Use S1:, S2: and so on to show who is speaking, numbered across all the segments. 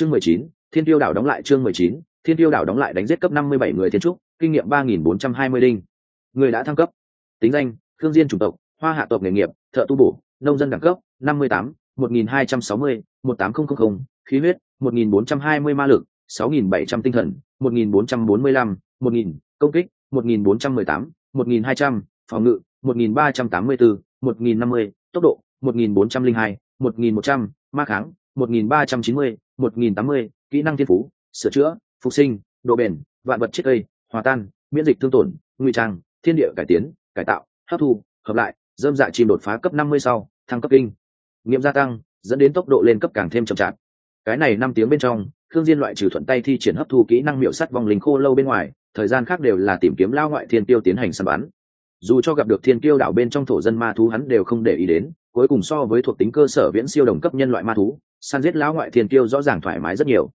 S1: chương mười chín, thiên tiêu đảo đóng lại chương mười chín, thiên tiêu đảo đóng lại đánh giết cấp năm mươi bảy người thiên trúc, kinh nghiệm ba nghìn bốn trăm hai mươi đinh. Người đã thăng cấp. Tính danh thương diên chủng tộc, hoa hạ tộc nghề nghiệp, thợ tu bổ, nông dân đẳng cấp, năm mươi tám, một nghìn hai trăm sáu mươi, một tám nghìn khí huyết, một nghìn bốn trăm hai mươi ma lực, sáu nghìn bảy trăm tinh thần, một nghìn bốn trăm bốn mươi lăm, một nghìn, công kích, một nghìn bốn trăm mười tám, một nghìn hai trăm, phòng ngự, một nghìn ba trăm tám mươi bốn một nghìn năm mươi, tốc độ, một nghìn bốn trăm linh hai, một nghìn một trăm, ma kháng một nghìn ba trăm chín mươi, một nghìn tám mươi, kỹ năng thiên phú, sửa chữa, phục sinh, độ bền, vạn vật chết cây hòa tan, miễn dịch thương tổn, ngụy trang, thiên địa cải tiến, cải tạo, hấp thu, hợp lại, dơm dạ chim đột phá cấp năm mươi sau, thăng cấp kinh. Nghiệm gia tăng, dẫn đến tốc độ lên cấp càng thêm chậm chạp. Cái này năm tiếng bên trong thương diên loại trừ thuận tay thi triển hấp thu kỹ năng miệu sắt vòng linh khô lâu bên ngoài, thời gian khác đều là tìm kiếm lao ngoại thiên tiêu tiến hành săn bắn. Dù cho gặp được thiên tiêu đảo bên trong thổ dân ma thú hắn đều không để ý đến, cuối cùng so với thuộc tính cơ sở viễn siêu đồng cấp nhân loại ma thú săn giết lão ngoại thiên tiêu rõ ràng thoải mái rất nhiều.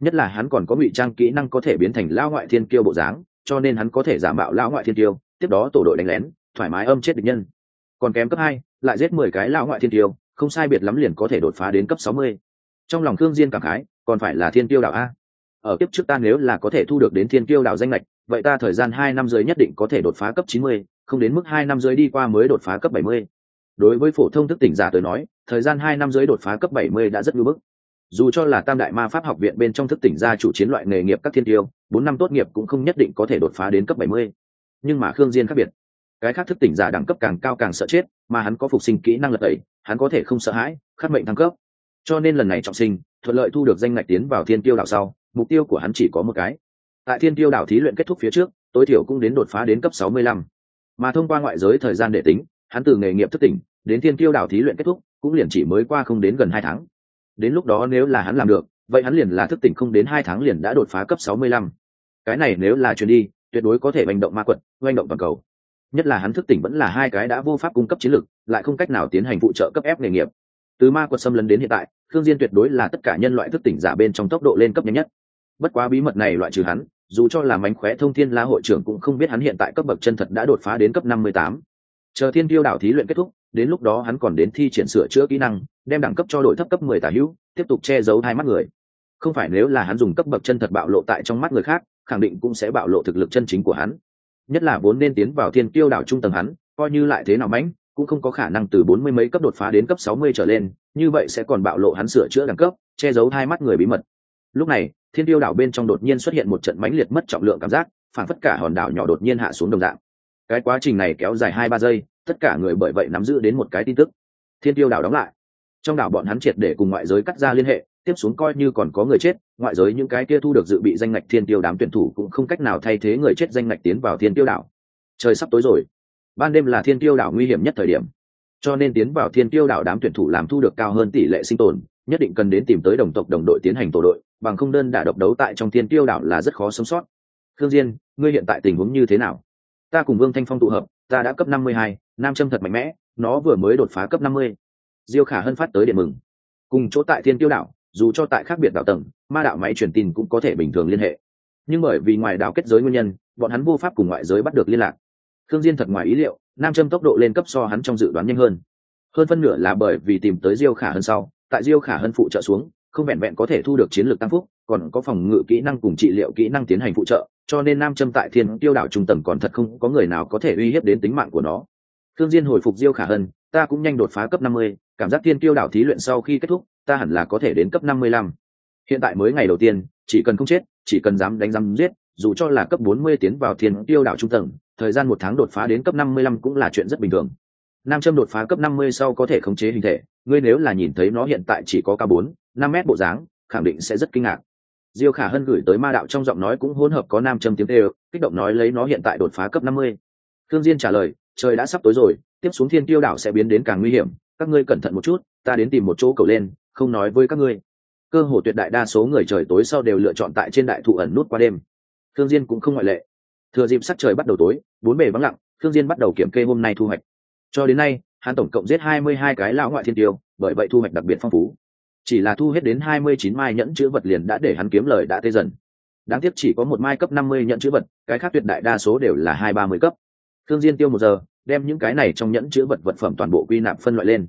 S1: Nhất là hắn còn có ngụy trang kỹ năng có thể biến thành lão ngoại thiên tiêu bộ dáng, cho nên hắn có thể giả mạo lão ngoại thiên tiêu tiếp đó tổ đội đánh lén, thoải mái âm chết địch nhân. Còn kém cấp hai, lại giết mười cái lão ngoại thiên tiêu không sai biệt lắm liền có thể đột phá đến cấp sáu mươi. Trong lòng thương diên cảm khái, còn phải là thiên tiêu đạo a. Ở kiếp trước ta nếu là có thể thu được đến thiên tiêu đạo danh lệch vậy ta thời gian hai năm dưới nhất định có thể đột phá cấp chín mươi, không đến mức hai năm dưới đi qua mới đột phá cấp bảy mươi. Đối với phổ thông thức tỉnh giả tới nói thời gian hai năm dưới đột phá cấp bảy mươi đã rất ngưỡng bức. Dù cho là tam đại ma pháp học viện bên trong thức tỉnh ra chủ chiến loại nghề nghiệp các thiên tiêu, bốn năm tốt nghiệp cũng không nhất định có thể đột phá đến cấp bảy mươi. Nhưng mà khương diên khác biệt. Cái khác thức tỉnh giả đẳng cấp càng cao càng sợ chết, mà hắn có phục sinh kỹ năng lật tẩy, hắn có thể không sợ hãi, khát mệnh thăng cấp. Cho nên lần này trọng sinh, thuận lợi thu được danh ngạch tiến vào thiên tiêu đảo sau, mục tiêu của hắn chỉ có một cái. Tại thiên tiêu đảo thí luyện kết thúc phía trước, tối thiểu cũng đến đột phá đến cấp sáu mươi lăm. Mà thông qua ngoại giới thời gian để tính hắn từ nghề nghiệp thức tỉnh, đến thiên tiêu đảo thí luyện kết thúc, cũng liền chỉ mới qua không đến gần hai tháng. Đến lúc đó nếu là hắn làm được, vậy hắn liền là thức tỉnh không đến hai tháng liền đã đột phá cấp sáu mươi lăm. Cái này nếu là chuyền đi, tuyệt đối có thể hành động ma quật hành động toàn cầu. Nhất là hắn thức tỉnh vẫn là hai cái đã vô pháp cung cấp chiến lược, lại không cách nào tiến hành phụ trợ cấp ép nghề nghiệp. Từ ma quật xâm lấn đến hiện tại thương diên tuyệt đối là tất cả nhân loại thức tỉnh giả bên trong tốc độ lên cấp nhanh nhất. Bất quá bí mật này loại trừ hắn, dù cho là mánh khóe thông thiên la hội trưởng cũng không biết hắn hiện tại cấp bậc chân thật đã đột phá đến cấp năm mươi tám chờ thiên tiêu đảo thí luyện kết thúc, đến lúc đó hắn còn đến thi triển sửa chữa kỹ năng, đem đẳng cấp cho đội thấp cấp mười tả hữu, tiếp tục che giấu hai mắt người. Không phải nếu là hắn dùng cấp bậc chân thật bạo lộ tại trong mắt người khác, khẳng định cũng sẽ bạo lộ thực lực chân chính của hắn. Nhất là vốn nên tiến vào thiên tiêu đảo trung tầng hắn, coi như lại thế nào mãnh, cũng không có khả năng từ bốn mươi mấy cấp đột phá đến cấp sáu mươi trở lên, như vậy sẽ còn bạo lộ hắn sửa chữa đẳng cấp, che giấu hai mắt người bí mật. Lúc này, thiên tiêu đảo bên trong đột nhiên xuất hiện một trận mãnh liệt mất trọng lượng cảm giác phản phất cả hòn đảo nhỏ đột nhiên hạ xuống đồng dạng cái quá trình này kéo dài hai ba giây, tất cả người bởi vậy nắm giữ đến một cái tin tức. Thiên tiêu đảo đóng lại. Trong đảo bọn hắn triệt để cùng ngoại giới cắt ra liên hệ, tiếp xuống coi như còn có người chết, ngoại giới những cái kia thu được dự bị danh ngạch thiên tiêu đám tuyển thủ cũng không cách nào thay thế người chết danh ngạch tiến vào thiên tiêu đảo. Trời sắp tối rồi. Ban đêm là thiên tiêu đảo nguy hiểm nhất thời điểm. Cho nên tiến vào thiên tiêu đảo đám tuyển thủ làm thu được cao hơn tỷ lệ sinh tồn, nhất định cần đến tìm tới đồng tộc đồng đội tiến hành tổ đội, bằng không đơn đả độc đấu tại trong thiên tiêu đảo là rất khó sống sót. Thương diên, ngươi hiện tại tình huống như thế nào? Ta cùng vương thanh phong tụ hợp ta đã cấp năm mươi hai, nam châm thật mạnh mẽ nó vừa mới đột phá cấp năm mươi. Diêu khả hân phát tới điện mừng. Cùng chỗ tại thiên tiêu đảo dù cho tại khác biệt đảo tầng ma đạo máy truyền tin cũng có thể bình thường liên hệ. Nhưng bởi vì ngoài đảo kết giới nguyên nhân bọn hắn vô pháp cùng ngoại giới bắt được liên lạc. Thương diên thật ngoài ý liệu nam châm tốc độ lên cấp so hắn trong dự đoán nhanh hơn. Hơn phân nửa là bởi vì tìm tới diêu khả hân sau tại diêu khả hân phụ trợ xuống không vẹn vẹn có thể thu được chiến lược tăng phúc còn có phòng ngự kỹ năng cùng trị liệu kỹ năng tiến hành phụ trợ cho nên nam châm tại thiên tiêu đảo trung tầng còn thật không có người nào có thể uy hiếp đến tính mạng của nó thương diên hồi phục diêu khả hân ta cũng nhanh đột phá cấp năm mươi, cảm giác thiên tiêu đảo thí luyện sau khi kết thúc ta hẳn là có thể đến cấp năm mươi lăm. hiện tại mới ngày đầu tiên chỉ cần không chết chỉ cần dám đánh dám giết dù cho là cấp bốn mươi tiến vào thiên tiêu đảo trung tầng thời gian một tháng đột phá đến cấp năm mươi lăm cũng là chuyện rất bình thường nam châm đột phá cấp năm mươi sau có thể khống chế hình thể ngươi nếu là nhìn thấy nó hiện tại chỉ có k bốn năm mét bộ dáng, khẳng định sẽ rất kinh ngạc. Diêu khả hân gửi tới ma đạo trong giọng nói cũng hỗn hợp có nam châm tiếng tê kích động nói lấy nó hiện tại đột phá cấp năm mươi. Thương diên trả lời, trời đã sắp tối rồi, tiếp xuống thiên tiêu đảo sẽ biến đến càng nguy hiểm, các ngươi cẩn thận một chút, ta đến tìm một chỗ cầu lên, không nói với các ngươi. Cơ hồ tuyệt đại đa số người trời tối sau đều lựa chọn tại trên đại thụ ẩn nút qua đêm. Thương diên cũng không ngoại lệ. Thừa dịp sắc trời bắt đầu tối, bốn bề vắng lặng thương diên bắt đầu kiểm kê hôm nay thu hoạch. Cho đến nay, hắn tổng cộng giết hai mươi hai cái lão ngoại thiên tiêu, bởi vậy thu hoạch đặc biệt phong phú chỉ là thu hết đến hai mươi chín mai nhẫn chữ vật liền đã để hắn kiếm lời đã tê dần. Đáng tiếc chỉ có một mai cấp năm mươi nhẫn chữ vật, cái khác tuyệt đại đa số đều là hai ba mươi cấp. Thương diên tiêu một giờ, đem những cái này trong nhẫn chữ vật vật phẩm toàn bộ quy nạp phân loại lên.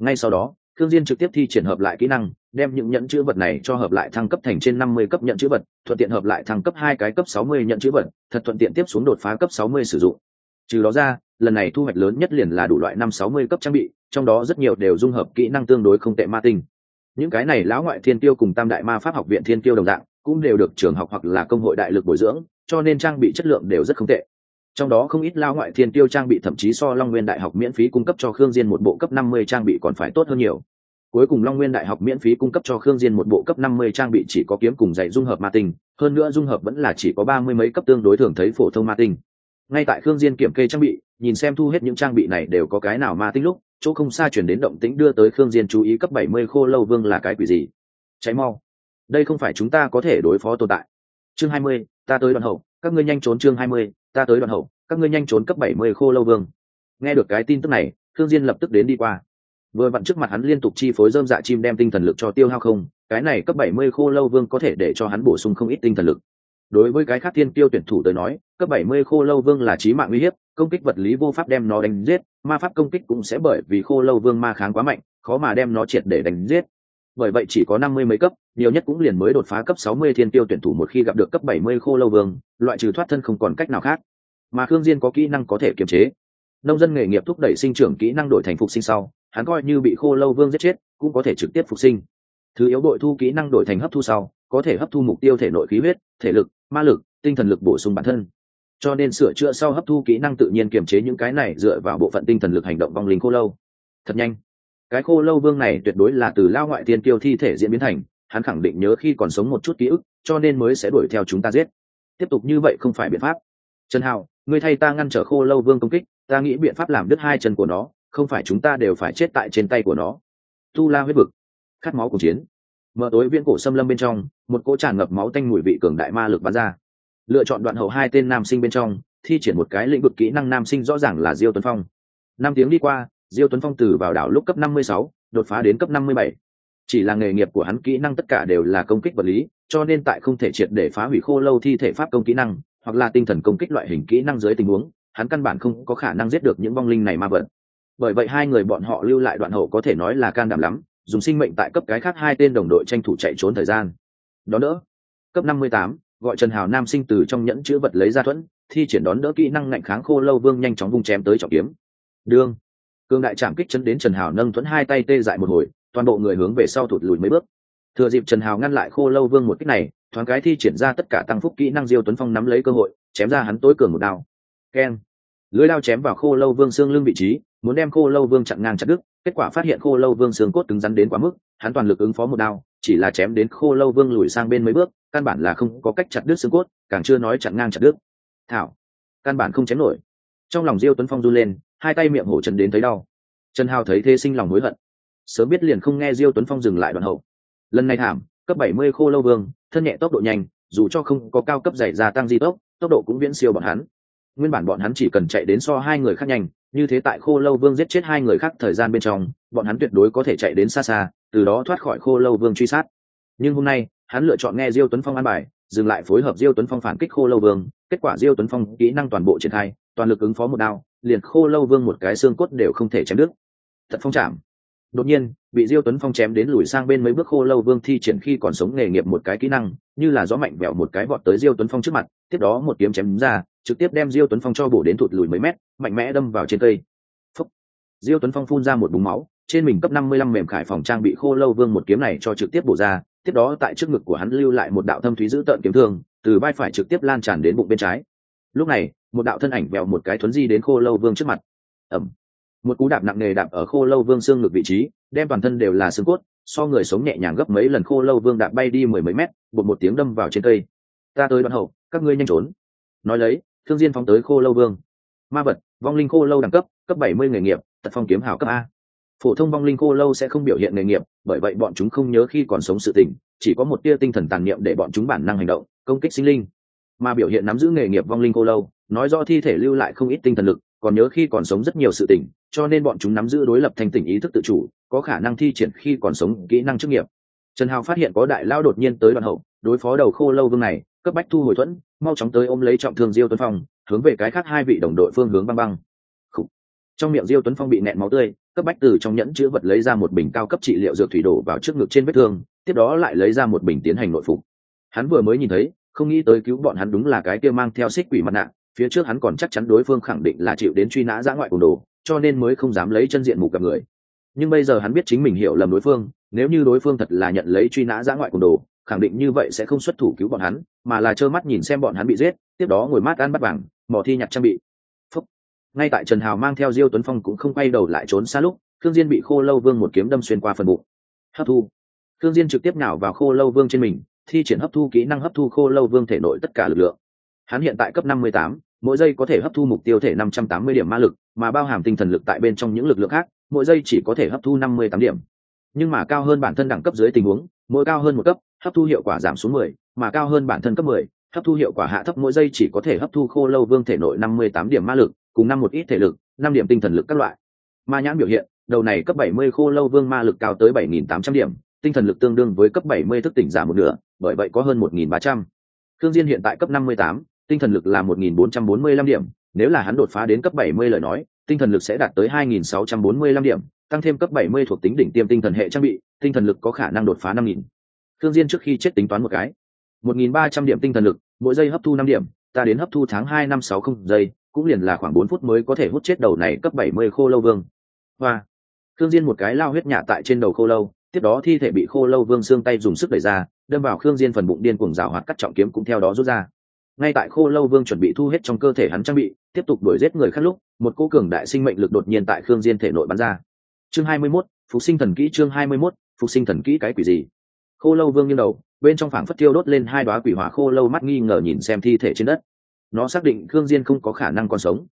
S1: Ngay sau đó thương diên trực tiếp thi triển hợp lại kỹ năng, đem những nhẫn chữ vật này cho hợp lại thăng cấp thành trên năm mươi cấp nhẫn chữ vật, thuận tiện hợp lại thăng cấp hai cái cấp sáu mươi nhận chữ vật, thật thuận tiện tiếp xuống đột phá cấp sáu mươi sử dụng. Trừ đó ra, lần này thu hoạch lớn nhất liền là đủ loại năm sáu mươi cấp trang bị, trong đó rất nhiều đều dung hợp kỹ năng tương đối không tệ ma tinh những cái này lão ngoại thiên tiêu cùng tam đại ma pháp học viện thiên tiêu đồng dạng, cũng đều được trường học hoặc là công hội đại lực bồi dưỡng, cho nên trang bị chất lượng đều rất không tệ. Trong đó không ít lao ngoại thiên tiêu trang bị thậm chí so long nguyên đại học miễn phí cung cấp cho khương diên một bộ cấp năm mươi trang bị còn phải tốt hơn nhiều. Cuối cùng long nguyên đại học miễn phí cung cấp cho khương diên một bộ cấp năm mươi trang bị chỉ có kiếm cùng dạy dung hợp ma tinh, hơn nữa dung hợp vẫn là chỉ có ba mươi mấy cấp tương đối thường thấy phổ thông ma tinh. Ngay tại khương diên kiểm kê trang bị, nhìn xem thu hết những trang bị này đều có cái nào ma tinh lúc chỗ không xa chuyển đến động tĩnh đưa tới khương diên chú ý cấp bảy mươi khô lâu vương là cái quỷ gì? Cháy mau. Đây không phải chúng ta có thể đối phó tồn tại. Chương hai mươi, ta tới đoạn hậu, các ngươi nhanh trốn chương hai mươi, ta tới đoạn hậu, các ngươi nhanh trốn cấp bảy mươi khô lâu vương. Nghe được cái tin tức này, khương diên lập tức đến đi qua. Vừa vặn trước mặt hắn liên tục chi phối dơm dạ chim đem tinh thần lực cho tiêu hao không, cái này cấp bảy mươi khô lâu vương có thể để cho hắn bổ sung không ít tinh thần lực đối với cái khác thiên tiêu tuyển thủ tới nói, cấp bảy mươi khô lâu vương là chí mạng nguy hiếp, công kích vật lý vô pháp đem nó đánh giết, ma pháp công kích cũng sẽ bởi vì khô lâu vương ma kháng quá mạnh, khó mà đem nó triệt để đánh giết. Bởi vậy chỉ có năm mươi mấy cấp, nhiều nhất cũng liền mới đột phá cấp sáu mươi thiên tiêu tuyển thủ một khi gặp được cấp bảy mươi khô lâu vương, loại trừ thoát thân không còn cách nào khác. Mà khương diên có kỹ năng có thể kiềm chế. Nông dân nghề nghiệp thúc đẩy sinh trưởng kỹ năng đổi thành phục sinh sau, hắn coi như bị khô lâu vương giết chết, cũng có thể trực tiếp phục sinh. Thứ yếu đội thu kỹ năng đổi thành hấp thu sau, có thể hấp thu mục tiêu thể nội khí huyết, thể lực ma lực, tinh thần lực bổ sung bản thân. Cho nên sửa chữa sau hấp thu kỹ năng tự nhiên kiềm chế những cái này dựa vào bộ phận tinh thần lực hành động vong linh khô lâu. Thật nhanh. Cái khô lâu vương này tuyệt đối là từ lao ngoại tiên tiêu thi thể diễn biến thành, hắn khẳng định nhớ khi còn sống một chút ký ức, cho nên mới sẽ đuổi theo chúng ta giết. Tiếp tục như vậy không phải biện pháp. Trần hào ngươi thay ta ngăn trở khô lâu vương công kích, ta nghĩ biện pháp làm đứt hai chân của nó, không phải chúng ta đều phải chết tại trên tay của nó. Tu la huyết vực, khát máu cùng chiến mở tối viễn cổ xâm lâm bên trong, một cỗ tràn ngập máu tanh mùi vị cường đại ma lực bắn ra. Lựa chọn đoạn hậu hai tên nam sinh bên trong, thi triển một cái lĩnh vực kỹ năng nam sinh rõ ràng là diêu tuấn phong. Năm tiếng đi qua, diêu tuấn phong từ vào đảo lúc cấp năm mươi sáu, đột phá đến cấp năm mươi bảy. Chỉ là nghề nghiệp của hắn kỹ năng tất cả đều là công kích vật lý, cho nên tại không thể triệt để phá hủy khô lâu thi thể pháp công kỹ năng, hoặc là tinh thần công kích loại hình kỹ năng dưới tình huống, hắn căn bản không có khả năng giết được những vong linh này ma vật. Bởi vậy hai người bọn họ lưu lại đoạn hậu có thể nói là can đảm lắm dùng sinh mệnh tại cấp cái khác hai tên đồng đội tranh thủ chạy trốn thời gian. Đó đỡ. Cấp năm mươi tám, gọi trần hào nam sinh từ trong nhẫn chữ vật lấy ra thuẫn, thi triển đón đỡ kỹ năng ngạnh kháng khô lâu vương nhanh chóng vung chém tới trọng kiếm. Đương. Cương đại trạm kích chấn đến trần hào nâng thuẫn hai tay tê dại một hồi, toàn bộ người hướng về sau thụt lùi mấy bước. Thừa dịp trần hào ngăn lại khô lâu vương một kích này, thoáng cái thi triển ra tất cả tăng phúc kỹ năng diêu tuấn phong nắm lấy cơ hội, chém ra hắn tối cường một đao. Keng. Lưới đao chém vào khô lâu vương xương lưng vị trí muốn đem khô lâu vương chặn ngang chặt đứt, kết quả phát hiện khô lâu vương xương cốt cứng rắn đến quá mức, hắn toàn lực ứng phó một đao, chỉ là chém đến khô lâu vương lùi sang bên mấy bước, căn bản là không có cách chặt đứt xương cốt, càng chưa nói chặn ngang chặt đứt. Thảo, căn bản không chém nổi. Trong lòng diêu tuấn phong run lên, hai tay miệng hổ trần đến thấy đau. Trần hào thấy thế sinh lòng hối hận. Sớm biết liền không nghe diêu tuấn phong dừng lại đoạn hậu. Lần này thảm, cấp bảy mươi khô lâu vương, thân nhẹ tốc độ nhanh, dù cho không có cao cấp dày gia tăng di tốc tốc độ cũng viễn siêu bọn hắn. Nguyên bản bọn hắn chỉ cần chạy đến so hai người khác nhanh như thế tại khô lâu vương giết chết hai người khác thời gian bên trong, bọn hắn tuyệt đối có thể chạy đến xa xa, từ đó thoát khỏi khô lâu vương truy sát. Nhưng hôm nay, hắn lựa chọn nghe diêu tuấn phong an bài, dừng lại phối hợp diêu tuấn phong phản kích khô lâu vương, kết quả diêu tuấn phong kỹ năng toàn bộ triển khai, toàn lực ứng phó một đao, liền khô lâu vương một cái xương cốt đều không thể chém đứt. Thật phong chạm đột nhiên, bị diêu tuấn phong chém đến lùi sang bên mấy bước khô lâu vương thi triển khi còn sống nghề nghiệp một cái kỹ năng, như là gió mạnh vẹo một cái vọt tới diêu tuấn phong trước mặt, tiếp đó một kiếm chém ra, trực tiếp đem diêu tuấn phong cho bổ đến thụt lùi mấy mét, mạnh mẽ đâm vào trên cây. Phúc. diêu tuấn phong phun ra một búng máu, trên mình cấp năm mươi lăm mềm khải phòng trang bị khô lâu vương một kiếm này cho trực tiếp bổ ra, tiếp đó tại trước ngực của hắn lưu lại một đạo thâm thúy dữ tợn kiếm thương, từ vai phải trực tiếp lan tràn đến bụng bên trái. Lúc này, một đạo thân ảnh vẹo một cái thuấn di đến khô lâu vương trước mặt. Ẩm một cú đạp nặng nề đạp ở khô lâu vương xương ngực vị trí, đem toàn thân đều là xương cốt, so người sống nhẹ nhàng gấp mấy lần khô lâu vương đạp bay đi mười mấy mét, bột một tiếng đâm vào trên cây. Ta tới đoạn hậu, các ngươi nhanh trốn. Nói lấy, thương diên phóng tới khô lâu vương. Ma vật, vong linh khô lâu đẳng cấp cấp bảy mươi nghề nghiệp, tật phong kiếm hảo cấp a. Phổ thông vong linh khô lâu sẽ không biểu hiện nghề nghiệp, bởi vậy bọn chúng không nhớ khi còn sống sự tình, chỉ có một tia tinh thần tàn niệm để bọn chúng bản năng hành động, công kích sinh linh. Mà biểu hiện nắm giữ nghề nghiệp vong linh khô lâu, nói do thi thể lưu lại không ít tinh thần lực, còn nhớ khi còn sống rất nhiều sự tình cho nên bọn chúng nắm giữ đối lập thành tỉnh ý thức tự chủ, có khả năng thi triển khi còn sống kỹ năng chức nghiệp. Trần hào phát hiện có đại lao đột nhiên tới đoạn hậu, đối phó đầu khô lâu vương này, cấp bách thu hồi thuẫn, mau chóng tới ôm lấy trọng thương diêu tuấn phong, hướng về cái khác hai vị đồng đội phương hướng băng băng. Trong miệng diêu tuấn phong bị nẹn máu tươi, cấp bách từ trong nhẫn chứa vật lấy ra một bình cao cấp trị liệu dược thủy đổ vào trước ngực trên vết thương, tiếp đó lại lấy ra một bình tiến hành nội phục. Hắn vừa mới nhìn thấy, không nghĩ tới cứu bọn hắn đúng là cái kia mang theo xích quỷ mặt nạ, phía trước hắn còn chắc chắn đối phương khẳng định là chịu đến truy nã giã ngoại cùng đồ cho nên mới không dám lấy chân diện mục gặp người. Nhưng bây giờ hắn biết chính mình hiểu lầm đối phương nếu như đối phương thật là nhận lấy truy nã giã ngoại cùng đồ khẳng định như vậy sẽ không xuất thủ cứu bọn hắn mà là trơ mắt nhìn xem bọn hắn bị giết tiếp đó ngồi mát ăn bắt vàng mò thi nhặt trang bị. Phúc. ngay tại trần hào mang theo diêu tuấn phong cũng không quay đầu lại trốn xa lúc thương diên bị khô lâu vương một kiếm đâm xuyên qua phần bụng. Hấp thu. Thương diên trực tiếp nào vào khô lâu vương trên mình thi triển hấp thu kỹ năng hấp thu khô lâu vương thể nội tất cả lực lượng. Hắn hiện tại cấp 58, mỗi giây có thể hấp thu mục tiêu thể 580 điểm ma lực mà bao hàm tinh thần lực tại bên trong những lực lượng khác mỗi giây chỉ có thể hấp thu 58 điểm nhưng mà cao hơn bản thân đẳng cấp dưới tình huống mỗi cao hơn một cấp hấp thu hiệu quả giảm xuống 10, mà cao hơn bản thân cấp 10, hấp thu hiệu quả hạ thấp mỗi giây chỉ có thể hấp thu khô lâu vương thể nội 58 điểm ma lực cùng năm một ít thể lực năm điểm tinh thần lực các loại ma nhãn biểu hiện đầu này cấp 70 khô lâu vương ma lực cao tới 7.800 điểm tinh thần lực tương đương với cấp 70 thức tỉnh giảm một nửa bởi vậy có hơn 1.300. Thương Diên hiện tại cấp 58, tinh thần lực là 1.445 điểm, nếu là hắn đột phá đến cấp 70 lời nói, tinh thần lực sẽ đạt tới 2.645 điểm, tăng thêm cấp 70 thuộc tính đỉnh tiêm tinh thần hệ trang bị, tinh thần lực có khả năng đột phá 5.000. Thương Diên trước khi chết tính toán một cái. 1.300 điểm tinh thần lực, mỗi giây hấp thu 5 điểm, ta đến hấp thu tháng 2 năm 60 giây, cũng liền là khoảng 4 phút mới có thể hút chết đầu này cấp 70 khô lâu vương. Hoa. Thương Diên một cái lao huyết nhả tại trên đầu khô lâu, tiếp đó thi thể bị khô lâu vương xương tay dùng sức đẩy ra, đâm vào khương diên phần bụng điên cuồng rào hoạt cắt trọng kiếm cũng theo đó rút ra ngay tại khô lâu vương chuẩn bị thu hết trong cơ thể hắn trang bị tiếp tục đuổi giết người khác lúc một cô cường đại sinh mệnh lực đột nhiên tại khương diên thể nội bắn ra. Chương 21, phục sinh thần kỹ chương 21, phục sinh thần kỹ cái quỷ gì? Khô lâu vương nghiêng đầu bên trong phảng phất tiêu đốt lên hai đóa quỷ hỏa khô lâu mắt nghi ngờ nhìn xem thi thể trên đất. Nó xác định khương diên không có khả năng còn sống.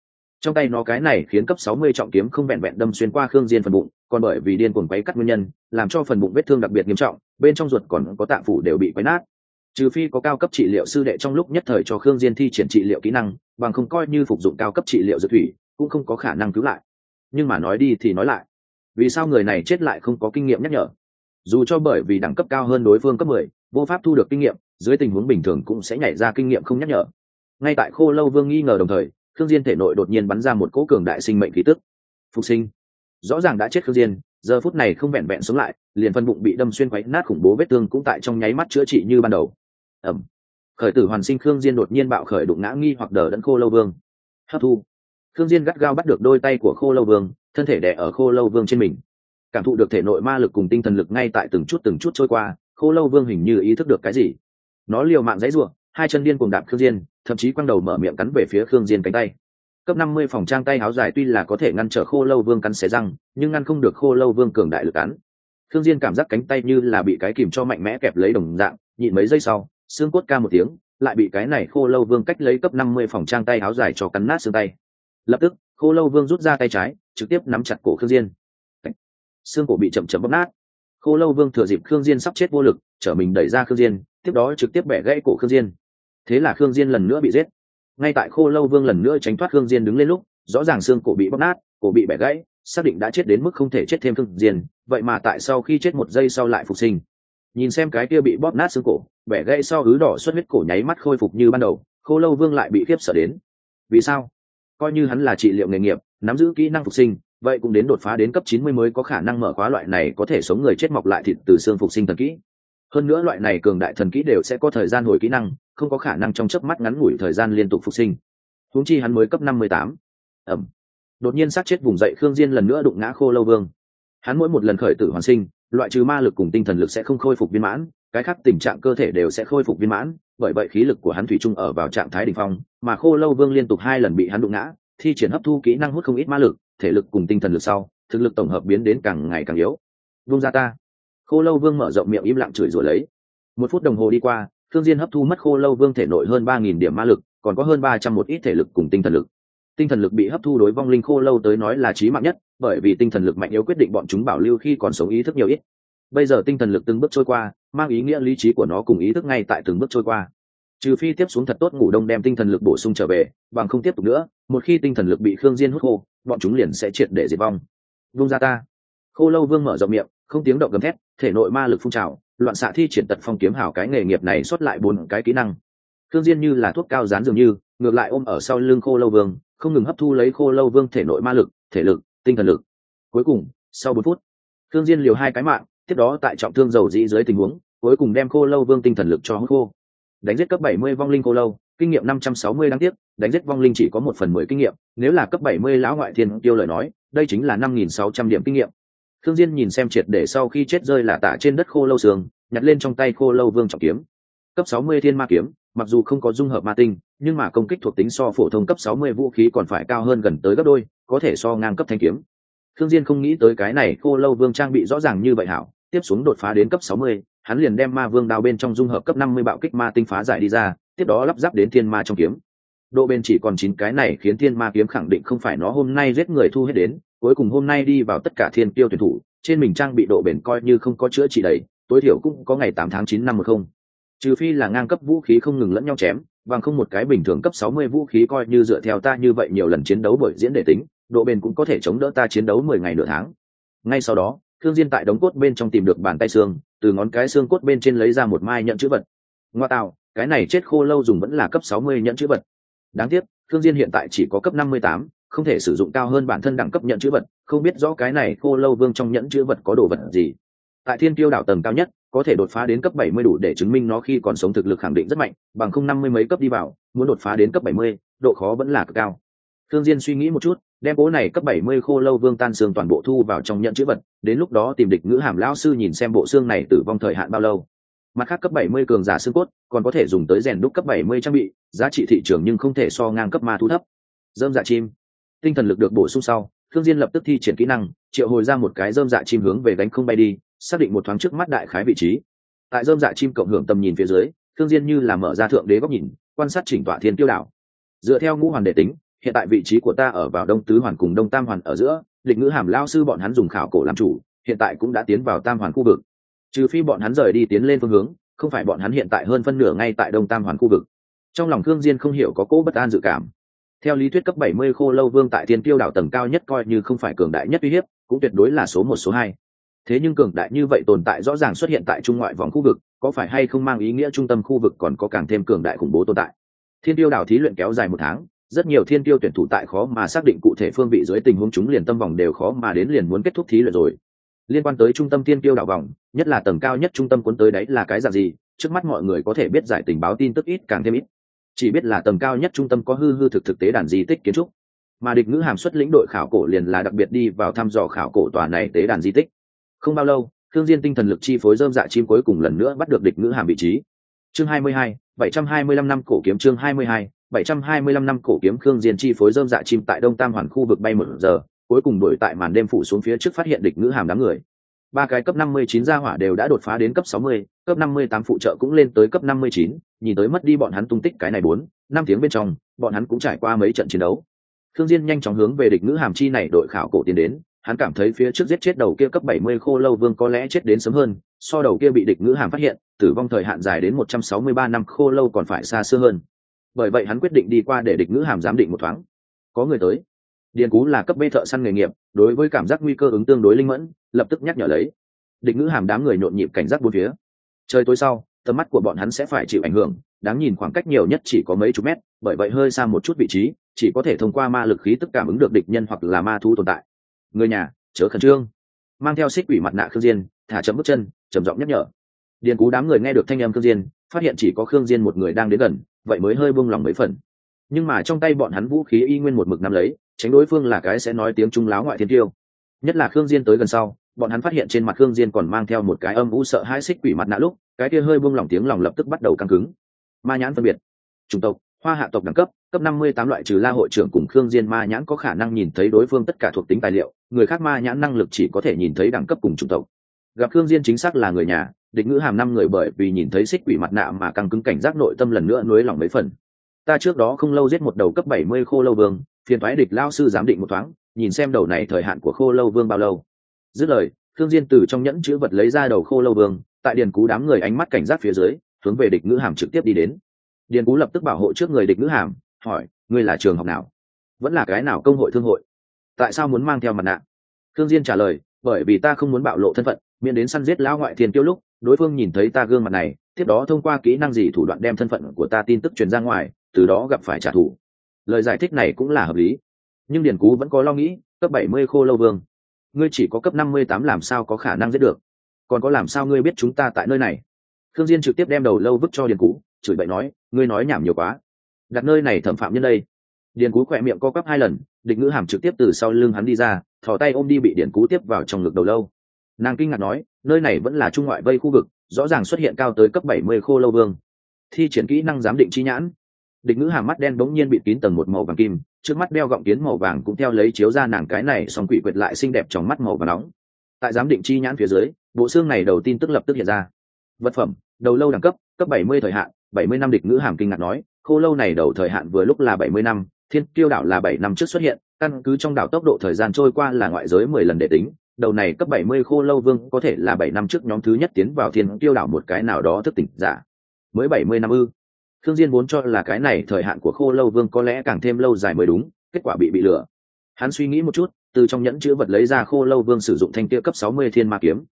S1: Trong tay nó cái này khiến cấp 60 trọng kiếm không vẹn vẹn đâm xuyên qua khương diên phần bụng còn bởi vì điên cuồng quấy cắt nguyên nhân làm cho phần bụng vết thương đặc biệt nghiêm trọng bên trong ruột còn có tạng phủ đều bị quấy nát trừ phi có cao cấp trị liệu sư đệ trong lúc nhất thời cho khương diên thi triển trị liệu kỹ năng bằng không coi như phục dụng cao cấp trị liệu dược thủy cũng không có khả năng cứu lại. Nhưng mà nói đi thì nói lại. Vì sao người này chết lại không có kinh nghiệm nhắc nhở? Dù cho bởi vì đẳng cấp cao hơn đối phương cấp 10, vô pháp thu được kinh nghiệm dưới tình huống bình thường cũng sẽ nhảy ra kinh nghiệm không nhắc nhở. Ngay tại khô lâu vương nghi ngờ đồng thời khương diên thể nội đột nhiên bắn ra một cỗ cường đại sinh mệnh khí tức. Phục sinh. Rõ ràng đã chết khương diên giờ phút này không vẹn vẹn sống lại liền phân bụng bị đâm xuyên quấy nát khủng bố vết thương cũng tại trong nháy mắt chữa trị như ban đầu ẩm. Khởi tử hoàn sinh khương diên đột nhiên bạo khởi đụng ngã nghi hoặc đờ đẫn khô lâu vương. Hấp thu. Khương diên gắt gao bắt được đôi tay của khô lâu vương, thân thể đè ở khô lâu vương trên mình. Cảm thụ được thể nội ma lực cùng tinh thần lực ngay tại từng chút từng chút trôi qua, khô lâu vương hình như ý thức được cái gì. Nó liều mạng dãy ruộng hai chân điên cuồng đạp khương diên, thậm chí quăng đầu mở miệng cắn về phía khương diên cánh tay. Cấp 50 phòng trang tay áo dài tuy là có thể ngăn trở khô lâu vương cắn xé răng, nhưng ngăn không được khô lâu vương cường đại lực cắn. Khương diên cảm giác cánh tay như là bị cái kìm cho mạnh mẽ kẹp lấy đồng dạng, nhịn mấy giây sau xương cốt ca một tiếng, lại bị cái này khô lâu vương cách lấy cấp 50 phòng trang tay áo dài cho cắn nát xương tay. Lập tức, khô lâu vương rút ra tay trái, trực tiếp nắm chặt cổ khương diên. Xương cổ bị chậm chậm bóp nát. Khô lâu vương thừa dịp khương diên sắp chết vô lực, trở mình đẩy ra khương diên, tiếp đó trực tiếp bẻ gãy cổ khương diên. Thế là khương diên lần nữa bị giết. Ngay tại khô lâu vương lần nữa tránh thoát khương diên đứng lên lúc, rõ ràng xương cổ bị bóp nát, cổ bị bẻ gãy, xác định đã chết đến mức không thể chết thêm khương diên. Vậy mà tại sau khi chết một giây sau lại phục sinh nhìn xem cái kia bị bóp nát xương cổ bẻ gãy sau hứ đỏ xuất huyết cổ nháy mắt khôi phục như ban đầu, khô lâu vương lại bị khiếp sợ đến. Vì sao? Coi như hắn là trị liệu nghề nghiệp, nắm giữ kỹ năng phục sinh, vậy cũng đến đột phá đến cấp 90 mới có khả năng mở khóa loại này có thể sống người chết mọc lại thịt từ xương phục sinh thần kỹ. Hơn nữa loại này cường đại thần kỹ đều sẽ có thời gian hồi kỹ năng, không có khả năng trong chớp mắt ngắn ngủi thời gian liên tục phục sinh. Huống chi hắn mới cấp năm mươi tám. Ẩm. Đột nhiên sát chết vùng dậy khương diên lần nữa đụng ngã khô lâu vương. Hắn mỗi một lần khởi tử hoàn sinh loại trừ ma lực cùng tinh thần lực sẽ không khôi phục viên mãn, cái khác tình trạng cơ thể đều sẽ khôi phục viên mãn, bởi vậy khí lực của hắn thủy chung ở vào trạng thái đỉnh phong, mà khô lâu vương liên tục hai lần bị hắn đụng ngã, thi triển hấp thu kỹ năng hút không ít ma lực, thể lực cùng tinh thần lực sau, thực lực tổng hợp biến đến càng ngày càng yếu. Vung ra ta. Khô lâu vương mở rộng miệng im lặng chửi rủa lấy. Một phút đồng hồ đi qua thương diên hấp thu mất khô lâu vương thể nội hơn ba nghìn điểm ma lực, còn có hơn ba trăm một ít thể lực cùng tinh thần lực. Tinh thần lực bị hấp thu đối vong linh khô lâu tới nói là chí mạng nhất bởi vì tinh thần lực mạnh yếu quyết định bọn chúng bảo lưu khi còn sống ý thức nhiều ít. Bây giờ tinh thần lực từng bước trôi qua, mang ý nghĩa lý trí của nó cùng ý thức ngay tại từng bước trôi qua. Trừ phi tiếp xuống thật tốt ngủ đông đem tinh thần lực bổ sung trở về, bằng không tiếp tục nữa, một khi tinh thần lực bị khương diên hút khô, bọn chúng liền sẽ triệt để diệt vong. Vung ra ta. Khô lâu vương mở rộng miệng, không tiếng động gầm thét, thể nội ma lực phun trào, loạn xạ thi triển tật phong kiếm hảo cái nghề nghiệp này xuất lại bốn cái kỹ năng. Khương diên như là thuốc cao dán dường như, ngược lại ôm ở sau lưng khô lâu vương, không ngừng hấp thu lấy khô lâu vương thể nội ma lực, thể lực tinh thần lực. Cuối cùng, sau bốn phút thương diên liều hai cái mạng, tiếp đó tại trọng thương dầu dĩ dưới tình huống, cuối cùng đem khô lâu vương tinh thần lực cho hút khô. Đánh giết cấp 70 vong linh khô lâu, kinh nghiệm 560 đáng tiếc, đánh giết vong linh chỉ có một phần mười kinh nghiệm, nếu là cấp 70 lão ngoại thiên tiêu lời nói, đây chính là 5.600 điểm kinh nghiệm. Thương diên nhìn xem triệt để sau khi chết rơi là tạ trên đất khô lâu sương, nhặt lên trong tay khô lâu vương trọng kiếm. Cấp 60 thiên ma kiếm mặc dù không có dung hợp ma tinh nhưng mà công kích thuộc tính so phổ thông cấp 60 vũ khí còn phải cao hơn gần tới gấp đôi có thể so ngang cấp thanh kiếm. Thương diên không nghĩ tới cái này khô lâu vương trang bị rõ ràng như vậy hảo tiếp xuống đột phá đến cấp 60, hắn liền đem ma vương đao bên trong dung hợp cấp 50 bạo kích ma tinh phá giải đi ra tiếp đó lắp ráp đến thiên ma trong kiếm. Độ bền chỉ còn chín cái này khiến thiên ma kiếm khẳng định không phải nó hôm nay giết người thu hết đến cuối cùng hôm nay đi vào tất cả thiên tiêu tuyển thủ trên mình trang bị độ bền coi như không có chữa trị đầy tối thiểu cũng có ngày tám tháng chín năm một không trừ phi là ngang cấp vũ khí không ngừng lẫn nhau chém, bằng không một cái bình thường cấp sáu mươi vũ khí coi như dựa theo ta như vậy nhiều lần chiến đấu bởi diễn để tính, độ bền cũng có thể chống đỡ ta chiến đấu mười ngày nửa tháng. Ngay sau đó thương diên tại đống cốt bên trong tìm được bàn tay xương, từ ngón cái xương cốt bên trên lấy ra một mai nhận chữ vật. Ngoa tạo, cái này chết khô lâu dùng vẫn là cấp sáu mươi nhận chữ vật. Đáng tiếc thương diên hiện tại chỉ có cấp năm mươi tám, không thể sử dụng cao hơn bản thân đẳng cấp nhận chữ vật, không biết rõ cái này khô lâu vương trong nhẫn chữ vật có đồ vật gì. Tại thiên tiêu đảo tầng cao nhất có thể đột phá đến cấp 70 đủ để chứng minh nó khi còn sống thực lực khẳng định rất mạnh bằng không năm mươi mấy cấp đi vào muốn đột phá đến cấp 70, độ khó vẫn là cực cao. Thương diên suy nghĩ một chút đem cố này cấp 70 khô lâu vương tan xương toàn bộ thu vào trong nhận chữ vật đến lúc đó tìm địch ngữ hàm lão sư nhìn xem bộ xương này tử vong thời hạn bao lâu. Mặt khác cấp 70 cường giả xương cốt còn có thể dùng tới rèn đúc cấp 70 trang bị giá trị thị trường nhưng không thể so ngang cấp ma thú thấp. Dơm dạ chim. Tinh thần lực được bổ sung sau thương diên lập tức thi triển kỹ năng triệu hồi ra một cái dơm dạ chim hướng về đánh không bay đi xác định một thoáng trước mắt đại khái vị trí. Tại dơm dạ chim cộng hưởng tầm nhìn phía dưới thương diên như là mở ra thượng đế góc nhìn, quan sát chỉnh tọa thiên tiêu đảo. Dựa theo ngũ hoàn đệ tính, hiện tại vị trí của ta ở vào đông tứ hoàn cùng đông tam hoàn ở giữa, lịch ngữ hàm lao sư bọn hắn dùng khảo cổ làm chủ, hiện tại cũng đã tiến vào tam hoàn khu vực. Trừ phi bọn hắn rời đi tiến lên phương hướng, không phải bọn hắn hiện tại hơn phân nửa ngay tại đông tam hoàn khu vực. Trong lòng thương diên không hiểu có cố bất an dự cảm. Theo lý thuyết cấp 70 khô lâu vương tại thiên tiêu đảo tầng cao nhất coi như không phải cường đại nhất uy hiếp, cũng tuyệt đối là số một, số hai thế nhưng cường đại như vậy tồn tại rõ ràng xuất hiện tại trung ngoại vòng khu vực, có phải hay không mang ý nghĩa trung tâm khu vực còn có càng thêm cường đại khủng bố tồn tại? Thiên tiêu đảo thí luyện kéo dài một tháng, rất nhiều thiên tiêu tuyển thủ tại khó mà xác định cụ thể phương vị dưới tình huống chúng liền tâm vòng đều khó mà đến liền muốn kết thúc thí luyện rồi. Liên quan tới trung tâm thiên tiêu đảo vòng, nhất là tầng cao nhất trung tâm cuốn tới đấy là cái dạng gì, trước mắt mọi người có thể biết giải tình báo tin tức ít càng thêm ít. Chỉ biết là tầng cao nhất trung tâm có hư hư thực thực tế đàn di tích kiến trúc, mà địch ngữ hàm xuất lĩnh đội khảo cổ liền là đặc biệt đi vào thăm dò khảo cổ tòa này tế đàn di tích không bao lâu thương diên tinh thần lực chi phối dơm dạ chim cuối cùng lần nữa bắt được địch ngữ hàm vị trí. Chương 22, 725 năm cổ kiếm chương 22, 725 năm cổ kiếm khương diên chi phối dơm dạ chim tại đông tam hoàn khu vực bay một giờ cuối cùng đuổi tại màn đêm phủ xuống phía trước phát hiện địch ngữ hàm đám người. Ba cái cấp 59 gia hỏa đều đã đột phá đến cấp 60, cấp 58 phụ trợ cũng lên tới cấp 59, nhìn tới mất đi bọn hắn tung tích cái này bốn, năm tiếng bên trong, bọn hắn cũng trải qua mấy trận chiến đấu. Thương Diên nhanh chóng hướng về địch ngữ hàm chi này đội khảo cổ tiến đến, hắn cảm thấy phía trước giết chết đầu kia cấp 70 khô lâu vương có lẽ chết đến sớm hơn, so đầu kia bị địch ngữ hàm phát hiện, tử vong thời hạn dài đến 163 năm khô lâu còn phải xa xưa hơn. Bởi vậy hắn quyết định đi qua để địch ngữ hàm giám định một thoáng. Có người tới. Điền Cú là cấp B thợ săn nghề nghiệp, đối với cảm giác nguy cơ ứng tương đối linh mẫn, lập tức nhắc nhở lấy. Địch ngữ hàm đám người nhộn nhịp cảnh giác bốn phía. Trời tối sau, tầm mắt của bọn hắn sẽ phải chịu ảnh hưởng, đáng nhìn khoảng cách nhiều nhất chỉ có mấy chục mét, bởi vậy hơi xa một chút vị trí, chỉ có thể thông qua ma lực khí tức cảm ứng được địch nhân hoặc là ma thú tồn tại. Người nhà, chớ khẩn trương. Mang theo xích quỷ mặt nạ Khương Diên, thả chậm bước chân, trầm giọng nhắc nhở. Điền Cú đám người nghe được thanh âm Khương Diên, phát hiện chỉ có Khương Diên một người đang đến gần, vậy mới hơi buông lòng mấy phần. Nhưng mà trong tay bọn hắn vũ khí y nguyên một mực nắm lấy, tránh đối phương là cái sẽ nói tiếng trung láo ngoại thiên tiêu nhất là khương diên tới gần sau bọn hắn phát hiện trên mặt khương diên còn mang theo một cái âm u sợ hãi xích quỷ mặt nạ lúc cái kia hơi buông lỏng tiếng lòng lập tức bắt đầu căng cứng ma nhãn phân biệt chủng tộc hoa hạ tộc đẳng cấp cấp 58 loại trừ la hội trưởng cùng khương diên ma nhãn có khả năng nhìn thấy đối phương tất cả thuộc tính tài liệu, người khác ma nhãn năng lực chỉ có thể nhìn thấy đẳng cấp cùng chủng tộc. Gặp khương diên chính xác là người nhà, địch ngữ hàm năm người bởi vì nhìn thấy xích quỷ mặt nạ mà căng cứng cảnh giác nội tâm lần nữa nuối lòng mấy phần. Ta trước đó không lâu giết một đầu cấp 70 khô lâu vương, phiền thoái địch lao sư giám định một thoáng, nhìn xem đầu này thời hạn của khô lâu vương bao lâu. Dứt lời thương diên từ trong nhẫn chữ vật lấy ra đầu khô lâu vương, tại điền cú đám người ánh mắt cảnh giác phía dưới, hướng về địch ngữ hàm trực tiếp đi đến. Điền cú lập tức bảo hộ trước người địch ngữ hàm hỏi, ngươi là trường học nào? Vẫn là cái nào công hội thương hội? Tại sao muốn mang theo mặt nạ? Thương diên trả lời, bởi vì ta không muốn bạo lộ thân phận, miễn đến săn giết lão ngoại thiên tiêu lúc, đối phương nhìn thấy ta gương mặt này, tiếp đó thông qua kỹ năng gì thủ đoạn đem thân phận của ta tin tức truyền ra ngoài, từ đó gặp phải trả thù. Lời giải thích này cũng là hợp lý. Nhưng điền cú vẫn có lo nghĩ, cấp bảy mươi khô lâu vương. Ngươi chỉ có cấp năm mươi tám làm sao có khả năng giết được? Còn có làm sao ngươi biết chúng ta tại nơi này? Thương diên trực tiếp đem đầu lâu vứt cho điền cú, chửi bậy nói, ngươi nói nhảm nhiều quá đặt nơi này thẩm phạm nhân đây. Điền cú khỏe miệng co quắp hai lần, địch ngữ hàm trực tiếp từ sau lưng hắn đi ra, thò tay ôm đi bị điền cú tiếp vào trong ngực đầu lâu. Nàng kinh ngạc nói, nơi này vẫn là trung ngoại vây khu vực, rõ ràng xuất hiện cao tới cấp bảy mươi khô lâu vương. Thi triển kỹ năng giám định chi nhãn. Địch ngữ hàm mắt đen bỗng nhiên bị kín tầng một màu vàng kim, trước mắt đeo gọng kiến màu vàng cũng theo lấy chiếu ra nàng cái này xong quỷ quyệt lại xinh đẹp trong mắt màu và nóng. Tại giám định chi nhãn phía dưới, bộ xương này đầu tin tức lập tức hiện ra. Vật phẩm, đầu lâu đẳng cấp cấp bảy mươi thời hạn, bảy mươi năm địch ngữ hàm kinh ngạc nói khô lâu này đầu thời hạn vừa lúc là bảy mươi năm, thiên kiêu đảo là bảy năm trước xuất hiện, căn cứ trong đảo tốc độ thời gian trôi qua là ngoại giới mười lần để tính, đầu này cấp bảy mươi khô lâu vương có thể là bảy năm trước nhóm thứ nhất tiến vào thiên kiêu đảo một cái nào đó thức tỉnh giả. Mới bảy mươi năm ư. Thương diên vốn cho là cái này thời hạn của khô lâu vương có lẽ càng thêm lâu dài mới đúng, kết quả bị bị lừa. Hắn suy nghĩ một chút, từ trong nhẫn chứa vật lấy ra khô lâu vương sử dụng thanh kia cấp sáu mươi thiên ma kiếm.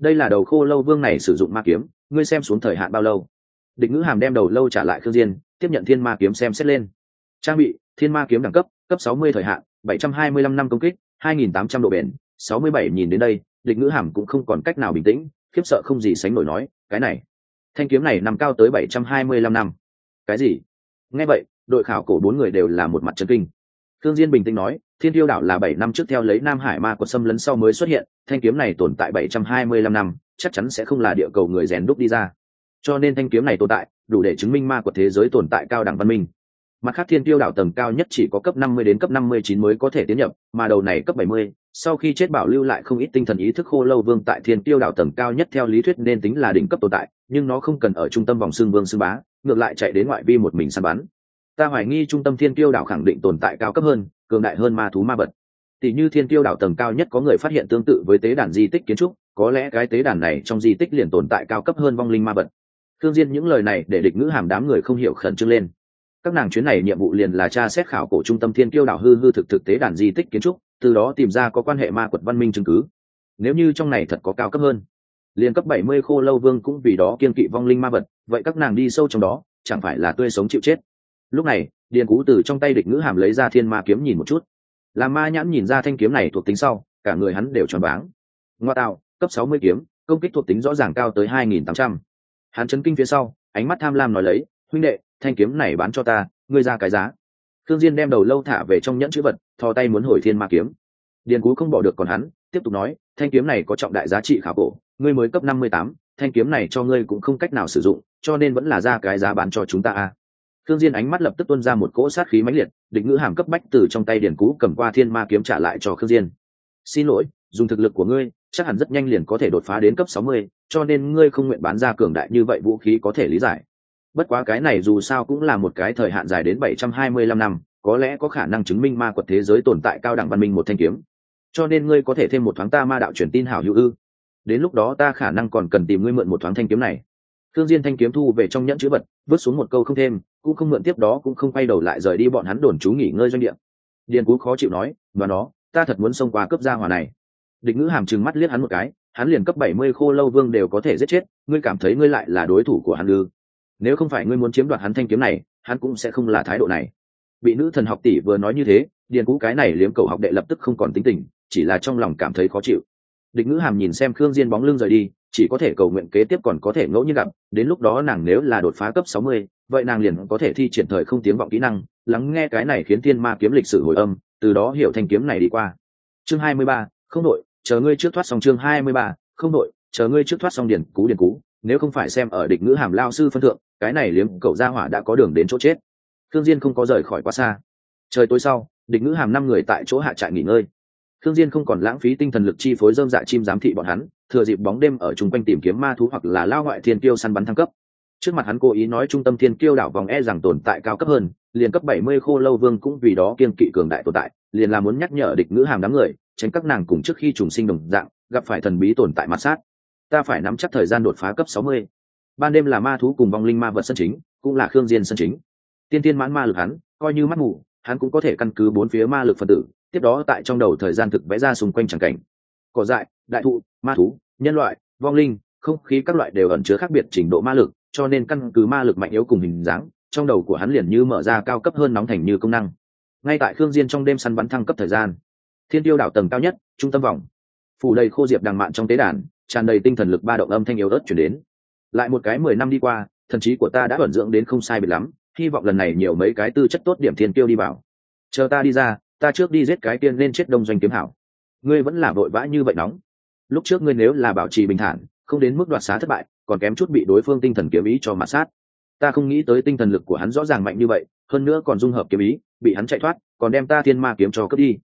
S1: Đây là đầu khô lâu vương này sử dụng ma kiếm, ngươi xem xuống thời hạn bao lâu. Địch ngữ hàm đem đầu lâu trả lại khương diên tiếp nhận thiên ma kiếm xem xét lên. Trang bị thiên ma kiếm đẳng cấp cấp 60 thời hạn 725 năm công kích 2.800 độ bền 67 nhìn đến đây địch ngữ hàm cũng không còn cách nào bình tĩnh khiếp sợ không gì sánh nổi nói cái này thanh kiếm này nằm cao tới 725 năm. Cái gì? Nghe vậy đội khảo cổ bốn người đều là một mặt chân kinh. Thương Diên bình tĩnh nói, Thiên Tiêu đảo là bảy năm trước theo lấy Nam Hải Ma của xâm lấn sau mới xuất hiện, thanh kiếm này tồn tại 725 năm, chắc chắn sẽ không là địa cầu người rèn đúc đi ra. Cho nên thanh kiếm này tồn tại, đủ để chứng minh ma của thế giới tồn tại cao đẳng văn minh. Mặt khác Thiên Tiêu đảo tầng cao nhất chỉ có cấp 50 đến cấp 59 mới có thể tiến nhập, mà đầu này cấp 70, sau khi chết bảo lưu lại không ít tinh thần ý thức khô lâu vương tại Thiên Tiêu đảo tầng cao nhất theo lý thuyết nên tính là đỉnh cấp tồn tại, nhưng nó không cần ở trung tâm vòng xương vương xương bá, ngược lại chạy đến ngoại vi một mình săn bắn. Ta hoài nghi trung tâm thiên tiêu đảo khẳng định tồn tại cao cấp hơn cường đại hơn ma thú ma vật. Tỷ như thiên tiêu đảo tầng cao nhất có người phát hiện tương tự với tế đàn di tích kiến trúc có lẽ cái tế đàn này trong di tích liền tồn tại cao cấp hơn vong linh ma vật thương diên những lời này để địch ngữ hàm đám người không hiểu khẩn trương lên. Các nàng chuyến này nhiệm vụ liền là tra xét khảo cổ trung tâm thiên kiêu đảo hư hư thực thực tế đàn di tích kiến trúc, từ đó tìm ra có quan hệ ma quật văn minh chứng cứ. Nếu như trong này thật có cao cấp hơn, liền cấp 70 khô lâu vương cũng vì đó kiên kỵ vong linh ma vật, vậy các nàng đi sâu trong đó, chẳng phải là tươi sống chịu chết. Lúc này, điền cú từ trong tay địch ngữ hàm lấy ra thiên ma kiếm nhìn một chút. Làm ma nhãn nhìn ra thanh kiếm này thuộc tính sau, cả người hắn đều tròn váng. Ngoa tạo, cấp sáu mươi kiếm, công kích thuộc tính rõ ràng cao tới hai nghìn tám trăm hắn chấn kinh phía sau ánh mắt tham lam nói lấy huynh đệ thanh kiếm này bán cho ta ngươi ra cái giá. Thương diên đem đầu lâu thả về trong nhẫn chữ vật thò tay muốn hồi thiên ma kiếm. Điền cú không bỏ được còn hắn tiếp tục nói thanh kiếm này có trọng đại giá trị khảo cổ ngươi mới cấp năm mươi tám thanh kiếm này cho ngươi cũng không cách nào sử dụng cho nên vẫn là ra cái giá bán cho chúng ta a. Thương Diên ánh mắt lập tức tuôn ra một cỗ sát khí mãnh liệt, định ngữ hàm cấp bách từ trong tay Điền Cú cầm qua Thiên Ma kiếm trả lại cho Khương Diên. "Xin lỗi, dùng thực lực của ngươi, chắc hẳn rất nhanh liền có thể đột phá đến cấp 60, cho nên ngươi không nguyện bán ra cường đại như vậy vũ khí có thể lý giải. Bất quá cái này dù sao cũng là một cái thời hạn dài đến 725 năm, có lẽ có khả năng chứng minh ma quật thế giới tồn tại cao đẳng văn minh một thanh kiếm. Cho nên ngươi có thể thêm một thoáng ta ma đạo truyền tin hảo hữu ư? Đến lúc đó ta khả năng còn cần tìm ngươi mượn một thoáng thanh kiếm này." Thương Diên thanh kiếm thu về trong nhẫn chữ vật, vứt xuống một câu không thêm, cũng không mượn tiếp đó cũng không quay đầu lại rời đi bọn hắn đồn trú nghỉ ngơi doanh địa. Điền Cú khó chịu nói, "Và nó, ta thật muốn xông qua cướp gia hỏa này." Địch Ngữ hàm trừng mắt liếc hắn một cái, hắn liền cấp 70 khô lâu vương đều có thể giết chết, ngươi cảm thấy ngươi lại là đối thủ của hắn ư? Nếu không phải ngươi muốn chiếm đoạt hắn thanh kiếm này, hắn cũng sẽ không là thái độ này. Bị nữ thần học tỷ vừa nói như thế, Điền Cũ cái này liếm cầu học đệ lập tức không còn tính tình, chỉ là trong lòng cảm thấy khó chịu. Địch Ngữ hàm nhìn xem Khương Diên bóng lưng rời đi, chỉ có thể cầu nguyện kế tiếp còn có thể ngẫu nhiên gặp đến lúc đó nàng nếu là đột phá cấp sáu mươi, vậy nàng liền có thể thi triển thời không tiếng vọng kỹ năng lắng nghe cái này khiến thiên ma kiếm lịch sử hồi âm từ đó hiểu thanh kiếm này đi qua chương hai mươi ba, không đội chờ ngươi trước thoát xong chương hai mươi ba, không đội chờ ngươi trước thoát xong điền cú điền cú nếu không phải xem ở địch ngữ hàm lao sư phân thượng cái này liếm cậu gia hỏa đã có đường đến chỗ chết. Thương diên không có rời khỏi quá xa. Trời tối sau địch ngữ hàm năm người tại chỗ hạ trại nghỉ ngơi. Thương diên không còn lãng phí tinh thần lực chi phối dơm dạ chim giám thị bọn hắn thừa dịp bóng đêm ở chung quanh tìm kiếm ma thú hoặc là lao ngoại thiên kiêu săn bắn thăng cấp. Trước mặt hắn cố ý nói trung tâm thiên kiêu đảo vòng e rằng tồn tại cao cấp hơn liền cấp bảy mươi khô lâu vương cũng vì đó kiên kỵ cường đại tồn tại liền là muốn nhắc nhở địch ngữ hàm đám người tránh các nàng cùng trước khi trùng sinh đồng dạng, gặp phải thần bí tồn tại mặt sát. Ta phải nắm chắc thời gian đột phá cấp sáu mươi. Ban đêm là ma thú cùng vong linh ma vật sân chính, cũng là khương diên sân chính. Tiên tiên mãn ma lực hắn, coi như mắt mù, hắn cũng có thể căn cứ bốn phía ma lực phân tử, tiếp đó tại trong đầu thời gian thực vẽ ra xung quanh chẳng cảnh. Cỏ dại, đại thụ, ma thú, nhân loại, vong linh, không khí các loại đều ẩn chứa khác biệt trình độ ma lực, cho nên căn cứ ma lực mạnh yếu cùng hình dáng, trong đầu của hắn liền như mở ra cao cấp hơn nóng thành như công năng. Ngay tại khương diên trong đêm săn bắn thăng cấp thời gian thiên tiêu đảo tầng cao nhất, trung tâm vòng. Phủ đầy khô diệp đằng mạn trong tế đàn, tràn đầy tinh thần lực ba động âm thanh yếu ớt chuyển đến. Lại một cái mười năm đi qua, thần trí của ta đã vận dưỡng đến không sai biệt lắm, hy vọng lần này nhiều mấy cái tư chất tốt điểm thiên tiêu đi vào. Chờ ta đi ra, ta trước đi giết cái tiên nên chết đông doanh kiếm hảo. Ngươi vẫn là vội vã như vậy nóng. Lúc trước ngươi nếu là bảo trì bình thản, không đến mức đoạt xá thất bại, còn kém chút bị đối phương tinh thần kiếm ý cho mạt sát. Ta không nghĩ tới tinh thần lực của hắn rõ ràng mạnh như vậy, hơn nữa còn dung hợp kiếm ý, bị hắn chạy thoát, còn đem ta thiên ma kiếm cho cướp đi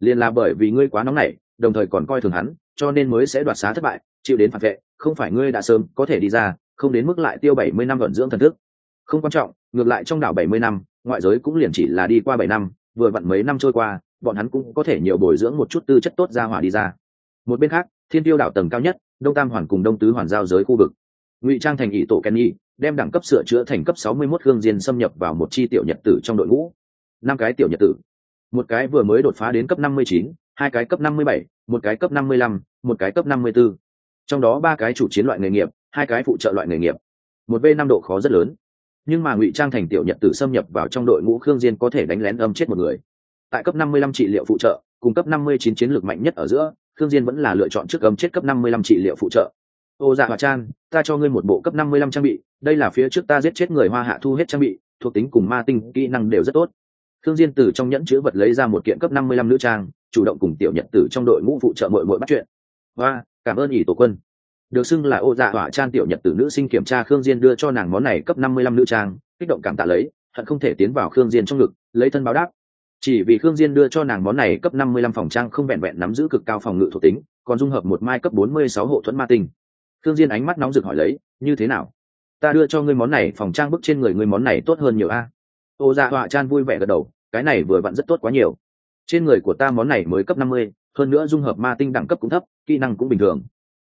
S1: liền là bởi vì ngươi quá nóng nảy, đồng thời còn coi thường hắn, cho nên mới sẽ đoạt xá thất bại, chịu đến phản vệ, không phải ngươi đã sớm có thể đi ra, không đến mức lại tiêu bảy mươi năm vận dưỡng thần thức. Không quan trọng, ngược lại trong đảo bảy mươi năm, ngoại giới cũng liền chỉ là đi qua bảy năm, vừa vặn mấy năm trôi qua, bọn hắn cũng có thể nhiều bồi dưỡng một chút tư chất tốt ra hỏa đi ra. Một bên khác, thiên tiêu đảo tầng cao nhất, đông tam hoàn cùng đông tứ hoàn giao giới khu vực. Ngụy trang thành ỷ tổ kenny, đem đẳng cấp sửa chữa thành cấp sáu mươi 61 gương diên xâm nhập vào một chi tiểu nhật tử trong đội ngũ. Năm cái tiểu nhật tử một cái vừa mới đột phá đến cấp năm mươi chín, hai cái cấp năm mươi bảy, một cái cấp năm mươi lăm, một cái cấp 54. trong đó ba cái chủ chiến loại nghề nghiệp, hai cái phụ trợ loại nghề nghiệp. Một v năm độ khó rất lớn. Nhưng mà ngụy trang thành tiểu nhật tử xâm nhập vào trong đội ngũ khương diên có thể đánh lén âm chết một người. Tại cấp 55 trị liệu phụ trợ, cùng cấp 59 chiến lược mạnh nhất ở giữa, khương diên vẫn là lựa chọn trước âm chết cấp 55 trị liệu phụ trợ. Ô dạ hòa chan, ta cho ngươi một bộ cấp 55 trang bị, đây là phía trước ta giết chết người hoa hạ thu hết trang bị, thuộc tính cùng ma tinh kỹ năng đều rất tốt khương diên từ trong nhẫn chứa vật lấy ra một kiện cấp 55 nữ trang, chủ động cùng tiểu nhật tử trong đội ngũ phụ trợ muội muội bắt chuyện. Hoa, cảm ơn ỷ tổ quân. Được xưng là ô dạ hỏa trang tiểu nhật tử nữ sinh kiểm tra khương diên đưa cho nàng món này cấp 55 nữ trang, kích động cảm tạ lấy, hận không thể tiến vào khương diên trong ngực, lấy thân báo đáp. Chỉ vì khương diên đưa cho nàng món này cấp 55 phòng trang không vẹn vẹn nắm giữ cực cao phòng ngự thuộc tính, còn dung hợp một mai cấp 46 hộ thuẫn ma tinh. Khương diên ánh mắt nóng rực hỏi lấy, như thế nào? Ta đưa cho ngươi món này, phòng trang bức trên người ngươi món này tốt hơn nhiều a ô dạ họa chan vui vẻ gật đầu cái này vừa vặn rất tốt quá nhiều. Trên người của ta món này mới cấp 50, hơn nữa dung hợp ma tinh đẳng cấp cũng thấp kỹ năng cũng bình thường.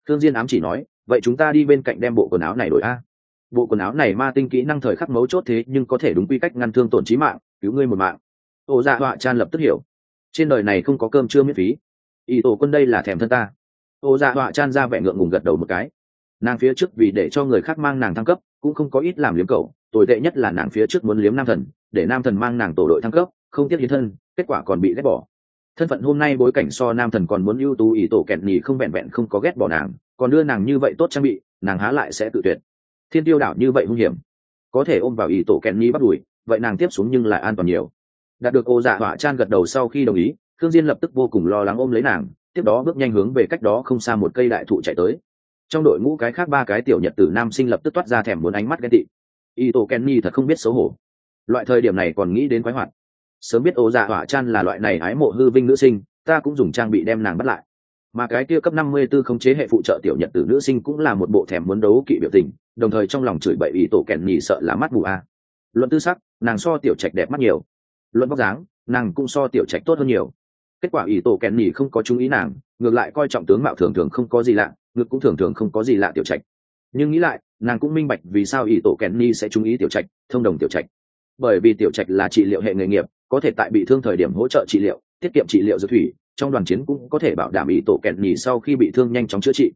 S1: Thương diên ám chỉ nói vậy chúng ta đi bên cạnh đem bộ quần áo này đổi a. Bộ quần áo này ma tinh kỹ năng thời khắc mấu chốt thế nhưng có thể đúng quy cách ngăn thương tổn chí mạng cứu ngươi một mạng. Ô dạ họa chan lập tức hiểu. Trên đời này không có cơm chưa miễn phí. Ý tổ quân đây là thèm thân ta. Ô dạ họa chan ra vẻ ngượng ngùng gật đầu một cái. Nàng phía trước vì để cho người khác mang nàng thăng cấp cũng không có ít làm liếm cậu, tồi tệ nhất là nàng phía trước muốn liếm nam thần để nam thần mang nàng tổ đội thăng cấp không tiếc hiến thân kết quả còn bị ghét bỏ. Thân phận hôm nay bối cảnh so nam thần còn muốn ưu tú ý tổ kẹt nhì không vẹn vẹn không có ghét bỏ nàng còn đưa nàng như vậy tốt trang bị nàng há lại sẽ tự tuyệt. Thiên tiêu đảo như vậy hung hiểm. Có thể ôm vào ý tổ kẹt nhì bắt đuổi vậy nàng tiếp xuống nhưng lại an toàn nhiều. Đạt được ô dạ họa chan gật đầu sau khi đồng ý thương diên lập tức vô cùng lo lắng ôm lấy nàng tiếp đó bước nhanh hướng về cách đó không xa một cây đại thụ chạy tới trong đội ngũ cái khác ba cái tiểu nhật tử nam sinh lập tức toát ra thèm muốn ánh mắt ghen tị. Y tổ kenny thật không biết xấu hổ. Loại thời điểm này còn nghĩ đến quái hoạt. Sớm biết ô dạ hỏa chan là loại này ái mộ hư vinh nữ sinh, ta cũng dùng trang bị đem nàng bắt lại. Mà cái kia cấp năm mươi 54 khống chế hệ phụ trợ tiểu nhật tử nữ sinh cũng là một bộ thèm muốn đấu kỵ biểu tình, đồng thời trong lòng chửi bậy ý tổ kèn nhì sợ là mắt mù a. Luận tư sắc, nàng so tiểu trạch đẹp mắt nhiều. Luận vóc dáng, nàng cũng so tiểu trạch tốt hơn nhiều. Kết quả ý tổ kèn nhì không có chú ý nàng, ngược lại coi trọng tướng mạo thường thường không có gì lạ ngực cũng thường thường không có gì lạ tiểu trạch. Nhưng nghĩ lại, nàng cũng minh bạch vì sao ý tổ kèn ni sẽ chú ý tiểu trạch, thông đồng tiểu trạch. Bởi vì tiểu trạch là trị liệu hệ nghề nghiệp, có thể tại bị thương thời điểm hỗ trợ trị liệu, tiết kiệm trị liệu dược thủy, trong đoàn chiến cũng có thể bảo đảm ý tổ kẹn nhì sau khi bị thương nhanh chóng chữa trị.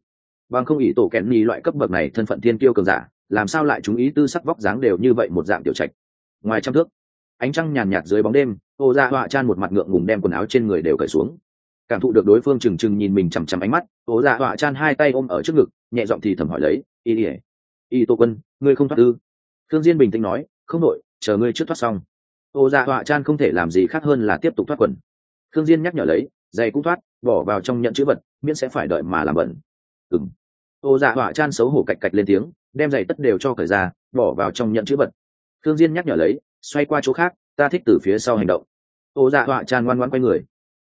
S1: Bằng không ý tổ kẹn nhì loại cấp bậc này thân phận thiên kiêu cường giả, làm sao lại chúng ý tư sắc vóc dáng đều như vậy một dạng tiểu trạch? Ngoài trăm thước, ánh trăng nhàn nhạt dưới bóng đêm, ô ra họa chan một mặt ngượng ngùng đem quần áo trên người đều cởi xuống cảm thụ được đối phương trừng trừng nhìn mình chằm chằm ánh mắt ô Dạ họa chan hai tay ôm ở trước ngực, nhẹ giọng thì thầm hỏi lấy, y ỉa y tô quân, ngươi không thoát ư? Thương diên bình tĩnh nói, không đội, chờ ngươi trước thoát xong. Ô dạ họa chan không thể làm gì khác hơn là tiếp tục thoát quần. Thương diên nhắc nhở lấy, giày cũng thoát, bỏ vào trong nhận chữ vật, miễn sẽ phải đợi mà làm bẩn. Ừng ô dạ họa chan xấu hổ cạch cạch lên tiếng, đem giày tất đều cho cởi ra, bỏ vào trong nhận chữ vật. Thương diên nhắc nhở lấy, xoay qua chỗ khác, ta thích từ phía sau hành động. Ô dạ họa chan ngoan ngoãn quay người.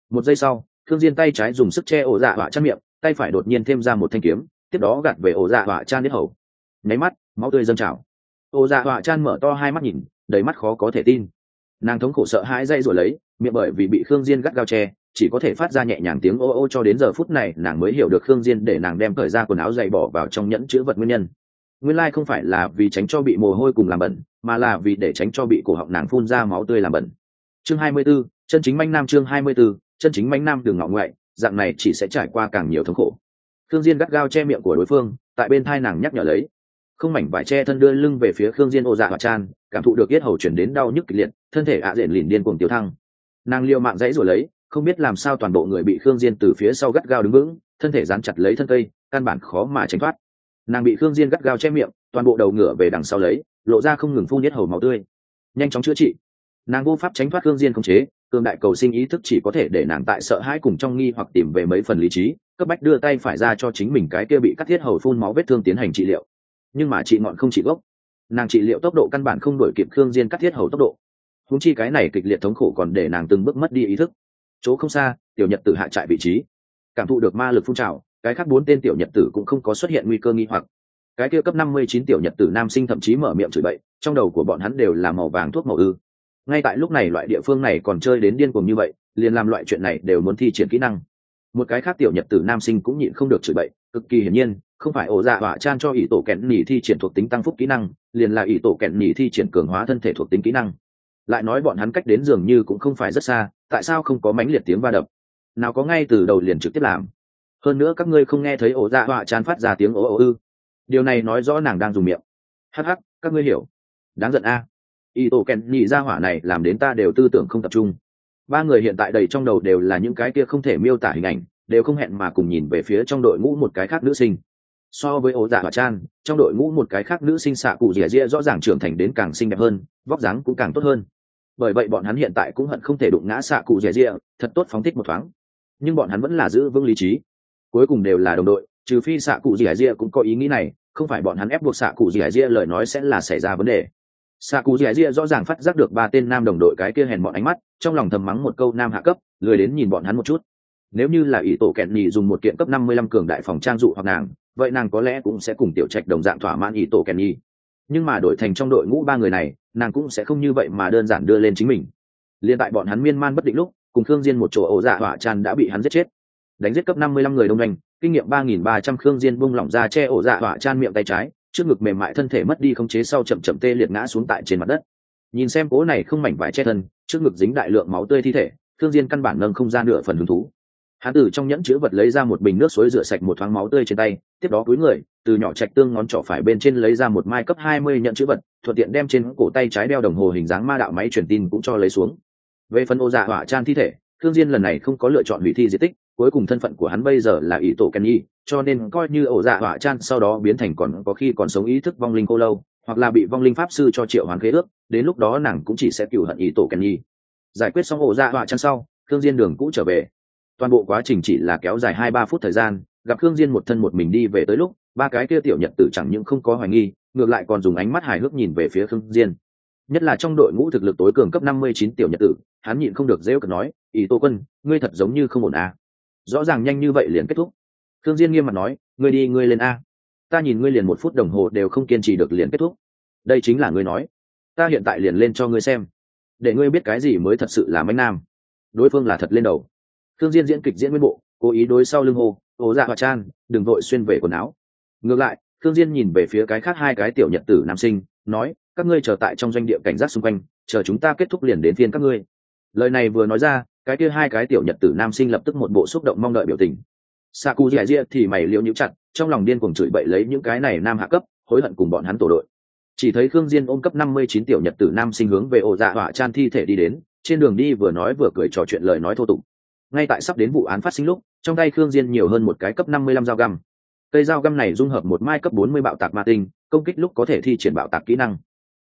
S1: Một giây sau thương diên tay trái dùng sức che ổ dạ hỏa chăn miệng tay phải đột nhiên thêm ra một thanh kiếm tiếp đó gạt về ổ dạ hỏa chan đến hầu. Nháy mắt máu tươi dâng trào. Ổ dạ hỏa chan mở to hai mắt nhìn đầy mắt khó có thể tin. Nàng thống khổ sợ hãi dây rồi lấy miệng bởi vì bị khương diên gắt gao che chỉ có thể phát ra nhẹ nhàng tiếng ô ô cho đến giờ phút này nàng mới hiểu được khương diên để nàng đem cởi ra quần áo dày bỏ vào trong nhẫn chứa vật nguyên nhân. Nguyên lai không phải là vì tránh cho bị mồ hôi cùng làm bẩn mà là vì để tránh cho bị cổ họng nàng phun ra máu tươi làm bẩn. Chương 24, chân chính manh nam chương 24, chân chính manh nam đường ngọ ngoại, dạng này chỉ sẽ trải qua càng nhiều thống khổ. Khương diên gắt gao che miệng của đối phương, tại bên thai nàng nhắc nhở lấy. Không mảnh vải che thân đưa lưng về phía khương diên ô dạ và chan, cảm thụ được yết hầu chuyển đến đau nhức kịch liệt, thân thể ạ à diện lìn điên cuồng tiêu thăng. Nàng liều mạng dãy rồi lấy, không biết làm sao toàn bộ người bị khương diên từ phía sau gắt gao đứng vững, thân thể dán chặt lấy thân cây, căn bản khó mà tránh thoát. Nàng bị khương diên gắt gao che miệng, toàn bộ đầu ngửa về đằng sau lấy, lộ ra không ngừng phun tiết hầu máu tươi. Nhanh chóng chữa trị. Nàng vô pháp tránh thoát khương diên không chế cường đại cầu sinh ý thức chỉ có thể để nàng tại sợ hãi cùng trong nghi hoặc tìm về mấy phần lý trí, cấp bách đưa tay phải ra cho chính mình cái kia bị cắt thiết hầu phun máu vết thương tiến hành trị liệu. Nhưng mà trị ngọn không trị gốc. Nàng trị liệu tốc độ căn bản không đổi kịp khương diên cắt thiết hầu tốc độ. Húng chi cái này kịch liệt thống khổ còn để nàng từng bước mất đi ý thức. Chỗ không xa, tiểu nhật tử hạ trại vị trí. Cảm thụ được ma lực phun trào, cái khác bốn tên tiểu nhật tử cũng không có xuất hiện nguy cơ nghi hoặc. Cái kia cấp năm mươi chín tiểu nhật tử nam sinh thậm chí mở miệng chửi bậy, trong đầu của bọn hắn đều là màu vàng thuốc màu ư ngay tại lúc này loại địa phương này còn chơi đến điên cuồng như vậy, liền làm loại chuyện này đều muốn thi triển kỹ năng. Một cái khác tiểu nhật tử nam sinh cũng nhịn không được chửi bậy, cực kỳ hiển nhiên, không phải ổ dạ họa chan cho ỷ tổ kẹn nhì thi triển thuộc tính tăng phúc kỹ năng, liền là ỷ tổ kẹn nhì thi triển cường hóa thân thể thuộc tính kỹ năng. Lại nói bọn hắn cách đến dường như cũng không phải rất xa, tại sao không có mãnh liệt tiếng va đập? Nào có ngay từ đầu liền trực tiếp làm. Hơn nữa các ngươi không nghe thấy ổ dạ họa chan phát ra tiếng ố ố ư. Điều này nói rõ nàng đang dùng miệng. Hh các ngươi hiểu. Đáng giận a y tổ kèn nhị ra hỏa này làm đến ta đều tư tưởng không tập trung. Ba người hiện tại đầy trong đầu đều là những cái kia không thể miêu tả hình ảnh, đều không hẹn mà cùng nhìn về phía trong đội ngũ một cái khác nữ sinh. So với ố dạ hỏa chan, trong đội ngũ một cái khác nữ sinh xạ cụ rỉa rỉa rõ ràng trưởng thành đến càng xinh đẹp hơn, vóc dáng cũng càng tốt hơn. Bởi vậy bọn hắn hiện tại cũng hận không thể đụng ngã xạ cụ rỉa rỉa thật tốt phóng thích một thoáng. Nhưng bọn hắn vẫn là giữ vững lý trí. Cuối cùng đều là đồng đội, trừ phi xạ cụ rỉa rỉa cũng có ý nghĩ này, không phải bọn hắn ép buộc xạ cụ rỉa rỉa lời nói sẽ là xảy ra vấn đề xạ cụ rỉa rỉa rõ ràng phát giác được ba tên nam đồng đội cái kia hèn bọn ánh mắt, trong lòng thầm mắng một câu nam hạ cấp, lười đến nhìn bọn hắn một chút. Nếu như là ý tổ kẹn nhì dùng một kiện cấp năm mươi lăm cường đại phòng trang dụ hoặc nàng, vậy nàng có lẽ cũng sẽ cùng tiểu trạch đồng dạng thỏa mãn ý tổ kẹn nhì. Nhưng mà đổi thành trong đội ngũ ba người này, nàng cũng sẽ không như vậy mà đơn giản đưa lên chính mình. Liên tại bọn hắn miên man bất định lúc, cùng khương diên một chỗ ổ dạ hỏa tràn đã bị hắn giết chết. Đánh giết cấp năm mươi lăm người đông doanh, kinh nghiệm ba nghìn ba trăm khương diên bung lỏng ra che ổ dạ hỏa tràn miệng tay trái trước ngực mềm mại thân thể mất đi khống chế sau chậm chậm tê liệt ngã xuống tại trên mặt đất. Nhìn xem cố này không mảnh vải che thân, trước ngực dính đại lượng máu tươi thi thể, thương diên căn bản nâng không ra nửa phần hứng thú. Hắn từ trong nhẫn chứa vật lấy ra một bình nước suối rửa sạch một thoáng máu tươi trên tay, tiếp đó cúi người, từ nhỏ trạch tương ngón trỏ phải bên trên lấy ra một mai cấp hai mươi nhận chữ vật, thuận tiện đem trên cổ tay trái đeo đồng hồ hình dáng ma đạo máy truyền tin cũng cho lấy xuống. Về phần ô dạ hỏa chan thi thể, thương diên lần này không có lựa chọn hủy thi di tích, cuối cùng thân phận của hắn bây giờ là ý tổ kenny cho nên coi như ổ dạ hỏa chan sau đó biến thành còn có khi còn sống ý thức vong linh cô lâu, hoặc là bị vong linh pháp sư cho triệu hoán khế ước, đến lúc đó nàng cũng chỉ sẽ cựu hận ý tổ kenny giải quyết xong ổ dạ hỏa chan sau thương diên đường cũ trở về. Toàn bộ quá trình chỉ là kéo dài hai ba phút thời gian, gặp thương diên một thân một mình đi về tới lúc, ba cái kia tiểu nhật tử chẳng những không có hoài nghi, ngược lại còn dùng ánh mắt hài hước nhìn về phía thương diên. Nhất là trong đội ngũ thực lực tối cường cấp năm mươi chín tiểu nhật tử, hắn nhịn không được rêu cợt nói, ý tô quân, ngươi thật giống như không ổn à. rõ ràng nhanh như vậy liền kết thúc. Thương diên nghiêm mặt nói ngươi đi ngươi lên a ta nhìn ngươi liền một phút đồng hồ đều không kiên trì được liền kết thúc đây chính là ngươi nói ta hiện tại liền lên cho ngươi xem để ngươi biết cái gì mới thật sự là mánh nam đối phương là thật lên đầu Thương Diên diễn kịch diễn nguyên bộ, cố ý đối sau lưng hồ, "Ố Dạ Hoa Chan, đừng vội xuyên về quần áo." Ngược lại, Thương Diên nhìn về phía cái khác hai cái tiểu nhật tử nam sinh, nói, "Các ngươi chờ tại trong doanh địa cảnh giác xung quanh, chờ chúng ta kết thúc liền đến phiên các ngươi." Lời này vừa nói ra, cái kia hai cái tiểu nhật tử nam sinh lập tức một bộ xúc động mong đợi biểu tình. Saku dịa thì mày liễu nhíu chặt, trong lòng điên cuồng chửi bậy lấy những cái này nam hạ cấp, hối hận cùng bọn hắn tổ đội. Chỉ thấy Khương Diên ôm cấp 59 tiểu nhật tử nam sinh hướng về ổ dạ hỏa chan thi thể đi đến, trên đường đi vừa nói vừa cười trò chuyện lời nói thô tục. Ngay tại sắp đến vụ án phát sinh lúc trong tay khương diên nhiều hơn một cái cấp năm mươi lăm dao găm. Cây dao găm này dung hợp một mai cấp bốn mươi bạo tạc ma tinh công kích lúc có thể thi triển bạo tạc kỹ năng.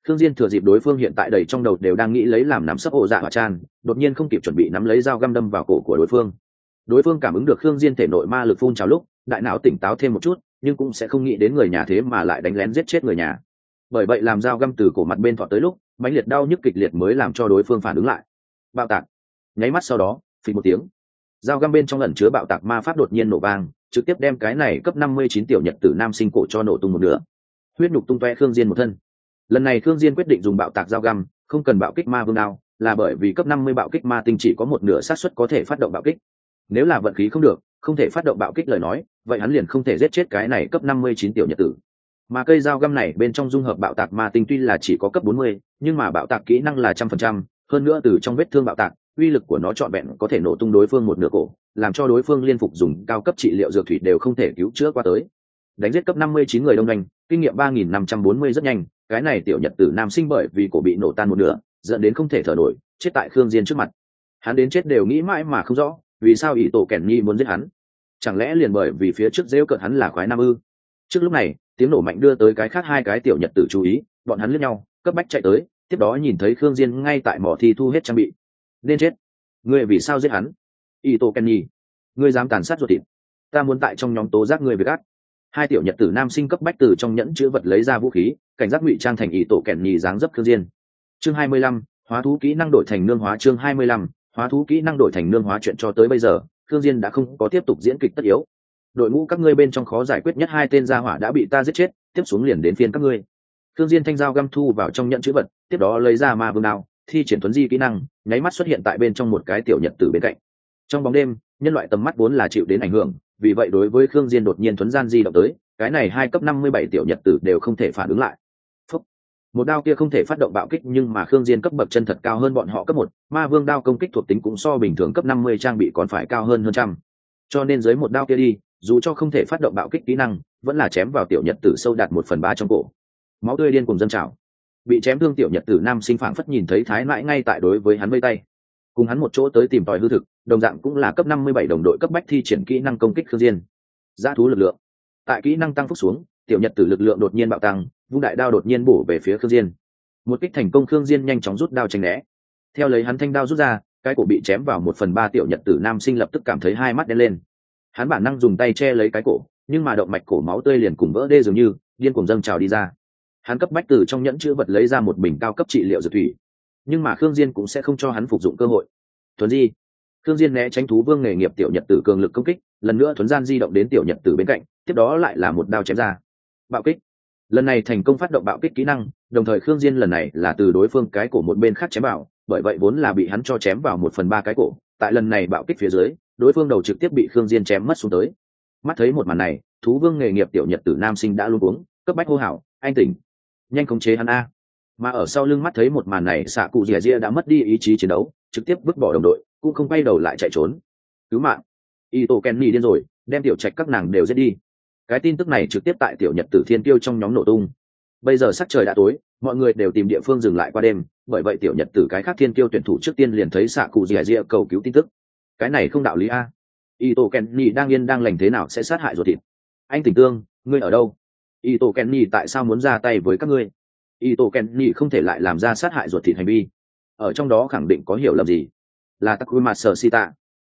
S1: Khương diên thừa dịp đối phương hiện tại đầy trong đầu đều đang nghĩ lấy làm nắm sấp ổ dạ hỏa chan đột nhiên không kịp chuẩn bị nắm lấy dao găm đâm vào cổ của đối phương đối phương cảm ứng được khương diên thể nội ma lực phun trào lúc, đại não tỉnh táo thêm một chút, nhưng cũng sẽ không nghĩ đến người nhà thế mà lại đánh lén giết chết người nhà. Bởi vậy làm dao găm từ cổ mặt bên thọ tới lúc, mãnh liệt đau nhức kịch liệt mới làm cho đối phương phản ứng lại. Bạo tạc. Nháy mắt sau đó, phình một tiếng. Dao găm bên trong lần chứa bạo tạc ma pháp đột nhiên nổ vang, trực tiếp đem cái này cấp năm mươi chín tiểu nhật tử nam sinh cổ cho nổ tung một nửa. Huyết nhục tung toe khương diên một thân. Lần này khương diên quyết định dùng bạo tạc dao găm, không cần bạo kích ma vương đao, là bởi vì cấp năm mươi bạo kích ma tinh chỉ có một nửa xác suất có thể phát động bạo kích nếu là vận khí không được, không thể phát động bạo kích lời nói, vậy hắn liền không thể giết chết cái này cấp năm mươi chín tiểu nhật tử. Mà cây dao găm này bên trong dung hợp bạo tạc ma tinh tuy là chỉ có cấp bốn mươi, nhưng mà bạo tạc kỹ năng là trăm phần trăm, hơn nữa từ trong vết thương bạo tạc, uy lực của nó trọn vẹn có thể nổ tung đối phương một nửa cổ, làm cho đối phương liên phục dùng cao cấp trị liệu dược thủy đều không thể cứu chữa qua tới. Đánh giết cấp 59 người đông nhanh kinh nghiệm 3.540 rất nhanh, cái này tiểu nhật tử nam sinh bởi vì cổ bị nổ tan một nửa, dẫn đến không thể thở nổi, chết tại khương diên trước mặt. Hắn đến chết đều nghĩ mãi mà không rõ vì sao ý tổ kèn nhi muốn giết hắn? Chẳng lẽ liền bởi vì phía trước rêu cợt hắn là khoái nam ư? Trước lúc này, tiếng nổ mạnh đưa tới cái khác hai cái tiểu nhật tử chú ý, bọn hắn lướt nhau, cấp bách chạy tới, tiếp đó nhìn thấy khương diên ngay tại mỏ thi thu hết trang bị. Nên chết! Ngươi vì sao giết hắn? Ý tổ kèn nhi ngươi dám tàn sát ruột thịt. Ta muốn tại trong nhóm tố giác ngươi với ác. Hai tiểu nhật tử nam sinh cấp bách từ trong nhẫn chứa vật lấy ra vũ khí, cảnh giác ngụy trang thành ý tổ kèn nhì dáng dấp khương diên. Chương hai mươi lăm, hóa thú kỹ năng đổi thành nương hóa chương hai mươi lăm hóa thú kỹ năng đổi thành nương hóa chuyện cho tới bây giờ thương diên đã không có tiếp tục diễn kịch tất yếu. Đội ngũ các ngươi bên trong khó giải quyết nhất hai tên gia hỏa đã bị ta giết chết, tiếp xuống liền đến phiên các ngươi. Thương diên thanh dao găm thu vào trong nhận chữ vật, tiếp đó lấy ra ma vương đao, thi triển tuấn di kỹ năng, nháy mắt xuất hiện tại bên trong một cái tiểu nhật tử bên cạnh. Trong bóng đêm, nhân loại tầm mắt vốn là chịu đến ảnh hưởng, vì vậy đối với khương diên đột nhiên thuấn gian di động tới, cái này hai cấp năm mươi bảy tiểu nhật tử đều không thể phản ứng lại một đao kia không thể phát động bạo kích, nhưng mà khương diên cấp bậc chân thật cao hơn bọn họ cấp một. Ma vương đao công kích thuộc tính cũng so bình thường cấp năm mươi trang bị còn phải cao hơn hơn trăm. Cho nên dưới một đao kia đi, dù cho không thể phát động bạo kích kỹ năng, vẫn là chém vào tiểu nhật tử sâu đạt một phần ba trong cổ. Máu tươi điên cùng dâng trào. Bị chém thương tiểu nhật tử nam sinh phảng phất nhìn thấy thái mãi ngay tại đối với hắn vây tay. Cùng hắn một chỗ tới tìm tòi hư thực, đồng dạng cũng là cấp năm mươi bảy đồng đội cấp bách thi triển kỹ năng công kích khương diên. Giá thú lực lượng. Tại kỹ năng tăng phúc xuống, tiểu nhật tử lực lượng đột nhiên bạo tăng vung đại đao đột nhiên bổ về phía khương diên. Một kích thành công, khương diên nhanh chóng rút đao tránh né. Theo lấy hắn thanh đao rút ra, cái cổ bị chém vào một phần ba tiểu nhật tử nam sinh lập tức cảm thấy hai mắt đen lên. Hắn bản năng dùng tay che lấy cái cổ, nhưng mà động mạch cổ máu tươi liền cùng vỡ đê dường như, điên cuồng dâng trào đi ra. Hắn cấp bách từ trong nhẫn chữ vật lấy ra một bình cao cấp trị liệu dược thủy. Nhưng mà khương diên cũng sẽ không cho hắn phục dụng cơ hội. Thuần di. Khương diên né tránh thú vương nghề nghiệp tiểu nhật tử cường lực công kích, lần nữa thuấn gian di động đến tiểu nhật tử bên cạnh, tiếp đó lại là một đao chém ra. Bạo kích lần này thành công phát động bạo kích kỹ năng, đồng thời khương diên lần này là từ đối phương cái cổ một bên khác chém vào, bởi vậy vốn là bị hắn cho chém vào một phần ba cái cổ, tại lần này bạo kích phía dưới, đối phương đầu trực tiếp bị khương diên chém mất xuống tới. Mắt thấy một màn này, thú vương nghề nghiệp tiểu nhật tử nam sinh đã luôn uống cấp bách hô hào, anh tỉnh, nhanh khống chế hắn a. Mà ở sau lưng mắt thấy một màn này xạ cụ rìa rìa đã mất đi ý chí chiến đấu, trực tiếp vứt bỏ đồng đội, cũng không quay đầu lại chạy trốn. Cứu mạng y tổ kenny điên rồi, đem tiểu trạch các nàng đều giết đi cái tin tức này trực tiếp tại tiểu nhật tử thiên tiêu trong nhóm nổ tung. Bây giờ sắc trời đã tối, mọi người đều tìm địa phương dừng lại qua đêm, bởi vậy tiểu nhật tử cái khác thiên tiêu tuyển thủ trước tiên liền thấy xạ cụ rìa rìa cầu cứu tin tức. Cái này không đạo lý a. Y tổ kenny đang yên đang lành thế nào sẽ sát hại ruột thịt? Anh tỉnh tương, ngươi ở đâu? Y tổ kenny tại sao muốn ra tay với các ngươi? Y tổ kenny không thể lại làm ra sát hại ruột thịt hành vi. Ở trong đó khẳng định có hiểu lầm gì? Là takuma Sita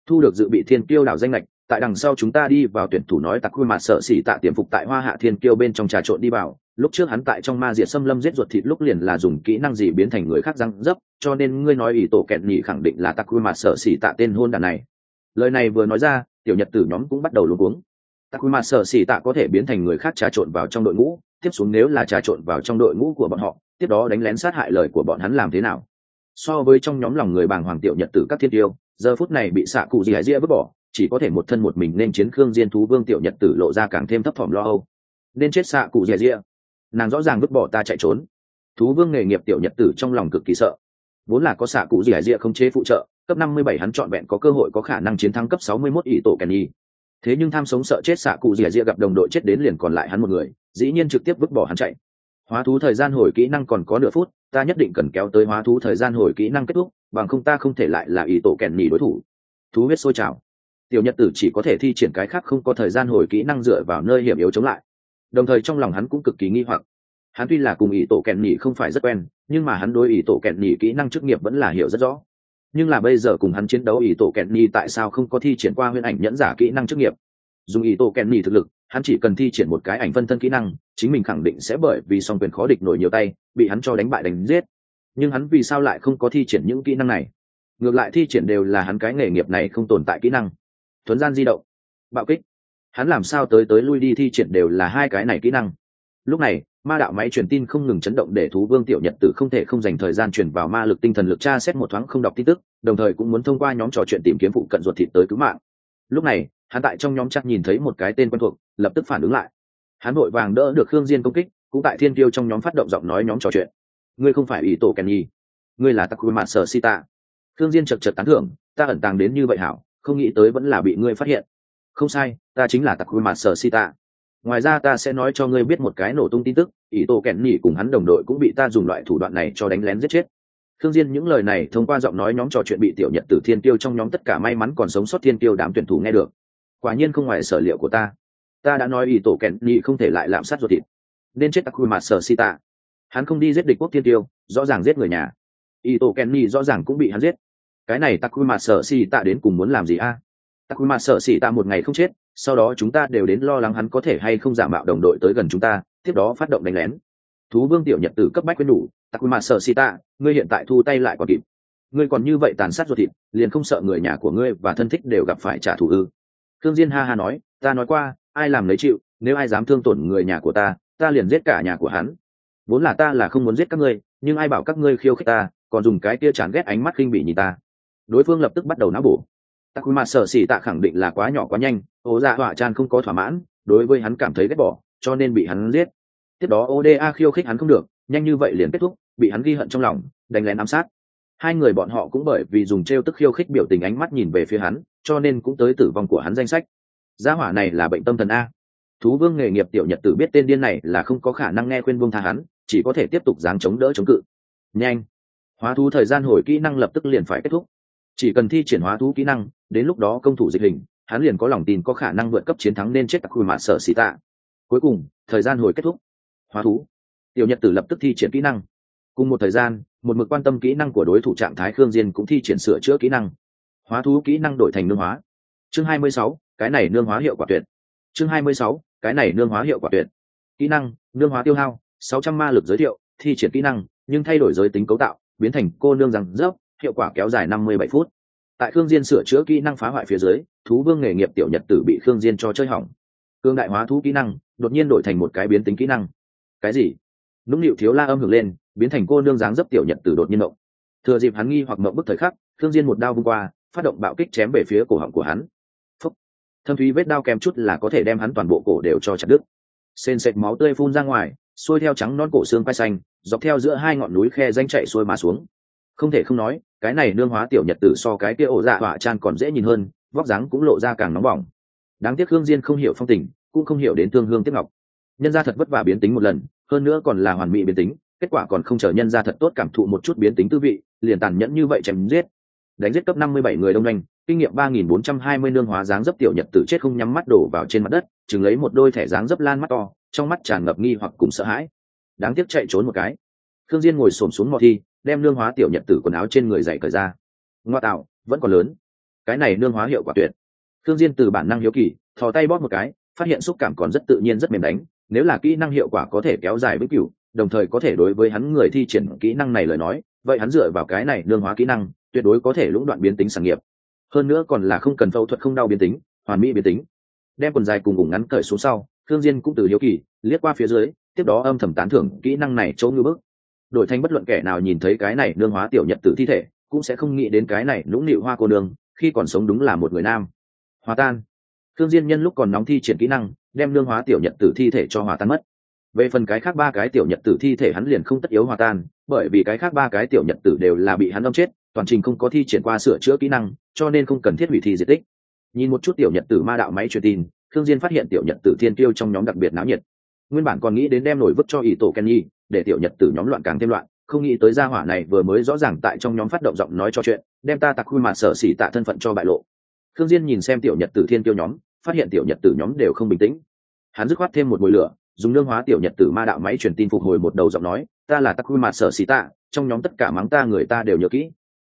S1: thu được dự bị thiên Tiêu đảo danh lệch tại đằng sau chúng ta đi vào tuyển thủ nói tặc khuôn mặt sợ xỉ tạ tiềm phục tại hoa hạ thiên kiêu bên trong trà trộn đi vào. Lúc trước hắn tại trong ma diệt xâm lâm giết ruột thịt lúc liền là dùng kỹ năng gì biến thành người khác răng dấp, cho nên ngươi nói ý tổ kẹt nhị khẳng định là tặc khuôn mặt sợ xỉ tạ tên hôn đàn này. Lời này vừa nói ra, tiểu nhật tử nhóm cũng bắt đầu luống cuống. Mặt sợ xỉ tạ có thể biến thành người khác trà trộn vào trong đội ngũ, tiếp xuống nếu là trà trộn vào trong đội ngũ của bọn họ, tiếp đó đánh lén sát hại lời của bọn hắn làm thế nào? So với trong nhóm lòng người bàng hoàng tiểu nhật tử các thiên tiêu, giờ phút này bị xạ cụ gì hải dĩa vứt bỏ chỉ có thể một thân một mình nên chiến khương diên thú vương tiểu nhật tử lộ ra càng thêm thấp thỏm lo âu. Nên chết xạ cụ rìa rìa. Nàng rõ ràng vứt bỏ ta chạy trốn. Thú vương nghề nghiệp tiểu nhật tử trong lòng cực kỳ sợ. Vốn là có xạ cụ rìa rìa không chế phụ trợ, cấp năm mươi bảy hắn chọn vẹn có cơ hội có khả năng chiến thắng cấp sáu mươi 61 ỷ tổ kenny thế nhưng tham sống sợ chết xạ cụ rỉa hải gặp đồng đội chết đến liền còn lại hắn một người, dĩ nhiên trực tiếp vứt bỏ hắn chạy. Hóa thú thời gian hồi kỹ năng còn có nửa phút, ta nhất định cần kéo tới hóa thú thời gian hồi kỹ năng kết thúc, bằng không ta không thể lại là ỷ tổ Kenny đối thủ. Thú huyết sôi trào tiểu nhật tử chỉ có thể thi triển cái khác không có thời gian hồi kỹ năng dựa vào nơi hiểm yếu chống lại. Đồng thời trong lòng hắn cũng cực kỳ nghi hoặc. Hắn tuy là cùng ý tổ kẹn nhị không phải rất quen, nhưng mà hắn đối ý tổ kẹn nhị kỹ năng chức nghiệp vẫn là hiểu rất rõ. Nhưng là bây giờ cùng hắn chiến đấu ý tổ kẹn nhị tại sao không có thi triển qua huyễn ảnh nhẫn giả kỹ năng chức nghiệp? Dùng ý tổ kẹn nhị thực lực, hắn chỉ cần thi triển một cái ảnh phân thân kỹ năng, chính mình khẳng định sẽ bởi vì song quyền khó địch nổi nhiều tay, bị hắn cho đánh bại đánh giết. Nhưng hắn vì sao lại không có thi triển những kỹ năng này? Ngược lại thi triển đều là hắn cái nghề nghiệp này không tồn tại kỹ năng thuấn gian di động, bạo kích. Hắn làm sao tới tới lui đi thi triển đều là hai cái này kỹ năng. Lúc này, ma đạo máy truyền tin không ngừng chấn động để thú vương tiểu nhật tử không thể không dành thời gian chuyển vào ma lực tinh thần lực tra xét một thoáng không đọc tin tức, đồng thời cũng muốn thông qua nhóm trò chuyện tìm kiếm phụ cận ruột thịt tới cứu mạng. Lúc này, hắn tại trong nhóm chắc nhìn thấy một cái tên quen thuộc, lập tức phản ứng lại. Hắn vội vàng đỡ được khương diên công kích, cũng tại thiên tiêu trong nhóm phát động giọng nói nhóm trò chuyện. Ngươi không phải ủy tổ kèn nhi ngươi là takui mặt sở si ta khương diên chật chật tán thưởng, ta ẩn tàng đến như vậy hảo không nghĩ tới vẫn là bị ngươi phát hiện không sai ta chính là takui mặt sở sita ngoài ra ta sẽ nói cho ngươi biết một cái nổ tung tin tức ý tô kèn nỉ cùng hắn đồng đội cũng bị ta dùng loại thủ đoạn này cho đánh lén giết chết Thương Diên những lời này thông qua giọng nói nhóm trò chuyện bị tiểu Nhật Tử Thiên Tiêu trong nhóm tất cả may mắn còn sống sót Thiên Tiêu đám tuyển thủ nghe được. Quả nhiên không ngoài sở liệu của ta. Ta đã nói ý tổ kẹn nhị không thể lại lạm sát ruột thịt. Nên chết Takui Sở Sita. Hắn không đi giết địch quốc Thiên Tiêu, rõ ràng giết người nhà. Ý tổ kẹn nhị rõ ràng cũng bị hắn giết. Cái này Takui Sở tạ đến cùng muốn làm gì a? À? sợ Sở tạ một ngày không chết, sau đó chúng ta đều đến lo lắng hắn có thể hay không giả mạo đồng đội tới gần chúng ta, tiếp đó phát động đánh lén. Thú Vương tiểu Nhật Tử cấp bách quên đủ, Takuma sợ tạ ngươi hiện tại thu tay lại còn kịp. Ngươi còn như vậy tàn sát ruột thịt, liền không sợ người nhà của ngươi và thân thích đều gặp phải trả thù ư? Thương Diên ha ha nói, ta nói qua, ai làm lấy chịu, nếu ai dám thương tổn người nhà của ta, ta liền giết cả nhà của hắn. Vốn là ta là không muốn giết các ngươi, nhưng ai bảo các ngươi khiêu khích ta, còn dùng cái kia chán ghét ánh mắt khinh bỉ nhìn ta. Đối phương lập tức bắt đầu náo bổ. mặt sờ xỉ tạ khẳng định là quá nhỏ quá nhanh, ô dạ họa tràn không có thỏa mãn, đối với hắn cảm thấy ghét bỏ, cho nên bị hắn giết. Tiếp đó Oda khiêu khích hắn không được, nhanh như vậy liền kết thúc, bị hắn ghi hận trong lòng đánh lén ám sát. Hai người bọn họ cũng bởi vì dùng t r e o tức khiêu khích biểu tình ánh mắt nhìn về phía hắn cho nên cũng tới tử vong của hắn danh sách. Gia hỏa này là bệnh tâm thần a. Thú vương nghề nghiệp tiểu nhật tử biết tên điên này là không có khả năng nghe khuyên vương tha hắn chỉ có thể tiếp tục dáng chống đỡ chống cự. Nhanh. Hóa thú thời gian hồi kỹ năng lập tức liền phải kết thúc chỉ cần thi triển hóa thú kỹ năng đến lúc đó công thủ dịch hình hắn liền có lòng tin có khả năng vượt cấp chiến thắng nên chết tặc khuy mạ sợ xì tạ. Cuối cùng thời gian hồi kết thúc. Hóa thú. Tiểu nhật tử lập tức thi triển kỹ năng. Cùng một thời gian một mực quan tâm kỹ năng của đối thủ trạng thái khương diên cũng thi triển sửa chữa kỹ năng. Hóa thú kỹ năng đổi thành nương hóa. Chương 26, cái này nương hóa hiệu quả tuyệt. Chương 26, cái này nương hóa hiệu quả tuyệt. Kỹ năng nương hóa tiêu hao 600 ma lực giới thiệu thi triển kỹ năng nhưng thay đổi giới tính cấu tạo biến thành cô nương rằng dốc hiệu quả kéo dài 57 phút. Tại khương diên sửa chữa kỹ năng phá hoại phía dưới, thú vương nghề nghiệp tiểu nhật tử bị khương diên cho chơi hỏng. Cương đại hóa thú kỹ năng, đột nhiên đổi thành một cái biến tính kỹ năng. Cái gì? Nũng nịu thiếu la âm hưởng lên, biến thành cô nương dáng dấp tiểu nhật tử đột nhiên động. Thừa dịp hắn nghi hoặc mộng bức thời khắc, khương diên một đao vung qua, phát động bạo kích chém về phía cổ họng của hắn. Phúc. thâm thúy vết đao kèm chút là có thể đem hắn toàn bộ cổ đều cho chặt đứt. Sền sệt máu tươi phun ra ngoài, xuôi theo trắng non cổ xương quai xanh, dọc theo giữa hai ngọn núi khe danh chạy xuôi mà xuống. Không thể không nói cái này nương hóa tiểu nhật tử so cái kia ổ dạ hỏa chan còn dễ nhìn hơn, vóc dáng cũng lộ ra càng nóng bỏng. Đáng tiếc hương diên không hiểu phong tình, cũng không hiểu đến thương hương tiếp ngọc. Nhân gia thật vất vả biến tính một lần, hơn nữa còn là hoàn mỹ biến tính, kết quả còn không chờ nhân gia thật tốt cảm thụ một chút biến tính tư vị, liền tàn nhẫn như vậy chém giết. Đánh giết cấp năm mươi bảy người đông doanh, kinh nghiệm ba nghìn bốn trăm hai mươi nương hóa dáng dấp tiểu nhật tử chết không nhắm mắt đổ vào trên mặt đất, chừng lấy một đôi thẻ dáng dấp lan mắt to, trong mắt tràn ngập nghi hoặc cùng sợ hãi. Đáng tiếc chạy trốn một cái thương diên ngồi xổm xuống mò thi, đem nương hóa tiểu nhật tử quần áo trên người dày cởi ra. Ngoa tạo, vẫn còn lớn. Cái này nương hóa hiệu quả tuyệt. Thương diên từ bản năng hiếu kỳ, thò tay bóp một cái, phát hiện xúc cảm còn rất tự nhiên rất mềm đánh. Nếu là kỹ năng hiệu quả có thể kéo dài vĩnh cửu, đồng thời có thể đối với hắn người thi triển kỹ năng này lời nói, vậy hắn dựa vào cái này nương hóa kỹ năng, tuyệt đối có thể lũng đoạn biến tính sản nghiệp. Hơn nữa còn là không cần phẫu thuật không đau biến tính, hoàn mỹ biến tính. Đem quần dài cùng cùng ngắn cởi xuống sau thương diên cũng từ hiếu kỳ, liếc qua phía dưới, tiếp đó âm thầm tán thưởng kỹ năng này chỗ ngư bức đổi thành bất luận kẻ nào nhìn thấy cái này nương hóa tiểu nhật tử thi thể, cũng sẽ không nghĩ đến cái này lũng nịu hoa cô nương, khi còn sống đúng là một người nam. Hòa tan. Thương diên nhân lúc còn nóng thi triển kỹ năng, đem nương hóa tiểu nhật tử thi thể cho hòa tan mất. Về phần cái khác ba cái tiểu nhật tử thi thể hắn liền không tất yếu hòa tan, bởi vì cái khác ba cái tiểu nhật tử đều là bị hắn đâm chết, toàn trình không có thi triển qua sửa chữa kỹ năng, cho nên không cần thiết hủy thi di tích. Nhìn một chút tiểu nhật tử ma đạo máy truyền tin thương diên phát hiện tiểu nhật tử thiên tiêu trong nhóm đặc biệt náo nhiệt. Nguyên bản còn nghĩ đến đem nổi vứt cho ỷ tổ kenny để tiểu nhật tử nhóm loạn càng thêm loạn, không nghĩ tới gia hỏa này vừa mới rõ ràng tại trong nhóm phát động giọng nói cho chuyện, đem ta tặc khuy mặt sở xỉ tạ thân phận cho bại lộ. Thương diên nhìn xem tiểu nhật tử thiên tiêu nhóm, phát hiện tiểu nhật tử nhóm đều không bình tĩnh. Hắn dứt khoát thêm một mùi lửa, dùng lương hóa tiểu nhật tử ma đạo máy truyền tin phục hồi một đầu giọng nói, ta là tặc khuy mặt sở xỉ tạ, trong nhóm tất cả mắng ta người ta đều nhớ kỹ.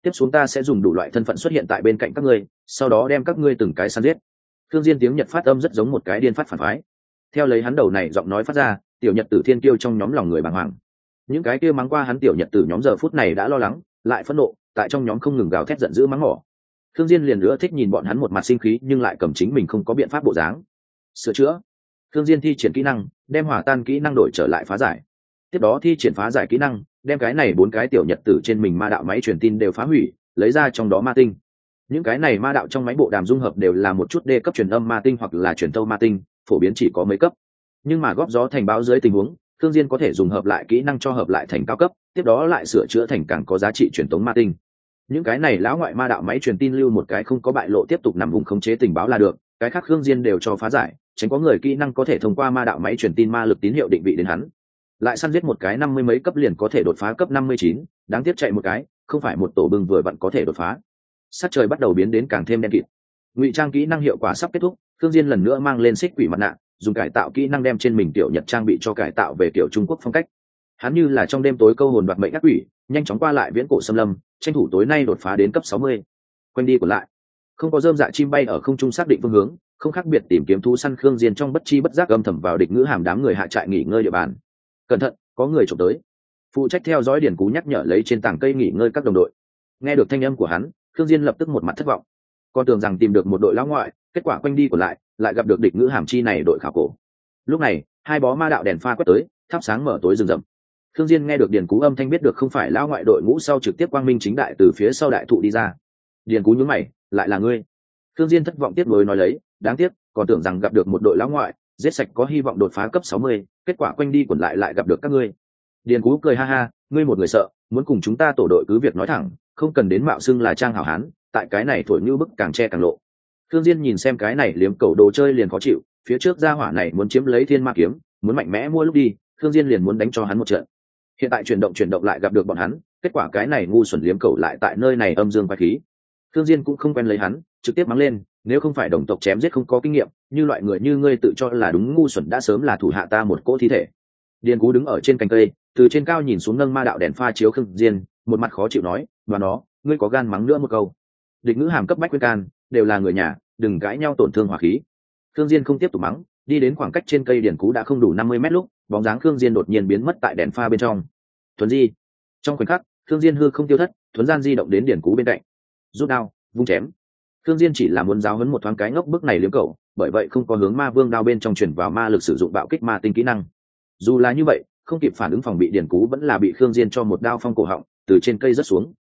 S1: Tiếp xuống ta sẽ dùng đủ loại thân phận xuất hiện tại bên cạnh các ngươi, sau đó đem các ngươi từng cái săn giết. Thương diên tiếng nhật phát âm rất giống một cái điên phát phản phái. Theo lấy hắn đầu này giọng nói phát ra tiểu nhật tử thiên kiêu trong nhóm lòng người bàng hoàng. Những cái kia mắng qua hắn tiểu nhật tử nhóm giờ phút này đã lo lắng, lại phẫn nộ, tại trong nhóm không ngừng gào thét giận dữ mắng mỏ. Thương diên liền nữa thích nhìn bọn hắn một mặt sinh khí, nhưng lại cầm chính mình không có biện pháp bộ dáng. Sửa chữa. Thương diên thi triển kỹ năng, đem hỏa tan kỹ năng đổi trở lại phá giải. Tiếp đó thi triển phá giải kỹ năng, đem cái này bốn cái tiểu nhật tử trên mình ma đạo máy truyền tin đều phá hủy, lấy ra trong đó ma tinh. Những cái này ma đạo trong máy bộ đàm dung hợp đều là một chút đê cấp truyền âm ma tinh hoặc là truyền tâu ma tinh, phổ biến chỉ có mấy cấp nhưng mà góp gió thành báo dưới tình huống thương diên có thể dùng hợp lại kỹ năng cho hợp lại thành cao cấp, tiếp đó lại sửa chữa thành càng có giá trị truyền tống ma tinh. Những cái này lão ngoại ma đạo máy truyền tin lưu một cái không có bại lộ tiếp tục nằm vùng khống chế tình báo là được, cái khác thương diên đều cho phá giải, tránh có người kỹ năng có thể thông qua ma đạo máy truyền tin ma lực tín hiệu định vị đến hắn. Lại săn giết một cái năm mươi mấy cấp liền có thể đột phá cấp năm mươi chín, đáng tiếc chạy một cái, không phải một tổ bưng vừa vặn có thể đột phá. Sát trời bắt đầu biến đến càng thêm đen kịt. Ngụy trang kỹ năng hiệu quả sắp kết thúc thương diên lần nữa mang lên xích quỷ mặt nạ dùng cải tạo kỹ năng đem trên mình tiểu nhật trang bị cho cải tạo về kiểu trung quốc phong cách. Hắn như là trong đêm tối câu hồn đoạt mệnh ác quỷ, nhanh chóng qua lại viễn cổ xâm lâm, tranh thủ tối nay đột phá đến cấp 60. quanh đi của lại. Không có dơm dạ chim bay ở không trung xác định phương hướng, không khác biệt tìm kiếm thú săn khương diên trong bất chi bất giác âm thầm vào địch ngữ hàm đám người hạ trại nghỉ ngơi địa bàn. Cẩn thận, có người trộm tới. Phụ trách theo dõi điển cú nhắc nhở lấy trên tảng cây nghỉ ngơi các đồng đội. Nghe được thanh âm của hắn, khương diên lập tức một mặt thất vọng. Con tưởng rằng tìm được một đội lão ngoại kết quả quanh đi còn lại lại gặp được địch ngữ hàm chi này đội khảo cổ. Lúc này hai bó ma đạo đèn pha quét tới thắp sáng mở tối rừng rậm. Thương diên nghe được điền cú âm thanh biết được không phải lão ngoại đội ngũ sau trực tiếp quang minh chính đại từ phía sau đại thụ đi ra. Điền cú nhướng mày lại là ngươi? Thương diên thất vọng tiếp nối nói lấy đáng tiếc còn tưởng rằng gặp được một đội lão ngoại giết sạch có hy vọng đột phá cấp 60, kết quả quanh đi quẩn lại lại gặp được các ngươi. Điền cú cười ha ha ngươi một người sợ muốn cùng chúng ta tổ đội cứ việc nói thẳng không cần đến mạo xưng là trang hảo hán tại cái này thổi như bức càng che càng lộ thương diên nhìn xem cái này liếm cầu đồ chơi liền khó chịu, phía trước gia hỏa này muốn chiếm lấy thiên ma kiếm, muốn mạnh mẽ mua lúc đi thương diên liền muốn đánh cho hắn một trận. Hiện tại chuyển động chuyển động lại gặp được bọn hắn, kết quả cái này ngu xuẩn liếm cầu lại tại nơi này âm dương quái khí. Thương diên cũng không quen lấy hắn, trực tiếp mắng lên, nếu không phải đồng tộc chém giết không có kinh nghiệm, như loại người như ngươi tự cho là đúng ngu xuẩn đã sớm là thủ hạ ta một cỗ thi thể. Điền cú đứng ở trên cành cây, từ trên cao nhìn xuống nâng ma đạo đèn pha chiếu khương diên, một mặt khó chịu nói và nó, ngươi có gan mắng nữa một câu. Địch ngữ hàm cấp bách quyết can đều là người nhà, đừng cãi nhau tổn thương hỏa khí. Khương diên không tiếp tục mắng, đi đến khoảng cách trên cây điển cú đã không đủ năm mươi mét lúc, bóng dáng khương diên đột nhiên biến mất tại đèn pha bên trong. Thuấn di. Trong khoảnh khắc, khương diên hư không tiêu thất, thuấn gian di động đến điển cú bên cạnh. Rút đao, vung chém. Khương diên chỉ là muốn giáo huấn một thoáng cái ngốc bước này liếm cậu, bởi vậy không có hướng ma vương đao bên trong chuyển vào ma lực sử dụng bạo kích ma tinh kỹ năng. Dù là như vậy, không kịp phản ứng phòng bị điển cú vẫn là bị khương diên cho một đao phong cổ họng, từ trên cây rất xuống.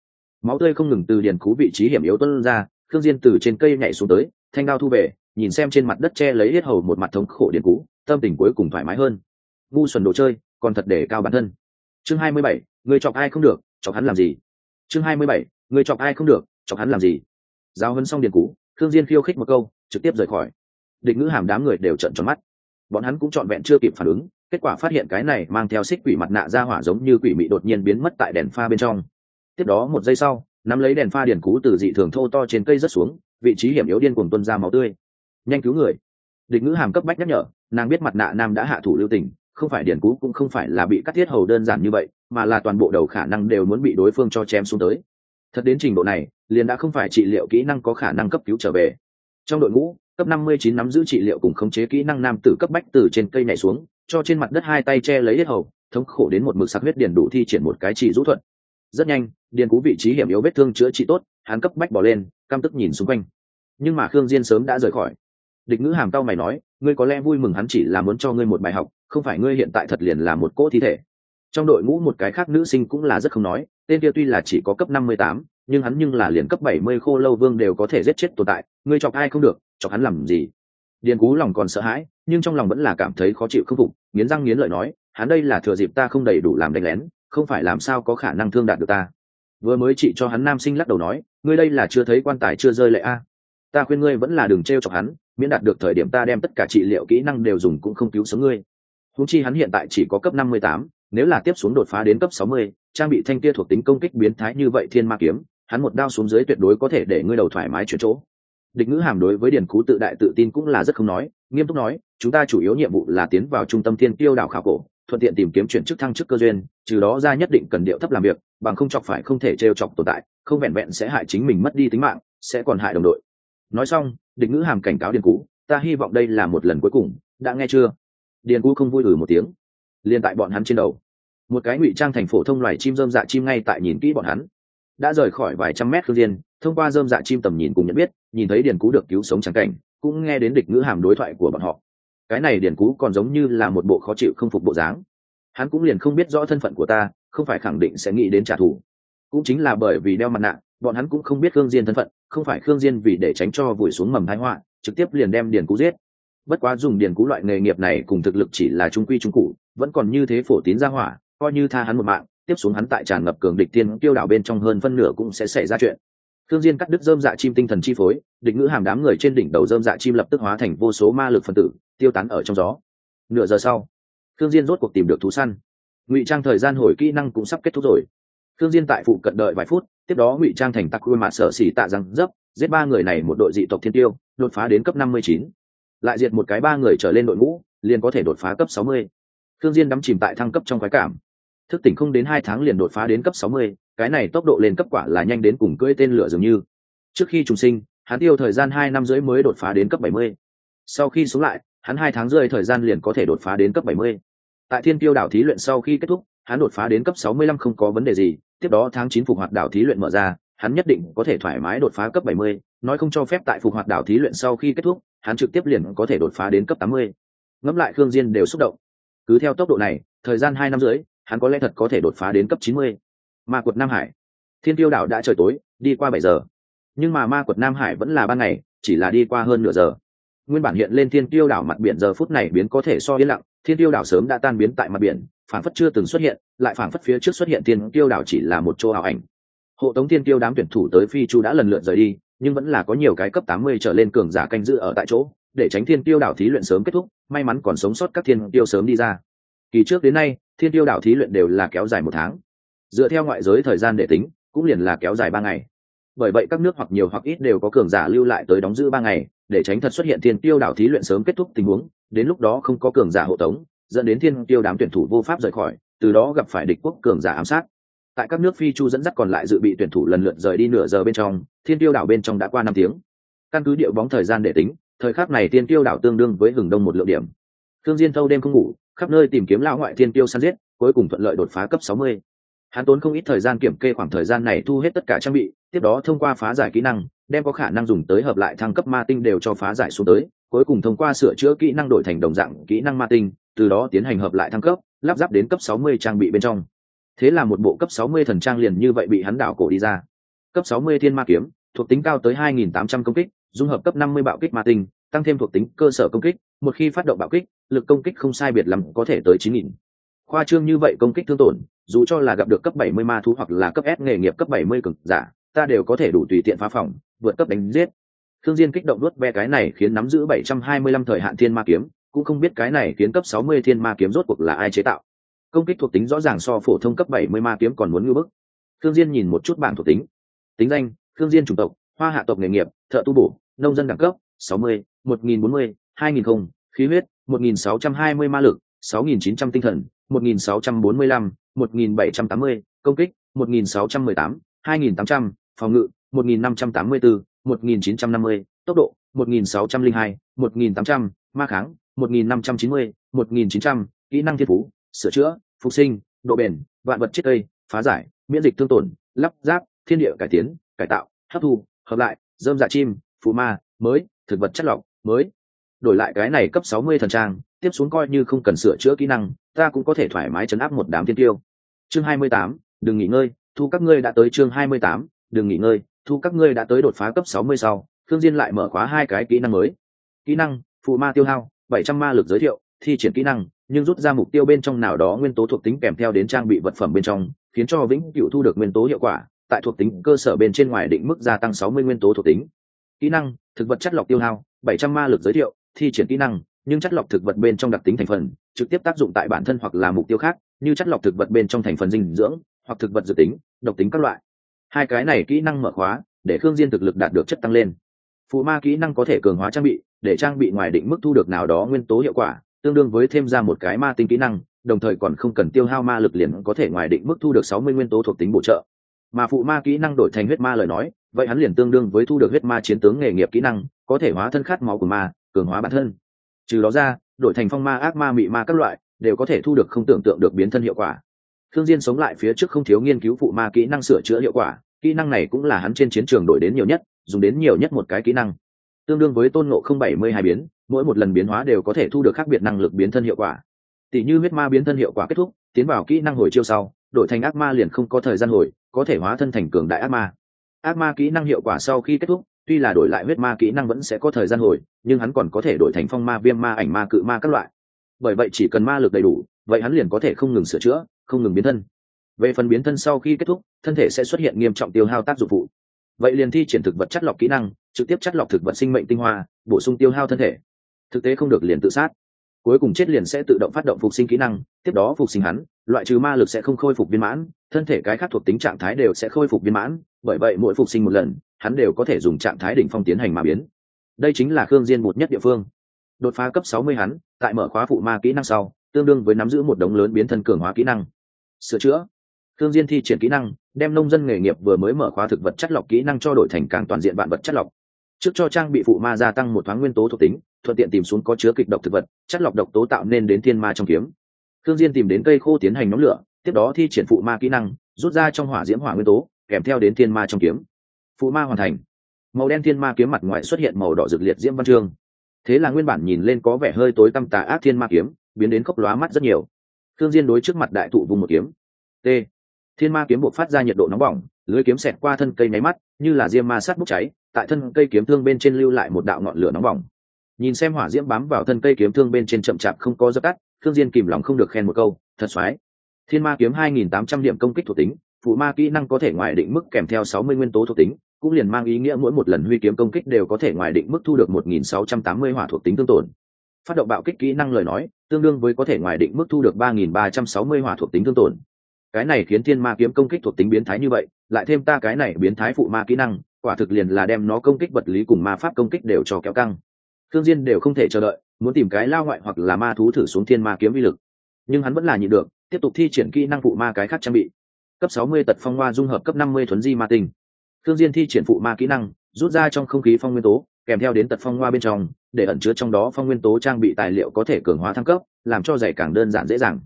S1: Máu tươi không ngừng từ điển cú vị trí hiểm yếu tuôn ra khương diên từ trên cây nhảy xuống tới thanh đao thu về nhìn xem trên mặt đất che lấy hết hầu một mặt thống khổ điện cú tâm tình cuối cùng thoải mái hơn. Ngu xuẩn đồ chơi còn thật để cao bản thân. Chương 27, người chọc ai không được chọc hắn làm gì? Chương 27, người chọc ai không được chọc hắn làm gì? Giao hấn xong điện cú khương diên khiêu khích một câu trực tiếp rời khỏi. Địch ngữ hàm đám người đều trợn tròn mắt. Bọn hắn cũng trọn vẹn chưa kịp phản ứng kết quả phát hiện cái này mang theo xích quỷ mặt nạ ra hỏa giống như quỷ mị đột nhiên biến mất tại đèn pha bên trong. Tiếp đó một giây sau nắm lấy đèn pha điển cú từ dị thường thô to trên cây rất xuống, vị trí hiểm yếu điên cuồng tuân ra máu tươi. Nhanh cứu người. Địch ngữ hàm cấp bách nhắc nhở, nàng biết mặt nạ nam đã hạ thủ lưu tình, không phải điển cú cũng không phải là bị cắt thiết hầu đơn giản như vậy, mà là toàn bộ đầu khả năng đều muốn bị đối phương cho chém xuống tới. Thật đến trình độ này, liền đã không phải trị liệu kỹ năng có khả năng cấp cứu trở về. Trong đội ngũ, cấp 59 nắm giữ trị liệu cùng khống chế kỹ năng nam tử cấp bách từ trên cây này xuống, cho trên mặt đất hai tay che lấy hết hầu, thống khổ đến một mực sắc huyết điển đủ thi triển một cái chỉ rũ thuận rất nhanh điền cú vị trí hiểm yếu vết thương chữa trị tốt hắn cấp bách bỏ lên căm tức nhìn xung quanh. Nhưng mà khương diên sớm đã rời khỏi. Địch ngữ hàm tao mày nói ngươi có lẽ vui mừng hắn chỉ là muốn cho ngươi một bài học không phải ngươi hiện tại thật liền là một cỗ thi thể. Trong đội ngũ một cái khác nữ sinh cũng là rất không nói tên kia tuy là chỉ có cấp 58, nhưng hắn nhưng là liền cấp 70 khô lâu vương đều có thể giết chết tồn tại ngươi chọc ai không được chọc hắn làm gì? Điền cú lòng còn sợ hãi nhưng trong lòng vẫn là cảm thấy khó chịu không phục nghiến răng nghiến lợi nói hắn đây là thừa dịp ta không đầy đủ làm đánh lén không phải làm sao có khả năng thương đạt được ta vừa mới chị cho hắn nam sinh lắc đầu nói, ngươi đây là chưa thấy quan tài chưa rơi lệ a. Ta khuyên ngươi vẫn là đừng t r e o chọc hắn, miễn đạt được thời điểm ta đem tất cả trị liệu kỹ năng đều dùng cũng không cứu sống ngươi. Húng chi hắn hiện tại chỉ có cấp năm mươi tám, nếu là tiếp xuống đột phá đến cấp sáu mươi, trang bị thanh kia thuộc tính công kích biến thái như vậy thiên ma kiếm, hắn một đao xuống dưới tuyệt đối có thể để ngươi đầu thoải mái chuyển chỗ. Địch ngữ hàm đối với điển cú tự đại tự tin cũng là rất không nói, nghiêm túc nói, chúng ta chủ yếu nhiệm vụ là tiến vào trung tâm thiên tiêu đảo khảo cổ, thuận tiện tìm kiếm chuyển chức thăng chức cơ duyên, trừ đó ra nhất định cần điệu thấp làm việc bằng không chọc phải không thể trêu chọc tồn tại, không vẹn vẹn sẽ hại chính mình mất đi tính mạng, sẽ còn hại đồng đội. Nói xong, địch ngữ hàm cảnh cáo điền cú ta hy vọng đây là một lần cuối cùng, đã nghe chưa? Điền cú không vui ử một tiếng, liền tại bọn hắn trên đầu. Một cái ngụy trang thành phổ thông loài chim dơm dạ chim ngay tại nhìn kỹ bọn hắn. Đã rời khỏi vài trăm mét khương diên, thông qua dơm dạ chim tầm nhìn cùng nhận biết, nhìn thấy điền cú được cứu sống trắng cảnh, cũng nghe đến địch ngữ hàm đối thoại của bọn họ. Cái này điền cú còn giống như là một bộ khó chịu không phục bộ dáng. Hắn cũng liền không biết rõ thân phận của ta không phải khẳng định sẽ nghĩ đến trả thù cũng chính là bởi vì đeo mặt nạ bọn hắn cũng không biết khương diên thân phận không phải khương diên vì để tránh cho vùi xuống mầm thái họa trực tiếp liền đem điền cú giết bất quá dùng điền cú loại nghề nghiệp này cùng thực lực chỉ là trung quy trung cụ vẫn còn như thế phổ tín ra hỏa coi như tha hắn một mạng tiếp xuống hắn tại tràn ngập cường địch tiên tiêu đảo bên trong hơn phân nửa cũng sẽ xảy ra chuyện Thương Diên cắt đứt dơm dạ chim tinh thần chi phối, địch ngữ hàm đám người trên đỉnh đầu dơm dạ chim lập tức hóa thành vô số ma lực phân tử, tiêu tán ở trong gió. Nửa giờ sau, Thương Diên rốt cuộc tìm được thú săn. Ngụy trang thời gian hồi kỹ năng cũng sắp kết thúc rồi. thương diên tại phụ cận đợi vài phút, tiếp đó ngụy trang thành tặc quy mạ sở xỉ tạ răng dấp giết ba người này một đội dị tộc thiên tiêu, đột phá đến cấp năm mươi chín. Lại diệt một cái ba người trở lên đội ngũ, liền có thể đột phá cấp sáu mươi. Thương diên đắm chìm tại thăng cấp trong khoái cảm. Thức tỉnh không đến hai tháng liền đột phá đến cấp sáu mươi, cái này tốc độ lên cấp quả là nhanh đến cùng cưỡi tên lửa dường như. Trước khi trùng sinh, hắn tiêu thời gian hai năm rưỡi mới đột phá đến cấp bảy mươi. Sau khi xuống lại, hắn hai tháng rưỡi thời gian liền có thể đột phá đến cấp bảy mươi tại thiên tiêu đảo thí luyện sau khi kết thúc, hắn đột phá đến cấp sáu mươi lăm không có vấn đề gì, tiếp đó tháng chín phục hoạt đảo thí luyện mở ra, hắn nhất định có thể thoải mái đột phá cấp bảy mươi, nói không cho phép tại phục hoạt đảo thí luyện sau khi kết thúc, hắn trực tiếp liền có thể đột phá đến cấp tám mươi. Ngẫm lại khương diên đều xúc động. Cứ theo tốc độ này, thời gian hai năm rưỡi, hắn có lẽ thật có thể đột phá đến cấp chín mươi. Ma quật nam hải. Thiên tiêu đảo đã trời tối, đi qua bảy giờ. Nhưng mà ma quật nam hải vẫn là ban ngày, chỉ là đi qua hơn nửa giờ nguyên bản hiện lên thiên tiêu đảo mặt biển giờ phút này biến có thể so yên lặng, thiên tiêu đảo sớm đã tan biến tại mặt biển phản phất chưa từng xuất hiện, lại phản phất phía trước xuất hiện thiên tiêu đảo chỉ là một chỗ ảo ảnh. Hộ tống thiên tiêu đám tuyển thủ tới phi chu đã lần lượt rời đi, nhưng vẫn là có nhiều cái cấp tám mươi trở lên cường giả canh giữ ở tại chỗ, để tránh thiên tiêu đảo thí luyện sớm kết thúc, may mắn còn sống sót các thiên tiêu sớm đi ra. Kỳ trước đến nay, thiên tiêu đảo thí luyện đều là kéo dài một tháng. Dựa theo ngoại giới thời gian để tính, cũng liền là kéo dài ba ngày bởi vậy các nước hoặc nhiều hoặc ít đều có cường giả lưu lại tới đóng giữ ba ngày, để tránh thật xuất hiện thiên tiêu đảo thí luyện sớm kết thúc tình huống, đến lúc đó không có cường giả hộ tống, dẫn đến thiên tiêu đám tuyển thủ vô pháp rời khỏi, từ đó gặp phải địch quốc cường giả ám sát. Tại các nước phi chu dẫn dắt còn lại dự bị tuyển thủ lần lượt rời đi nửa giờ bên trong, thiên tiêu đảo bên trong đã qua năm tiếng. Căn cứ điệu bóng thời gian để tính, thời khắc này thiên tiêu đảo tương đương với hừng đông một lượng điểm. Thương diên thâu đêm không ngủ, khắp nơi tìm kiếm lão ngoại thiên tiêu săn giết, cuối cùng thuận lợi đột phá cấp 60. hắn tốn không ít thời gian kiểm kê khoảng thời gian này thu hết tất cả trang bị tiếp đó thông qua phá giải kỹ năng, đem có khả năng dùng tới hợp lại thăng cấp ma tinh đều cho phá giải xuống tới, cuối cùng thông qua sửa chữa kỹ năng đổi thành đồng dạng kỹ năng ma tinh, từ đó tiến hành hợp lại thăng cấp, lắp ráp đến cấp 60 trang bị bên trong thế là một bộ cấp 60 thần trang liền như vậy bị hắn đảo cổ đi ra cấp 60 thiên ma kiếm, thuộc tính cao tới 2.800 công kích, dung hợp cấp 50 bạo kích ma tinh, tăng thêm thuộc tính cơ sở công kích, một khi phát động bạo kích, lực công kích không sai biệt lắm có thể tới 9.000. khoa trương như vậy công kích thương tổn, dù cho là gặp được cấp 70 ma thú hoặc là cấp S nghề nghiệp cấp 70 cực giả ta đều có thể đủ tùy tiện phá phòng vượt cấp đánh giết. Thương diên kích động nuốt ve cái này khiến nắm giữ 725 thời hạn thiên ma kiếm cũng không biết cái này khiến cấp 60 thiên ma kiếm rốt cuộc là ai chế tạo. Công kích thuộc tính rõ ràng so phổ thông cấp 70 ma kiếm còn muốn ngưu bức. Thương diên nhìn một chút bảng thuộc tính. Tính danh thương diên chủng tộc hoa hạ tộc nghề nghiệp thợ tu bổ nông dân đẳng cấp 60, 1040, 2000 không khí huyết 1620 ma lực 6900 tinh thần 1645, 1780, công kích 1618, 2800, phòng ngự 1584, 1950, tốc độ 1602, 1800, ma kháng 1590, 1900, kỹ năng thiên phú sửa chữa phục sinh độ bền vạn vật chết cây phá giải miễn dịch thương tổn lắp ráp thiên địa cải tiến cải tạo hấp thu hợp lại dơm dạ chim phù ma mới thực vật chất lọc mới. Đổi lại cái này cấp sáu mươi thần trang tiếp xuống coi như không cần sửa chữa kỹ năng ta cũng có thể thoải mái chấn áp một đám thiên tiêu. Chương hai mươi tám đừng nghỉ ngơi thu các ngươi đã tới chương hai mươi tám đừng nghỉ ngơi, thu các ngươi đã tới đột phá cấp sáu mươi sau thương diên lại mở khóa hai cái kỹ năng mới. Kỹ năng, phụ ma tiêu hao, bảy trăm ma lực giới thiệu, thi triển kỹ năng, nhưng rút ra mục tiêu bên trong nào đó nguyên tố thuộc tính kèm theo đến trang bị vật phẩm bên trong, khiến cho vĩnh cửu thu được nguyên tố hiệu quả, tại thuộc tính cơ sở bên trên ngoài định mức gia tăng 60 nguyên tố thuộc tính. Kỹ năng, thực vật chất lọc tiêu hao 700 ma lực giới thiệu, thi triển kỹ năng, nhưng chất lọc thực vật bên trong đặc tính thành phần, trực tiếp tác dụng tại bản thân hoặc là mục tiêu khác, như chất lọc thực vật bên trong thành phần dinh dưỡng, hoặc thực vật dự tính, độc tính các loại hai cái này kỹ năng mở khóa, để khương diên thực lực đạt được chất tăng lên. Phụ ma kỹ năng có thể cường hóa trang bị, để trang bị ngoài định mức thu được nào đó nguyên tố hiệu quả, tương đương với thêm ra một cái ma tinh kỹ năng, đồng thời còn không cần tiêu hao ma lực liền có thể ngoài định mức thu được sáu mươi nguyên tố thuộc tính bổ trợ. Mà phụ ma kỹ năng đổi thành huyết ma lời nói, vậy hắn liền tương đương với thu được huyết ma chiến tướng nghề nghiệp kỹ năng, có thể hóa thân khát máu của ma, cường hóa bản thân. Trừ đó ra, đổi thành phong ma, ác ma, mị ma các loại, đều có thể thu được không tưởng tượng được biến thân hiệu quả thương diên sống lại phía trước không thiếu nghiên cứu phụ ma kỹ năng sửa chữa hiệu quả, kỹ năng này cũng là hắn trên chiến trường đổi đến nhiều nhất, dùng đến nhiều nhất một cái kỹ năng. Tương đương với tôn ngộ không bảy mươi hai biến, mỗi một lần biến hóa đều có thể thu được khác biệt năng lực biến thân hiệu quả. Tỷ như huyết ma biến thân hiệu quả kết thúc, tiến vào kỹ năng hồi chiêu sau, đổi thành ác ma liền không có thời gian hồi, có thể hóa thân thành cường đại ác ma. Ác ma kỹ năng hiệu quả sau khi kết thúc, tuy là đổi lại huyết ma kỹ năng vẫn sẽ có thời gian hồi, nhưng hắn còn có thể đổi thành phong ma, viêm ma, ảnh ma, cự ma các loại. Bởi vậy chỉ cần ma lực đầy đủ, vậy hắn liền có thể không ngừng sửa chữa không ngừng biến thân. Về phần biến thân sau khi kết thúc, thân thể sẽ xuất hiện nghiêm trọng tiêu hao tác dụng phụ. Vậy liền thi triển thực vật chất lọc kỹ năng, trực tiếp chất lọc thực vật sinh mệnh tinh hoa, bổ sung tiêu hao thân thể. Thực tế không được liền tự sát. Cuối cùng chết liền sẽ tự động phát động phục sinh kỹ năng, tiếp đó phục sinh hắn, loại trừ ma lực sẽ không khôi phục viên mãn, thân thể cái khác thuộc tính trạng thái đều sẽ khôi phục viên mãn, bởi vậy mỗi phục sinh một lần, hắn đều có thể dùng trạng thái đỉnh phong tiến hành mà biến. Đây chính là khương diên một nhất địa phương. Đột phá cấp 60 hắn, tại mở khóa phụ ma kỹ năng sau, tương đương với nắm giữ một đống lớn biến thân cường hóa kỹ năng sửa chữa. Thương diên thi triển kỹ năng, đem nông dân nghề nghiệp vừa mới mở khóa thực vật chất lọc kỹ năng cho đổi thành càng toàn diện vạn vật chất lọc. Trước cho trang bị phụ ma gia tăng một thoáng nguyên tố thuộc tính, thuận tiện tìm xuống có chứa kịch độc thực vật, chất lọc độc tố tạo nên đến thiên ma trong kiếm. Thương diên tìm đến cây khô tiến hành nóng lửa, tiếp đó thi triển phụ ma kỹ năng, rút ra trong hỏa diễm hỏa nguyên tố, kèm theo đến thiên ma trong kiếm. Phụ ma hoàn thành. Màu đen thiên ma kiếm mặt ngoài xuất hiện màu đỏ rực liệt diễm văn chương. Thế là nguyên bản nhìn lên có vẻ hơi tối tăm tà ác thiên ma kiếm, biến đến khốc lóa mắt rất nhiều thương diên đối trước mặt đại thụ vùng một kiếm. T. Thiên ma kiếm buộc phát ra nhiệt độ nóng bỏng, lưới kiếm xẹt qua thân cây máy mắt, như là diêm ma sát bốc cháy, tại thân cây kiếm thương bên trên lưu lại một đạo ngọn lửa nóng bỏng. Nhìn xem hỏa diễm bám vào thân cây kiếm thương bên trên chậm chạp không có dập tắt thương diên kìm lòng không được khen một câu, thật xoái. Thiên ma kiếm 2.800 điểm công kích thuộc tính, phụ ma kỹ năng có thể ngoài định mức kèm theo 60 nguyên tố thuộc tính, cũng liền mang ý nghĩa mỗi một lần huy kiếm công kích đều có thể ngoài định mức thu được 1.680 hỏa thuộc tính tương tổn phát động bạo kích kỹ năng lời nói, tương đương với có thể ngoài định mức thu được 3.360 hỏa thuộc tính tương tổn. Cái này khiến thiên ma kiếm công kích thuộc tính biến thái như vậy, lại thêm ta cái này biến thái phụ ma kỹ năng, quả thực liền là đem nó công kích vật lý cùng ma pháp công kích đều cho kéo căng. Thương diên đều không thể chờ đợi, muốn tìm cái lao ngoại hoặc là ma thú thử xuống thiên ma kiếm vi lực. Nhưng hắn vẫn là nhịn được, tiếp tục thi triển kỹ năng phụ ma cái khác trang bị. Cấp 60 tật phong hoa dung hợp cấp 50 thuấn di ma tinh. Thương diên thi triển phụ ma kỹ năng, rút ra trong không khí phong nguyên tố, kèm theo đến tật phong hoa bên trong để ẩn chứa trong đó phong nguyên tố trang bị tài liệu có thể cường hóa thăng cấp, làm cho giày càng đơn giản dễ dàng.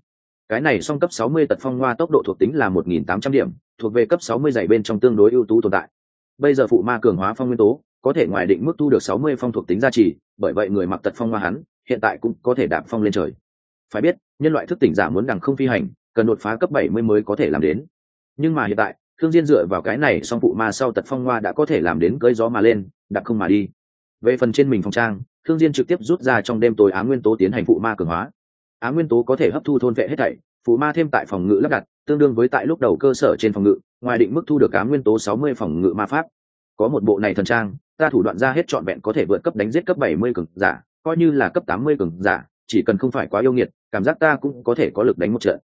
S1: Cái này song cấp 60 tật phong hoa tốc độ thuộc tính là 1.800 điểm, thuộc về cấp 60 giày bên trong tương đối ưu tú tồn tại. Bây giờ phụ ma cường hóa phong nguyên tố, có thể ngoài định mức thu được 60 phong thuộc tính gia trì, bởi vậy người mặc tật phong hoa hắn, hiện tại cũng có thể đạp phong lên trời. Phải biết, nhân loại thức tỉnh giả muốn đằng không phi hành, cần đột phá cấp 70 mới có thể làm đến. Nhưng mà hiện tại thương diên dựa vào cái này song phụ ma sau tật phong hoa đã có thể làm đến cưỡi gió mà lên, đạp không mà đi. Về phần trên mình phong trang thương diên trực tiếp rút ra trong đêm tối ám nguyên tố tiến hành phụ ma cường hóa. Ám nguyên tố có thể hấp thu thôn vệ hết thảy, phụ ma thêm tại phòng ngự lắp đặt, tương đương với tại lúc đầu cơ sở trên phòng ngự, ngoài định mức thu được ám nguyên tố 60 phòng ngự ma pháp. Có một bộ này thần trang, ta thủ đoạn ra hết trọn vẹn có thể vượt cấp đánh giết cấp 70 cường giả, coi như là cấp 80 cường giả, chỉ cần không phải quá yêu nghiệt, cảm giác ta cũng có thể có lực đánh một trận.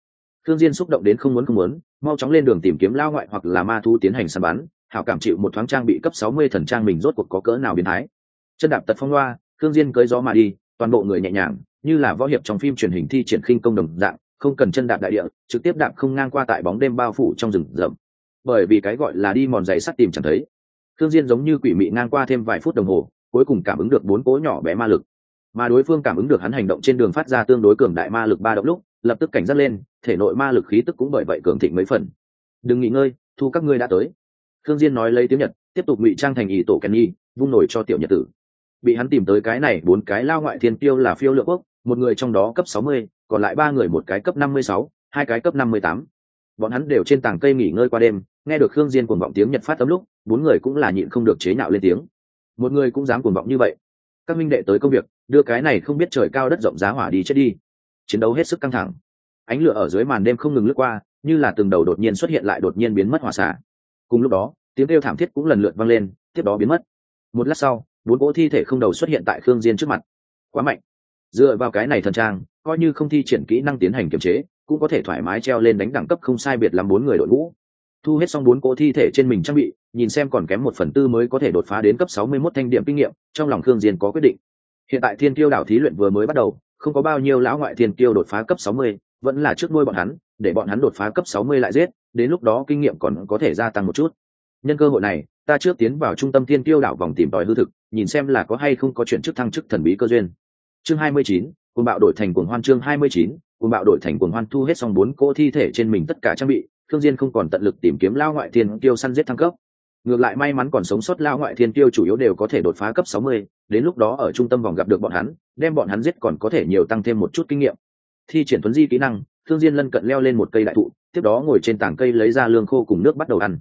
S1: Thương diên xúc động đến không muốn không muốn, mau chóng lên đường tìm kiếm lao ngoại hoặc là ma thu tiến hành săn bắn, hảo cảm chịu một thoáng trang bị cấp 60 thần trang mình rốt cuộc có cỡ nào biến thái. Chân đạp tật phong loa khương diên cưỡi gió mà đi, toàn bộ người nhẹ nhàng, như là võ hiệp trong phim truyền hình thi triển khinh công đồng dạng, không cần chân đạp đại địa, trực tiếp đạp không ngang qua tại bóng đêm bao phủ trong rừng rậm. Bởi vì cái gọi là đi mòn giày sắt tìm chẳng thấy. Khương diên giống như quỷ mị ngang qua thêm vài phút đồng hồ, cuối cùng cảm ứng được bốn cỗ nhỏ bé ma lực. Mà đối phương cảm ứng được hắn hành động trên đường phát ra tương đối cường đại ma lực ba động lúc, lập tức cảnh giác lên, thể nội ma lực khí tức cũng bởi vậy cường thịnh mấy phần. Đừng nghỉ ngơi, thu các ngươi đã tới. Khương diên nói lấy tiếng nhật, tiếp tục ngụy trang thành ý tổ kèn nhi vung nổi cho tiểu nhật tử bị hắn tìm tới cái này bốn cái lao ngoại thiên tiêu là phiêu lượng quốc một người trong đó cấp 60, còn lại ba người một cái cấp 56, hai cái cấp 58. bọn hắn đều trên tảng cây nghỉ ngơi qua đêm nghe được khương diên cuồng vọng tiếng nhật phát tấm lúc bốn người cũng là nhịn không được chế nhạo lên tiếng. Một người cũng dám cuồng vọng như vậy. Các minh đệ tới công việc đưa cái này không biết trời cao đất rộng giá hỏa đi chết đi. Chiến đấu hết sức căng thẳng. Ánh lửa ở dưới màn đêm không ngừng lướt qua như là từng đầu đột nhiên xuất hiện lại đột nhiên biến mất hỏa xả cùng lúc đó tiếng kêu thảm thiết cũng lần lượt vang lên tiếp đó biến mất. Một lát sau bốn cỗ thi thể không đầu xuất hiện tại khương diên trước mặt. Quá mạnh. Dựa vào cái này thần trang, coi như không thi triển kỹ năng tiến hành kiểm chế, cũng có thể thoải mái treo lên đánh đẳng cấp không sai biệt làm bốn người đội ngũ. Thu hết xong bốn cỗ thi thể trên mình trang bị, nhìn xem còn kém một phần tư mới có thể đột phá đến cấp sáu mươi 61 thanh điểm kinh nghiệm, trong lòng khương diên có quyết định. Hiện tại thiên tiêu đảo thí luyện vừa mới bắt đầu, không có bao nhiêu lão ngoại thiên tiêu đột phá cấp sáu mươi, vẫn là trước nuôi bọn hắn, để bọn hắn đột phá cấp sáu mươi lại giết, đến lúc đó kinh nghiệm còn có thể gia tăng một chút. Nhân cơ hội này ta trước tiến vào trung tâm thiên tiêu đảo vòng tìm tòi hư thực nhìn xem là có hay không có chuyện chức thăng chức thần bí cơ duyên. Chương hai mươi chín cuồng bạo đổi thành cuồng hoan chương hai mươi chín cuồng bạo đổi thành cuồng hoan thu hết xong bốn cỗ thi thể trên mình tất cả trang bị thương diên không còn tận lực tìm kiếm lao ngoại thiên tiêu săn giết thăng cấp. Ngược lại may mắn còn sống sót lao ngoại thiên tiêu chủ yếu đều có thể đột phá cấp 60, đến lúc đó ở trung tâm vòng gặp được bọn hắn đem bọn hắn giết còn có thể nhiều tăng thêm một chút kinh nghiệm. Thi triển tuấn di kỹ năng thương diên lân cận leo lên một cây đại thụ tiếp đó ngồi trên tảng cây lấy ra lương khô cùng nước bắt đầu ăn.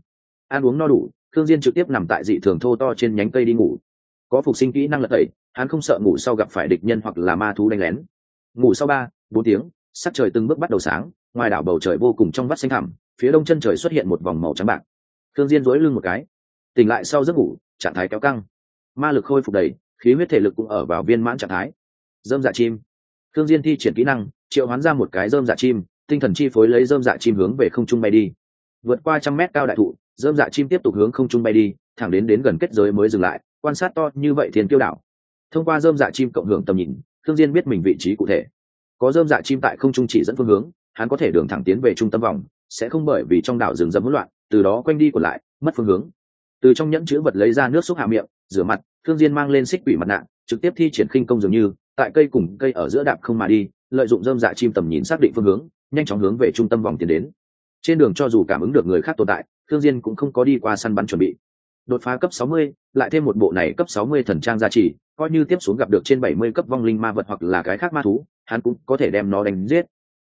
S1: Ăn uống no đủ thương diên trực tiếp nằm tại dị thường thô to trên nhánh cây đi ngủ. Có phục sinh kỹ năng lật tẩy, hắn không sợ ngủ sau gặp phải địch nhân hoặc là ma thú đánh lén. Ngủ sau ba, bốn tiếng, sắc trời từng bước bắt đầu sáng, ngoài đảo bầu trời vô cùng trong vắt xanh thẳm, phía đông chân trời xuất hiện một vòng màu trắng bạc. Thương diên duỗi lưng một cái, tỉnh lại sau giấc ngủ, trạng thái kéo căng. Ma lực khôi phục đầy, khí huyết thể lực cũng ở vào viên mãn trạng thái. Dơm dạ chim. Thương diên thi triển kỹ năng, triệu hoán ra một cái dơm dạ chim, tinh thần chi phối lấy dơm dạ chim hướng về không trung bay đi. Vượt qua trăm mét cao đại thụ dơm dạ chim tiếp tục hướng không trung bay đi, thẳng đến đến gần kết giới mới dừng lại, quan sát to như vậy thiên kiêu đảo. Thông qua dơm dạ chim cộng hưởng tầm nhìn thương diên biết mình vị trí cụ thể. Có dơm dạ chim tại không trung chỉ dẫn phương hướng, hắn có thể đường thẳng tiến về trung tâm vòng, sẽ không bởi vì trong đảo rừng rậm hỗn loạn, từ đó quanh đi của lại, mất phương hướng. Từ trong nhẫn chứa vật lấy ra nước xúc hạ miệng, rửa mặt thương diên mang lên xích quỷ mặt nạ, trực tiếp thi triển khinh công dường như, tại cây cùng cây ở giữa đạp không mà đi, lợi dụng dơm dạ chim tầm nhìn xác định phương hướng, nhanh chóng hướng về trung tâm vòng tiến đến. Trên đường cho dù cảm ứng được người khác tồn tại thương diên cũng không có đi qua săn bắn chuẩn bị. Đột phá cấp 60, lại thêm một bộ này cấp 60 thần trang gia trì coi như tiếp xuống gặp được trên 70 cấp vong linh ma vật hoặc là cái khác ma thú hắn cũng có thể đem nó đánh giết.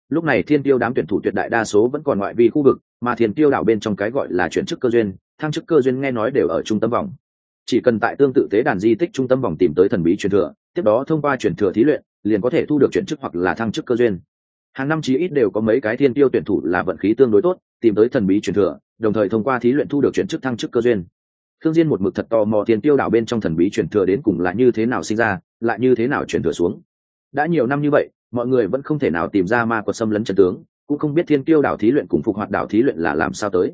S1: Lúc này thiên tiêu đám tuyển thủ tuyệt đại đa số vẫn còn ngoại vi khu vực mà thiên tiêu đảo bên trong cái gọi là chuyển chức cơ duyên thăng chức cơ duyên nghe nói đều ở trung tâm vòng. Chỉ cần tại tương tự tế đàn di tích trung tâm vòng tìm tới thần bí truyền thừa tiếp đó thông qua truyền thừa thí luyện liền có thể thu được chuyển chức hoặc là thăng chức cơ duyên. Hàng năm chí ít đều có mấy cái thiên tiêu tuyển thủ là vận khí tương đối tốt tìm tới thần bí truyền thừa đồng thời thông qua thí luyện thu được chuyển chức thăng chức cơ duyên. Thương diên một mực thật tò mò tiền tiêu đảo bên trong thần bí truyền thừa đến cùng là như thế nào sinh ra, lại như thế nào truyền thừa xuống. Đã nhiều năm như vậy, mọi người vẫn không thể nào tìm ra ma quật xâm lấn trận tướng, cũng không biết thiên tiêu đảo thí luyện cùng phục hoạt đảo thí luyện là làm sao tới.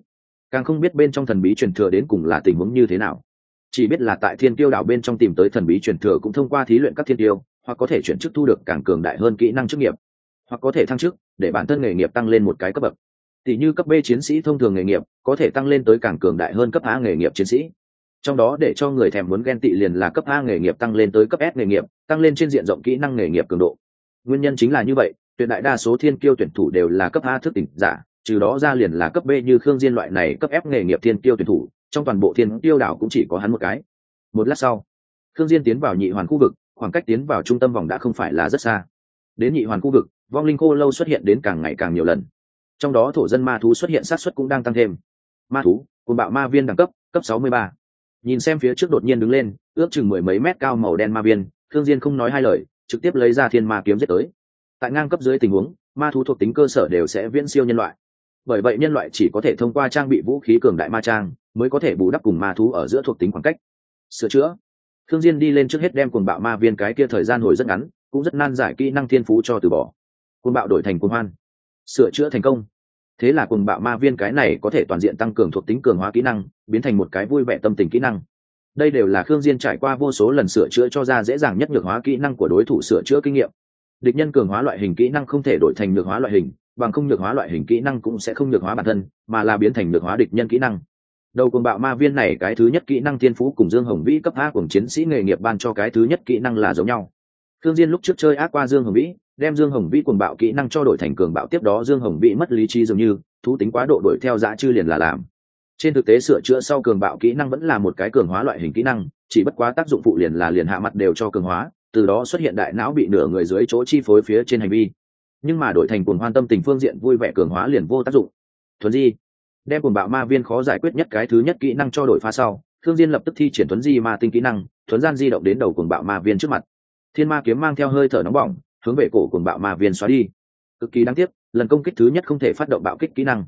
S1: Càng không biết bên trong thần bí truyền thừa đến cùng là tình huống như thế nào. Chỉ biết là tại thiên tiêu đảo bên trong tìm tới thần bí truyền thừa cũng thông qua thí luyện các thiên tiêu, hoặc có thể chuyển chức thu được càng cường đại hơn kỹ năng chức nghiệp, hoặc có thể thăng chức để bản thân nghề nghiệp tăng lên một cái cấp bậc tỷ như cấp b chiến sĩ thông thường nghề nghiệp, có thể tăng lên tới càng cường đại hơn cấp a nghề nghiệp chiến sĩ. Trong đó để cho người thèm muốn ghen tị liền là cấp a nghề nghiệp tăng lên tới cấp s nghề nghiệp, tăng lên trên diện rộng kỹ năng nghề nghiệp cường độ. Nguyên nhân chính là như vậy, tuyệt đại đa số thiên kiêu tuyển thủ đều là cấp a thức tỉnh giả, trừ đó ra liền là cấp b như khương diên loại này cấp f nghề nghiệp thiên kiêu tuyển thủ, trong toàn bộ thiên tiêu đảo cũng chỉ có hắn một cái. Một lát sau, khương diên tiến vào nhị hoàn khu vực, khoảng cách tiến vào trung tâm vòng đã không phải là rất xa. Đến nhị hoàn khu vực, vong linh khô lâu xuất hiện đến càng ngày càng nhiều lần trong đó thổ dân ma thú xuất hiện sát xuất cũng đang tăng thêm. Ma thú cùng bạo ma viên đẳng cấp cấp 63. nhìn xem phía trước đột nhiên đứng lên, ước chừng mười mấy mét cao màu đen ma viên, thương diên không nói hai lời, trực tiếp lấy ra thiên ma kiếm giết tới. Tại ngang cấp dưới tình huống, ma thú thuộc tính cơ sở đều sẽ viễn siêu nhân loại. Bởi vậy nhân loại chỉ có thể thông qua trang bị vũ khí cường đại ma trang, mới có thể bù đắp cùng ma thú ở giữa thuộc tính khoảng cách. Sửa chữa. Thương diên đi lên trước hết đem cuồng bạo ma viên cái kia thời gian hồi rất ngắn, cũng rất nan giải kỹ năng thiên phú cho từ bỏ. Cuồng bạo đổi thành cuồng hoan sửa chữa thành công. Thế là cuồng bạo ma viên cái này có thể toàn diện tăng cường thuộc tính cường hóa kỹ năng, biến thành một cái vui vẻ tâm tình kỹ năng. Đây đều là khương diên trải qua vô số lần sửa chữa cho ra dễ dàng nhất nhược hóa kỹ năng của đối thủ sửa chữa kinh nghiệm. Địch nhân cường hóa loại hình kỹ năng không thể đổi thành nhược hóa loại hình, bằng không nhược hóa loại hình kỹ năng cũng sẽ không nhược hóa bản thân, mà là biến thành nhược hóa địch nhân kỹ năng. Đầu cùng bạo ma viên này cái thứ nhất kỹ năng thiên phú cùng dương hồng vĩ cấp a cùng chiến sĩ nghề nghiệp ban cho cái thứ nhất kỹ năng là giống nhau thương diên lúc trước chơi ác qua dương hồng vĩ, đem dương hồng vĩ cuồng bạo kỹ năng cho đổi thành cường bạo tiếp đó dương hồng vĩ mất lý trí dường như, thú tính quá độ đuổi theo dã chư liền là làm. Trên thực tế sửa chữa sau cường bạo kỹ năng vẫn là một cái cường hóa loại hình kỹ năng, chỉ bất quá tác dụng phụ liền là liền hạ mặt đều cho cường hóa, từ đó xuất hiện đại não bị nửa người dưới chỗ chi phối phía trên hành vi. Nhưng mà đổi thành cuồng hoan tâm tình phương diện vui vẻ cường hóa liền vô tác dụng. Thuần di, đem cuồng bạo ma viên khó giải quyết nhất cái thứ nhất kỹ năng cho đổi pha sau thương diên lập tức thi triển thuấn di ma tinh kỹ năng, thuấn gian di động đến đầu cuồng bạo ma viên trước mặt thiên ma kiếm mang theo hơi thở nóng bỏng, hướng về cổ cuồng bạo ma viên xóa đi. Cực kỳ đáng tiếc, lần công kích thứ nhất không thể phát động bạo kích kỹ năng.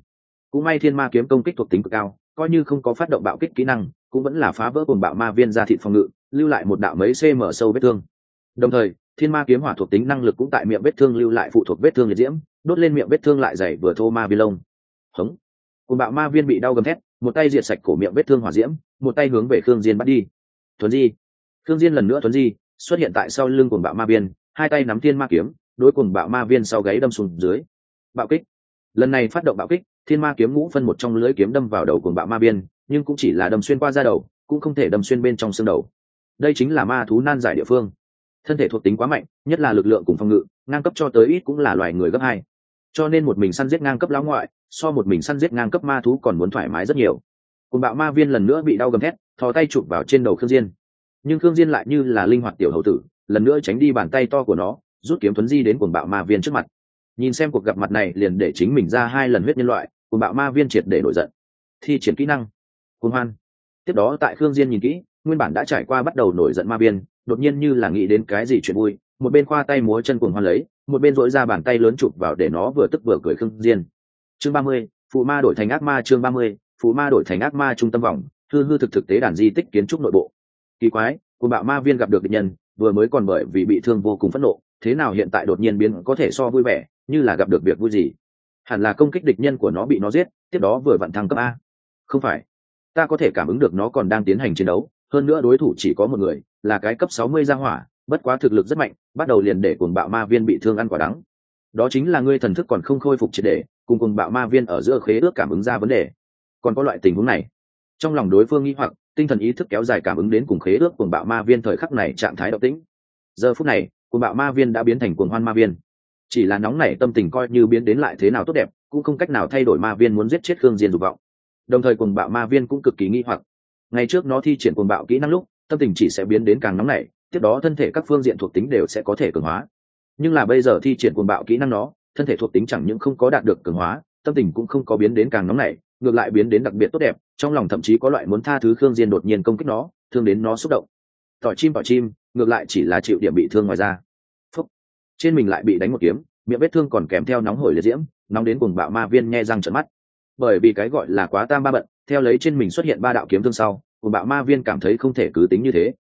S1: Cũng may thiên ma kiếm công kích thuộc tính cực cao, coi như không có phát động bạo kích kỹ năng, cũng vẫn là phá vỡ cuồng bạo ma viên ra thịt phòng ngự, lưu lại một đạo mấy cm sâu vết thương. Đồng thời, thiên ma kiếm hỏa thuộc tính năng lực cũng tại miệng vết thương lưu lại phụ thuộc vết thương liệt diễm, đốt lên miệng vết thương lại dày vừa thô ma vi lông. Hống. Cùng bạo ma viên bị đau gầm thét, một tay diệt sạch cổ miệng vết thương hỏa diễm, một tay hướng về khương diên bắt đi. Thuấn di. Khương diên lần nữa thuấn di xuất hiện tại sau lưng cuồng bạo ma viên, hai tay nắm thiên ma kiếm, đối cuồng bạo ma viên sau gáy đâm xuống dưới. Bạo kích. Lần này phát động bạo kích, thiên ma kiếm ngũ phân một trong lưới kiếm đâm vào đầu cuồng bạo ma viên, nhưng cũng chỉ là đâm xuyên qua da đầu, cũng không thể đâm xuyên bên trong xương đầu. Đây chính là ma thú nan giải địa phương. Thân thể thuộc tính quá mạnh, nhất là lực lượng cùng phòng ngự, ngang cấp cho tới ít cũng là loài người gấp hai. Cho nên một mình săn giết ngang cấp lão ngoại, so một mình săn giết ngang cấp ma thú còn muốn thoải mái rất nhiều. Cùng bạo ma viên lần nữa bị đau gầm thét, thò tay chụp vào trên đầu khương diên nhưng khương diên lại như là linh hoạt tiểu hậu tử, lần nữa tránh đi bàn tay to của nó, rút kiếm tuấn di đến cuồng bạo ma viên trước mặt. Nhìn xem cuộc gặp mặt này liền để chính mình ra hai lần huyết nhân loại, cuồng bạo ma viên triệt để nổi giận. Thi triển kỹ năng. Cuồng hoan. Tiếp đó tại khương diên nhìn kỹ, nguyên bản đã trải qua bắt đầu nổi giận ma viên, đột nhiên như là nghĩ đến cái gì chuyện vui, một bên khoa tay múa chân cuồng hoan lấy, một bên dỗi ra bàn tay lớn chụp vào để nó vừa tức vừa cười khương diên. Chương ba mươi, phụ ma đổi thành ác ma chương ba mươi, phụ ma đổi thành ác ma trung tâm vòng, hư hư thực thực tế đàn di tích kiến trúc nội bộ kỳ quái cùng bạo ma viên gặp được địch nhân, vừa mới còn bởi vì bị thương vô cùng phẫn nộ, thế nào hiện tại đột nhiên biến có thể so vui vẻ, như là gặp được việc vui gì? Hẳn là công kích địch nhân của nó bị nó giết, tiếp đó vừa vặn thăng cấp a. Không phải. Ta có thể cảm ứng được nó còn đang tiến hành chiến đấu, hơn nữa đối thủ chỉ có một người, là cái cấp sáu mươi ra hỏa, bất quá thực lực rất mạnh, bắt đầu liền để cuồng bạo ma viên bị thương ăn quả đắng. Đó chính là ngươi thần thức còn không khôi phục triệt để, cùng cuồng bạo ma viên ở giữa khế ước cảm ứng ra vấn đề. Còn có loại tình huống này. Trong lòng đối phương nghĩ hoặc tinh thần ý thức kéo dài cảm ứng đến cùng khế ước cuồng bạo ma viên thời khắc này trạng thái động tĩnh. Giờ phút này, cuồng bạo ma viên đã biến thành cuồng hoan ma viên. Chỉ là nóng nảy tâm tình coi như biến đến lại thế nào tốt đẹp, cũng không cách nào thay đổi ma viên muốn giết chết khương diên dục vọng. Đồng thời cuồng bạo ma viên cũng cực kỳ nghi hoặc. Ngày trước nó thi triển cuồng bạo kỹ năng lúc, tâm tình chỉ sẽ biến đến càng nóng nảy, tiếp đó thân thể các phương diện thuộc tính đều sẽ có thể cường hóa. Nhưng là bây giờ thi triển cuồng bạo kỹ năng nó, thân thể thuộc tính chẳng những không có đạt được cường hóa, tâm tình cũng không có biến đến càng nóng nảy ngược lại biến đến đặc biệt tốt đẹp, trong lòng thậm chí có loại muốn tha thứ khương diên đột nhiên công kích nó, thương đến nó xúc động. Tỏi chim tỏi chim, ngược lại chỉ là chịu điểm bị thương ngoài ra Phúc. trên mình lại bị đánh một kiếm, miệng vết thương còn kèm theo nóng hổi liệt diễm, nóng đến cuồng bạo ma viên nghe răng trợn mắt. Bởi vì cái gọi là quá tam ba bận, theo lấy trên mình xuất hiện ba đạo kiếm thương sau, cuồng bạo ma viên cảm thấy không thể cứ tính như thế.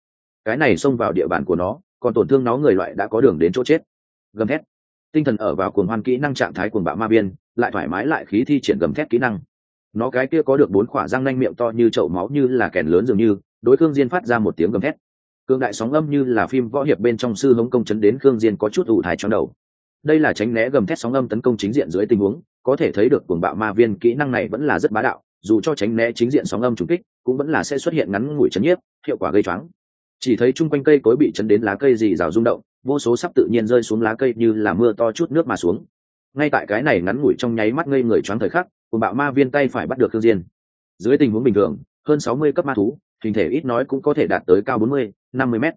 S1: Cái này xông vào địa bàn của nó, còn tổn thương nó người loại đã có đường đến chỗ chết. Gầm thét. Tinh thần ở vào cuồng hoan kỹ năng trạng thái cuồng bạo ma viên, lại thoải mái lại khí thi triển gầm thét kỹ năng nó cái kia có được bốn khỏa răng nanh miệng to như chậu máu như là kèn lớn dường như, đối khương diên phát ra một tiếng gầm thét. Cương đại sóng âm như là phim võ hiệp bên trong sư hống công chấn đến khương diên có chút ủ thải trong đầu. Đây là tránh né gầm thét sóng âm tấn công chính diện dưới tình huống, có thể thấy được cuồng bạo ma viên kỹ năng này vẫn là rất bá đạo, dù cho tránh né chính diện sóng âm trùng kích, cũng vẫn là sẽ xuất hiện ngắn ngủi chấn nhiếp, hiệu quả gây choáng. Chỉ thấy chung quanh cây cối bị chấn đến lá cây dì rào rung động, vô số sắp tự nhiên rơi xuống lá cây như là mưa to chút nước mà xuống. Ngay tại cái này ngắn ngủi trong nháy mắt ngây người choáng thời khắc cùng bạo ma viên tay phải bắt được thương diên. Dưới tình huống bình thường hơn sáu mươi cấp ma thú hình thể ít nói cũng có thể đạt tới cao bốn mươi, năm mươi mét.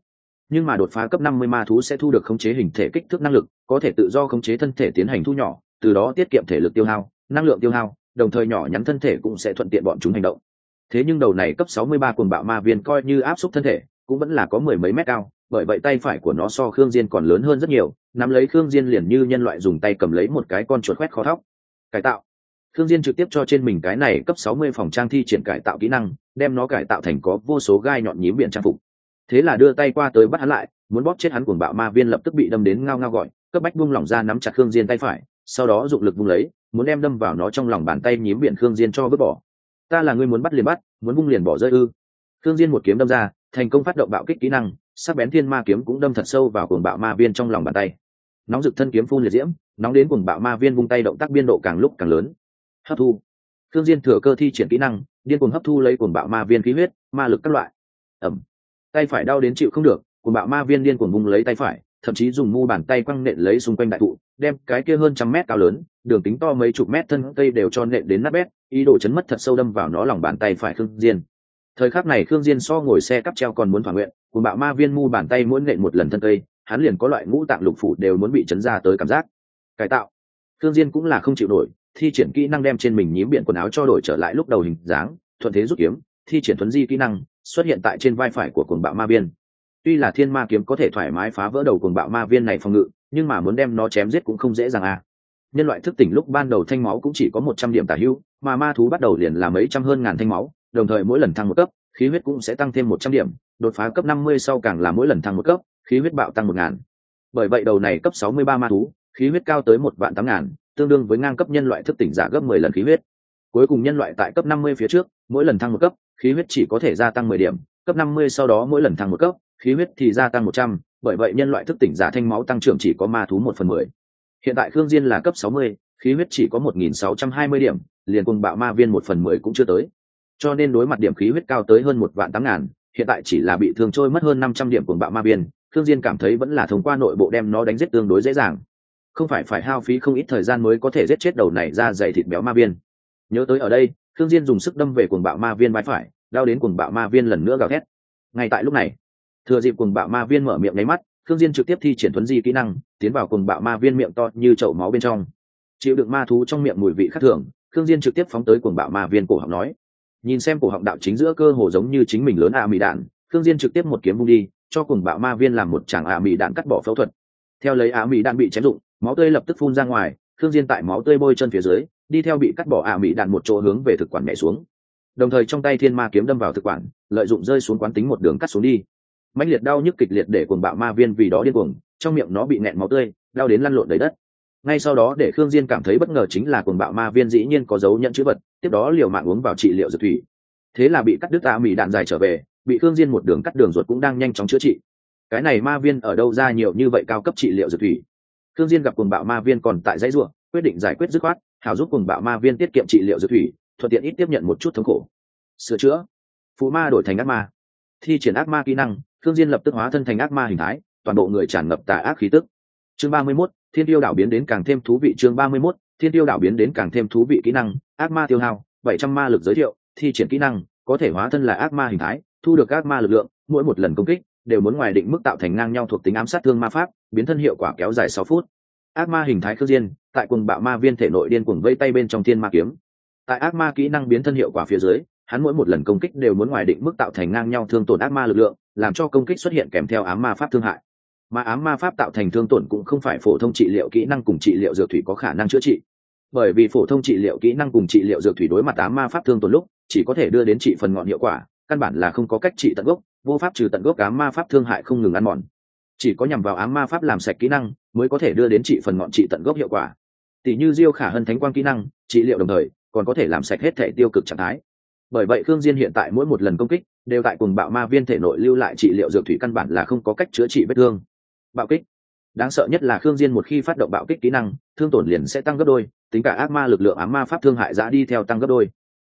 S1: Nhưng mà đột phá cấp năm mươi ma thú sẽ thu được khống chế hình thể kích thước năng lực có thể tự do khống chế thân thể tiến hành thu nhỏ từ đó tiết kiệm thể lực tiêu hao năng lượng tiêu hao đồng thời nhỏ nhắn thân thể cũng sẽ thuận tiện bọn chúng hành động. Thế nhưng đầu này cấp sáu mươi ba cuồng bạo ma viên coi như áp suất thân thể cũng vẫn là có mười mấy mét cao bởi vậy tay phải của nó so khương diên còn lớn hơn rất nhiều nắm lấy khương diên liền như nhân loại dùng tay cầm lấy một cái con chuột khoét khó thóc. Cải tạo khương diên trực tiếp cho trên mình cái này cấp 60 phòng trang thi triển cải tạo kỹ năng, đem nó cải tạo thành có vô số gai nhọn nhím biển trang phục. Thế là đưa tay qua tới bắt hắn lại, muốn bóp chết hắn cuồng bạo ma viên lập tức bị đâm đến ngao ngao gọi, cấp bách buông lỏng ra nắm chặt khương diên tay phải, sau đó dụng lực vung lấy, muốn đem đâm vào nó trong lòng bàn tay nhím biển khương diên cho vứt bỏ. Ta là người muốn bắt liền bắt, muốn vung liền bỏ rơi ư. Khương diên một kiếm đâm ra, thành công phát động bạo kích kỹ năng, sắc bén thiên ma kiếm cũng đâm thật sâu vào cuồng bạo ma viên trong lòng bàn tay. Nóng rực thân kiếm phun liệt diễm, nóng đến cuồng bạo ma viên vung tay động tác biên độ càng lúc càng lớn hấp thu. Thương diên thừa cơ thi triển kỹ năng, điên cuồng hấp thu lấy cuồng bạo ma viên khí huyết, ma lực các loại. Ẩm. Tay phải đau đến chịu không được, cuồng bạo ma viên điên cuồng vung lấy tay phải, thậm chí dùng mu bàn tay quăng nện lấy xung quanh đại thụ, đem cái kia hơn trăm mét cao lớn, đường tính to mấy chục mét thân cây đều cho nện đến nát bét, ý đồ chấn mất thật sâu đâm vào nó lòng bàn tay phải khương diên. Thời khắc này khương diên so ngồi xe cắp treo còn muốn thỏa nguyện cùng bạo ma viên mu bàn tay muốn nện một lần thân cây, hắn liền có loại ngũ tạng lục phủ đều muốn bị chấn ra tới cảm giác. Cải tạo. Khương diên cũng là không chịu nổi thi triển kỹ năng đem trên mình nhím biển quần áo cho đổi trở lại lúc đầu hình dáng, thuận thế rút kiếm, thi triển thuấn di kỹ năng, xuất hiện tại trên vai phải của cuồng bạo ma viên. Tuy là thiên ma kiếm có thể thoải mái phá vỡ đầu cuồng bạo ma viên này phòng ngự, nhưng mà muốn đem nó chém giết cũng không dễ dàng à. Nhân loại thức tỉnh lúc ban đầu thanh máu cũng chỉ có một trăm điểm tả hữu mà ma thú bắt đầu liền là mấy trăm hơn ngàn thanh máu, đồng thời mỗi lần thăng một cấp, khí huyết cũng sẽ tăng thêm một trăm điểm, đột phá cấp năm mươi sau càng là mỗi lần thăng một cấp, khí huyết bạo tăng một ngàn. Bởi vậy đầu này cấp sáu mươi ba ma thú, khí huyết cao tới một vạn tám ngàn tương đương với ngang cấp nhân loại thức tỉnh giả gấp mười lần khí huyết. Cuối cùng nhân loại tại cấp năm mươi phía trước, mỗi lần thăng một cấp, khí huyết chỉ có thể gia tăng mười điểm. Cấp năm mươi sau đó mỗi lần thăng một cấp, khí huyết thì gia tăng một trăm, bởi vậy nhân loại thức tỉnh giả thanh máu tăng trưởng chỉ có ma thú một phần mười. Hiện tại khương diên là cấp sáu mươi, khí huyết chỉ có một nghìn sáu trăm hai mươi điểm, liền cùng bạo ma viên một phần mười cũng chưa tới. Cho nên đối mặt điểm khí huyết cao tới hơn một vạn tám ngàn, hiện tại chỉ là bị thương trôi mất hơn năm trăm điểm cùng bạo ma viên thương diên cảm thấy vẫn là thông qua nội bộ đem nó đánh giết tương đối dễ dàng không phải phải hao phí không ít thời gian mới có thể giết chết đầu này ra dày thịt béo ma viên. Nhớ tới ở đây thương diên dùng sức đâm về cuồng bạo ma viên vai phải đau đến cuồng bạo ma viên lần nữa gào thét. Ngay tại lúc này, thừa dịp cuồng bạo ma viên mở miệng nháy mắt thương diên trực tiếp thi triển thuấn di kỹ năng, tiến vào cuồng bạo ma viên miệng to như chậu máu bên trong. Chịu đựng ma thú trong miệng mùi vị khác thường thương diên trực tiếp phóng tới cuồng bạo ma viên cổ họng nói. Nhìn xem cổ họng đạo chính giữa cơ hồ giống như chính mình lớn a à đạn thương diên trực tiếp một kiếm vung đi, cho cuồng bạo ma viên làm một chàng a à đạn cắt bỏ phẫu thuật. Theo lấy a mì đạn bị chém dụng máu tươi lập tức phun ra ngoài thương diên tại máu tươi bôi chân phía dưới, đi theo bị cắt bỏ a mỹ đạn một chỗ hướng về thực quản nhảy xuống. Đồng thời trong tay thiên ma kiếm đâm vào thực quản, lợi dụng rơi xuống quán tính một đường cắt xuống đi. Mãnh liệt đau nhức kịch liệt để cuồng bạo ma viên vì đó điên cuồng, trong miệng nó bị nẹn máu tươi, đau đến lăn lộn đầy đất. Ngay sau đó để khương diên cảm thấy bất ngờ chính là cuồng bạo ma viên dĩ nhiên có dấu nhận chữ vật, tiếp đó liều mạng uống vào trị liệu dược thủy. Thế là bị cắt đứt ả mỹ đạn dài trở về, bị khương diên một đường cắt đường ruột cũng đang nhanh chóng chữa trị. Cái này ma viên ở đâu ra nhiều như vậy cao cấp trị liệu dược thủy? Thương diên gặp cuồng bạo ma viên còn tại dãy ruộng quyết định giải quyết dứt khoát hảo giúp cuồng bạo ma viên tiết kiệm trị liệu dược thủy thuận tiện ít tiếp nhận một chút thống khổ. Sửa chữa. Phụ ma đổi thành ác ma. Thi triển ác ma kỹ năng thương diên lập tức hóa thân thành ác ma hình thái toàn bộ người tràn ngập tà ác khí tức. Chương ba mươi 31, thiên tiêu đảo biến đến càng thêm thú vị chương ba mươi 31, thiên tiêu đảo biến đến càng thêm thú vị kỹ năng ác ma tiêu hao bảy trăm ma lực giới thiệu thi triển kỹ năng có thể hóa thân là ác ma hình thái thu được ác ma lực lượng mỗi một lần công kích đều muốn ngoài định mức tạo thành ngang nhau thuộc tính ám sát thương ma pháp, biến thân hiệu quả kéo dài sáu phút. Ác ma hình thái khương diên, tại cuồng bạo ma viên thể nội điên cuồng vây tay bên trong thiên ma kiếm. Tại ác ma kỹ năng biến thân hiệu quả phía dưới, hắn mỗi một lần công kích đều muốn ngoài định mức tạo thành ngang nhau thương tổn ác ma lực lượng, làm cho công kích xuất hiện kèm theo ám ma pháp thương hại. Mà ám ma pháp tạo thành thương tổn cũng không phải phổ thông trị liệu kỹ năng cùng trị liệu dược thủy có khả năng chữa trị. Bởi vì phổ thông trị liệu kỹ năng cùng trị liệu dược thủy đối mặt ám ma pháp thương tổn lúc, chỉ có thể đưa đến trị phần ngọn hiệu quả, căn bản là không có cách trị tận gốc vô pháp trừ tận gốc ám ma pháp thương hại không ngừng ăn mòn. Chỉ có nhằm vào ám ma pháp làm sạch kỹ năng, mới có thể đưa đến trị phần ngọn trị tận gốc hiệu quả. Tỷ như diêu khả hân thánh quang kỹ năng, trị liệu đồng thời, còn có thể làm sạch hết thể tiêu cực trạng thái. Bởi vậy khương diên hiện tại mỗi một lần công kích, đều tại cùng bạo ma viên thể nội lưu lại trị liệu dược thủy căn bản là không có cách chữa trị vết thương. Bạo kích. Đáng sợ nhất là khương diên một khi phát động bạo kích kỹ năng, thương tổn liền sẽ tăng gấp đôi, tính cả ác ma lực lượng ám ma pháp thương hại giã đi theo tăng gấp đôi.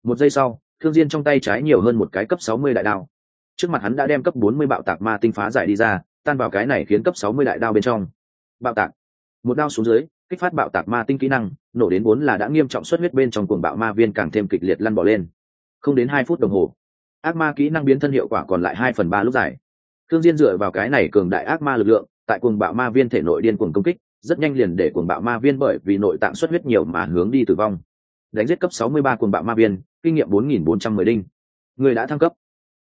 S1: Một giây sau, khương diên trong tay trái nhiều hơn một cái cấp 60 đại đao trước mặt hắn đã đem cấp 40 bạo tạc ma tinh phá giải đi ra, tan vào cái này khiến cấp 60 đại đao bên trong. Bạo tạc. Một đao xuống dưới, kích phát bạo tạc ma tinh kỹ năng, nổ đến bốn là đã nghiêm trọng xuất huyết bên trong cuồng bạo ma viên càng thêm kịch liệt lăn bỏ lên. Không đến hai phút đồng hồ, ác ma kỹ năng biến thân hiệu quả còn lại hai phần ba lúc giải thương diên dựa vào cái này cường đại ác ma lực lượng, tại cuồng bạo ma viên thể nội điên cuồng công kích, rất nhanh liền để cuồng bạo ma viên bởi vì nội tạng xuất huyết nhiều mà hướng đi tử vong. Đánh giết cấp 63 cuồng bạo ma viên, kinh nghiệm 4.410 đinh. Người đã thăng cấp.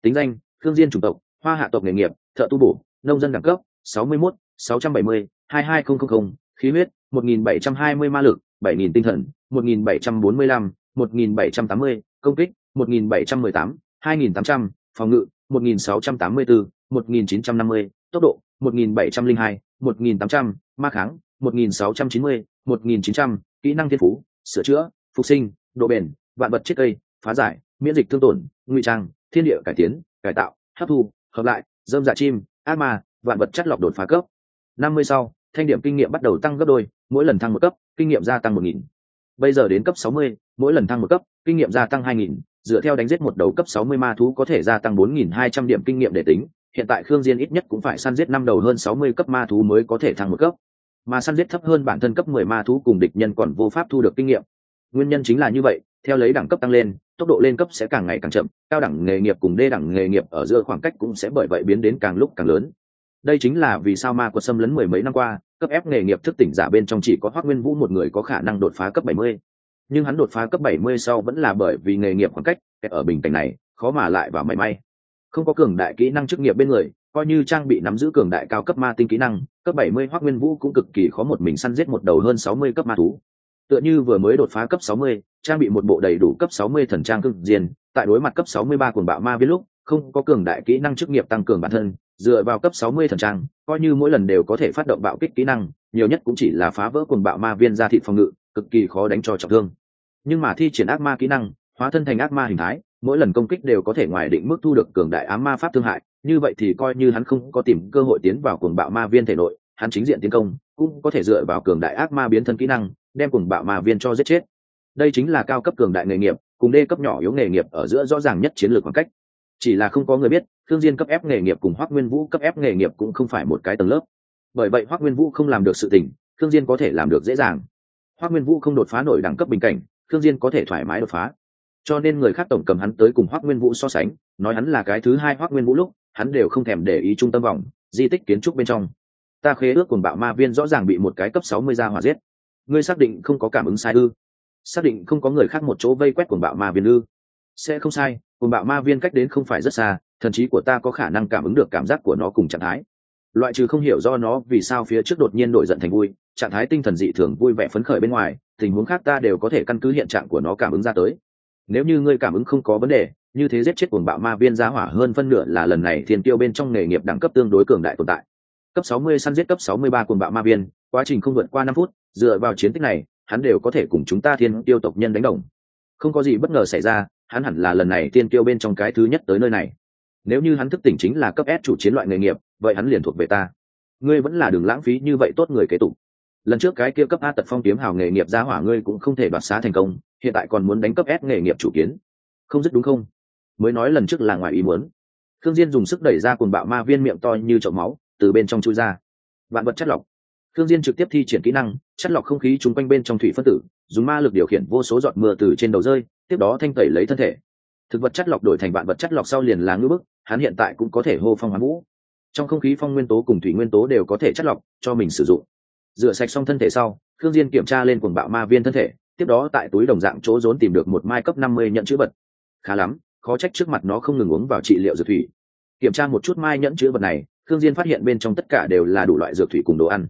S1: Tính danh thương diên chủng tộc hoa hạ tộc nghề nghiệp thợ tu bổ nông dân đẳng cấp 61, 670, 22000, khí huyết 1720 ma lực 7000 tinh thần 1745, 1780, công kích 1718, 2800, phòng ngự 1684, 1950, tốc độ 1702, 1800, ma kháng 1690, 1900, kỹ năng thiên phú sửa chữa phục sinh độ bền vạn vật chết cây phá giải miễn dịch thương tổn ngụy trang thiên địa cải tiến cải tạo, hấp thu, hợp lại, dơm dạ chim, ác ma, vạn vật chất lọc đột phá cấp. Năm mươi sau, thanh điểm kinh nghiệm bắt đầu tăng gấp đôi, mỗi lần thăng một cấp, kinh nghiệm gia tăng một nghìn. Bây giờ đến cấp sáu mươi, mỗi lần thăng một cấp, kinh nghiệm gia tăng hai nghìn. Dựa theo đánh giết một đầu cấp sáu mươi ma thú có thể gia tăng bốn nghìn hai trăm điểm kinh nghiệm để tính, hiện tại khương diên ít nhất cũng phải săn giết năm đầu hơn sáu mươi cấp ma thú mới có thể thăng một cấp. Mà săn giết thấp hơn bản thân cấp mười ma thú cùng địch nhân còn vô pháp thu được kinh nghiệm. Nguyên nhân chính là như vậy theo lấy đẳng cấp tăng lên, tốc độ lên cấp sẽ càng ngày càng chậm, cao đẳng nghề nghiệp cùng đê đẳng nghề nghiệp ở giữa khoảng cách cũng sẽ bởi vậy biến đến càng lúc càng lớn. Đây chính là vì sao ma quật xâm lấn mười mấy năm qua, cấp ép nghề nghiệp thức tỉnh giả bên trong chỉ có hoác nguyên vũ một người có khả năng đột phá cấp bảy mươi. Nhưng hắn đột phá cấp bảy mươi sau vẫn là bởi vì nghề nghiệp khoảng cách ở bình cảnh này, khó mà lại vào mảy may. Không có cường đại kỹ năng chức nghiệp bên người, coi như trang bị nắm giữ cường đại cao cấp ma tinh kỹ năng, cấp bảy mươi hoác nguyên vũ cũng cực kỳ khó một mình săn giết một đầu hơn sáu mươi cấp ma thú tựa như vừa mới đột phá cấp 60, trang bị một bộ đầy đủ cấp 60 thần trang cực diên, tại đối mặt cấp 63 cuồng bạo ma viên lúc, không có cường đại kỹ năng chức nghiệp tăng cường bản thân, dựa vào cấp 60 thần trang, coi như mỗi lần đều có thể phát động bạo kích kỹ năng, nhiều nhất cũng chỉ là phá vỡ cuồng bạo ma viên ra thị phòng ngự, cực kỳ khó đánh cho trọng thương. Nhưng mà thi triển ác ma kỹ năng, hóa thân thành ác ma hình thái, mỗi lần công kích đều có thể ngoài định mức thu được cường đại ám ma pháp thương hại, như vậy thì coi như hắn không có tìm cơ hội tiến vào cuồng bạo ma viên thể nội, hắn chính diện tiến công, cũng có thể dựa vào cường đại ác ma biến thân kỹ năng, đem cùng bạo ma viên cho giết chết. Đây chính là cao cấp cường đại nghề nghiệp, cùng đê cấp nhỏ yếu nghề nghiệp ở giữa rõ ràng nhất chiến lược khoảng cách. Chỉ là không có người biết thương diên cấp ép nghề nghiệp cùng hoắc nguyên vũ cấp ép nghề nghiệp cũng không phải một cái tầng lớp. Bởi vậy hoắc nguyên vũ không làm được sự tình thương diên có thể làm được dễ dàng. Hoắc nguyên vũ không đột phá nổi đẳng cấp bình cảnh thương diên có thể thoải mái đột phá. Cho nên người khác tổng cầm hắn tới cùng hoắc nguyên vũ so sánh, nói hắn là cái thứ hai hoắc nguyên vũ lúc, hắn đều không thèm để ý trung tâm vòng, di tích kiến trúc bên trong. Ta khế ước cùng bạo ma viên rõ ràng bị một cái cấp sáu mươi gia hỏa giết ngươi xác định không có cảm ứng sai ư? Xác định không có người khác một chỗ vây quét cuồng bạo ma viên ư? Sẽ không sai, cuồng bạo ma viên cách đến không phải rất xa, thần trí của ta có khả năng cảm ứng được cảm giác của nó cùng trạng thái. Loại trừ không hiểu do nó vì sao phía trước đột nhiên đổi giận thành vui, trạng thái tinh thần dị thường vui vẻ phấn khởi bên ngoài, tình huống khác ta đều có thể căn cứ hiện trạng của nó cảm ứng ra tới. Nếu như ngươi cảm ứng không có vấn đề, như thế giết chết cuồng bạo ma viên giá hỏa hơn phân nửa là lần này thiên tiêu bên trong nghề nghiệp đẳng cấp tương đối cường đại tồn tại cấp 60 săn giết cấp 63 cuồng bạo ma viên, quá trình không vượt qua năm phút, dựa vào chiến tích này, hắn đều có thể cùng chúng ta thiên tiêu tộc nhân đánh đồng. Không có gì bất ngờ xảy ra, hắn hẳn là lần này tiên tiêu bên trong cái thứ nhất tới nơi này. Nếu như hắn thức tỉnh chính là cấp S chủ chiến loại nghề nghiệp, vậy hắn liền thuộc về ta. Ngươi vẫn là đường lãng phí như vậy tốt người kế tục. Lần trước cái kia cấp a tật phong kiếm hào nghề nghiệp ra hỏa ngươi cũng không thể đoạt xá thành công, hiện tại còn muốn đánh cấp s nghề nghiệp chủ kiến. Không dứt đúng không? Mới nói lần trước là ngoài ý muốn. Thương diên dùng sức đẩy ra cuồng bạo ma viên miệng to như chậu máu từ bên trong chui ra. Vạn vật chất lọc. Thương diên trực tiếp thi triển kỹ năng, chất lọc không khí trung quanh bên trong thủy phân tử, dùng ma lực điều khiển vô số giọt mưa từ trên đầu rơi, tiếp đó thanh tẩy lấy thân thể. Thực vật chất lọc đổi thành vạn vật chất lọc sau liền là ngư bức, hắn hiện tại cũng có thể hô phong hoán vũ. Trong không khí phong nguyên tố cùng thủy nguyên tố đều có thể chất lọc, cho mình sử dụng. Rửa sạch xong thân thể sau thương diên kiểm tra lên cuồng bạo ma viên thân thể, tiếp đó tại túi đồng dạng chỗ rốn tìm được một mai cấp năm mươi nhận chữ vật. Khá lắm, khó trách trước mặt nó không ngừng uống vào trị liệu dược thủy. Kiểm tra một chút mai nhẫn chữ vật này thương diên phát hiện bên trong tất cả đều là đủ loại dược thủy cùng đồ ăn.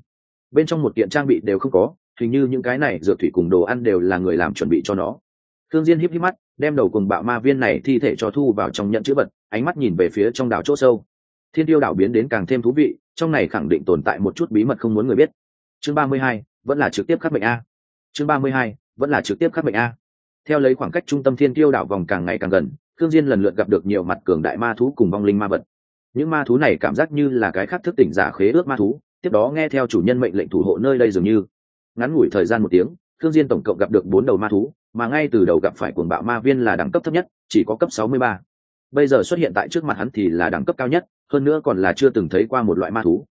S1: Bên trong một kiện trang bị đều không có, hình như những cái này dược thủy cùng đồ ăn đều là người làm chuẩn bị cho nó. Thương diên híp híp mắt, đem đầu cùng bạo ma viên này thi thể cho thu vào trong nhận chữ vật, ánh mắt nhìn về phía trong đảo chỗ sâu. Thiên tiêu đảo biến đến càng thêm thú vị, trong này khẳng định tồn tại một chút bí mật không muốn người biết. Chương ba mươi hai, vẫn là trực tiếp khắc bệnh a. Chương ba mươi hai, vẫn là trực tiếp khắc bệnh a. Theo lấy khoảng cách trung tâm thiên tiêu đảo vòng càng ngày càng gần thương diên lần lượt gặp được nhiều mặt cường đại ma thú cùng vong linh ma vật những ma thú này cảm giác như là cái khác thức tỉnh giả khế ước ma thú, tiếp đó nghe theo chủ nhân mệnh lệnh thủ hộ nơi đây dường như ngắn ngủi thời gian một tiếng thương diên tổng cộng gặp được bốn đầu ma thú, mà ngay từ đầu gặp phải cuồng bạo ma viên là đẳng cấp thấp nhất, chỉ có cấp 63. bây giờ xuất hiện tại trước mặt hắn thì là đẳng cấp cao nhất, hơn nữa còn là chưa từng thấy qua một loại ma thú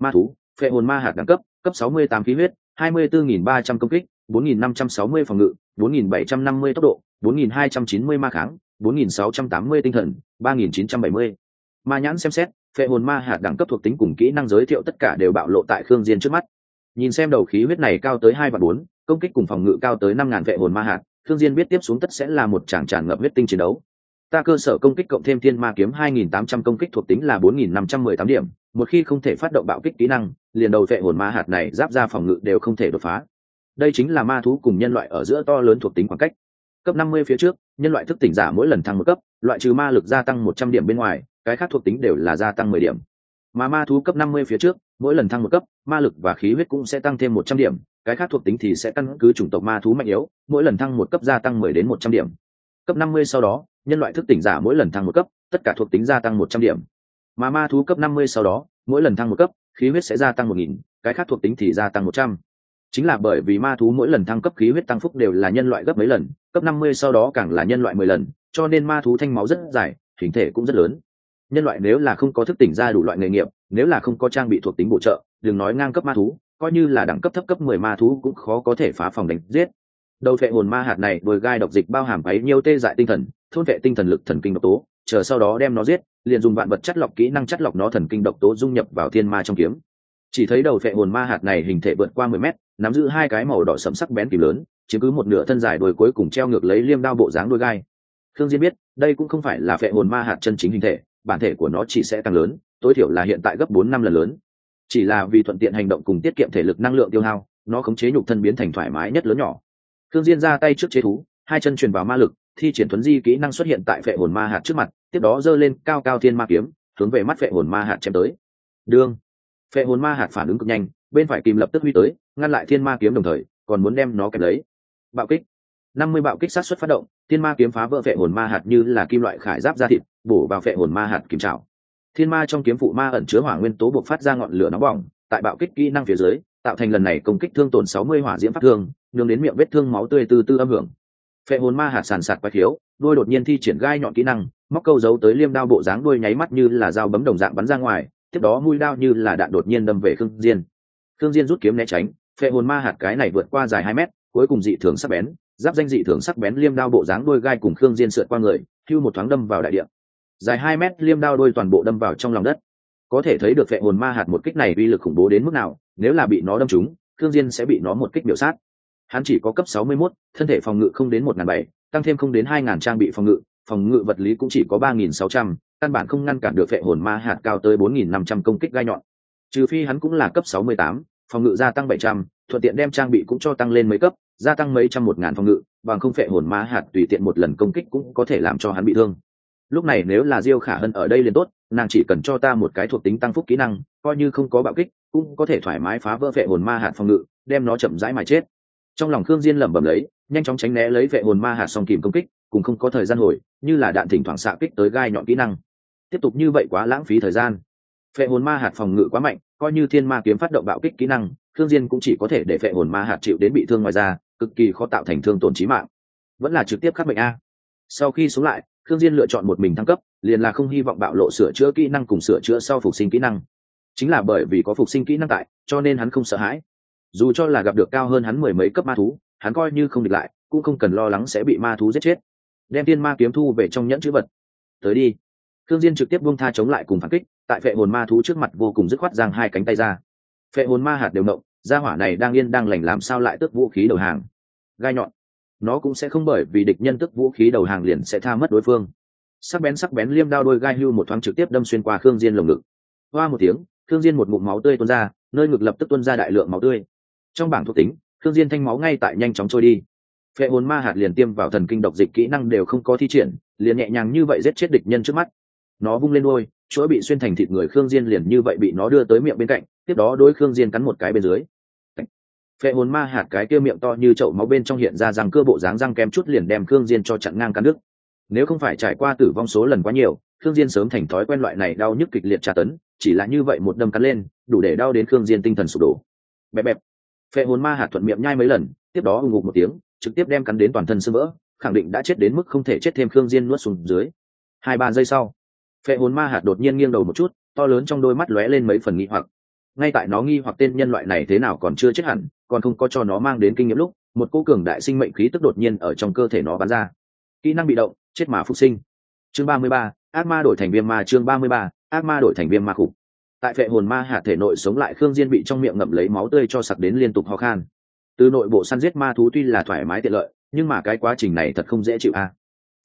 S1: ma thú, phệ hồn ma hạt đẳng cấp cấp 68 khí huyết 24.300 công kích 4.560 phòng ngự 4.750 tốc độ 4.290 ma kháng 4.680 tinh thần 3.970 ma nhãn xem xét, phệ hồn ma hạt đẳng cấp thuộc tính cùng kỹ năng giới thiệu tất cả đều bạo lộ tại khương diên trước mắt. Nhìn xem đầu khí huyết này cao tới hai và bốn, công kích cùng phòng ngự cao tới năm ngàn vệ hồn ma hạt, khương diên biết tiếp xuống tất sẽ là một tràng tràn ngập huyết tinh chiến đấu. Ta cơ sở công kích cộng thêm thiên ma kiếm 2.800 công kích thuộc tính là 4.518 điểm, một khi không thể phát động bạo kích kỹ năng, liền đầu vệ hồn ma hạt này giáp ra phòng ngự đều không thể đột phá. Đây chính là ma thú cùng nhân loại ở giữa to lớn thuộc tính khoảng cách. Cấp 50 phía trước, nhân loại thức tỉnh giả mỗi lần thăng một cấp, loại trừ ma lực gia tăng 100 điểm bên ngoài cái khác thuộc tính đều là gia tăng 10 điểm. Mà ma thú cấp 50 phía trước mỗi lần thăng một cấp ma lực và khí huyết cũng sẽ tăng thêm 100 điểm cái khác thuộc tính thì sẽ căn cứ chủng tộc ma thú mạnh yếu mỗi lần thăng một cấp gia tăng 10 đến 100 điểm. Cấp 50 sau đó nhân loại thức tỉnh giả mỗi lần thăng một cấp tất cả thuộc tính gia tăng 100 điểm. Mà ma thú cấp 50 sau đó mỗi lần thăng một cấp khí huyết sẽ gia tăng 1000, cái khác thuộc tính thì gia tăng 100. chính là bởi vì ma thú mỗi lần thăng cấp khí huyết tăng phúc đều là nhân loại gấp mấy lần cấp 50 sau đó càng là nhân loại 10 lần cho nên ma thú thanh máu rất dài hình thể cũng rất lớn nhân loại nếu là không có thức tỉnh ra đủ loại nghề nghiệp, nếu là không có trang bị thuộc tính bổ trợ, đừng nói ngang cấp ma thú, coi như là đẳng cấp thấp cấp mười ma thú cũng khó có thể phá phòng đánh giết. Đầu phệ hồn ma hạt này vừa gai độc dịch bao hàm ấy nhiều tê dại tinh thần, thôn vệ tinh thần lực thần kinh độc tố, chờ sau đó đem nó giết, liền dùng vạn vật chất lọc kỹ năng chất lọc nó thần kinh độc tố dung nhập vào thiên ma trong kiếm. Chỉ thấy đầu phệ hồn ma hạt này hình thể vượt qua mười mét, nắm giữ hai cái màu đỏ sẫm sắc bén kìm lớn, chiếm cứ một nửa thân dài đồi cuối cùng treo ngược lấy liêm đao bộ dáng đôi gai. Thương diên biết, đây cũng không phải là phệ hồn ma hạt chân chính hình thể bản thể của nó chỉ sẽ tăng lớn, tối thiểu là hiện tại gấp bốn năm lần lớn. Chỉ là vì thuận tiện hành động cùng tiết kiệm thể lực năng lượng tiêu hao, nó khống chế nhục thân biến thành thoải mái nhất lớn nhỏ. Thương diên ra tay trước chế thú, hai chân truyền vào ma lực, thi triển thuấn di kỹ năng xuất hiện tại phệ hồn ma hạt trước mặt, tiếp đó giơ lên cao cao thiên ma kiếm, hướng về mắt phệ hồn ma hạt chém tới. Đương. Phệ hồn ma hạt phản ứng cực nhanh, bên phải kìm lập tức huy tới, ngăn lại thiên ma kiếm đồng thời, còn muốn đem nó kẹp lấy. Bạo kích. Năm mươi bạo kích sát xuất phát động, thiên ma kiếm phá vỡ phệ hồn ma hạt như là kim loại khải giáp ra thịt bổ vào phệ hồn ma hạt kìm trảo. Thiên ma trong kiếm phụ ma ẩn chứa hỏa nguyên tố buộc phát ra ngọn lửa nóng bỏng, tại bạo kích kỹ năng phía dưới, tạo thành lần này công kích thương tổn sáu mươi hỏa diễm pháp thương, nương đến miệng vết thương máu tươi từ từ âm hưởng. Phệ hồn ma hạt sàn sạt quái thiếu đôi đột nhiên thi triển gai nhọn kỹ năng, móc câu giấu tới liêm đao bộ dáng đuôi nháy mắt như là dao bấm đồng dạng bắn ra ngoài, tiếp đó mũi đao như là đạn đột nhiên đâm về khương diên. Khương diên rút kiếm né tránh, phệ hồn ma hạt cái này vượt qua dài hai mét, cuối cùng dị thường sắc bén, giáp danh dị thường sắc bén liêm đao bộ dáng đuôi gai cùng khương diên sượt qua người, hưu một thoáng đâm vào đại địa dài hai mét liêm đao đôi toàn bộ đâm vào trong lòng đất. Có thể thấy được vệ hồn ma hạt một kích này uy lực khủng bố đến mức nào nếu là bị nó đâm trúng thương diên sẽ bị nó một kích biểu sát. Hắn chỉ có cấp 61, thân thể phòng ngự không đến một bảy tăng thêm không đến hai ngàn trang bị phòng ngự phòng ngự vật lý cũng chỉ có ba nghìn sáu trăm căn bản không ngăn cản được vệ hồn ma hạt cao tới bốn nghìn năm trăm công kích gai nhọn. Trừ phi hắn cũng là cấp 68, phòng ngự gia tăng bảy trăm thuận tiện đem trang bị cũng cho tăng lên mấy cấp gia tăng mấy trăm một ngàn phòng ngự bằng không phệ hồn ma hạt tùy tiện một lần công kích cũng có thể làm cho hắn bị thương lúc này nếu là diêu khả hân ở đây liền tốt, nàng chỉ cần cho ta một cái thuộc tính tăng phúc kỹ năng, coi như không có bạo kích, cũng có thể thoải mái phá vỡ vệ hồn ma hạt phòng ngự, đem nó chậm rãi mà chết. Trong lòng khương diên lẩm bẩm lấy, nhanh chóng tránh né lấy vệ hồn ma hạt song kìm công kích, cùng không có thời gian hồi, như là đạn thỉnh thoảng xạ kích tới gai nhọn kỹ năng. Tiếp tục như vậy quá lãng phí thời gian. Vệ hồn ma hạt phòng ngự quá mạnh, coi như thiên ma kiếm phát động bạo kích kỹ năng, khương diên cũng chỉ có thể để vệ hồn ma hạt chịu đến bị thương ngoài ra cực kỳ khó tạo thành thương tổn chí mạng. Vẫn là trực tiếp khắc bệnh a. Sau khi xuống lại khương diên lựa chọn một mình thăng cấp liền là không hy vọng bạo lộ sửa chữa kỹ năng cùng sửa chữa sau phục sinh kỹ năng. Chính là bởi vì có phục sinh kỹ năng tại cho nên hắn không sợ hãi. Dù cho là gặp được cao hơn hắn mười mấy cấp ma thú hắn coi như không địch lại cũng không cần lo lắng sẽ bị ma thú giết chết. Đem tiên ma kiếm thu về trong nhẫn chữ vật. Tới đi. Khương Diên trực tiếp buông tha chống lại cùng phản kích, tại phệ hồn ma thú trước mặt vô cùng dứt khoát giang hai cánh tay ra. Phệ hồn ma hạt đều động, gia hỏa này đang yên đang lành làm sao lại tước vũ khí đầu hàng. Gai nhọn, nó cũng sẽ không bởi vì địch nhân tức vũ khí đầu hàng liền sẽ tha mất đối phương. Sắc bén sắc bén liêm đao đôi gai hưu một thoáng trực tiếp đâm xuyên qua Khương Diên lồng ngực. Hoa một tiếng, Khương Diên một ngụm máu tươi tuôn ra, nơi ngực lập tức tuôn ra đại lượng máu tươi. Trong bảng thuộc tính, Khương Diên thanh máu ngay tại nhanh chóng trôi đi. Phệ hồn ma hạt liền tiêm vào thần kinh độc dịch kỹ năng đều không có thi triển, liền nhẹ nhàng như vậy giết chết địch nhân trước mắt nó vung lên đôi chuỗi bị xuyên thành thịt người khương diên liền như vậy bị nó đưa tới miệng bên cạnh tiếp đó đối khương diên cắn một cái bên dưới phệ hồn ma hạt cái kia miệng to như chậu máu bên trong hiện ra răng cơ bộ dáng răng kem chút liền đem khương diên cho chặn ngang cắn đứt. Nếu không phải trải qua tử vong số lần quá nhiều, khương diên sớm thành thói quen loại này đau nhức kịch liệt tra tấn, chỉ là như vậy một đâm cắn lên, đủ để đau đến khương diên tinh thần sụp đổ. Bẹp bẹp. Phệ hồn ma hạt thuận miệng nhai mấy lần, tiếp đó ù ngục một tiếng, trực tiếp đem cắn đến toàn thân sưng vỡ, khẳng định đã chết đến mức không thể chết thêm khương diên nuốt xuống dưới. Hai ba giây sau, phệ hồn ma hạt đột nhiên nghiêng đầu một chút, to lớn trong đôi mắt lóe lên mấy phần nghi hoặc. Ngay tại nó nghi hoặc tên nhân loại này thế nào còn chưa chết hẳn còn không có cho nó mang đến kinh nghiệm lúc, một cô cường đại sinh mệnh khí tức đột nhiên ở trong cơ thể nó bắn ra. Kỹ năng bị động, chết mà phục sinh. Chương ba mươi ba, ác ma đổi thành viêm ma, chương ba mươi ba, ác ma đổi thành viêm ma khủng. Tại phệ hồn ma hạt thể nội sống lại, khương diên bị trong miệng ngậm lấy máu tươi cho sặc đến liên tục ho khan. Từ nội bộ săn giết ma thú tuy là thoải mái tiện lợi, nhưng mà cái quá trình này thật không dễ chịu a.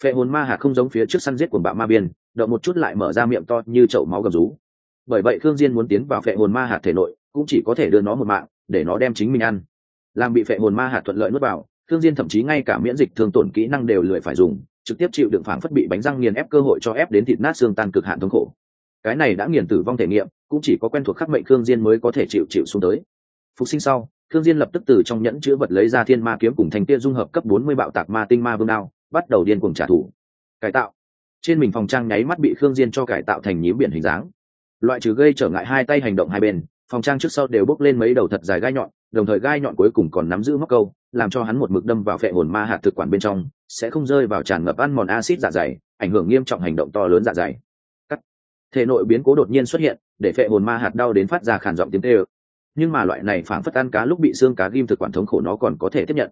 S1: Phệ hồn ma hạt không giống phía trước săn giết của bạo ma biên, động một chút lại mở ra miệng to như chậu máu gầm rú. Bởi vậy khương diên muốn tiến vào phệ hồn ma hạt thể nội, cũng chỉ có thể đưa nó một mạng để nó đem chính mình ăn. Làm bị phệ hồn ma hạt thuận lợi nuốt vào Thương diên thậm chí ngay cả miễn dịch thương tổn kỹ năng đều lười phải dùng, trực tiếp chịu đựng phảng phất bị bánh răng nghiền ép cơ hội cho ép đến thịt nát xương tan cực hạn thống khổ. Cái này đã nghiền tử vong thể nghiệm, cũng chỉ có quen thuộc khắc mệnh thương diên mới có thể chịu chịu xuống tới. Phục sinh sau thương diên lập tức từ trong nhẫn chứa vật lấy ra thiên ma kiếm cùng thành tia dung hợp cấp 40 bạo tạc ma tinh ma vương đao, bắt đầu điên cuồng trả thù. Cải tạo. Trên mình phòng trang nháy mắt bị khương diên cho cải tạo thành nhím biển hình dáng. Loại trừ gây trở ngại hai tay hành động hai bên phòng trang trước sau đều bốc lên mấy đầu thật dài gai nhọn, đồng thời gai nhọn cuối cùng còn nắm giữ móc câu, làm cho hắn một mực đâm vào phệ hồn ma hạt thực quản bên trong, sẽ không rơi vào tràn ngập ăn mòn axit dạ dày, ảnh hưởng nghiêm trọng hành động to lớn dạ dày. Cắt. Thể nội biến cố đột nhiên xuất hiện, để phệ hồn ma hạt đau đến phát ra khản giọng tiếng tê ơ nhưng mà loại này phản phất ăn cá lúc bị xương cá ghim thực quản thống khổ nó còn có thể tiếp nhận.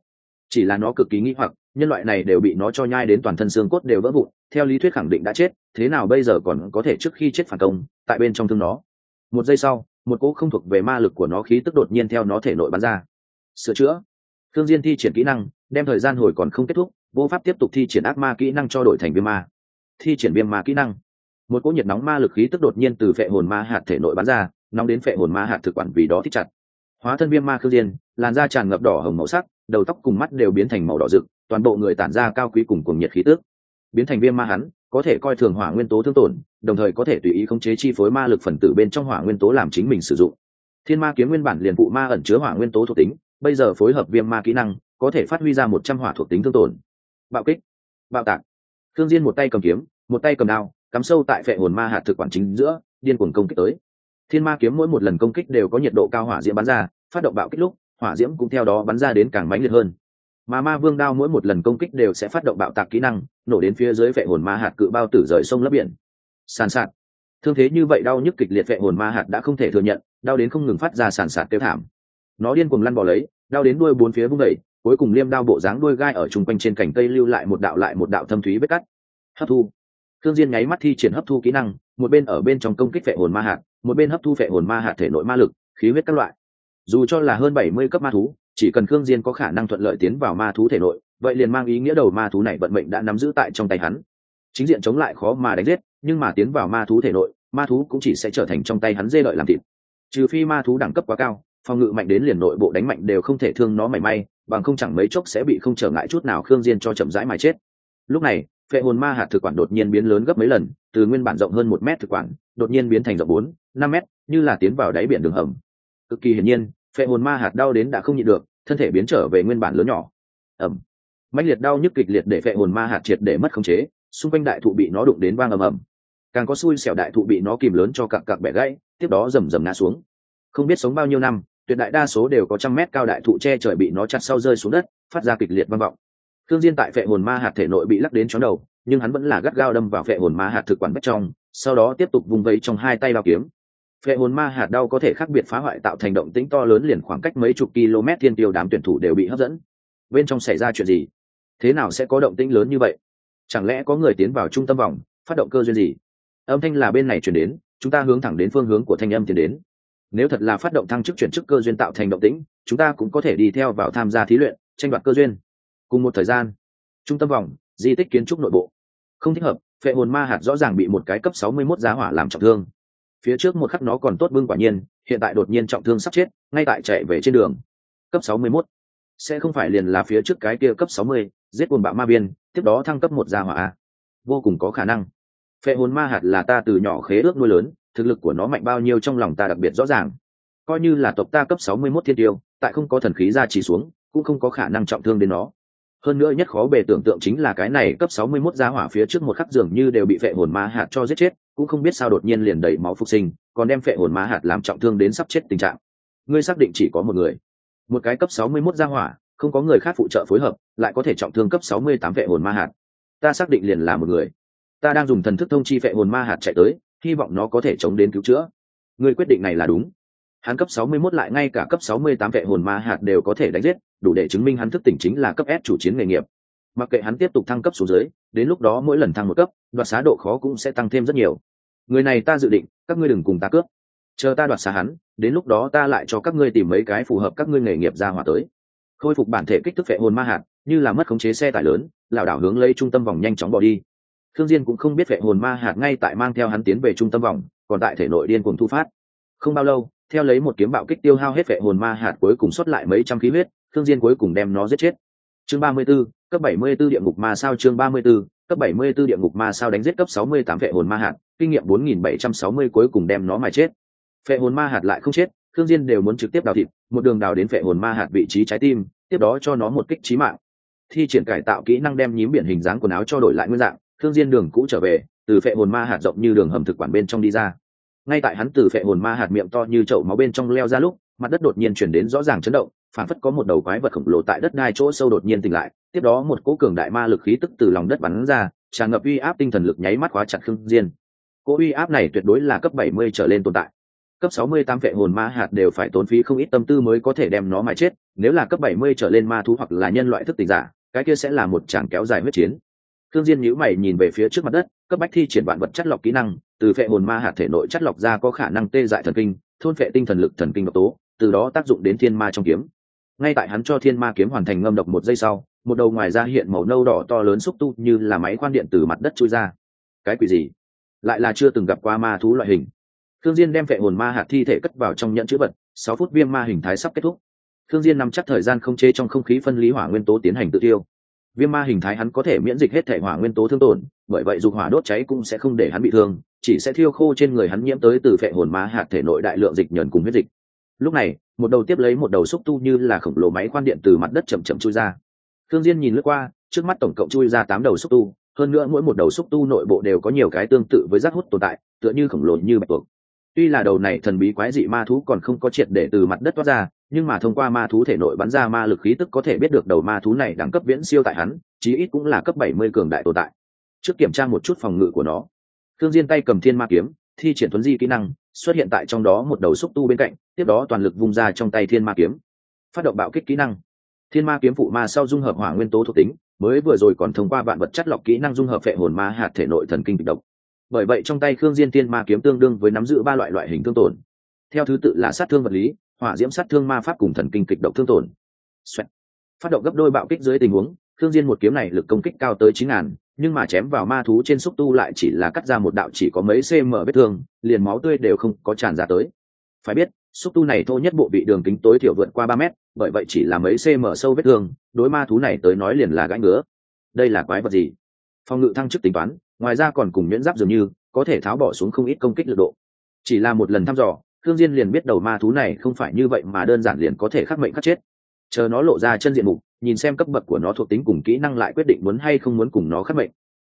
S1: Chỉ là nó cực kỳ nghĩ hoặc, nhân loại này đều bị nó cho nhai đến toàn thân xương cốt đều vỡ vụn, theo lý thuyết khẳng định đã chết, thế nào bây giờ còn có thể trước khi chết phản công, tại bên trong thương nó. Một giây sau một cỗ không thuộc về ma lực của nó khí tức đột nhiên theo nó thể nội bắn ra. Sửa chữa. Thương diên thi triển kỹ năng, đem thời gian hồi còn không kết thúc, vô pháp tiếp tục thi triển ác ma kỹ năng cho đổi thành viêm ma. Thi triển viêm ma kỹ năng. Một cỗ nhiệt nóng ma lực khí tức đột nhiên từ phệ hồn ma hạt thể nội bắn ra, nóng đến phệ hồn ma hạt thực quản vì đó thích chặt. Hóa thân viêm ma khương diên, làn da tràn ngập đỏ hồng màu sắc, đầu tóc cùng mắt đều biến thành màu đỏ rực, toàn bộ người tản ra cao quý cùng cùng nhiệt khí tước biến thành viêm ma hắn có thể coi thường hỏa nguyên tố thương tổn, đồng thời có thể tùy ý khống chế chi phối ma lực phần tử bên trong hỏa nguyên tố làm chính mình sử dụng. Thiên ma kiếm nguyên bản liền vụ ma ẩn chứa hỏa nguyên tố thuộc tính, bây giờ phối hợp viêm ma kỹ năng, có thể phát huy ra một trăm hỏa thuộc tính thương tổn. Bạo kích, bạo tạc. Thương diên một tay cầm kiếm, một tay cầm đao, cắm sâu tại phệ hồn ma hạt thực quản chính giữa, điên cuồng công kích tới. Thiên ma kiếm mỗi một lần công kích đều có nhiệt độ cao hỏa diễm bắn ra, phát động bạo kích lúc, hỏa diễm cũng theo đó bắn ra đến càng mãnh liệt hơn mà ma vương đao mỗi một lần công kích đều sẽ phát động bạo tạc kỹ năng nổ đến phía dưới vệ hồn ma hạt cự bao tử rời sông lấp biển. Sàn sạt. Thương thế như vậy đau nhức kịch liệt vệ hồn ma hạt đã không thể thừa nhận đau đến không ngừng phát ra sàn sạt kêu thảm. Nó điên cuồng lăn bỏ lấy đau đến đuôi bốn phía vung đẩy, cuối cùng liêm đao bộ dáng đuôi gai ở chung quanh trên cành cây lưu lại một đạo lại một đạo thâm thúy vết cắt. Hấp thu. Thương diên nháy mắt thi triển hấp thu kỹ năng một bên ở bên trong công kích vệ hồn ma hạt một bên hấp thu vệ hồn ma hạt thể nội ma lực khí huyết các loại. Dù cho là hơn bảy mươi cấp ma thú chỉ cần khương diên có khả năng thuận lợi tiến vào ma thú thể nội, vậy liền mang ý nghĩa đầu ma thú này vận mệnh đã nắm giữ tại trong tay hắn. Chính diện chống lại khó mà đánh giết, nhưng mà tiến vào ma thú thể nội, ma thú cũng chỉ sẽ trở thành trong tay hắn dê lợi làm thịt. Trừ phi ma thú đẳng cấp quá cao, phòng ngự mạnh đến liền nội bộ đánh mạnh đều không thể thương nó mảy may, bằng không chẳng mấy chốc sẽ bị không trở ngại chút nào khương diên cho chậm rãi mà chết. Lúc này, phệ hồn ma hạt thực quản đột nhiên biến lớn gấp mấy lần, từ nguyên bản rộng hơn một mét thực quản, đột nhiên biến thành rộng bốn, năm mét, như là tiến vào đáy biển đường hầm. Cực kỳ hiển nhiên, phệ hồn ma hạt đau đến đã không nhịn được thân thể biến trở về nguyên bản lớn nhỏ. Ẩm mạnh liệt đau nhức kịch liệt để phệ hồn ma hạt triệt để mất khống chế, xung quanh đại thụ bị nó đụng đến vang ầm ầm. Càng có xui xẻo đại thụ bị nó kìm lớn cho cặp cặp bẻ gãy, tiếp đó rầm rầm ngã xuống. Không biết sống bao nhiêu năm, tuyệt đại đa số đều có trăm mét cao đại thụ che trời bị nó chặt sau rơi xuống đất, phát ra kịch liệt vang vọng. Thương diên tại phệ hồn ma hạt thể nội bị lắc đến chóng đầu, nhưng hắn vẫn là gắt gao đâm vào phệ hồn ma hạt thực quản bách trong, sau đó tiếp tục vùng vẫy trong hai tay bao kiếm phệ hồn ma hạt đau có thể khác biệt phá hoại tạo thành động tĩnh to lớn liền khoảng cách mấy chục km thiên tiêu đám tuyển thủ đều bị hấp dẫn. Bên trong xảy ra chuyện gì? Thế nào sẽ có động tĩnh lớn như vậy? Chẳng lẽ có người tiến vào trung tâm vòng, phát động cơ duyên gì? Âm thanh là bên này chuyển đến, chúng ta hướng thẳng đến phương hướng của thanh âm tiến đến. Nếu thật là phát động thăng chức chuyển chức cơ duyên tạo thành động tĩnh, chúng ta cũng có thể đi theo vào tham gia thí luyện, tranh đoạt cơ duyên. Cùng một thời gian, trung tâm vòng, di tích kiến trúc nội bộ. Không thích hợp phệ hồn ma hạt rõ ràng bị một cái cấp sáu mươi 61 giá hỏa làm trọng thương phía trước một khắc nó còn tốt bưng quả nhiên, hiện tại đột nhiên trọng thương sắp chết, ngay tại chạy về trên đường. Cấp sáu mươi 61. sẽ không phải liền là phía trước cái kia cấp sáu mươi, giết cuồng bạo ma biên tiếp đó thăng cấp một gia hỏa vô cùng có khả năng. Phệ hồn ma hạt là ta từ nhỏ khế ước nuôi lớn, thực lực của nó mạnh bao nhiêu trong lòng ta đặc biệt rõ ràng. Coi như là tộc ta cấp sáu mươi 61 thiên tiêu, tại không có thần khí ra chỉ xuống, cũng không có khả năng trọng thương đến nó. Hơn nữa nhất khó bề tưởng tượng chính là cái này cấp sáu mươi 61 giá hỏa phía trước một khắc dường như đều bị phệ hồn ma hạt cho giết chết cũng không biết sao đột nhiên liền đầy máu phục sinh còn đem phệ hồn ma hạt làm trọng thương đến sắp chết tình trạng. Ngươi xác định chỉ có một người. Một cái cấp sáu mươi 61 ra hỏa không có người khác phụ trợ phối hợp lại có thể trọng thương cấp sáu mươi tám phệ hồn ma hạt. Ta xác định liền là một người. Ta đang dùng thần thức thông chi phệ hồn ma hạt chạy tới hy vọng nó có thể chống đến cứu chữa. Người quyết định này là đúng. Hắn cấp 61 lại ngay cả cấp 68 vệ hồn ma hạt đều có thể đánh giết, đủ để chứng minh hắn thức tỉnh chính là cấp S chủ chiến nghề nghiệp. Mặc kệ hắn tiếp tục thăng cấp xuống dưới, đến lúc đó mỗi lần thăng một cấp, đoạt xá độ khó cũng sẽ tăng thêm rất nhiều. Người này ta dự định, các ngươi đừng cùng ta cướp. Chờ ta đoạt xa hắn, đến lúc đó ta lại cho các ngươi tìm mấy cái phù hợp các ngươi nghề nghiệp ra hỏa tới. Khôi phục bản thể kích thước vệ hồn ma hạt, như là mất khống chế xe tải lớn, lảo đảo hướng lấy trung tâm vòng nhanh chóng bỏ đi. Thương Diên cũng không biết vệ hồn ma hạt ngay tại mang theo hắn tiến về trung tâm vòng, còn tại thể nội điên cuồng thu phát. Không bao lâu, theo lấy một kiếm bạo kích tiêu hao hết vệ hồn ma hạt cuối cùng xuất lại mấy trăm khí huyết thương diên cuối cùng đem nó giết chết chương 34, cấp 74 địa ngục ma sao chương 34, cấp 74 địa ngục ma sao đánh giết cấp 68 vệ hồn ma hạt kinh nghiệm 4760 cuối cùng đem nó mà chết. Vệ hồn ma hạt lại không chết thương diên đều muốn trực tiếp đào thịt một đường đào đến vệ hồn ma hạt vị trí trái tim tiếp đó cho nó một kích chí mạng. Thi triển cải tạo kỹ năng đem nhím biển hình dáng quần áo cho đổi lại nguyên dạng thương diên đường cũ trở về từ phệ hồn ma hạt rộng như đường hầm thực quản bên trong đi ra. Ngay tại hắn từ phệ hồn ma hạt miệng to như chậu máu bên trong leo ra lúc mặt đất đột nhiên chuyển đến rõ ràng chấn động phản phất có một đầu quái vật khổng lồ tại đất đai chỗ sâu đột nhiên tỉnh lại tiếp đó một cỗ cường đại ma lực khí tức từ lòng đất bắn ra tràn ngập uy áp tinh thần lực nháy mắt khóa chặt khương diên. Cỗ uy áp này tuyệt đối là cấp 70 trở lên tồn tại. Cấp 68 vệ hồn ma hạt đều phải tốn phí không ít tâm tư mới có thể đem nó mà chết nếu là cấp 70 trở lên ma thú hoặc là nhân loại thức tỉnh giả cái kia sẽ là một tràng kéo dài huyết chiến. Thương Diên nhíu mày nhìn về phía trước mặt đất, cấp bách thi triển vạn vật chất lọc kỹ năng, từ phệ hồn ma hạt thể nội chất lọc ra có khả năng tê dại thần kinh, thôn phệ tinh thần lực thần kinh độc tố, từ đó tác dụng đến thiên ma trong kiếm. Ngay tại hắn cho thiên ma kiếm hoàn thành ngâm độc một giây sau, một đầu ngoài ra hiện màu nâu đỏ to lớn xúc tu như là máy khoan điện từ mặt đất chui ra. Cái quỷ gì? Lại là chưa từng gặp qua ma thú loại hình. Thương Diên đem vệ hồn ma hạt thi thể cất vào trong nhẫn chứa vật, sáu phút viêm ma hình thái sắp kết thúc. Thương Diên nắm chắc thời gian không chế trong không khí phân lý hỏa nguyên tố tiến hành tự tiêu viêm ma hình thái hắn có thể miễn dịch hết thể hỏa nguyên tố thương tổn bởi vậy dục hỏa đốt cháy cũng sẽ không để hắn bị thương chỉ sẽ thiêu khô trên người hắn nhiễm tới từ phệ hồn ma hạt thể nội đại lượng dịch nhờn cùng huyết dịch lúc này một đầu tiếp lấy một đầu xúc tu như là khổng lồ máy khoan điện từ mặt đất chậm chậm chui ra. Thương diên nhìn lướt qua, trước mắt tổng cộng chui ra tám đầu xúc tu, hơn nữa mỗi một đầu xúc tu nội bộ đều có nhiều cái tương tự với rác hút tồn tại, tựa như khổng lồ như bạch tuộc. Tuy là đầu này thần bí quái dị ma thú còn không có triệt để từ mặt đất toát ra, nhưng mà thông qua ma thú thể nội bắn ra ma lực khí tức có thể biết được đầu ma thú này đẳng cấp viễn siêu tại hắn, chí ít cũng là cấp bảy mươi cường đại tồn tại. Trước kiểm tra một chút phòng ngự của nó. Thương diên tay cầm thiên ma kiếm, thi triển tuấn di kỹ năng xuất hiện tại trong đó một đầu xúc tu bên cạnh, tiếp đó toàn lực vung ra trong tay thiên ma kiếm. Phát động bạo kích kỹ năng. Thiên ma kiếm phụ ma sau dung hợp hỏa nguyên tố thuộc tính, mới vừa rồi còn thông qua vạn vật chất lọc kỹ năng dung hợp phệ hồn ma hạt thể nội thần kinh kịch độc. Bởi vậy trong tay khương diên thiên ma kiếm tương đương với nắm giữ ba loại loại hình thương tổn. Theo thứ tự là sát thương vật lý, hỏa diễm sát thương ma pháp cùng thần kinh kịch độc thương tổn. Xoẹt. phát động gấp đôi bạo kích dưới tình huống, khương diên một kiếm này lực công kích cao tới chín ngàn nhưng mà chém vào ma thú trên xúc tu lại chỉ là cắt ra một đạo chỉ có mấy cm vết thương, liền máu tươi đều không có tràn ra tới. Phải biết, xúc tu này thô nhất bộ bị đường kính tối thiểu vượt qua ba mét, bởi vậy chỉ là mấy cm sâu vết thương, đối ma thú này tới nói liền là gãi ngứa. Đây là quái vật gì? Phòng ngự thăng chức tính toán, ngoài ra còn cùng nhuyễn giáp dường như, có thể tháo bỏ xuống không ít công kích lực độ. Chỉ là một lần thăm dò thương diên liền biết đầu ma thú này không phải như vậy mà đơn giản liền có thể khắc mệnh khắc chết chờ nó lộ ra chân diện mục, nhìn xem cấp bậc của nó thuộc tính cùng kỹ năng lại quyết định muốn hay không muốn cùng nó khắc mệnh.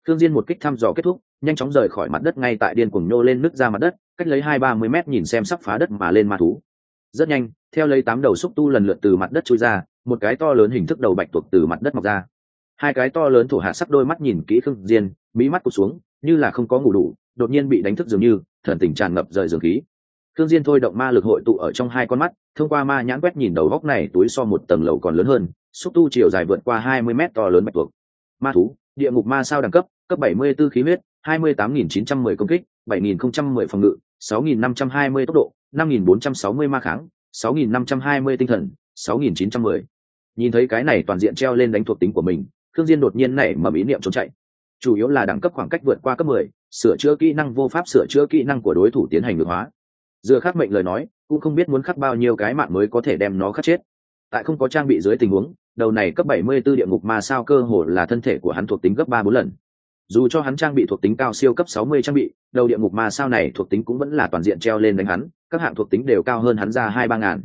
S1: Thương diên một kích thăm dò kết thúc, nhanh chóng rời khỏi mặt đất ngay tại điên cuồng nhô lên nước ra mặt đất, cách lấy hai ba mươi mét nhìn xem sắp phá đất mà lên ma thú. Rất nhanh, theo lấy tám đầu xúc tu lần lượt từ mặt đất chui ra, một cái to lớn hình thức đầu bạch tuộc từ mặt đất mọc ra. Hai cái to lớn thổ hạ sắc đôi mắt nhìn kỹ khương diên mỹ mắt cụt xuống, như là không có ngủ đủ, đột nhiên bị đánh thức dường như, thần tình tràn ngập rời giường khí. Thương diên thôi động ma lực hội tụ ở trong hai con mắt thông qua ma nhãn quét nhìn đầu góc này túi so một tầng lầu còn lớn hơn xúc tu chiều dài vượt qua hai mươi mét to lớn bạch tuộc. Ma thú địa ngục ma sao đẳng cấp cấp bảy mươi 74 khí huyết hai mươi tám nghìn chín trăm mười công kích bảy nghìn không trăm mười phòng ngự sáu nghìn năm trăm hai mươi tốc độ năm nghìn bốn trăm sáu mươi ma kháng sáu nghìn năm trăm hai mươi tinh thần sáu nghìn chín trăm mười. Nhìn thấy cái này toàn diện treo lên đánh thuộc tính của mình Thương diên đột nhiên nảy mầm ý niệm trốn chạy. Chủ yếu là đẳng cấp khoảng cách vượt qua cấp 10, sửa chữa kỹ năng vô pháp sửa chữa kỹ năng của đối thủ tiến hành ngược hóa dựa khắc mệnh lời nói, cũng không biết muốn khắc bao nhiêu cái mạng mới có thể đem nó khắc chết. Tại không có trang bị dưới tình huống, đầu này cấp 74 địa ngục mà sao cơ hồ là thân thể của hắn thuộc tính gấp ba bốn lần. Dù cho hắn trang bị thuộc tính cao siêu cấp 60 trang bị, đầu địa ngục ma sao này thuộc tính cũng vẫn là toàn diện treo lên đánh hắn, các hạng thuộc tính đều cao hơn hắn ra hai ba ngàn.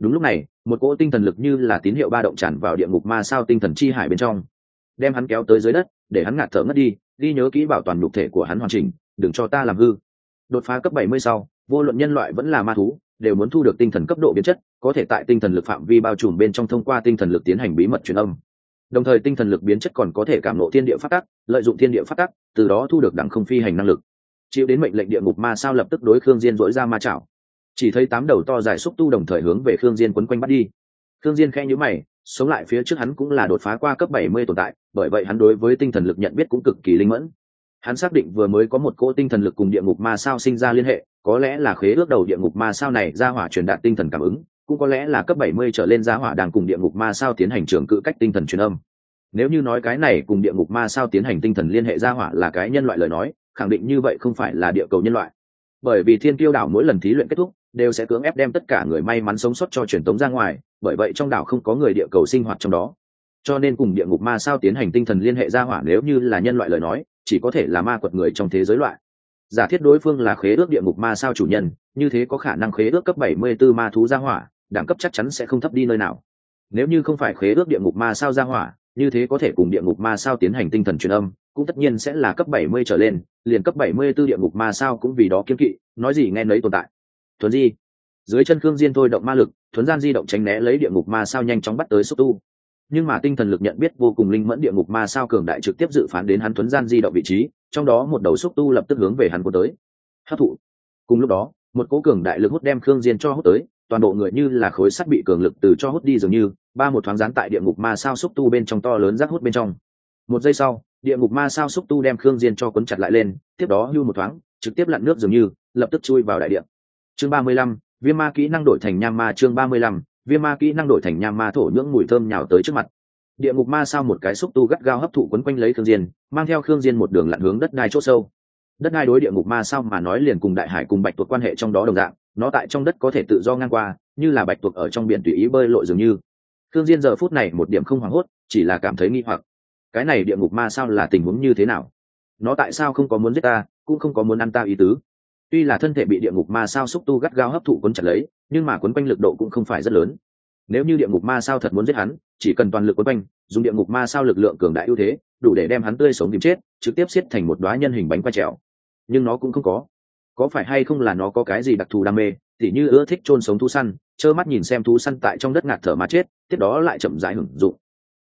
S1: Đúng lúc này, một cỗ tinh thần lực như là tín hiệu ba động tràn vào địa ngục ma sao tinh thần chi hải bên trong. Đem hắn kéo tới dưới đất, để hắn ngạt thở ngất đi đi nhớ kỹ bảo toàn nhục thể của hắn hoàn chỉnh, đừng cho ta làm hư. Đột phá cấp 70 sau vô luận nhân loại vẫn là ma thú, đều muốn thu được tinh thần cấp độ biến chất, có thể tại tinh thần lực phạm vi bao trùm bên trong thông qua tinh thần lực tiến hành bí mật truyền âm. Đồng thời tinh thần lực biến chất còn có thể cảm nộ thiên địa phát tắc lợi dụng thiên địa phát tắc từ đó thu được đẳng không phi hành năng lực. Chịu đến mệnh lệnh địa ngục ma sao lập tức đối khương diên dỗi ra ma chảo. Chỉ thấy tám đầu to dài xúc tu đồng thời hướng về khương diên quấn quanh bắt đi. Khương diên khẽ nhíu mày, sống lại phía trước hắn cũng là đột phá qua cấp 70 tồn tại, bởi vậy hắn đối với tinh thần lực nhận biết cũng cực kỳ linh mẫn. Hắn xác định vừa mới có một cỗ tinh thần lực cùng địa ngục ma sao sinh ra liên hệ có lẽ là khế ước đầu địa ngục ma sao này ra hỏa truyền đạt tinh thần cảm ứng, cũng có lẽ là cấp 70 trở lên ra hỏa đang cùng địa ngục ma sao tiến hành trường cự cách tinh thần truyền âm. Nếu như nói cái này cùng địa ngục ma sao tiến hành tinh thần liên hệ ra hỏa là cái nhân loại lời nói, khẳng định như vậy không phải là địa cầu nhân loại. Bởi vì thiên tiêu đảo mỗi lần thí luyện kết thúc, đều sẽ cưỡng ép đem tất cả người may mắn sống sót cho truyền tống ra ngoài, bởi vậy trong đảo không có người địa cầu sinh hoạt trong đó. Cho nên cùng địa ngục ma sao tiến hành tinh thần liên hệ ra hỏa nếu như là nhân loại lời nói, chỉ có thể là ma quật người trong thế giới loại giả thiết đối phương là khế ước địa ngục ma sao chủ nhân, như thế có khả năng khế ước cấp 74 ma thú gia hỏa, đẳng cấp chắc chắn sẽ không thấp đi nơi nào. Nếu như không phải khế ước địa ngục ma sao gia hỏa, như thế có thể cùng địa ngục ma sao tiến hành tinh thần truyền âm, cũng tất nhiên sẽ là cấp 70 trở lên, liền cấp 74 địa ngục ma sao cũng vì đó kiên kỵ, nói gì nghe nấy tồn tại. Thuấn di. Dưới chân khương diên thôi động ma lực, thuấn gian di động tránh né lấy địa ngục ma sao nhanh chóng bắt tới xúc tu. Nhưng mà tinh thần lực nhận biết vô cùng linh mẫn địa ngục ma sao cường đại trực tiếp dự phán đến hắn thuấn gian di động vị trí trong đó một đầu xúc tu lập tức hướng về hắn cuốn tới. Hấp thụ. Cùng lúc đó, một cố cường đại lực hút đem khương diên cho hút tới, toàn bộ người như là khối sắt bị cường lực từ cho hút đi dường như, ba một thoáng gián tại địa ngục ma sao xúc tu bên trong to lớn rác hút bên trong. Một giây sau, địa ngục ma sao xúc tu đem khương diên cho cuốn chặt lại lên, tiếp đó hưu một thoáng, trực tiếp lặn nước dường như, lập tức chui vào đại địa. Chương ba mươi lăm, viêm ma kỹ năng đổi thành nham ma, chương ba mươi lăm, viêm ma kỹ năng đổi thành nham ma thổ nhưỡng mùi thơm nhào tới trước mặt địa ngục ma sao một cái xúc tu gắt gao hấp thụ quấn quanh lấy khương diên, mang theo khương diên một đường lặn hướng đất đai chỗ sâu. Đất đai đối địa ngục ma sao mà nói liền cùng đại hải cùng bạch tuộc quan hệ trong đó đồng dạng, nó tại trong đất có thể tự do ngang qua, như là bạch tuộc ở trong biển tùy ý bơi lội dường như. Khương diên giờ phút này một điểm không hoảng hốt, chỉ là cảm thấy nghi hoặc. Cái này địa ngục ma sao là tình huống như thế nào? Nó tại sao không có muốn giết ta, cũng không có muốn ăn ta ý tứ? Tuy là thân thể bị địa ngục ma sao xúc tu gắt gao hấp thụ cuốn chặt lấy, nhưng mà cuốn quanh lực độ cũng không phải rất lớn nếu như địa ngục ma sao thật muốn giết hắn, chỉ cần toàn lực cuốn quanh, dùng địa ngục ma sao lực lượng cường đại ưu thế, đủ để đem hắn tươi sống tìm chết, trực tiếp xiết thành một đoá nhân hình bánh quay trèo. Nhưng nó cũng không có. Có phải hay không là nó có cái gì đặc thù đam mê, tỉ như ưa thích chôn sống thú săn, trơ mắt nhìn xem thú săn tại trong đất ngạt thở mà chết, tiếp đó lại chậm rãi hưởng dụng.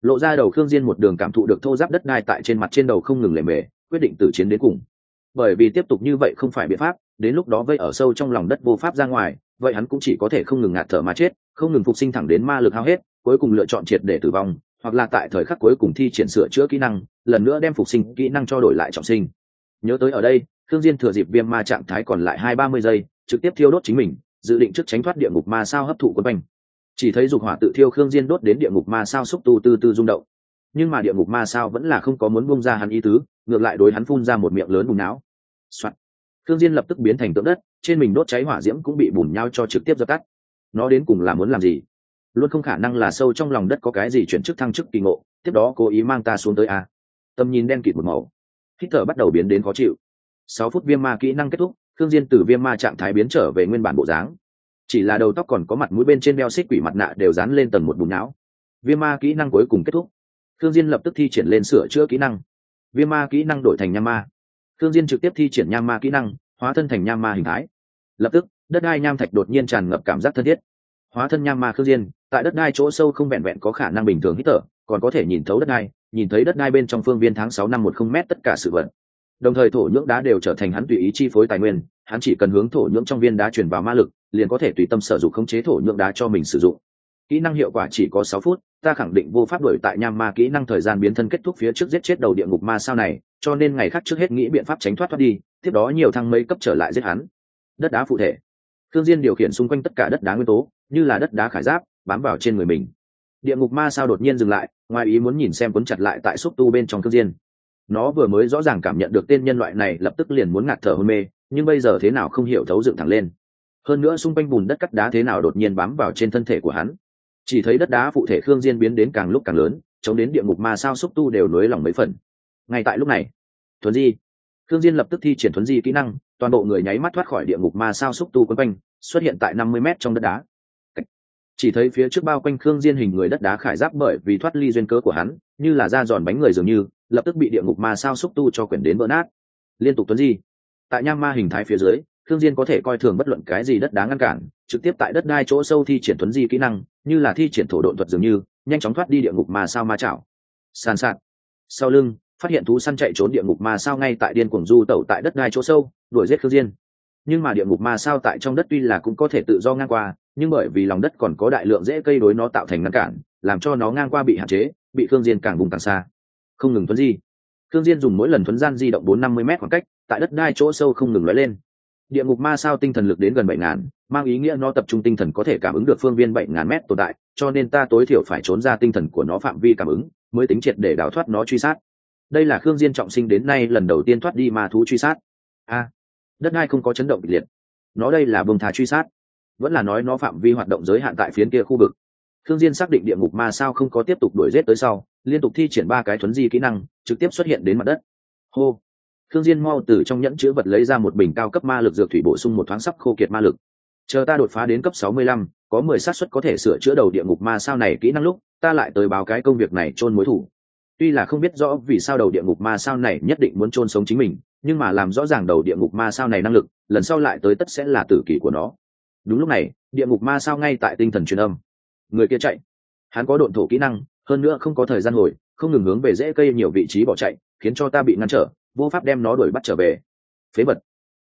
S1: Lộ ra đầu khương diên một đường cảm thụ được thô giáp đất đai tại trên mặt trên đầu không ngừng lề mề, quyết định tử chiến đến cùng. Bởi vì tiếp tục như vậy không phải biện pháp, đến lúc đó vây ở sâu trong lòng đất vô pháp ra ngoài vậy hắn cũng chỉ có thể không ngừng ngạt thở mà chết, không ngừng phục sinh thẳng đến ma lực hao hết, cuối cùng lựa chọn triệt để tử vong, hoặc là tại thời khắc cuối cùng thi triển sửa chữa kỹ năng, lần nữa đem phục sinh kỹ năng cho đổi lại trọng sinh. Nhớ tới ở đây thương diên thừa dịp viêm ma trạng thái còn lại hai ba mươi giây, trực tiếp thiêu đốt chính mình, dự định trước tránh thoát địa ngục ma sao hấp thụ quân quanh. Chỉ thấy dục hỏa tự thiêu khương diên đốt đến địa ngục ma sao xúc tu tư tư rung động. Nhưng mà địa ngục ma sao vẫn là không có muốn buông ra hắn ý tứ, ngược lại đối hắn phun ra một miệng lớn bùn não Soạn. khương diên lập tức biến thành tượng đất trên mình đốt cháy hỏa diễm cũng bị bùn nhau cho trực tiếp dập tắt. Nó đến cùng là muốn làm gì? Luôn không khả năng là sâu trong lòng đất có cái gì chuyển chức thăng chức kỳ ngộ, tiếp đó cố ý mang ta xuống tới a. Tầm nhìn đen kịt một màu. Hít thở bắt đầu biến đến khó chịu. Sáu phút viêm ma kỹ năng kết thúc thương diên từ viêm ma trạng thái biến trở về nguyên bản bộ dáng. Chỉ là đầu tóc còn có mặt mũi bên trên đeo xích quỷ mặt nạ đều dán lên tầng một bùn não. Viêm ma kỹ năng cuối cùng kết thúc. Thương diên lập tức thi triển lên sửa chữa kỹ năng. Viêm ma kỹ năng đổi thành nham ma. Thương diên trực tiếp thi triển nham ma kỹ năng, hóa thân thành nham ma hình thái lập tức, đất đai nham thạch đột nhiên tràn ngập cảm giác thân thiết. Hóa thân nham ma khương diên, tại đất đai chỗ sâu không vẹn vẹn có khả năng bình thường hít thở, còn có thể nhìn thấu đất đai, nhìn thấy đất đai bên trong phương viên tháng sáu năm một không mét tất cả sự vật. Đồng thời thổ nhưỡng đá đều trở thành hắn tùy ý chi phối tài nguyên, hắn chỉ cần hướng thổ nhưỡng trong viên đá truyền vào ma lực, liền có thể tùy tâm sử dụng khống chế thổ nhưỡng đá cho mình sử dụng. Kỹ năng hiệu quả chỉ có sáu phút, ta khẳng định vô pháp đổi tại nham ma kỹ năng thời gian biến thân kết thúc phía trước giết chết đầu địa ngục ma sao này, cho nên ngày khác trước hết nghĩ biện pháp tránh thoát thoát đi, tiếp đó nhiều thăng mấy cấp trở lại giết hắn đất đá phụ thể. Thương diên điều khiển xung quanh tất cả đất đá nguyên tố, như là đất đá khải giáp, bám vào trên người mình. Địa ngục ma sao đột nhiên dừng lại, ngoài ý muốn nhìn xem cuốn chặt lại tại xúc tu bên trong thương diên. Nó vừa mới rõ ràng cảm nhận được tên nhân loại này lập tức liền muốn ngạt thở hôn mê, nhưng bây giờ thế nào không hiểu thấu dựng thẳng lên. Hơn nữa xung quanh bùn đất cắt đá thế nào đột nhiên bám vào trên thân thể của hắn. Chỉ thấy đất đá phụ thể khương diên biến đến càng lúc càng lớn, chống đến địa ngục ma sao xúc tu đều nối lòng mấy phần. Ngay tại lúc này, thuấn di. Khương diên lập tức thi triển thuấn di kỹ năng toàn bộ người nháy mắt thoát khỏi địa ngục ma sao xúc tu quấn quanh, xuất hiện tại năm mươi m trong đất đá. Chỉ thấy phía trước bao quanh khương diên hình người đất đá khải giáp bởi vì thoát ly duyên cớ của hắn, như là da giòn bánh người dường như, lập tức bị địa ngục ma sao xúc tu cho quyển đến vỡ nát. Liên tục tuấn di. Tại nham ma hình thái phía dưới thương diên có thể coi thường bất luận cái gì đất đá ngăn cản, trực tiếp tại đất đai chỗ sâu thi triển tuấn di kỹ năng, như là thi triển thổ độn thuật dường như, nhanh chóng thoát đi địa ngục ma sao ma chảo. Sàn sạt. Sau lưng phát hiện thú săn chạy trốn địa ngục ma sao ngay tại điên cuồng du tẩu tại đất đai chỗ sâu, đuổi giết khương diên. Nhưng mà địa ngục ma sao tại trong đất tuy là cũng có thể tự do ngang qua, nhưng bởi vì lòng đất còn có đại lượng dễ cây đối nó tạo thành ngăn cản, làm cho nó ngang qua bị hạn chế, bị khương diên càng vùng càng xa. Không ngừng thuấn di. Khương diên dùng mỗi lần thuấn gian di động bốn năm mươi mét khoảng cách, tại đất đai chỗ sâu không ngừng lói lên. Địa ngục ma sao tinh thần lực đến gần bảy ngàn, mang ý nghĩa nó tập trung tinh thần có thể cảm ứng được phương viên bảy ngàn mét tồn tại, cho nên ta tối thiểu phải trốn ra tinh thần của nó phạm vi cảm ứng, mới tính triệt để đào thoát nó truy sát đây là khương diên trọng sinh đến nay lần đầu tiên thoát đi ma thú truy sát. A đất đai không có chấn động kịch liệt. Nó đây là bông thà truy sát. Vẫn là nói nó phạm vi hoạt động giới hạn tại phiến kia khu vực. Khương diên xác định địa ngục ma sao không có tiếp tục đuổi giết tới sau liên tục thi triển ba cái thuấn di kỹ năng trực tiếp xuất hiện đến mặt đất. Hô. Khương diên mau từ trong nhẫn chứa vật lấy ra một bình cao cấp ma lực dược thủy bổ sung một thoáng sắp khô kiệt ma lực. Chờ ta đột phá đến cấp 65, có 10 xác suất có thể sửa chữa đầu địa ngục ma sao này kỹ năng lúc ta lại tới báo cái công việc này trôn mối thủ tuy là không biết rõ vì sao đầu địa ngục ma sao này nhất định muốn trôn sống chính mình, nhưng mà làm rõ ràng đầu địa ngục ma sao này năng lực, lần sau lại tới tất sẽ là tử kỷ của nó. Đúng lúc này, địa ngục ma sao ngay tại tinh thần truyền âm. Người kia chạy. Hắn có độn thổ kỹ năng, hơn nữa không có thời gian hồi, không ngừng hướng về rễ cây nhiều vị trí bỏ chạy, khiến cho ta bị ngăn trở, vô pháp đem nó đuổi bắt trở về. Phế vật.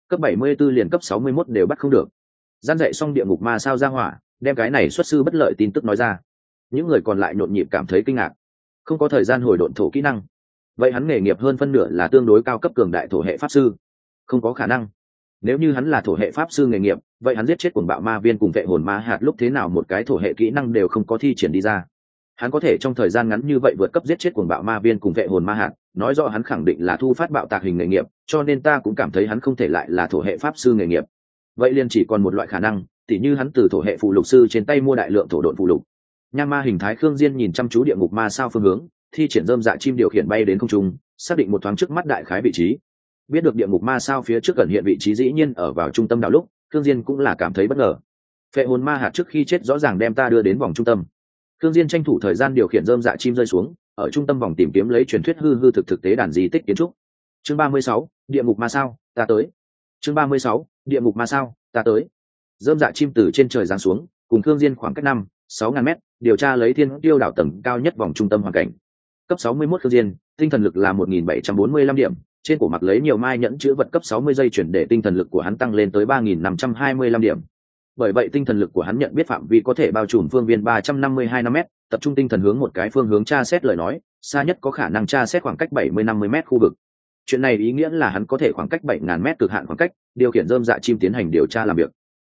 S1: Cấp 74 liền cấp 61 đều bắt không được. Gian dạy xong địa ngục ma sao ra hỏa, đem cái này xuất sư bất lợi tin tức nói ra. Những người còn lại nhộn nhịp cảm thấy kinh ngạc không có thời gian hồi độn thổ kỹ năng. Vậy hắn nghề nghiệp hơn phân nửa là tương đối cao cấp cường đại thổ hệ pháp sư. Không có khả năng. Nếu như hắn là thổ hệ pháp sư nghề nghiệp, vậy hắn giết chết cuồng bạo ma viên cùng vệ hồn ma hạt lúc thế nào một cái thổ hệ kỹ năng đều không có thi triển đi ra. Hắn có thể trong thời gian ngắn như vậy vượt cấp giết chết cuồng bạo ma viên cùng vệ hồn ma hạt, nói rõ hắn khẳng định là thu phát bạo tạc hình nghề nghiệp, cho nên ta cũng cảm thấy hắn không thể lại là thổ hệ pháp sư nghề nghiệp. Vậy liền chỉ còn một loại khả năng, tỉ như hắn từ thổ hệ phụ lục sư trên tay mua đại lượng thổ độn phụ lục nham ma hình thái khương diên nhìn chăm chú địa ngục ma sao phương hướng thi triển dơm dạ chim điều khiển bay đến không trung xác định một thoáng trước mắt đại khái vị trí. Biết được địa ngục ma sao phía trước gần hiện vị trí dĩ nhiên ở vào trung tâm đạo lúc khương diên cũng là cảm thấy bất ngờ. Phệ hồn ma hạt trước khi chết rõ ràng đem ta đưa đến vòng trung tâm. Khương diên tranh thủ thời gian điều khiển dơm dạ chim rơi xuống ở trung tâm vòng tìm kiếm lấy truyền thuyết hư hư thực thực tế đàn di tích kiến trúc. Chương 36, địa ngục ma sao ta tới. Chương 36, địa ngục ma sao ta tới. Dơm dạ chim từ trên trời giáng xuống cùng khương diên khoảng cách năm sáu ngàn mét điều tra lấy thiên tiêu đảo tầng cao nhất vòng trung tâm hoàn cảnh cấp 61 khương diên tinh thần lực là 1745 điểm trên cổ mặc lấy nhiều mai nhẫn chữ vật cấp 60 giây chuyển để tinh thần lực của hắn tăng lên tới 3525 điểm. Bởi vậy tinh thần lực của hắn nhận biết phạm vi có thể bao trùm phương viên 352 năm m tập trung tinh thần hướng một cái phương hướng tra xét lời nói, xa nhất có khả năng tra xét khoảng cách 70-50 m khu vực. Chuyện này ý nghĩa là hắn có thể khoảng cách 7000 m cực hạn khoảng cách, điều khiển rơm dạ chim tiến hành điều tra làm việc.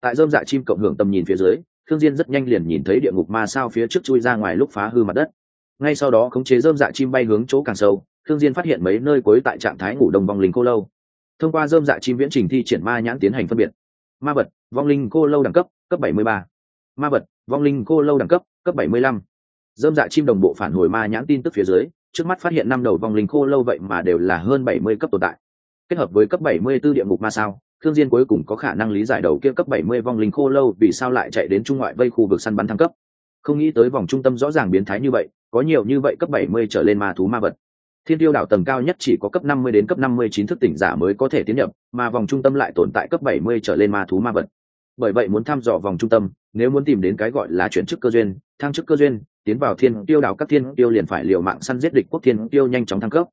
S1: Tại rơm dạ chim cộng hưởng tầm nhìn phía dưới, Thương Diên rất nhanh liền nhìn thấy địa ngục ma sao phía trước chui ra ngoài lúc phá hư mặt đất. Ngay sau đó khống chế rơm dạ chim bay hướng chỗ càng sâu, thương diên phát hiện mấy nơi cuối tại trạng thái ngủ đông vong linh cô lâu thông qua dơm dạ chim viễn trình thi triển ma nhãn tiến hành phân biệt ma vật vong linh cô lâu đẳng cấp cấp 73. ma vật vong linh cô lâu đẳng cấp cấp 75. dơm dạ chim đồng bộ phản hồi ma nhãn tin tức phía dưới trước mắt phát hiện năm đầu vong linh khô lâu vậy mà đều là hơn bảy mươi cấp tồn tại kết hợp với cấp bảy mươi 74 địa ngục ma sao thương diên cuối cùng có khả năng lý giải đầu kia cấp bảy mươi vong linh khô lâu vì sao lại chạy đến trung ngoại vây khu vực săn bắn thăng cấp. Không nghĩ tới vòng trung tâm rõ ràng biến thái như vậy, có nhiều như vậy cấp bảy mươi trở lên ma thú ma vật. Thiên tiêu đảo tầng cao nhất chỉ có cấp năm mươi đến cấp năm mươi chín thức tỉnh giả mới có thể tiến nhập, mà vòng trung tâm lại tồn tại cấp bảy mươi trở lên ma thú ma vật. Bởi vậy muốn thăm dò vòng trung tâm, nếu muốn tìm đến cái gọi là chuyển chức cơ duyên, thăng chức cơ duyên, tiến vào thiên tiêu đảo các thiên tiêu liền phải liều mạng săn giết địch quốc thiên tiêu nhanh chóng thăng cấp.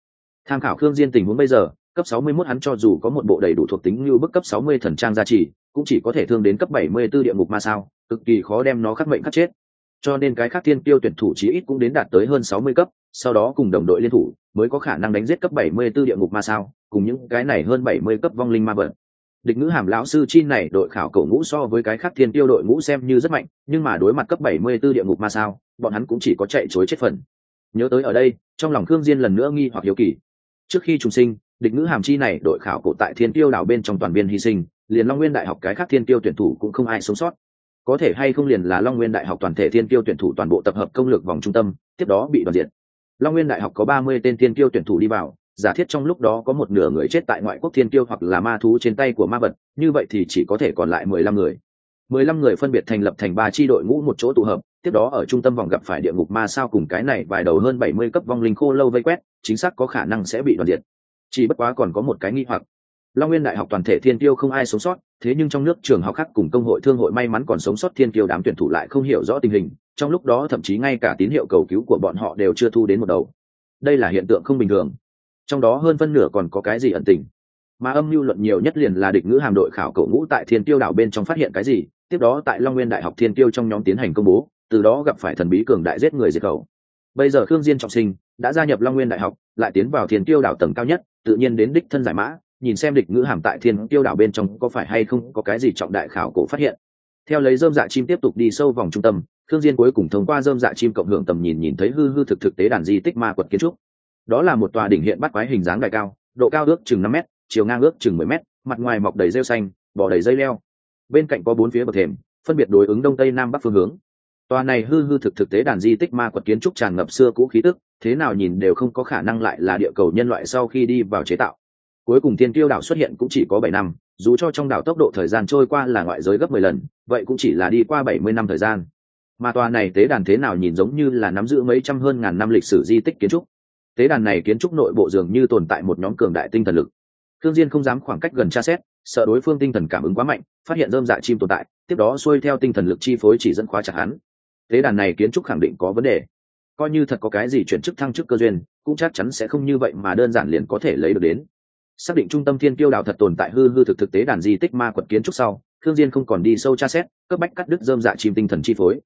S1: Tham khảo khương diên tình huống bây giờ cấp 61 hắn cho dù có một bộ đầy đủ thuộc tính như bức cấp 60 thần trang gia trì, cũng chỉ có thể thương đến cấp 74 địa ngục ma sao, cực kỳ khó đem nó khắc mệnh khắc chết. Cho nên cái khác thiên tiêu tuyển thủ chí ít cũng đến đạt tới hơn 60 cấp, sau đó cùng đồng đội liên thủ mới có khả năng đánh giết cấp 74 địa ngục ma sao, cùng những cái này hơn 70 cấp vong linh ma vật. Địch ngữ hàm lão sư chi này đội khảo cổ ngũ so với cái khác thiên tiêu đội ngũ xem như rất mạnh, nhưng mà đối mặt cấp 74 địa ngục ma sao, bọn hắn cũng chỉ có chạy chối chết phần. Nhớ tới ở đây, trong lòng khương diên lần nữa nghi hoặc hiếu kỳ trước khi trùng sinh, địch ngữ hàm chi này đội khảo cổ tại thiên tiêu đảo bên trong toàn viên hy sinh, liền long nguyên đại học cái khác thiên tiêu tuyển thủ cũng không ai sống sót. Có thể hay không liền là long nguyên đại học toàn thể thiên tiêu tuyển thủ toàn bộ tập hợp công lược vòng trung tâm, tiếp đó bị đoàn diện long nguyên đại học có ba mươi tên thiên tiêu tuyển thủ đi vào, giả thiết trong lúc đó có một nửa người chết tại ngoại quốc thiên tiêu hoặc là ma thú trên tay của ma vật, như vậy thì chỉ có thể còn lại mười lăm người. Mười lăm người phân biệt thành lập thành ba tri đội ngũ một chỗ tụ hợp tiếp đó ở trung tâm vòng gặp phải địa ngục ma sao cùng cái này vài đầu hơn bảy mươi cấp vong linh khô lâu vây quét, chính xác có khả năng sẽ bị đoàn diệt. Chỉ bất quá còn có một cái nghi hoặc. Long nguyên đại học toàn thể thiên tiêu không ai sống sót, thế nhưng trong nước trường học khác cùng công hội thương hội may mắn còn sống sót thiên tiêu đám tuyển thủ lại không hiểu rõ tình hình, trong lúc đó thậm chí ngay cả tín hiệu cầu cứu của bọn họ đều chưa thu đến một đầu. Đây là hiện tượng không bình thường. Trong đó hơn phân nửa còn có cái gì ẩn tình? Mà âm mưu luận nhiều nhất liền là địch ngữ hàm đội khảo cậu ngũ tại thiên tiêu đảo bên trong phát hiện cái gì, tiếp đó tại long nguyên đại học thiên tiêu trong nhóm tiến hành công bố từ đó gặp phải thần bí cường đại giết người diệt khẩu. Bây giờ khương diên trọng sinh đã gia nhập long nguyên đại học lại tiến vào thiên tiêu đảo tầng cao nhất tự nhiên đến đích thân giải mã nhìn xem địch ngữ hàm tại thiên tiêu đảo bên trong có phải hay không có cái gì trọng đại khảo cổ phát hiện. Theo lấy dơm dạ chim tiếp tục đi sâu vòng trung tâm khương diên cuối cùng thông qua dơm dạ chim cộng hưởng tầm nhìn nhìn thấy hư hư thực thực tế đàn di tích ma quật kiến trúc. Đó là một tòa đỉnh hiện bắt quái hình dáng đại cao độ cao ước chừng năm mét, chiều ngang ước chừng mười mét, mặt ngoài mọc đầy rêu xanh bỏ đầy dây leo. Bên cạnh có bốn phía bậc thềm phân biệt đối ứng đông tây nam bắc phương hướng tòa này hư hư thực thực tế đàn di tích ma quật kiến trúc tràn ngập xưa cũ khí tức, thế nào nhìn đều không có khả năng lại là địa cầu nhân loại sau khi đi vào chế tạo. Cuối cùng thiên tiêu đảo xuất hiện cũng chỉ có bảy năm, dù cho trong đảo tốc độ thời gian trôi qua là ngoại giới gấp mười lần, vậy cũng chỉ là đi qua bảy mươi năm thời gian. Mà tòa này tế đàn thế nào nhìn giống như là nắm giữ mấy trăm hơn ngàn năm lịch sử di tích kiến trúc. Tế đàn này kiến trúc nội bộ dường như tồn tại một nhóm cường đại tinh thần lực. Thương diên không dám khoảng cách gần tra xét, sợ đối phương tinh thần cảm ứng quá mạnh, phát hiện dơm dạ chim tồn tại, tiếp đó xuôi theo tinh thần lực chi phối chỉ dẫn khóa chặt hắn tế đàn này kiến trúc khẳng định có vấn đề. Coi như thật có cái gì chuyển chức thăng chức cơ duyên, cũng chắc chắn sẽ không như vậy mà đơn giản liền có thể lấy được đến. Xác định trung tâm thiên tiêu đạo thật tồn tại hư hư thực thực tế đàn di tích ma quật kiến trúc sau thương diên không còn đi sâu tra xét, cấp bách cắt đứt dơm dạ chim tinh thần chi phối.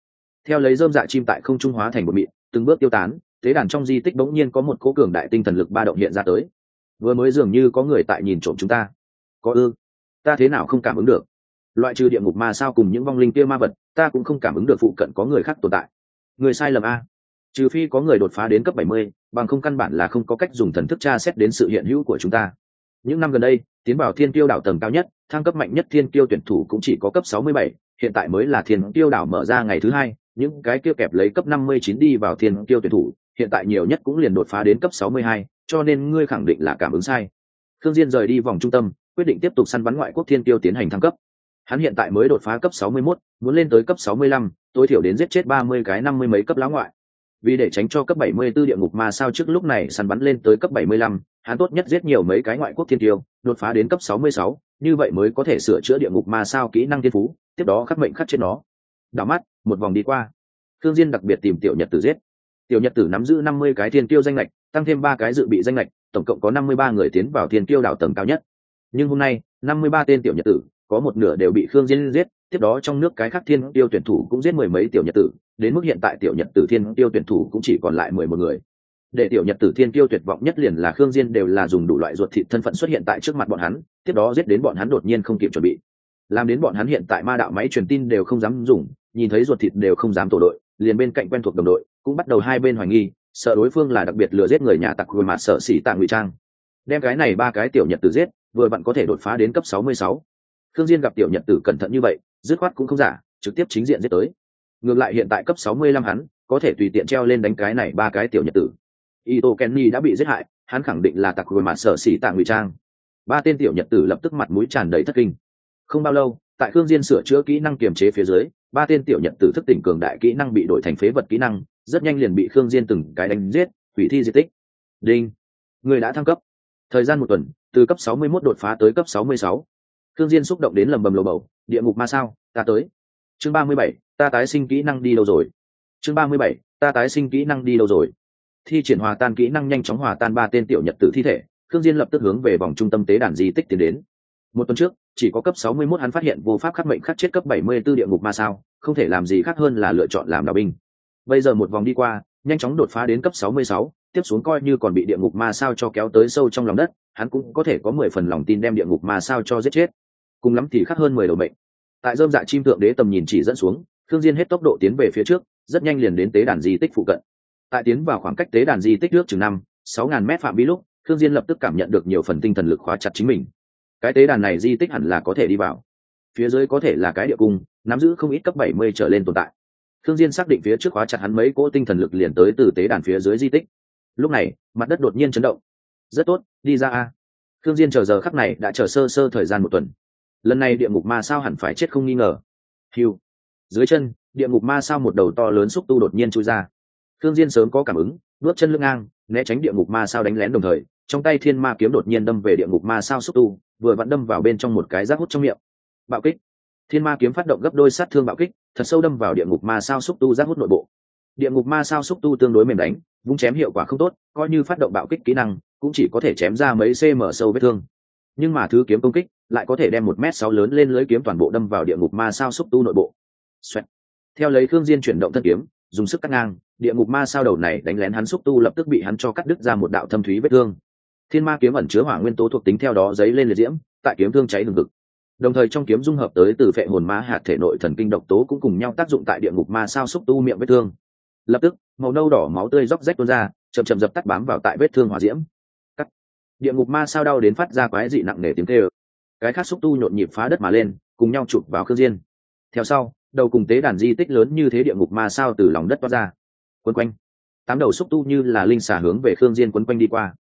S1: Theo lấy dơm dạ chim tại không trung hóa thành một mịn, từng bước tiêu tán, tế đàn trong di tích bỗng nhiên có một cố cường đại tinh thần lực ba động hiện ra tới. Vừa mới dường như có người tại nhìn trộm chúng ta. Có ư? Ta thế nào không cảm ứng được? Loại trừ địa ngục ma sao cùng những vong linh kia ma vật ta cũng không cảm ứng được phụ cận có người khác tồn tại. Người sai lầm a. Trừ phi có người đột phá đến cấp 70, bằng không căn bản là không có cách dùng thần thức tra xét đến sự hiện hữu của chúng ta. Những năm gần đây tiến bảo thiên tiêu đảo tầng cao nhất thăng cấp mạnh nhất thiên tiêu tuyển thủ cũng chỉ có cấp 67, hiện tại mới là thiên tiêu đảo mở ra ngày thứ hai những cái kia kẹp lấy cấp 59 đi vào thiên tiêu tuyển thủ hiện tại nhiều nhất cũng liền đột phá đến cấp 62, cho nên ngươi khẳng định là cảm ứng sai. Thương diên rời đi vòng trung tâm quyết định tiếp tục săn bắn ngoại quốc thiên tiêu tiến hành thăng cấp hắn hiện tại mới đột phá cấp 61, muốn lên tới cấp 65, tối thiểu đến giết chết 30 cái năm mươi mấy cấp lão ngoại. Vì để tránh cho cấp 74 địa ngục ma sao trước lúc này săn bắn lên tới cấp 75, hắn tốt nhất giết nhiều mấy cái ngoại quốc thiên tiêu đột phá đến cấp 66, như vậy mới có thể sửa chữa địa ngục ma sao kỹ năng thiên phú tiếp đó khắc mệnh khắc trên nó. Đảo mắt một vòng đi qua. Thương diên đặc biệt tìm tiểu nhật tử giết. Tiểu nhật tử nắm giữ 50 cái thiên tiêu danh lệch tăng thêm ba cái dự bị danh lệch tổng cộng có 53 người tiến vào thiên tiêu đảo tầng cao nhất. Nhưng hôm nay 53 tên tiểu nhật tử có một nửa đều bị khương diên giết, tiếp đó trong nước cái khác thiên tiêu tuyển thủ cũng giết mười mấy tiểu nhật tử, đến mức hiện tại tiểu nhật tử thiên tiêu tuyển thủ cũng chỉ còn lại mười một người. Để tiểu nhật tử thiên tiêu tuyệt vọng nhất liền là khương diên đều là dùng đủ loại ruột thịt thân phận xuất hiện tại trước mặt bọn hắn, tiếp đó giết đến bọn hắn đột nhiên không kịp chuẩn bị. Làm đến bọn hắn hiện tại ma đạo máy truyền tin đều không dám dùng, nhìn thấy ruột thịt đều không dám tổ đội, liền bên cạnh quen thuộc đồng đội cũng bắt đầu hai bên hoài nghi, sợ đối phương là đặc biệt lừa giết người nhà tặc khuôn mà sợ xỉ tạng ngụy trang. Đem cái này ba cái tiểu nhật tử giết, vừa bạn có thể đột phá đến cấp sáu mươi sáu khương diên gặp tiểu nhật tử cẩn thận như vậy, dứt khoát cũng không giả, trực tiếp chính diện giết tới. Ngược lại hiện tại cấp sáu mươi lăm hắn, có thể tùy tiện treo lên đánh cái này ba cái tiểu nhật tử. Ito kenny đã bị giết hại, hắn khẳng định là tặc hồi mặt sở xỉ tạ ngụy trang. Ba tên tiểu nhật tử lập tức mặt mũi tràn đầy thất kinh. Không bao lâu, tại khương diên sửa chữa kỹ năng kiềm chế phía dưới, ba tên tiểu nhật tử thức tỉnh cường đại kỹ năng bị đổi thành phế vật kỹ năng, rất nhanh liền bị khương diên từng cái đánh giết, hủy thi di tích. Đinh. Người đã thăng cấp. Thời gian một tuần, từ cấp 61 đột phá tới cấp 66 thương diên xúc động đến lầm bầm lầu bầu địa ngục ma sao? Ta tới. Chương 37, ta tái sinh kỹ năng đi đâu rồi? Chương 37, ta tái sinh kỹ năng đi đâu rồi? Thi triển hòa tan kỹ năng nhanh chóng hòa tan ba tên tiểu nhật tử thi thể thương diên lập tức hướng về vòng trung tâm tế đàn di tích tiến đến. Một tuần trước chỉ có cấp 61 hắn phát hiện vô pháp khắc mệnh khắc chết cấp 74 địa ngục ma sao không thể làm gì khác hơn là lựa chọn làm đạo binh. Bây giờ một vòng đi qua nhanh chóng đột phá đến cấp 66, tiếp xuống coi như còn bị địa ngục ma sao cho kéo tới sâu trong lòng đất hắn cũng có thể có mười phần lòng tin đem địa ngục ma sao cho giết chết cùng lắm thì khắc hơn mười đầu mệnh. Tại dơm dạ chim tượng đế tầm nhìn chỉ dẫn xuống thương diên hết tốc độ tiến về phía trước, rất nhanh liền đến tế đàn di tích phụ cận. Tại tiến vào khoảng cách tế đàn di tích trước chừng năm, sáu ngàn mét phạm vi lúc thương diên lập tức cảm nhận được nhiều phần tinh thần lực khóa chặt chính mình. Cái tế đàn này di tích hẳn là có thể đi vào. Phía dưới có thể là cái địa cung, nắm giữ không ít cấp bảy mươi trở lên tồn tại. Thương diên xác định phía trước khóa chặt hắn mấy cỗ tinh thần lực liền tới từ tế đàn phía dưới di tích. Lúc này, mặt đất đột nhiên chấn động. Rất tốt, đi ra a. Thương diên chờ giờ khắc này đã chờ sơ sơ thời gian một tuần lần này địa ngục ma sao hẳn phải chết không nghi ngờ. Hiu dưới chân, địa ngục ma sao một đầu to lớn xúc tu đột nhiên chui ra. Thương diên sớm có cảm ứng, bước chân lưng ngang, né tránh địa ngục ma sao đánh lén đồng thời, trong tay thiên ma kiếm đột nhiên đâm về địa ngục ma sao xúc tu, vừa vặn đâm vào bên trong một cái rác hút trong miệng. Bạo kích. Thiên ma kiếm phát động gấp đôi sát thương bạo kích, thật sâu đâm vào địa ngục ma sao xúc tu rác hút nội bộ. Địa ngục ma sao xúc tu tương đối mềm đánh, vung chém hiệu quả không tốt, coi như phát động bạo kích kỹ năng, cũng chỉ có thể chém ra mấy cm sâu vết thương. Nhưng mà thứ kiếm công kích lại có thể đem một m sáu lớn lên lưới kiếm toàn bộ đâm vào địa ngục ma sao xúc tu nội bộ. Xoẹt. theo lấy thương diên chuyển động thân kiếm, dùng sức cắt ngang, địa ngục ma sao đầu này đánh lén hắn xúc tu lập tức bị hắn cho cắt đứt ra một đạo thâm thúy vết thương. Thiên ma kiếm ẩn chứa hỏa nguyên tố thuộc tính theo đó giấy lên liệt diễm, tại kiếm thương cháy hừng hực. Đồng thời trong kiếm dung hợp tới từ phệ hồn ma hạt thể nội thần kinh độc tố cũng cùng nhau tác dụng tại địa ngục ma sao xúc tu miệng vết thương. Lập tức, màu nâu đỏ máu tươi róc rách tuôn ra, chậm chậm dập tắt bám vào tại vết thương hỏa diễm. Cắt. Địa ngục ma sao đau đến phát ra quái dị nặng nề tiếng kêu cái khác xúc tu nhộn nhịp phá đất mà lên, cùng nhau chụp vào khương diên. Theo sau, đầu cùng tế đàn di tích lớn như thế địa ngục ma sao từ lòng đất toát ra. Quấn quanh. Tám đầu xúc tu như là linh xà hướng về khương diên quấn quanh đi qua.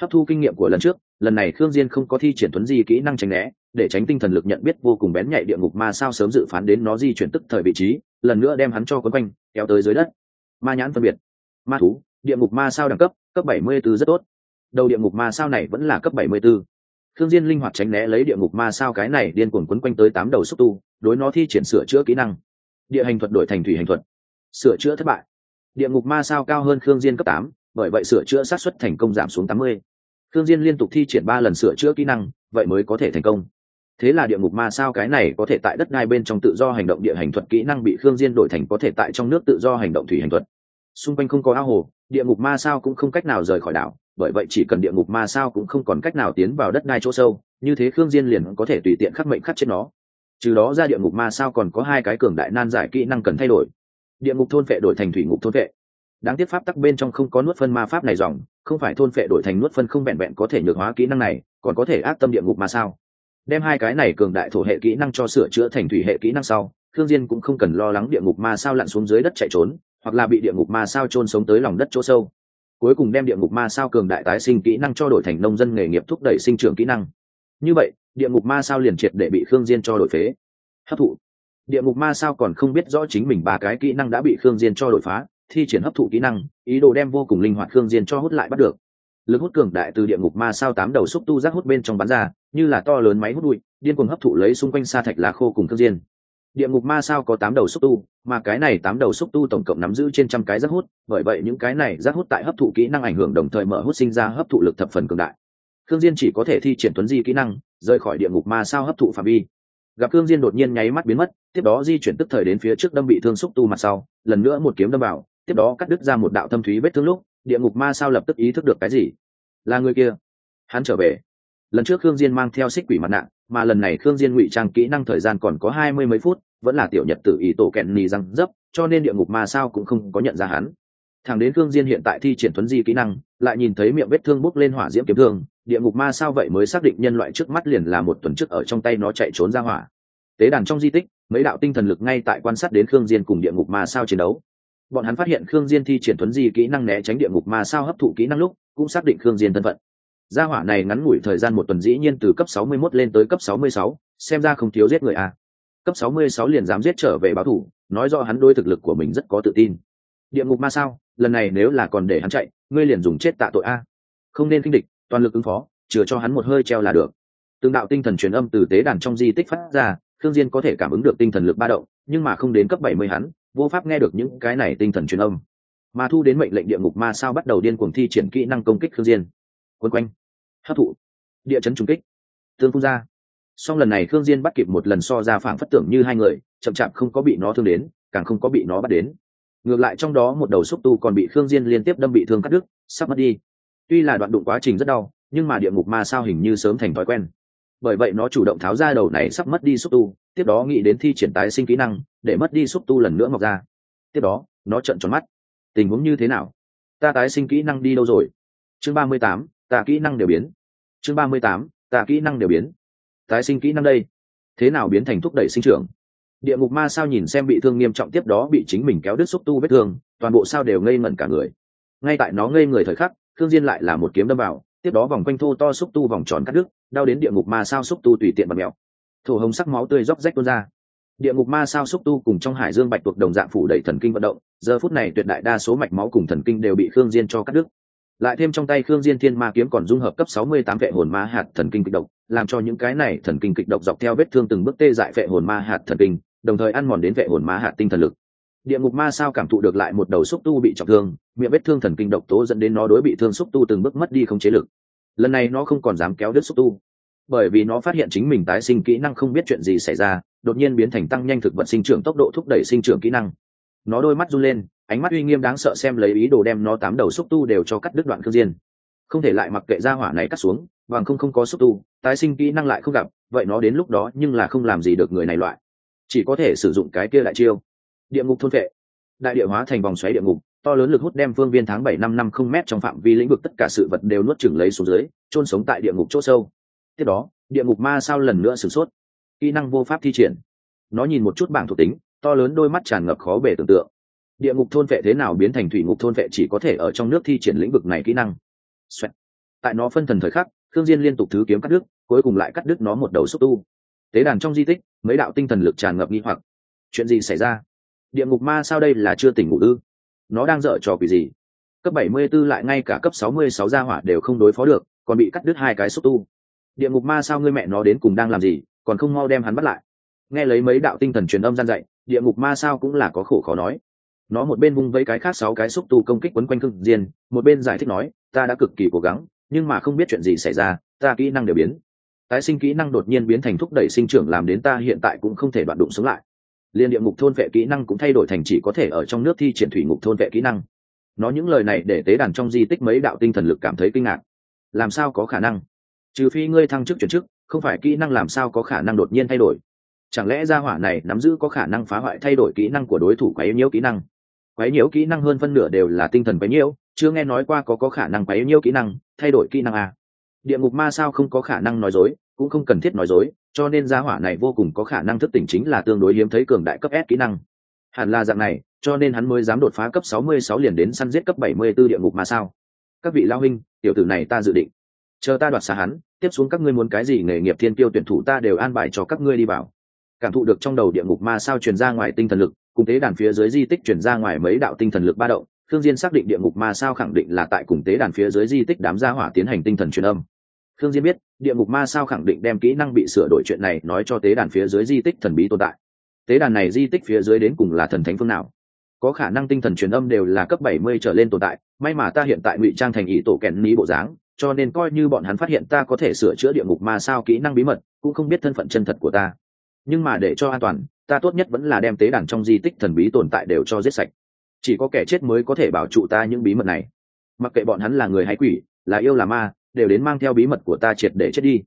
S1: Hấp thu kinh nghiệm của lần trước, lần này khương diên không có thi triển tuấn di kỹ năng tránh né, để tránh tinh thần lực nhận biết vô cùng bén nhạy địa ngục ma sao sớm dự phán đến nó di chuyển tức thời vị trí, lần nữa đem hắn cho quấn quanh, kéo tới dưới đất. Ma nhãn phân biệt. Ma thú, địa ngục ma sao đẳng cấp cấp 74 rất tốt. Đầu địa ngục ma sao này vẫn là cấp 74 thương Diên linh hoạt tránh né lấy địa ngục ma sao cái này điên cuồng quấn quanh tới tám đầu xúc tu, đối nó thi triển sửa chữa kỹ năng. Địa hành thuật đổi thành thủy hành thuật. Sửa chữa thất bại. Địa ngục ma sao cao hơn thương Diên cấp tám, bởi vậy sửa chữa xác suất thành công giảm xuống tám mươi. Khương Diên liên tục thi triển ba lần sửa chữa kỹ năng, vậy mới có thể thành công. Thế là địa ngục ma sao cái này có thể tại đất đai bên trong tự do hành động địa hành thuật kỹ năng bị Khương Diên đổi thành có thể tại trong nước tự do hành động thủy hành thuật. Xung quanh không có ao hồ, địa ngục ma sao cũng không cách nào rời khỏi đảo, bởi vậy chỉ cần địa ngục ma sao cũng không còn cách nào tiến vào đất đai chỗ sâu như thế khương diên liền có thể tùy tiện khắc mệnh khắc chết nó. Trừ đó ra địa ngục ma sao còn có hai cái cường đại nan giải kỹ năng cần thay đổi. Địa ngục thôn phệ đổi thành thủy ngục thôn phệ. Đáng tiếc pháp tắc bên trong không có nuốt phân ma pháp này dòng không phải thôn phệ đổi thành nuốt phân không vẹn vẹn có thể nhược hóa kỹ năng này còn có thể ác tâm địa ngục ma sao. Đem hai cái này cường đại thổ hệ kỹ năng cho sửa chữa thành thủy hệ kỹ năng sau thương diên cũng không cần lo lắng địa ngục ma sao lặn xuống dưới đất chạy trốn hoặc là bị địa ngục ma sao chôn sống tới lòng đất chỗ sâu. Cuối cùng đem địa ngục ma sao cường đại tái sinh kỹ năng cho đổi thành nông dân nghề nghiệp thúc đẩy sinh trưởng kỹ năng. Như vậy, địa ngục ma sao liền triệt để bị khương diên cho đổi phế. Hấp thụ. Địa ngục ma sao còn không biết rõ chính mình ba cái kỹ năng đã bị khương diên cho đổi phá, thi triển hấp thụ kỹ năng, ý đồ đem vô cùng linh hoạt khương diên cho hút lại bắt được. Lực hút cường đại từ địa ngục ma sao tám đầu xúc tu giác hút bên trong bắn ra, như là to lớn máy hút bụi, điên cuồng hấp thụ lấy xung quanh sa thạch lá khô cùng khương diên địa ngục ma sao có tám đầu xúc tu, mà cái này tám đầu xúc tu tổng cộng nắm giữ trên trăm cái rác hút, bởi vậy những cái này rác hút tại hấp thụ kỹ năng ảnh hưởng đồng thời mở hút sinh ra hấp thụ lực thập phần cường đại. Khương diên chỉ có thể thi triển tuấn di kỹ năng, rời khỏi địa ngục ma sao hấp thụ phạm vi. Gặp khương diên đột nhiên nháy mắt biến mất, tiếp đó di chuyển tức thời đến phía trước đâm bị thương xúc tu mặt sau, lần nữa một kiếm đâm vào, tiếp đó cắt đứt ra một đạo thâm thúy vết thương lúc, địa ngục ma sao lập tức ý thức được cái gì? Là người kia. Hắn trở về lần trước khương diên mang theo xích quỷ mặt nạ, mà lần này khương diên ngụy trang kỹ năng thời gian còn có hai mươi mấy phút, vẫn là tiểu nhật tự ý tổ kẹn nì răng dấp, cho nên địa ngục ma sao cũng không có nhận ra hắn. Thằng đến khương diên hiện tại thi triển thuấn di kỹ năng, lại nhìn thấy miệng vết thương bốc lên hỏa diễm kiếm thương, địa ngục ma sao vậy mới xác định nhân loại trước mắt liền là một tuần trước ở trong tay nó chạy trốn ra hỏa. Tế đàn trong di tích, mấy đạo tinh thần lực ngay tại quan sát đến khương diên cùng địa ngục ma sao chiến đấu. Bọn hắn phát hiện khương diên thi triển thuấn di kỹ năng né tránh địa ngục ma sao hấp thụ kỹ năng lúc, cũng xác định khương diên thân phận gia hỏa này ngắn ngủi thời gian một tuần dĩ nhiên từ cấp 61 lên tới cấp 66, xem ra không thiếu giết người à. Cấp 66 liền dám giết trở về báo thủ nói rõ hắn đối thực lực của mình rất có tự tin. Địa ngục ma sao lần này nếu là còn để hắn chạy ngươi liền dùng chết tạ tội a. Không nên kinh địch toàn lực ứng phó chừa cho hắn một hơi treo là được. Từng đạo tinh thần truyền âm từ tế đàn trong di tích phát ra thương diên có thể cảm ứng được tinh thần lực ba động nhưng mà không đến cấp 70 hắn vô pháp nghe được những cái này tinh thần truyền âm. Mà thu đến mệnh lệnh địa ngục ma sao bắt đầu điên cuồng thi triển kỹ năng công kích thương diên quân quanh, hấp thụ, địa chấn trùng kích, tương phun ra. Song lần này thương diên bắt kịp một lần so ra phảng phất tưởng như hai người, chậm chạp không có bị nó thương đến, càng không có bị nó bắt đến. Ngược lại trong đó một đầu xúc tu còn bị khương diên liên tiếp đâm bị thương cắt đứt, sắp mất đi. Tuy là đoạn đụng quá trình rất đau, nhưng mà địa ngục ma sao hình như sớm thành thói quen. Bởi vậy nó chủ động tháo ra đầu này sắp mất đi xúc tu, tiếp đó nghĩ đến thi triển tái sinh kỹ năng, để mất đi xúc tu lần nữa mọc ra. Tiếp đó, nó trợn tròn mắt. Tình huống như thế nào? Ta tái sinh kỹ năng đi đâu rồi? Chương ba mươi tám ta kỹ năng đều biến. Chương ba mươi tám ta kỹ năng đều biến. Tái sinh kỹ năng đây. Thế nào biến thành thúc đẩy sinh trưởng? Địa ngục ma sao nhìn xem bị thương nghiêm trọng tiếp đó bị chính mình kéo đứt xúc tu vết thương, toàn bộ sao đều ngây ngẩn cả người. Ngay tại nó ngây người thời khắc thương diên lại là một kiếm đâm vào, tiếp đó vòng quanh thô to xúc tu vòng tròn cắt đứt, đau đến địa ngục ma sao xúc tu tùy tiện bật mèo. Thổ hồng sắc máu tươi róc rách tuôn ra. Địa ngục ma sao xúc tu cùng trong hải dương bạch tuộc đồng dạng phủ đầy thần kinh vận động, giờ phút này tuyệt đại đa số mạch máu cùng thần kinh đều bị khương diên cho cắt đứt lại thêm trong tay khương diên thiên ma kiếm còn dung hợp cấp 68 vệ hồn ma hạt thần kinh kịch độc, làm cho những cái này thần kinh kịch độc dọc theo vết thương từng bước tê dại vệ hồn ma hạt thần kinh, đồng thời ăn mòn đến vệ hồn ma hạt tinh thần lực. Địa ngục ma sao cảm thụ được lại một đầu xúc tu bị trọng thương, miệng vết thương thần kinh độc tố dẫn đến nó đối bị thương xúc tu từng bước mất đi không chế lực. Lần này nó không còn dám kéo đứt xúc tu, bởi vì nó phát hiện chính mình tái sinh kỹ năng không biết chuyện gì xảy ra, đột nhiên biến thành tăng nhanh thực vật sinh trưởng tốc độ thúc đẩy sinh trưởng kỹ năng. Nó đôi mắt run lên ánh mắt uy nghiêm đáng sợ xem lấy ý đồ đem nó tám đầu xúc tu đều cho cắt đứt đoạn cương diên. Không thể lại mặc kệ ra hỏa này cắt xuống, bằng không không có xúc tu, tái sinh kỹ năng lại không gặp, vậy nó đến lúc đó nhưng là không làm gì được người này loại. Chỉ có thể sử dụng cái kia lại chiêu. Địa ngục thôn vệ. Đại địa hóa thành vòng xoáy địa ngục, to lớn lực hút đem phương viên tháng bảy năm năm không mét trong phạm vi lĩnh vực tất cả sự vật đều nuốt chửng lấy xuống dưới, chôn sống tại địa ngục chỗ sâu. Tiếp đó, địa ngục ma sao lần nữa sửng sốt. Kỹ năng vô pháp thi triển. Nó nhìn một chút bảng thuộc tính, to lớn đôi mắt tràn ngập khó bể tưởng tượng địa ngục thôn vệ thế nào biến thành thủy ngục thôn vệ chỉ có thể ở trong nước thi triển lĩnh vực này kỹ năng. Xoẹt. tại nó phân thần thời khắc thương diên liên tục thứ kiếm cắt đứt, cuối cùng lại cắt đứt nó một đầu xúc tu. Tế đàn trong di tích, mấy đạo tinh thần lực tràn ngập nghi hoặc. Chuyện gì xảy ra? Địa ngục ma sao đây là chưa tỉnh ngủ ư? Nó đang dở trò quỷ gì? Cấp 74 lại ngay cả cấp 66 gia hỏa đều không đối phó được, còn bị cắt đứt hai cái xúc tu. Địa ngục ma sao ngươi mẹ nó đến cùng đang làm gì, còn không mau đem hắn bắt lại. Nghe lấy mấy đạo tinh thần truyền âm gian dạy, địa ngục ma sao cũng là có khổ khó nói nó một bên vung vẫy cái khác sáu cái xúc tu công kích quấn quanh cưng diên, một bên giải thích nói, ta đã cực kỳ cố gắng, nhưng mà không biết chuyện gì xảy ra, ta kỹ năng đều biến. Tái sinh kỹ năng đột nhiên biến thành thúc đẩy sinh trưởng làm đến ta hiện tại cũng không thể đoạn đụng sống lại. Liên địa ngục thôn vệ kỹ năng cũng thay đổi thành chỉ có thể ở trong nước thi triển thủy ngục thôn vệ kỹ năng. Nó những lời này để tế đàn trong di tích mấy đạo tinh thần lực cảm thấy kinh ngạc. Làm sao có khả năng? Trừ phi ngươi thăng chức chuyển chức, không phải kỹ năng làm sao có khả năng đột nhiên thay đổi. Chẳng lẽ gia hỏa này nắm giữ có khả năng phá hoại thay đổi kỹ năng của đối thủ quấy nhiễu kỹ năng? Quấy nhiễu kỹ năng hơn phân nửa đều là tinh thần quấy nhiễu, chưa nghe nói qua có có khả năng quấy nhiễu kỹ năng, thay đổi kỹ năng à. địa ngục ma sao không có khả năng nói dối, cũng không cần thiết nói dối, cho nên gia hỏa này vô cùng có khả năng thức tỉnh chính là tương đối hiếm thấy cường đại cấp S kỹ năng. Hẳn là dạng này, cho nên hắn mới dám đột phá cấp 66 liền đến săn giết cấp 74 địa ngục mà sao. Các vị lao huynh, tiểu tử này ta dự định. Chờ ta đoạt xa hắn, tiếp xuống các ngươi muốn cái gì nghề nghiệp thiên tiêu tuyển thủ ta đều an bài cho các ngươi đi vào. Cảm thụ được trong đầu địa ngục ma sao truyền ra ngoài tinh thần lực cùng tế đàn phía dưới di tích truyền ra ngoài mấy đạo tinh thần lực ba động thương diên xác định địa ngục ma sao khẳng định là tại cùng tế đàn phía dưới di tích đám gia hỏa tiến hành tinh thần truyền âm. Thương diên biết, địa ngục ma sao khẳng định đem kỹ năng bị sửa đổi chuyện này nói cho tế đàn phía dưới di tích thần bí tồn tại. Tế đàn này di tích phía dưới đến cùng là thần thánh phương nào? Có khả năng tinh thần truyền âm đều là cấp 70 trở lên tồn tại, may mà ta hiện tại ngụy trang thành ý tổ kẹn ní bộ dáng, cho nên coi như bọn hắn phát hiện ta có thể sửa chữa địa ngục ma sao kỹ năng bí mật, cũng không biết thân phận chân thật của ta. Nhưng mà để cho an toàn ta tốt nhất vẫn là đem tế đàn trong di tích thần bí tồn tại đều cho giết sạch. Chỉ có kẻ chết mới có thể bảo trụ ta những bí mật này. Mặc kệ bọn hắn là người hay quỷ, là yêu là ma, đều đến mang theo bí mật của ta triệt để chết đi.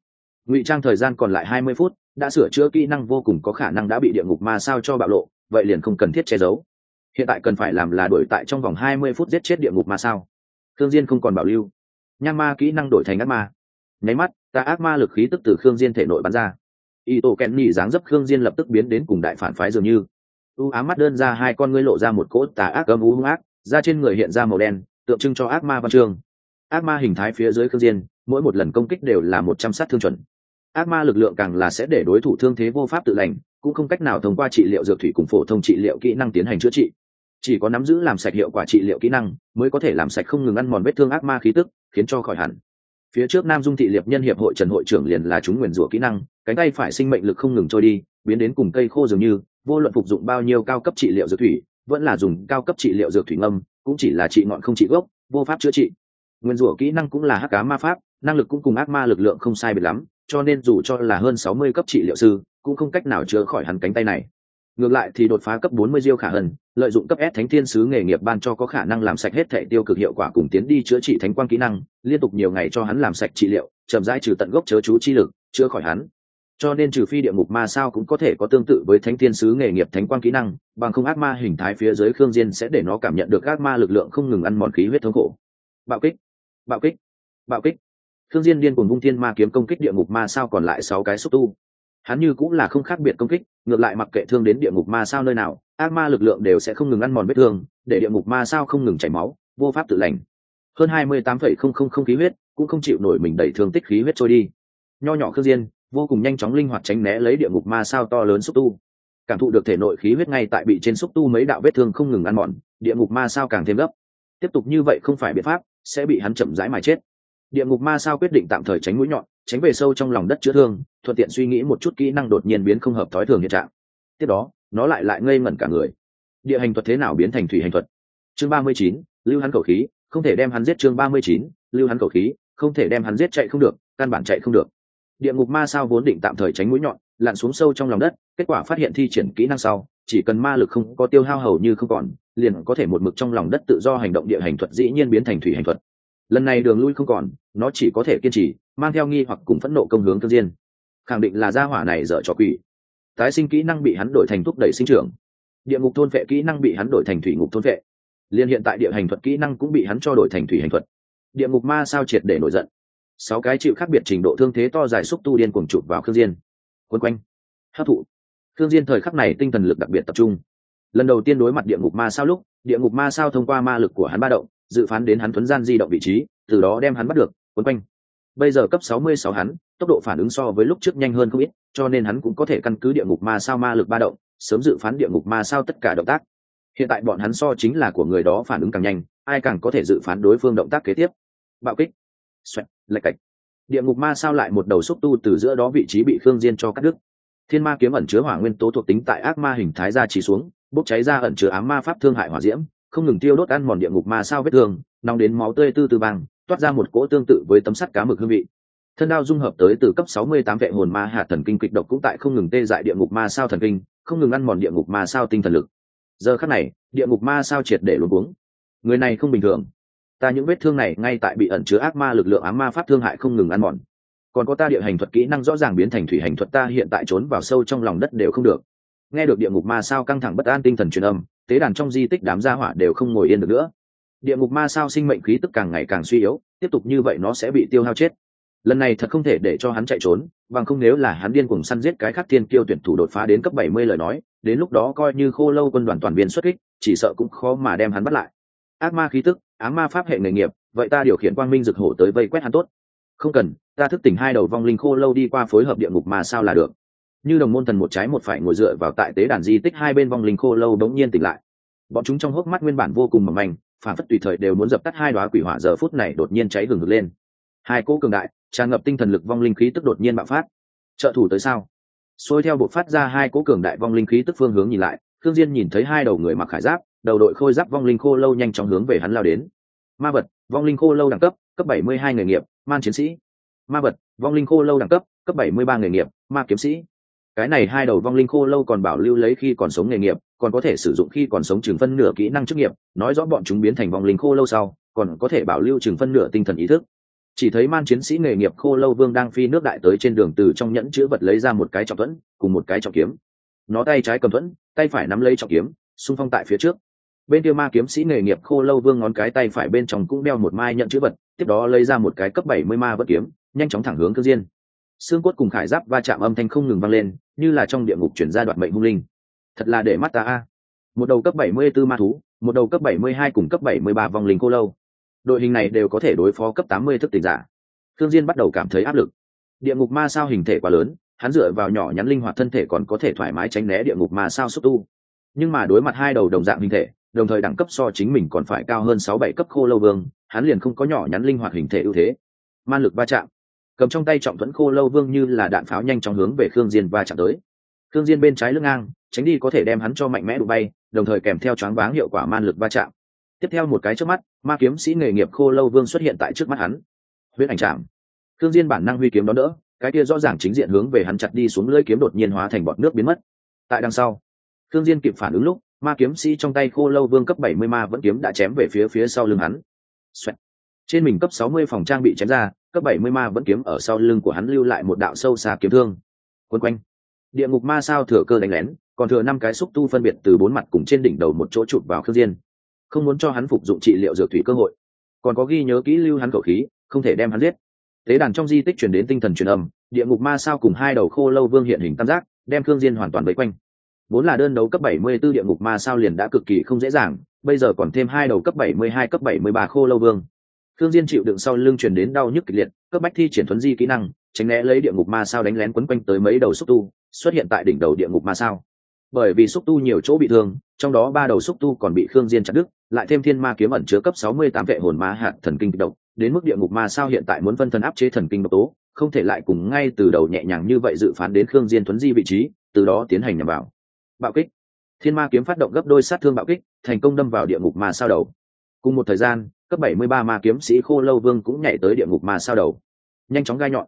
S1: Ngụy trang thời gian còn lại hai mươi phút, đã sửa chữa kỹ năng vô cùng có khả năng đã bị địa ngục ma sao cho bạo lộ, vậy liền không cần thiết che giấu. Hiện tại cần phải làm là đổi tại trong vòng hai mươi phút giết chết địa ngục ma sao. Khương diên không còn bảo lưu. Nhang ma kỹ năng đổi thành ác ma. Nháy mắt, ta ác ma lực khí tức từ khương diên thể nội bắn ra y tổ kèn nhì dáng dấp khương diên lập tức biến đến cùng đại phản phái dường như. U ám mắt đơn ra hai con ngươi lộ ra một cỗ tà ác âm u hung ác, da trên người hiện ra màu đen, tượng trưng cho ác ma văn trường. ác ma hình thái phía dưới khương diên, mỗi một lần công kích đều là một trăm sát thương chuẩn. Ác ma lực lượng càng là sẽ để đối thủ thương thế vô pháp tự lành, cũng không cách nào thông qua trị liệu dược thủy cùng phổ thông trị liệu kỹ năng tiến hành chữa trị. Chỉ có nắm giữ làm sạch hiệu quả trị liệu kỹ năng, mới có thể làm sạch không ngừng ăn mòn vết thương ác ma khí tức, khiến cho khỏi hẳn phía trước nam dung thị liệp nhân hiệp hội trần hội trưởng liền là chúng nguyền rủa kỹ năng, cánh tay phải sinh mệnh lực không ngừng trôi đi, biến đến cùng cây khô dường như, vô luận phục dụng bao nhiêu cao cấp trị liệu dược thủy, vẫn là dùng cao cấp trị liệu dược thủy ngâm, cũng chỉ là trị ngọn không trị gốc, vô pháp chữa trị. Nguyên rủa kỹ năng cũng là hắc cá ma pháp, năng lực cũng cùng ác ma lực lượng không sai biệt lắm, cho nên dù cho là hơn sáu mươi cấp trị liệu sư, cũng không cách nào chữa khỏi hẳn cánh tay này ngược lại thì đột phá cấp bốn mươi diêu khả hân, lợi dụng cấp s thánh thiên sứ nghề nghiệp ban cho có khả năng làm sạch hết thể tiêu cực hiệu quả cùng tiến đi chữa trị thánh quang kỹ năng, liên tục nhiều ngày cho hắn làm sạch trị liệu, chậm rãi trừ tận gốc chớ chú chi lực, chữa khỏi hắn. Cho nên trừ phi địa ngục ma sao cũng có thể có tương tự với thánh thiên sứ nghề nghiệp thánh quang kỹ năng, bằng không ác ma hình thái phía dưới khương diên sẽ để nó cảm nhận được ác ma lực lượng không ngừng ăn mòn khí huyết thống khổ. Bạo kích bạo kích bạo kích. Khương diên điên cuồng vung thiên ma kiếm công kích địa ngục ma sao còn lại sáu cái xúc tu hắn như cũng là không khác biệt công kích, ngược lại mặc kệ thương đến địa ngục ma sao nơi nào, ác ma lực lượng đều sẽ không ngừng ăn mòn vết thương, để địa ngục ma sao không ngừng chảy máu, vô pháp tự lành. Hơn hai mươi tám phẩy không không không khí huyết cũng không chịu nổi mình đẩy thương tích khí huyết trôi đi. Nho nhỏ khương diên, vô cùng nhanh chóng linh hoạt tránh né lấy địa ngục ma sao to lớn xúc tu. Cảm thụ được thể nội khí huyết ngay tại bị trên xúc tu mấy đạo vết thương không ngừng ăn mòn, địa ngục ma sao càng thêm gấp. Tiếp tục như vậy không phải biện pháp, sẽ bị hắn chậm rãi mà chết địa ngục ma sao quyết định tạm thời tránh mũi nhọn, tránh về sâu trong lòng đất chữa thương, thuận tiện suy nghĩ một chút kỹ năng đột nhiên biến không hợp thói thường hiện trạng. Tiếp đó, nó lại lại ngây ngẩn cả người. Địa hành thuật thế nào biến thành thủy hành thuật? Chương ba mươi chín, lưu hắn cầu khí, không thể đem hắn giết chương ba mươi chín, lưu hắn cầu khí, không thể đem hắn giết chạy không được, căn bản chạy không được. Địa ngục ma sao vốn định tạm thời tránh mũi nhọn, lặn xuống sâu trong lòng đất, kết quả phát hiện thi triển kỹ năng sau, chỉ cần ma lực không có tiêu hao hầu như không còn, liền có thể một mực trong lòng đất tự do hành động địa hành thuật dĩ nhiên biến thành thủy hành thuật lần này đường lui không còn, nó chỉ có thể kiên trì, mang theo nghi hoặc cùng phẫn nộ công hướng thương diên. Khẳng định là gia hỏa này dở trò quỷ. Tái sinh kỹ năng bị hắn đổi thành thúc đẩy sinh trưởng. Địa ngục thôn vệ kỹ năng bị hắn đổi thành thủy ngục thôn vệ. Liên hiện tại địa hành thuật kỹ năng cũng bị hắn cho đổi thành thủy hành thuật. Địa ngục ma sao triệt để nổi giận. Sáu cái chịu khác biệt trình độ thương thế to dài xúc tu điên cuồng chụp vào khương diên. Quấn quanh. Hấp thụ. Khương diên thời khắc này tinh thần lực đặc biệt tập trung. Lần đầu tiên đối mặt địa ngục ma sao lúc, địa ngục ma sao thông qua ma lực của hắn ba động dự phán đến hắn thuấn gian di động vị trí, từ đó đem hắn bắt được, quấn quanh. Bây giờ cấp 66 hắn, tốc độ phản ứng so với lúc trước nhanh hơn không ít, cho nên hắn cũng có thể căn cứ địa ngục ma sao ma lực ba động, sớm dự phán địa ngục ma sao tất cả động tác. Hiện tại bọn hắn so chính là của người đó phản ứng càng nhanh, ai càng có thể dự phán đối phương động tác kế tiếp. Bạo kích. Xoẹt lạch cạch. Địa ngục ma sao lại một đầu xúc tu từ giữa đó vị trí bị khương diên cho cắt đứt. Thiên ma kiếm ẩn chứa hỏa nguyên tố thuộc tính tại ác ma hình thái ra chỉ xuống, bốc cháy ra ẩn chứa ám ma pháp thương hại hỏa diễm không ngừng tiêu đốt ăn mòn địa ngục ma sao vết thương, nóng đến máu tươi tư tư băng, toát ra một cỗ tương tự với tấm sắt cá mực hương vị. Thân đao dung hợp tới từ cấp 68 vệ hồn ma hạt thần kinh kịch độc cũng tại không ngừng tê dại địa ngục ma sao thần kinh, không ngừng ăn mòn địa ngục ma sao tinh thần lực. Giờ khắc này, địa ngục ma sao triệt để luống cuống. Người này không bình thường. Ta những vết thương này ngay tại bị ẩn chứa ác ma lực lượng ám ma pháp thương hại không ngừng ăn mòn. Còn có ta địa hành thuật kỹ năng rõ ràng biến thành thủy hành thuật ta hiện tại trốn vào sâu trong lòng đất đều không được. Nghe được địa ngục ma sao căng thẳng bất an tinh thần truyền âm tế đàn trong di tích đám gia hỏa đều không ngồi yên được nữa. Địa ngục ma sao sinh mệnh khí tức càng ngày càng suy yếu, tiếp tục như vậy nó sẽ bị tiêu hao chết. Lần này thật không thể để cho hắn chạy trốn, bằng không nếu là hắn điên cùng săn giết cái khắc thiên kiêu tuyển thủ đột phá đến cấp bảy mươi lời nói, đến lúc đó coi như khô lâu quân đoàn toàn viên xuất kích, chỉ sợ cũng khó mà đem hắn bắt lại. Ác ma khí tức, ám ma pháp hệ nghề nghiệp, vậy ta điều khiển quang minh rực hổ tới vây quét hắn tốt. Không cần, ta thức tỉnh hai đầu vong linh khô lâu đi qua phối hợp địa ngục mà sao là được như đồng môn thần một trái một phải ngồi dựa vào tại tế đàn di tích hai bên vong linh khô lâu đống nhiên tỉnh lại. Bọn chúng trong hốc mắt nguyên bản vô cùng mỏng manh, phản phất tùy thời đều muốn dập tắt hai đoá quỷ hỏa giờ phút này đột nhiên cháy gừng ngực lên. Hai cỗ cường đại, tràn ngập tinh thần lực vong linh khí tức đột nhiên bạo phát. Trợ thủ tới sao? Xôi theo bộ phát ra hai cỗ cường đại vong linh khí tức phương hướng nhìn lại thương diên nhìn thấy hai đầu người mặc khải giáp, đầu đội khôi giáp vong linh khô lâu nhanh chóng hướng về hắn lao đến. Ma vật, vong linh khô lâu đẳng cấp cấp 72 nghề nghiệp, man chiến sĩ. Ma vật, vong linh khô lâu đẳng cấp cấp 73 nghề nghiệp, ma kiếm sĩ cái này hai đầu vong linh khô lâu còn bảo lưu lấy khi còn sống nghề nghiệp, còn có thể sử dụng khi còn sống chừng phân nửa kỹ năng chức nghiệp, nói rõ bọn chúng biến thành vong linh khô lâu sau, còn có thể bảo lưu chừng phân nửa tinh thần ý thức. Chỉ thấy man chiến sĩ nghề nghiệp khô lâu vương đang phi nước đại tới trên đường từ trong nhẫn chữ vật lấy ra một cái trọng thuẫn, cùng một cái trọng kiếm. Nó tay trái cầm thuẫn, tay phải nắm lấy trọng kiếm, xung phong tại phía trước. Bên kia ma kiếm sĩ nghề nghiệp khô lâu vương ngón cái tay phải bên trong cũng đeo một mai nhận chữ vật, tiếp đó lấy ra một cái cấp bảy mươi ma vật kiếm, nhanh chóng thẳng hướng thương diên xương cốt cùng khải giáp va chạm âm thanh không ngừng vang lên, như là trong địa ngục chuyển ra đoạn mệnh hung linh. Thật là để mắt ta a. Một đầu cấp 74 ma thú, một đầu cấp 72 cùng cấp 73 vong linh cô lâu. Đội hình này đều có thể đối phó cấp 80 thức tỉnh giả. Thương diên bắt đầu cảm thấy áp lực. Địa ngục ma sao hình thể quá lớn, hắn dựa vào nhỏ nhắn linh hoạt thân thể còn có thể thoải mái tránh né địa ngục ma sao xúc tu. Nhưng mà đối mặt hai đầu đồng dạng hình thể, đồng thời đẳng cấp so chính mình còn phải cao hơn sáu bảy cấp khô lâu vương, hắn liền không có nhỏ nhắn linh hoạt hình thể ưu thế. Man lực va chạm cầm trong tay trọng thuẫn khô lâu vương như là đạn pháo nhanh chóng hướng về khương diên và chạm tới. Khương diên bên trái lưng ngang, tránh đi có thể đem hắn cho mạnh mẽ đụng bay, đồng thời kèm theo choáng váng hiệu quả man lực va chạm. Tiếp theo một cái trước mắt, ma kiếm sĩ nghề nghiệp khô lâu vương xuất hiện tại trước mắt hắn. Huyết ảnh chạm khương diên bản năng huy kiếm đó đỡ, cái kia rõ ràng chính diện hướng về hắn chặt đi xuống lưỡi kiếm đột nhiên hóa thành bọt nước biến mất. Tại đằng sau, khương diên kịp phản ứng lúc, ma kiếm sĩ trong tay khô lâu vương cấp 70 ma vẫn kiếm đã chém về phía phía sau lưng hắn. Xoẹt trên mình cấp 60 phòng trang bị chém ra, cấp 70 ma vẫn kiếm ở sau lưng của hắn lưu lại một đạo sâu xa kiếm thương. Quấn quanh. Địa ngục ma sao thừa cơ đánh lén, còn thừa năm cái xúc tu phân biệt từ bốn mặt cùng trên đỉnh đầu một chỗ chụp vào khương diên. Không muốn cho hắn phục dụng trị liệu dược thủy cơ hội. Còn có ghi nhớ kỹ lưu hắn khẩu khí, không thể đem hắn giết. Tế đàn trong di tích truyền đến tinh thần truyền âm, địa ngục ma sao cùng hai đầu khô lâu vương hiện hình tam giác, đem khương diên hoàn toàn vây quanh. Vốn là đơn đấu cấp 74 địa ngục ma sao liền đã cực kỳ không dễ dàng, bây giờ còn thêm hai đầu cấp 72 cấp 73 khô lâu vương. Thương diên chịu đựng sau lưng truyền đến đau nhức kịch liệt, cấp bách thi triển thuấn di kỹ năng, tránh né lấy địa ngục ma sao đánh lén quấn quanh tới mấy đầu xúc tu, xuất hiện tại đỉnh đầu địa ngục ma sao. Bởi vì xúc tu nhiều chỗ bị thương, trong đó ba đầu xúc tu còn bị khương diên chặt đứt, lại thêm thiên ma kiếm ẩn chứa cấp 68 vệ hồn ma hạt thần kinh độc, đến mức địa ngục ma sao hiện tại muốn phân thân áp chế thần kinh độc tố, không thể lại cùng ngay từ đầu nhẹ nhàng như vậy dự phán đến khương diên thuấn di vị trí, từ đó tiến hành nhằm vào. Bạo kích. Thiên ma kiếm phát động gấp đôi sát thương bạo kích, thành công đâm vào địa ngục ma sao đầu. Cùng một thời gian cấp 73 ma kiếm sĩ khô lâu vương cũng nhảy tới địa ngục ma sao đầu. Nhanh chóng gai nhọn.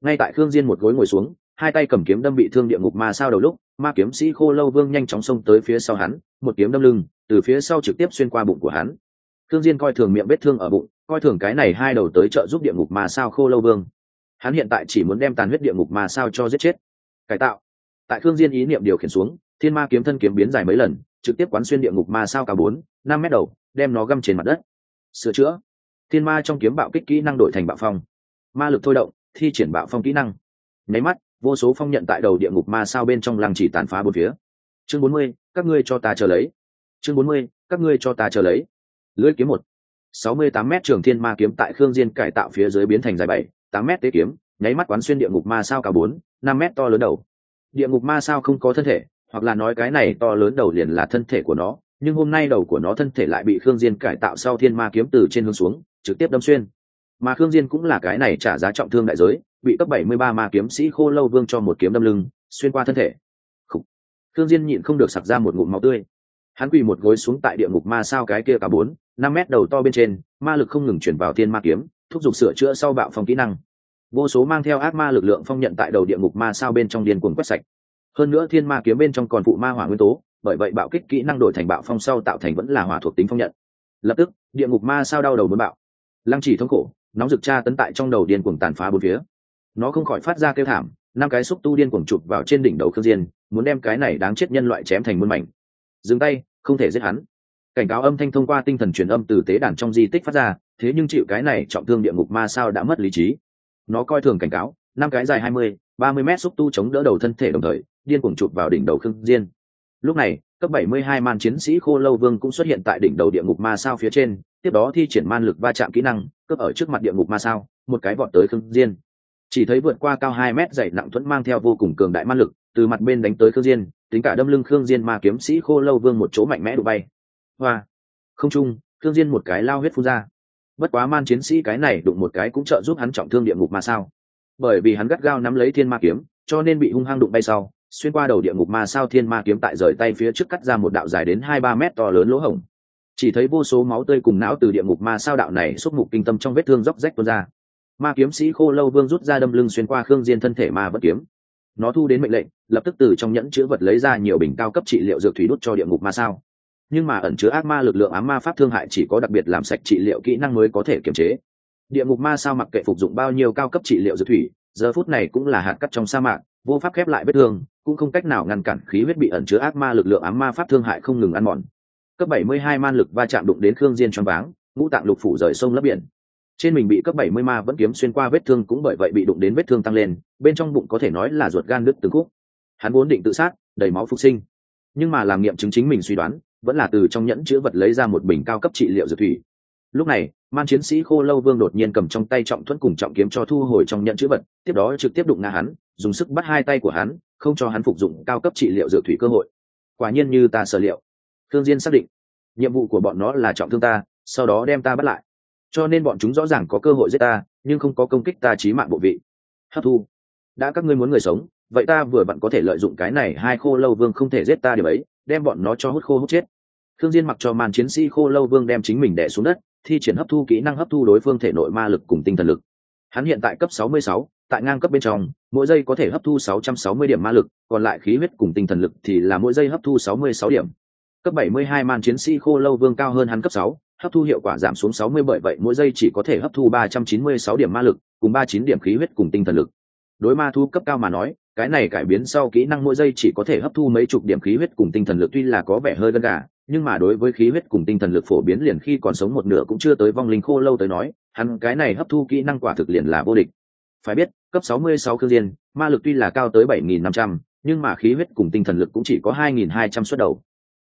S1: Ngay tại khương diên một gối ngồi xuống, hai tay cầm kiếm đâm bị thương địa ngục ma sao đầu lúc, ma kiếm sĩ khô lâu vương nhanh chóng xông tới phía sau hắn, một kiếm đâm lưng, từ phía sau trực tiếp xuyên qua bụng của hắn. Khương diên coi thường miệng vết thương ở bụng, coi thường cái này hai đầu tới trợ giúp địa ngục ma sao khô lâu vương. Hắn hiện tại chỉ muốn đem tàn huyết địa ngục ma sao cho giết chết. Cải tạo. Tại khương diên ý niệm điều khiển xuống, thiên ma kiếm thân kiếm biến dài mấy lần, trực tiếp quán xuyên địa ngục ma sao cả bốn, năm mét đầu, đem nó găm trên mặt đất sửa chữa. Thiên ma trong kiếm bạo kích kỹ năng đổi thành bạo phong. Ma lực thôi động, thi triển bạo phong kỹ năng. Nháy mắt, vô số phong nhận tại đầu địa ngục ma sao bên trong lăng chỉ tàn phá bốn phía. Chương bốn mươi, các ngươi cho ta chờ lấy. Chương bốn mươi, các ngươi cho ta chờ lấy. Lưỡi kiếm một. Sáu mươi tám m trường thiên ma kiếm tại khương diên cải tạo phía dưới biến thành dài bảy, tám m tế kiếm, nháy mắt quán xuyên địa ngục ma sao cả bốn, năm m to lớn đầu. Địa ngục ma sao không có thân thể, hoặc là nói cái này to lớn đầu liền là thân thể của nó nhưng hôm nay đầu của nó thân thể lại bị khương diên cải tạo sau thiên ma kiếm từ trên hướng xuống, trực tiếp đâm xuyên. Mà khương diên cũng là cái này trả giá trọng thương đại giới, bị cấp 73 ma kiếm sĩ khô lâu vương cho một kiếm đâm lưng, xuyên qua thân thể. Khủ. khương diên nhịn không được sặc ra một ngụm máu tươi. Hắn quỳ một gối xuống tại địa ngục ma sao cái kia cả bốn, năm mét đầu to bên trên, ma lực không ngừng chuyển vào thiên ma kiếm, thúc giục sửa chữa sau bạo phong kỹ năng. Vô số mang theo ác ma lực lượng phong nhận tại đầu địa ngục ma sao bên trong điên cuồng quét sạch. Hơn nữa thiên ma kiếm bên trong còn phụ ma hỏa nguyên tố bởi vậy bạo kích kỹ năng đổi thành bạo phong sau tạo thành vẫn là hỏa thuộc tính phong nhận. Lập tức, địa ngục ma sao đau đầu muốn bạo. Lăng chỉ thống khổ, nóng rực tra tấn tại trong đầu điên cuồng tàn phá bốn phía. Nó không khỏi phát ra kêu thảm, năm cái xúc tu điên cuồng chụp vào trên đỉnh đầu khương diên, muốn đem cái này đáng chết nhân loại chém thành muôn mảnh. Dừng tay, không thể giết hắn. Cảnh cáo âm thanh thông qua tinh thần truyền âm từ tế đàn trong di tích phát ra, thế nhưng chịu cái này trọng thương địa ngục ma sao đã mất lý trí. Nó coi thường cảnh cáo, năm cái dài hai mươi, ba mươi mét xúc tu chống đỡ đầu thân thể đồng thời, điên cuồng chụp vào đỉnh đầu khương diên lúc này, cấp 72 man chiến sĩ khô lâu vương cũng xuất hiện tại đỉnh đầu địa ngục ma sao phía trên, tiếp đó thi triển man lực va chạm kỹ năng, cướp ở trước mặt địa ngục ma sao, một cái vọt tới khương diên. Chỉ thấy vượt qua cao hai mét dày nặng thuẫn mang theo vô cùng cường đại man lực, từ mặt bên đánh tới khương diên, tính cả đâm lưng khương diên ma kiếm sĩ khô lâu vương một chỗ mạnh mẽ đụng bay. Hoa! Không trung, khương diên một cái lao huyết phun ra. Bất quá man chiến sĩ cái này đụng một cái cũng trợ giúp hắn trọng thương địa ngục ma sao. Bởi vì hắn gắt gao nắm lấy thiên ma kiếm, cho nên bị hung hăng đụng bay sau xuyên qua đầu địa ngục ma sao thiên ma kiếm tại rời tay phía trước cắt ra một đạo dài đến hai ba mét to lớn lỗ hổng. Chỉ thấy vô số máu tươi cùng não từ địa ngục ma sao đạo này xúc mục kinh tâm trong vết thương róc rách tuôn ra. Ma kiếm sĩ khô lâu vương rút ra đâm lưng xuyên qua khương diên thân thể ma vẫn kiếm. Nó thu đến mệnh lệnh, lập tức từ trong nhẫn chứa vật lấy ra nhiều bình cao cấp trị liệu dược thủy đốt cho địa ngục ma sao. Nhưng mà ẩn chứa ác ma lực lượng ám ma pháp thương hại chỉ có đặc biệt làm sạch trị liệu kỹ năng mới có thể kiềm chế. Địa ngục ma sao mặc kệ phục dụng bao nhiêu cao cấp trị liệu dược thủy giờ phút này cũng là hạt cắt trong sa mạc, vô pháp khép lại vết thương, cũng không cách nào ngăn cản khí huyết bị ẩn chứa ác ma lực lượng ám ma pháp thương hại không ngừng ăn mòn. Cấp 72 man lực va chạm đụng đến khương diên choáng váng, ngũ tạng lục phủ rời sông lấp biển. Trên mình bị cấp 70 ma vẫn kiếm xuyên qua vết thương cũng bởi vậy bị đụng đến vết thương tăng lên, bên trong bụng có thể nói là ruột gan đứt từng khúc. Hắn vốn định tự sát, đầy máu phục sinh. Nhưng mà làm nghiệm chứng chính mình suy đoán, vẫn là từ trong nhẫn chứa vật lấy ra một bình cao cấp trị liệu dược thủy lúc này, man chiến sĩ khô lâu vương đột nhiên cầm trong tay trọng thuẫn cùng trọng kiếm cho thu hồi trong nhận chữ vật, tiếp đó trực tiếp đụng ngã hắn, dùng sức bắt hai tay của hắn, không cho hắn phục dụng cao cấp trị liệu dược thủy cơ hội. Quả nhiên như ta sở liệu. Thương diên xác định, nhiệm vụ của bọn nó là trọng thương ta, sau đó đem ta bắt lại. Cho nên bọn chúng rõ ràng có cơ hội giết ta, nhưng không có công kích ta chí mạng bộ vị. Hấp thu. Đã các ngươi muốn người sống, vậy ta vừa vặn có thể lợi dụng cái này hai khô lâu vương không thể giết ta điều ấy, đem bọn nó cho hút khô hút chết. Thương diên mặc cho màn chiến sĩ khô lâu vương đem chính mình đè xuống đất thi triển hấp thu kỹ năng hấp thu đối phương thể nội ma lực cùng tinh thần lực. Hắn hiện tại cấp 66, tại ngang cấp bên trong mỗi giây có thể hấp thu 660 điểm ma lực còn lại khí huyết cùng tinh thần lực thì là mỗi giây hấp thu 66 điểm. Cấp 72 man chiến sĩ khô lâu vương cao hơn hắn cấp 6, hấp thu hiệu quả giảm xuống 60 bởi vậy mỗi giây chỉ có thể hấp thu 396 điểm ma lực cùng 39 điểm khí huyết cùng tinh thần lực. Đối ma thu cấp cao mà nói cái này cải biến sau kỹ năng mỗi giây chỉ có thể hấp thu mấy chục điểm khí huyết cùng tinh thần lực tuy là có vẻ hơi gân gà nhưng mà đối với khí huyết cùng tinh thần lực phổ biến liền khi còn sống một nửa cũng chưa tới vong linh khô lâu tới nói hắn cái này hấp thu kỹ năng quả thực liền là vô địch. Phải biết cấp 66 cương diên ma lực tuy là cao tới 7.500, nhưng mà khí huyết cùng tinh thần lực cũng chỉ có 2.200 xuất đầu.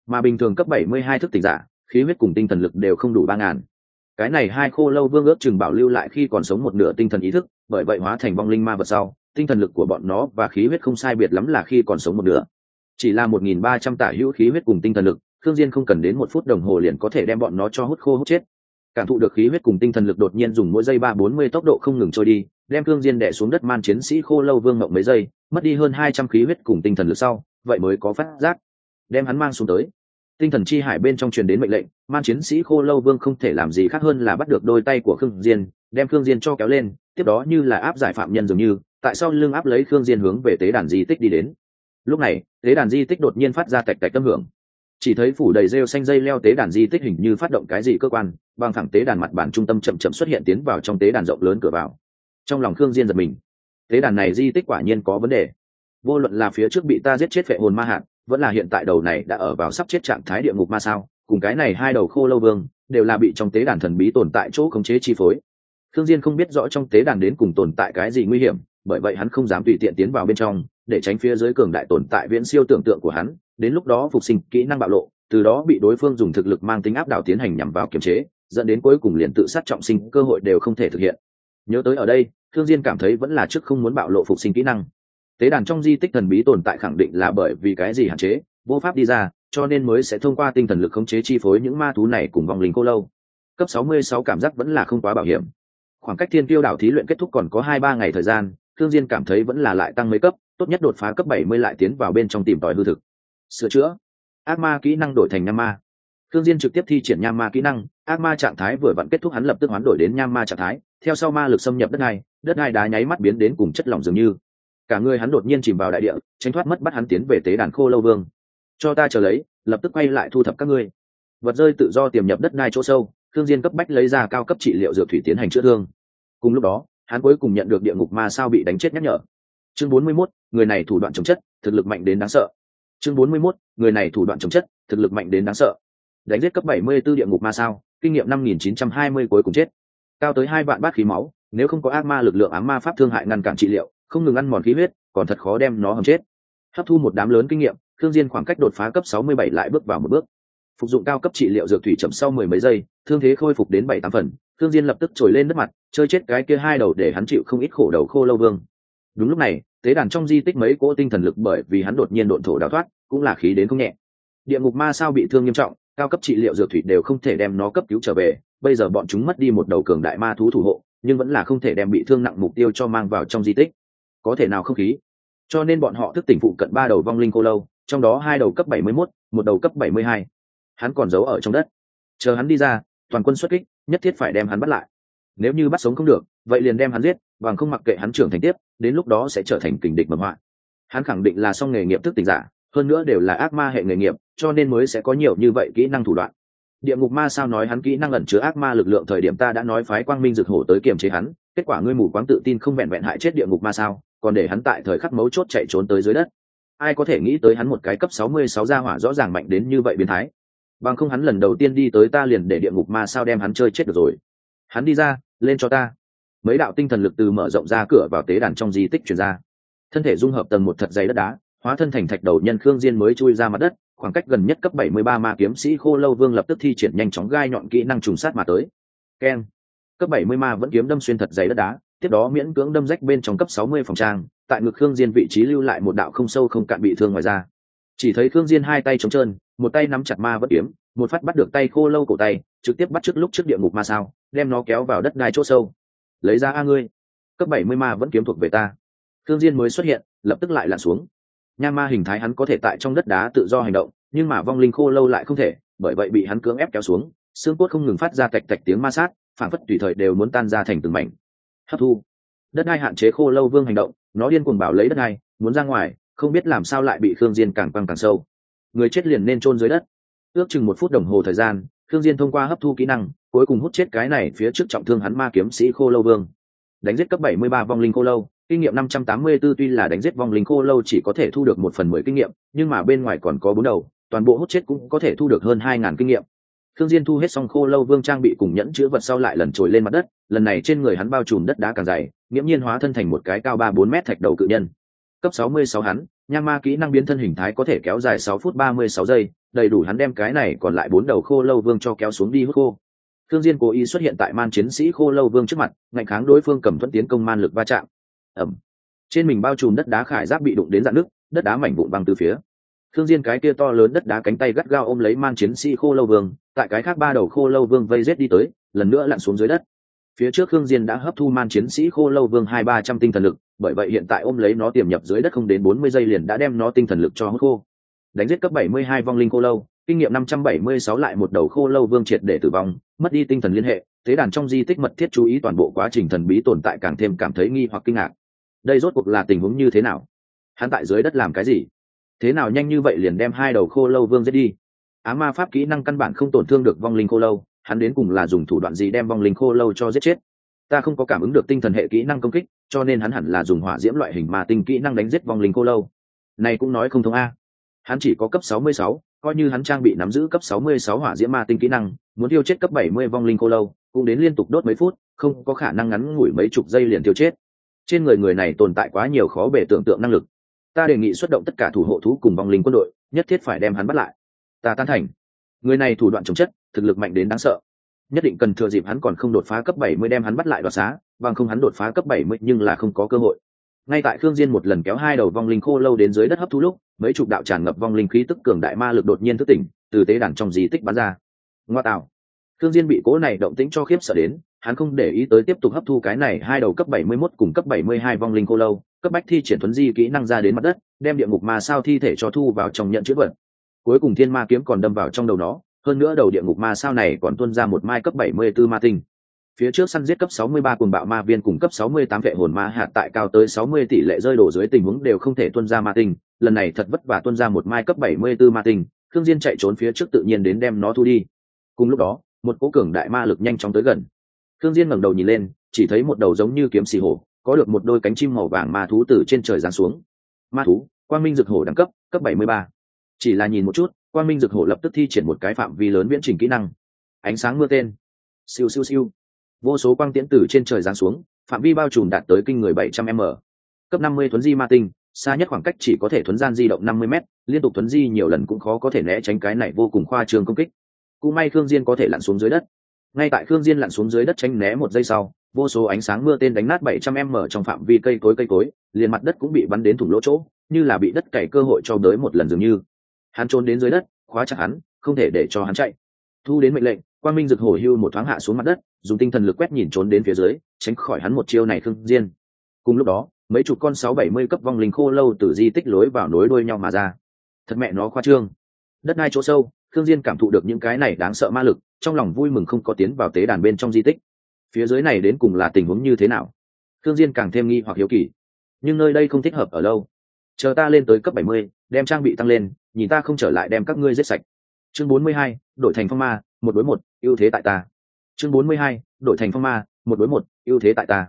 S1: Mà bình thường cấp 72 thức tỉnh giả khí huyết cùng tinh thần lực đều không đủ 3.000. cái này hai khô lâu vương ước chừng bảo lưu lại khi còn sống một nửa tinh thần ý thức bởi vậy hóa thành vong linh ma vật sau tinh thần lực của bọn nó và khí huyết không sai biệt lắm là khi còn sống một nửa. Chỉ là 1.300 tả hữu khí huyết cùng tinh thần lực Khương Diên không cần đến một phút đồng hồ liền có thể đem bọn nó cho hút khô hút chết. Cảm thụ được khí huyết cùng tinh thần lực đột nhiên dùng mỗi giây ba bốn mươi tốc độ không ngừng trôi đi, đem Khương Diên đè xuống đất man chiến sĩ khô lâu vương ngậm mấy giây, mất đi hơn hai trăm khí huyết cùng tinh thần lực sau, vậy mới có phát giác. Đem hắn mang xuống tới. Tinh thần chi hải bên trong truyền đến mệnh lệnh, man chiến sĩ khô lâu vương không thể làm gì khác hơn là bắt được đôi tay của Khương Diên, đem Khương Diên cho kéo lên, tiếp đó như là áp giải phạm nhân dường như, tại sao lưng áp lấy Khương Diên hướng về tế đàn di tích đi đến. Lúc này, tế đàn di tích đột nhiên phát ra tạch tạch âm hưởng chỉ thấy phủ đầy rêu xanh dây leo tế đàn di tích hình như phát động cái gì cơ quan, bằng thẳng tế đàn mặt bản trung tâm chậm chậm xuất hiện tiến vào trong tế đàn rộng lớn cửa vào. Trong lòng khương diên giật mình. Tế đàn này di tích quả nhiên có vấn đề. Vô luận là phía trước bị ta giết chết vệ hồn ma hạn vẫn là hiện tại đầu này đã ở vào sắp chết trạng thái địa ngục ma sao, cùng cái này hai đầu khô lâu vương, đều là bị trong tế đàn thần bí tồn tại chỗ khống chế chi phối. Khương diên không biết rõ trong tế đàn đến cùng tồn tại cái gì nguy hiểm, bởi vậy hắn không dám tùy tiện tiến vào bên trong để tránh phía dưới cường đại tồn tại viễn siêu tưởng tượng của hắn, đến lúc đó phục sinh kỹ năng bạo lộ, từ đó bị đối phương dùng thực lực mang tính áp đảo tiến hành nhằm vào kiềm chế, dẫn đến cuối cùng liền tự sát trọng sinh, cơ hội đều không thể thực hiện. Nhớ tới ở đây, thương diên cảm thấy vẫn là trước không muốn bạo lộ phục sinh kỹ năng. Tế đàn trong di tích thần bí tồn tại khẳng định là bởi vì cái gì hạn chế, vô pháp đi ra, cho nên mới sẽ thông qua tinh thần lực khống chế chi phối những ma thú này cùng vòng linh cô lâu. Cấp 66 cảm giác vẫn là không quá bảo hiểm. Khoảng cách thiên tiêu đảo thí luyện kết thúc còn có hai ba ngày thời gian, thương diên cảm thấy vẫn là lại tăng mấy cấp tốt nhất đột phá cấp 70 lại tiến vào bên trong tìm tòi hư thực. Sửa chữa. Ác ma kỹ năng đổi thành nham ma. Thương diên trực tiếp thi triển nham ma kỹ năng ác ma trạng thái vừa vặn kết thúc hắn lập tức hoán đổi đến nham ma trạng thái theo sau ma lực xâm nhập đất này đất này đá nháy mắt biến đến cùng chất lỏng dường như. Cả người hắn đột nhiên chìm vào đại địa tránh thoát mất bắt hắn tiến về tế đàn khô lâu vương. Cho ta chờ lấy lập tức quay lại thu thập các ngươi. Vật rơi tự do tiềm nhập đất đai chỗ sâu thương diên cấp bách lấy ra cao cấp trị liệu dược thủy tiến hành chữa thương. Cùng lúc đó hắn cuối cùng nhận được địa ngục ma sao bị đánh chết nhắc nhở. Chương 41, người này thủ đoạn chống chất thực lực mạnh đến đáng sợ. Chương 41, người này thủ đoạn chống chất thực lực mạnh đến đáng sợ. Đánh giết cấp 74 địa ngục ma sao kinh nghiệm 5920 cuối cùng chết. Cao tới hai vạn bát khí máu nếu không có ác ma lực lượng ám ma pháp thương hại ngăn cản trị liệu không ngừng ăn mòn khí huyết còn thật khó đem nó hầm chết. Hấp thu một đám lớn kinh nghiệm thương diên khoảng cách đột phá cấp 67 lại bước vào một bước. Phục dụng cao cấp trị liệu dược thủy chậm sau mười mấy giây thương thế khôi phục đến bảy tám phần thương diên lập tức trồi lên đất mặt chơi chết cái kia hai đầu để hắn chịu không ít khổ đầu khô lâu vương. Đúng lúc này tế đàn trong di tích mấy cỗ tinh thần lực bởi vì hắn đột nhiên độn thổ đào thoát cũng là khí đến không nhẹ. Địa ngục ma sao bị thương nghiêm trọng cao cấp trị liệu dược thủy đều không thể đem nó cấp cứu trở về bây giờ bọn chúng mất đi một đầu cường đại ma thú thủ hộ nhưng vẫn là không thể đem bị thương nặng mục tiêu cho mang vào trong di tích. Có thể nào không khí? Cho nên bọn họ thức tỉnh phụ cận ba đầu vong linh cô lâu trong đó hai đầu cấp 71, một đầu cấp 72. hắn còn giấu ở trong đất. Chờ hắn đi ra toàn quân xuất kích nhất thiết phải đem hắn bắt lại. Nếu như bắt sống không được vậy liền đem hắn giết, bằng không mặc kệ hắn trưởng thành tiếp, đến lúc đó sẽ trở thành kình địch mầm họa hắn khẳng định là song nghề nghiệp thức tỉnh giả, hơn nữa đều là ác ma hệ nghề nghiệp, cho nên mới sẽ có nhiều như vậy kỹ năng thủ đoạn. Địa ngục ma sao nói hắn kỹ năng ẩn chứa ác ma lực lượng thời điểm ta đã nói phái quang minh rực hổ tới kiềm chế hắn, kết quả ngươi mù quáng tự tin không vẹn vẹn hại chết địa ngục ma sao, còn để hắn tại thời khắc mấu chốt chạy trốn tới dưới đất. Ai có thể nghĩ tới hắn một cái cấp 66 gia hỏa rõ ràng mạnh đến như vậy biến thái. Bằng không hắn lần đầu tiên đi tới ta liền để địa ngục ma sao đem hắn chơi chết được rồi. Hắn đi ra, lên cho ta mấy đạo tinh thần lực từ mở rộng ra cửa vào tế đàn trong di tích chuyển ra. Thân thể dung hợp tầng một thật dày đất đá, hóa thân thành thạch đầu nhân khương diên mới chui ra mặt đất, khoảng cách gần nhất cấp 73 ma kiếm sĩ khô lâu vương lập tức thi triển nhanh chóng gai nhọn kỹ năng trùng sát mà tới. Keng. Cấp 70 ma vẫn kiếm đâm xuyên thật dày đất đá, tiếp đó miễn cưỡng đâm rách bên trong cấp 60 phòng trang, tại ngực khương diên vị trí lưu lại một đạo không sâu không cạn bị thương ngoài ra chỉ thấy khương diên hai tay trống trơn, một tay nắm chặt ma vẫn kiếm, một phát bắt được tay khô lâu cổ tay, trực tiếp bắt trước lúc trước địa ngục ma sao, đem nó kéo vào đất đai chỗ sâu lấy ra a ngươi. Cấp 70 ma vẫn kiếm thuộc về ta. Thương diên mới xuất hiện, lập tức lại lặn xuống. Nha ma hình thái hắn có thể tại trong đất đá tự do hành động, nhưng mà vong linh khô lâu lại không thể, bởi vậy bị hắn cưỡng ép kéo xuống. Xương cốt không ngừng phát ra tạch tạch tiếng ma sát phản phất tùy thời đều muốn tan ra thành từng mảnh. Hấp thu. Đất đai hạn chế khô lâu vương hành động, nó điên cuồng bảo lấy đất đai, muốn ra ngoài, không biết làm sao lại bị khương diên càng quăng càng sâu. Người chết liền nên trôn dưới đất. Ước chừng một phút đồng hồ thời gian khương diên thông qua hấp thu kỹ năng cuối cùng hút chết cái này phía trước trọng thương hắn ma kiếm sĩ khô lâu vương đánh giết cấp 73 vong linh khô lâu kinh nghiệm 584 tuy là đánh giết vong linh khô lâu chỉ có thể thu được một phần mười kinh nghiệm nhưng mà bên ngoài còn có bốn đầu toàn bộ hút chết cũng có thể thu được hơn hai ngàn kinh nghiệm Thương Diên thu hết xong khô lâu vương trang bị cùng nhẫn chứa vật sau lại lần trồi lên mặt đất, lần này trên người hắn bao trùm đất đá càng dày, nghiễm nhiên hóa thân thành một cái cao ba bốn mét thạch đầu cự nhân. Cấp 66 hắn, nham ma kỹ năng biến thân hình thái có thể kéo dài 6 phút 36 giây, đầy đủ hắn đem cái này còn lại bốn đầu khô lâu vương cho kéo xuống đi hút khô. Thương Diên cố ý xuất hiện tại man chiến sĩ khô lâu vương trước mặt, ngăn kháng đối phương cầm thuẫn tiến công man lực va chạm. Ầm. Trên mình bao trùm đất đá khải giáp bị đụng đến dạng nước, đất đá mảnh vụn văng từ phía. Thương Diên cái kia to lớn đất đá cánh tay gắt gao ôm lấy man chiến sĩ khô lâu vương, tại cái khác ba đầu khô lâu vương vây rết đi tới, lần nữa lặn xuống dưới đất. Phía trước Thương Diên đã hấp thu man chiến sĩ khô lâu vương hai ba trăm tinh thần lực, bởi vậy hiện tại ôm lấy nó tiềm nhập dưới đất không đến bốn mươi giây liền đã đem nó tinh thần lực cho hút khô. Đánh giết cấp bảy mươi hai vong linh khô lâu, kinh nghiệm năm trăm bảy mươi sáu lại một đầu khô lâu vương triệt để tử vong, mất đi tinh thần liên hệ, thế đàn trong di tích mật thiết chú ý toàn bộ quá trình thần bí tồn tại càng thêm cảm thấy nghi hoặc kinh ngạc. Đây rốt cuộc là tình huống như thế nào? Hắn tại dưới đất làm cái gì? thế nào nhanh như vậy liền đem hai đầu khô lâu vương giết đi á ma pháp kỹ năng căn bản không tổn thương được vong linh khô lâu hắn đến cùng là dùng thủ đoạn gì đem vong linh khô lâu cho giết chết ta không có cảm ứng được tinh thần hệ kỹ năng công kích cho nên hắn hẳn là dùng hỏa diễm loại hình ma tinh kỹ năng đánh giết vong linh khô lâu này cũng nói không thông a hắn chỉ có cấp 66, coi như hắn trang bị nắm giữ cấp 66 hỏa diễm ma tinh kỹ năng muốn tiêu chết cấp 70 vong linh cô lâu cũng đến liên tục đốt mấy phút không có khả năng ngắn ngủi mấy chục giây liền tiêu chết. Trên người người này tồn tại quá nhiều khó bề tưởng tượng năng lực. Ta đề nghị xuất động tất cả thủ hộ thú cùng vong linh quân đội nhất thiết phải đem hắn bắt lại. Ta tán thành. Người này thủ đoạn chống chất thực lực mạnh đến đáng sợ. Nhất định cần thừa dịp hắn còn không đột phá cấp bảy mươi đem hắn bắt lại đoạt xá bằng không hắn đột phá cấp bảy mươi nhưng là không có cơ hội ngay tại khương diên một lần kéo hai đầu vong linh khô lâu đến dưới đất hấp thu lúc mấy chục đạo tràn ngập vong linh khí tức cường đại ma lực đột nhiên thức tỉnh từ tế đàn trong di tích bắn ra ngoa tạo khương diên bị cố này động tĩnh cho khiếp sợ đến hắn không để ý tới tiếp tục hấp thu cái này hai đầu cấp 71 cùng cấp 72 vong linh cô lâu, cấp bách thi triển thuấn di kỹ năng ra đến mặt đất, đem địa ngục ma sao thi thể cho thu vào trong nhận chữ vật. Cuối cùng thiên ma kiếm còn đâm vào trong đầu nó, hơn nữa đầu địa ngục ma sao này còn tuôn ra một mai cấp 74 ma tinh. Phía trước săn giết cấp 63 cuồng bạo ma viên cùng cấp 68 vệ hồn ma hạt tại cao tới 60 tỷ lệ rơi đổ dưới tình huống đều không thể tuân ra ma tinh, lần này thật vất vả tuân ra một mai cấp 74 ma tinh, Khương Diên chạy trốn phía trước tự nhiên đến đem nó thu đi. Cùng lúc đó, một cỗ cường đại ma lực nhanh chóng tới gần. Khương diên ngẩng đầu nhìn lên chỉ thấy một đầu giống như kiếm xì hổ có được một đôi cánh chim màu vàng ma thú từ trên trời giáng xuống. Ma thú quang minh Dực hổ đẳng cấp cấp 73. chỉ là nhìn một chút quang minh Dực hổ lập tức thi triển một cái phạm vi lớn viễn trình kỹ năng. Ánh sáng mưa tên. Siêu siêu siêu vô số quang tiễn từ trên trời giáng xuống, phạm vi bao trùm đạt tới kinh người 700 m. Cấp 50 thuấn di ma tinh, xa nhất khoảng cách chỉ có thể thuấn gian di động 50 m liên tục thuấn di nhiều lần cũng khó có thể né tránh cái này vô cùng khoa trương công kích. Cũng may khương diên có thể lặn xuống dưới đất. Ngay tại khương diên lặn xuống dưới đất tránh né một giây sau, vô số ánh sáng mưa tên đánh nát 700 m trong phạm vi cây cối cây cối, liền mặt đất cũng bị bắn đến thủng lỗ chỗ, như là bị đất cày cơ hội cho đới một lần dường như. Hắn trốn đến dưới đất, khóa chặt hắn, không thể để cho hắn chạy. Thu đến mệnh lệnh Quan minh rực hổ hưu một thoáng hạ xuống mặt đất dùng tinh thần lực quét nhìn trốn đến phía dưới tránh khỏi hắn một chiêu này khương diên. Cùng lúc đó mấy chục con sáu bảy mươi cấp vong linh khô lâu từ di tích lối vào nối đuôi nhau mà ra. Thật mẹ nó khoa trương. Đất nai chỗ sâu khương diên cảm thụ được những cái này đáng sợ ma lực trong lòng vui mừng không có tiến vào tế đàn bên trong di tích. Phía dưới này đến cùng là tình huống như thế nào? Khương diên càng thêm nghi hoặc hiếu kỳ. Nhưng nơi đây không thích hợp ở lâu. Chờ ta lên tới cấp 70, đem trang bị tăng lên nhìn ta không trở lại đem các ngươi giết sạch chương 42, đổi thành phong ma một đối một ưu thế tại ta. Chương 42, đổi thành phong ma một đối một ưu thế tại ta.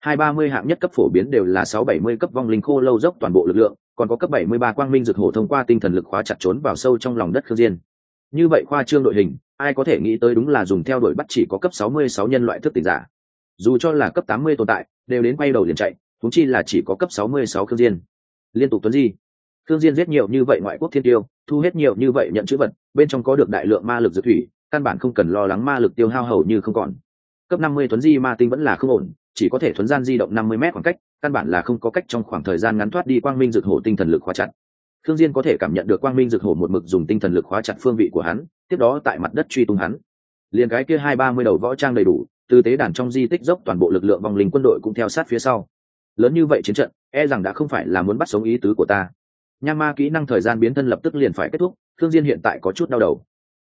S1: Hai ba mươi hạng nhất cấp phổ biến đều là sáu bảy mươi cấp vong linh khô lâu dốc toàn bộ lực lượng còn có cấp bảy mươi ba quang minh dược hổ thông qua tinh thần lực khóa chặt trốn vào sâu trong lòng đất khương diên. Như vậy khoa trương đội hình ai có thể nghĩ tới đúng là dùng theo đuổi bắt chỉ có cấp 66 nhân loại thức tỉnh giả. Dù cho là cấp 80 tồn tại đều đến quay đầu liền chạy thúng chi là chỉ có cấp 66 khương diên. Liên tục tuấn di thương diên giết nhiều như vậy ngoại quốc thiên tiêu, thu hết nhiều như vậy nhận chữ vật, bên trong có được đại lượng ma lực dược thủy, căn bản không cần lo lắng ma lực tiêu hao hầu như không còn. Cấp 50 tuấn di ma tinh vẫn là không ổn, chỉ có thể thuấn gian di động 50 mét khoảng cách, căn bản là không có cách trong khoảng thời gian ngắn thoát đi quang minh dược hổ tinh thần lực khóa chặt. Thương diên có thể cảm nhận được quang minh dược hổ một mực dùng tinh thần lực khóa chặt phương vị của hắn, tiếp đó tại mặt đất truy tung hắn. Liền cái kia hai ba mươi đầu võ trang đầy đủ, tư tế đàn trong di tích dốc toàn bộ lực lượng vòng linh quân đội cũng theo sát phía sau. Lớn như vậy chiến trận e rằng đã không phải là muốn bắt sống ý tứ của ta nham ma kỹ năng thời gian biến thân lập tức liền phải kết thúc thương diên hiện tại có chút đau đầu.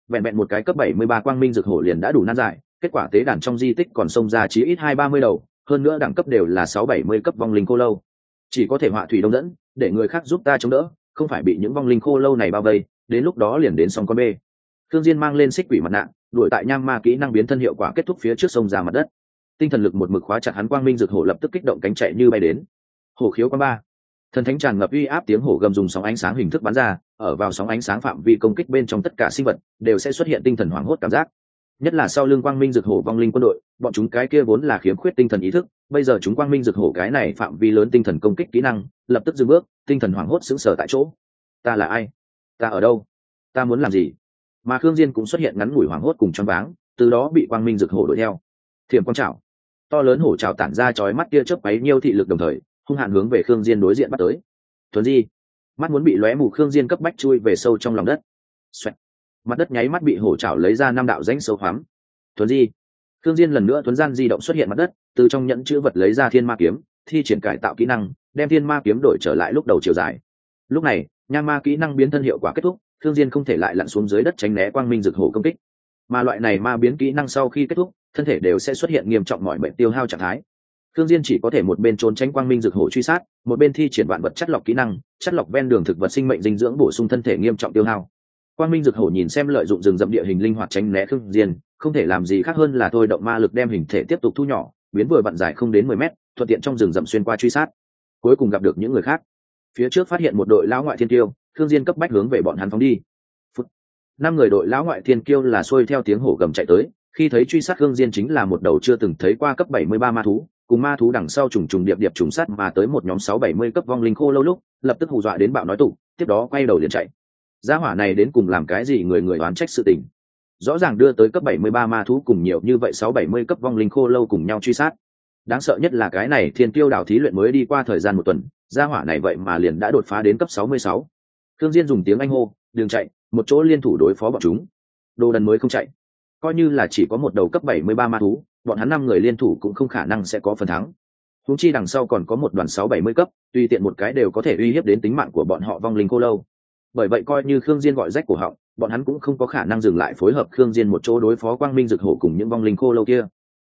S1: Vẹn vẹn một cái cấp 73 quang minh dược hổ liền đã đủ nan giải, kết quả tế đàn trong di tích còn xông ra chí ít hai ba mươi đầu, hơn nữa đẳng cấp đều là sáu bảy mươi cấp vong linh cô lâu. Chỉ có thể họa thủy đông dẫn, để người khác giúp ta chống đỡ, không phải bị những vong linh khô lâu này bao vây, đến lúc đó liền đến sóng con bê. Thương diên mang lên xích quỷ mặt nạ, đuổi tại nham ma kỹ năng biến thân hiệu quả kết thúc phía trước sông ra mặt đất. Tinh thần lực một mực khóa chặt hắn quang minh rực hổ lập tức kích động cánh chạy như bay đến. Hổ khiếu quan ba thần thánh tràn ngập uy áp tiếng hổ gầm dùng sóng ánh sáng hình thức bắn ra, ở vào sóng ánh sáng phạm vi công kích bên trong tất cả sinh vật, đều sẽ xuất hiện tinh thần hoảng hốt cảm giác. Nhất là sau lưng quang minh dược hổ vong linh quân đội, bọn chúng cái kia vốn là khiếm khuyết tinh thần ý thức, bây giờ chúng quang minh dược hổ cái này phạm vi lớn tinh thần công kích kỹ năng, lập tức dừng bước, tinh thần hoảng hốt sững sờ tại chỗ. Ta là ai? Ta ở đâu? Ta muốn làm gì? Mà khương diên cũng xuất hiện ngắn ngủi hoảng hốt cùng choáng váng, từ đó bị quang minh dược hổ đuổi theo. Thiểm quang trảo. To lớn hổ trảo tản ra chói mắt kia chớp ấy nhiêu thị lực đồng thời hung hãn hướng về khương diên đối diện bắt tới. Thuần di, mắt muốn bị lóe mù khương diên cấp bách chui về sâu trong lòng đất. Xoẹt. mặt đất nháy mắt bị hổ chảo lấy ra năm đạo rãnh sâu hoắm. Thuần di. Khương diên lần nữa thuấn gian di động xuất hiện mặt đất, từ trong nhẫn chứa vật lấy ra thiên ma kiếm, thi triển cải tạo kỹ năng, đem thiên ma kiếm đổi trở lại lúc đầu chiều dài. Lúc này nham ma kỹ năng biến thân hiệu quả kết thúc thương diên không thể lại lặn xuống dưới đất tránh né quang minh rực hổ công kích. Mà loại này ma biến kỹ năng sau khi kết thúc, thân thể đều sẽ xuất hiện nghiêm trọng mọi bệnh tiêu hao trạng thái thương diên chỉ có thể một bên trốn tránh quang minh rực hổ truy sát, một bên thi triển vạn vật chất lọc kỹ năng, chất lọc ven đường thực vật sinh mệnh dinh dưỡng bổ sung thân thể nghiêm trọng tiêu hao. Quang minh rực hổ nhìn xem lợi dụng rừng rậm địa hình linh hoạt tránh né thương diên, không thể làm gì khác hơn là thôi động ma lực đem hình thể tiếp tục thu nhỏ, biến vừa vặn dài không đến mười mét, thuận tiện trong rừng rậm xuyên qua truy sát. Cuối cùng gặp được những người khác. Phía trước phát hiện một đội lão ngoại thiên tiêu thương diên cấp bách hướng về bọn hắn phóng đi. Phút. năm người đội lão ngoại thiên kiêu là xuôi theo tiếng hổ gầm chạy tới, khi thấy truy sát thương diên chính là một đầu chưa từng thấy qua cấp 73 ma thú cùng ma thú đằng sau trùng trùng điệp điệp trùng sát mà tới một nhóm 670 cấp vong linh khô lâu lúc, lập tức hù dọa đến bạo nói tụ tiếp đó quay đầu liền chạy. Gia hỏa này đến cùng làm cái gì người người đoán trách sự tình. Rõ ràng đưa tới cấp 73 ma thú cùng nhiều như vậy 670 cấp vong linh khô lâu cùng nhau truy sát. Đáng sợ nhất là cái này thiên tiêu đảo thí luyện mới đi qua thời gian một tuần, gia hỏa này vậy mà liền đã đột phá đến cấp 66 thương diên dùng tiếng anh hô đường chạy, một chỗ liên thủ đối phó bọn chúng. Đồ đần mới không chạy. Coi như là chỉ có một đầu cấp 73 ma thú bọn hắn năm người liên thủ cũng không khả năng sẽ có phần thắng. Húng chi đằng sau còn có một đoàn sáu bảy mươi cấp, tùy tiện một cái đều có thể uy hiếp đến tính mạng của bọn họ vong linh cô lâu. Bởi vậy coi như khương diên gọi rách cổ họng, bọn hắn cũng không có khả năng dừng lại phối hợp khương diên một chỗ đối phó quang minh dực hổ cùng những vong linh cô lâu kia.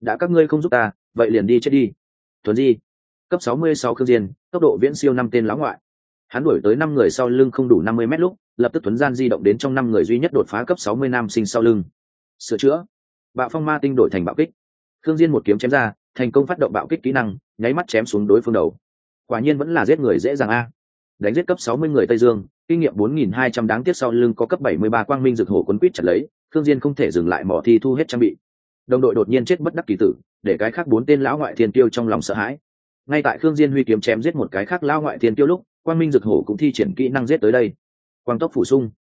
S1: Đã các ngươi không giúp ta, vậy liền đi chết đi. Thuần di, cấp 66 khương diên, tốc độ viễn siêu năm tên lão ngoại. Hắn đuổi tới năm người sau lưng không đủ năm mươi mét lúc, lập tức tuấn gian di động đến trong năm người duy nhất đột phá cấp sáu mươi nam sinh sau lưng. Sửa chữa. Bạo phong ma tinh đổi thành bạo kích thương diên một kiếm chém ra, thành công phát động bạo kích kỹ năng, nháy mắt chém xuống đối phương đầu. Quả nhiên vẫn là giết người dễ dàng a. Đánh giết cấp sáu mươi người tây dương, kinh nghiệm bốn nghìn hai trăm đáng tiếc sau lưng có cấp bảy mươi ba quang minh rực hổ cuốn quýt chặt lấy thương diên không thể dừng lại mỏ thi thu hết trang bị. Đồng đội đột nhiên chết bất đắc kỳ tử, để cái khác bốn tên lão ngoại thiên tiêu trong lòng sợ hãi. Ngay tại khương diên huy kiếm chém giết một cái khác lão ngoại thiên tiêu lúc, quang minh dực hổ cũng thi triển kỹ năng giết tới đây. Quang tốc phủ sung.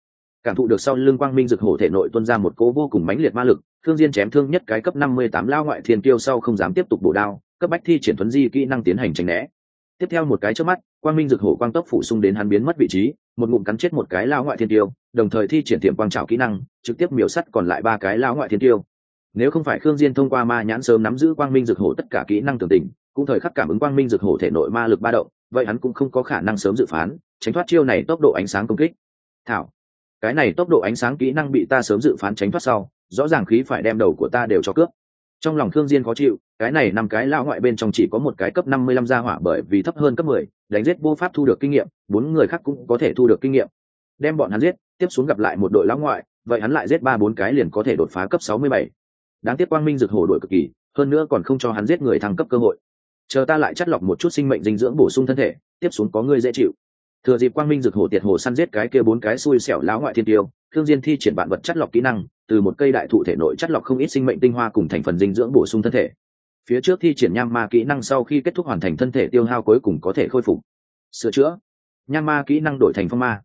S1: Cảm thụ được sau lưng quang minh dực hổ thể nội tuôn ra một cỗ vô cùng mãnh liệt ma lực thương diên chém thương nhất cái cấp năm mươi tám lao ngoại thiên kiêu sau không dám tiếp tục bổ đao, cấp bách thi triển thuấn di kỹ năng tiến hành tránh né. Tiếp theo một cái trước mắt, quang minh rực hổ quang tốc phủ sung đến hắn biến mất vị trí, một ngụm cắn chết một cái lao ngoại thiên tiêu đồng thời thi triển tiệm quang trào kỹ năng, trực tiếp miểu sắt còn lại ba cái lao ngoại thiên tiêu nếu không phải khương diên thông qua ma nhãn sớm nắm giữ quang minh rực hổ tất cả kỹ năng tưởng tình, cũng thời khắc cảm ứng quang minh rực hổ thể nội ma lực ba động, vậy hắn cũng không có khả năng sớm dự phán, tránh thoát chiêu này tốc độ ánh sáng công kích. Thảo, cái này tốc độ ánh sáng kỹ năng bị ta sớm dự phán tránh thoát sau rõ ràng khí phải đem đầu của ta đều cho cướp. Trong lòng thương diên khó chịu, cái này năm cái lão ngoại bên trong chỉ có một cái cấp năm mươi lăm gia hỏa bởi vì thấp hơn cấp mười, đánh giết vô pháp thu được kinh nghiệm, bốn người khác cũng có thể thu được kinh nghiệm. Đem bọn hắn giết, tiếp xuống gặp lại một đội lão ngoại, vậy hắn lại giết ba bốn cái liền có thể đột phá cấp sáu mươi bảy. Đáng tiếc quang minh rực hổ đội cực kỳ, hơn nữa còn không cho hắn giết người thăng cấp cơ hội. Chờ ta lại chắt lọc một chút sinh mệnh dinh dưỡng bổ sung thân thể, tiếp xuống có ngươi dễ chịu thừa dịp quang minh rực hổ tiệt hồ săn giết cái kia bốn cái xui xẻo lão ngoại thiên tiêu, thương diên thi triển bản vật chất lọc kỹ năng, từ một cây đại thụ thể nội chất lọc không ít sinh mệnh tinh hoa cùng thành phần dinh dưỡng bổ sung thân thể. Phía trước thi triển nham ma kỹ năng sau khi kết thúc hoàn thành thân thể tiêu hao cuối cùng có thể khôi phục. Sửa chữa. Nham ma kỹ năng đổi thành phong ma.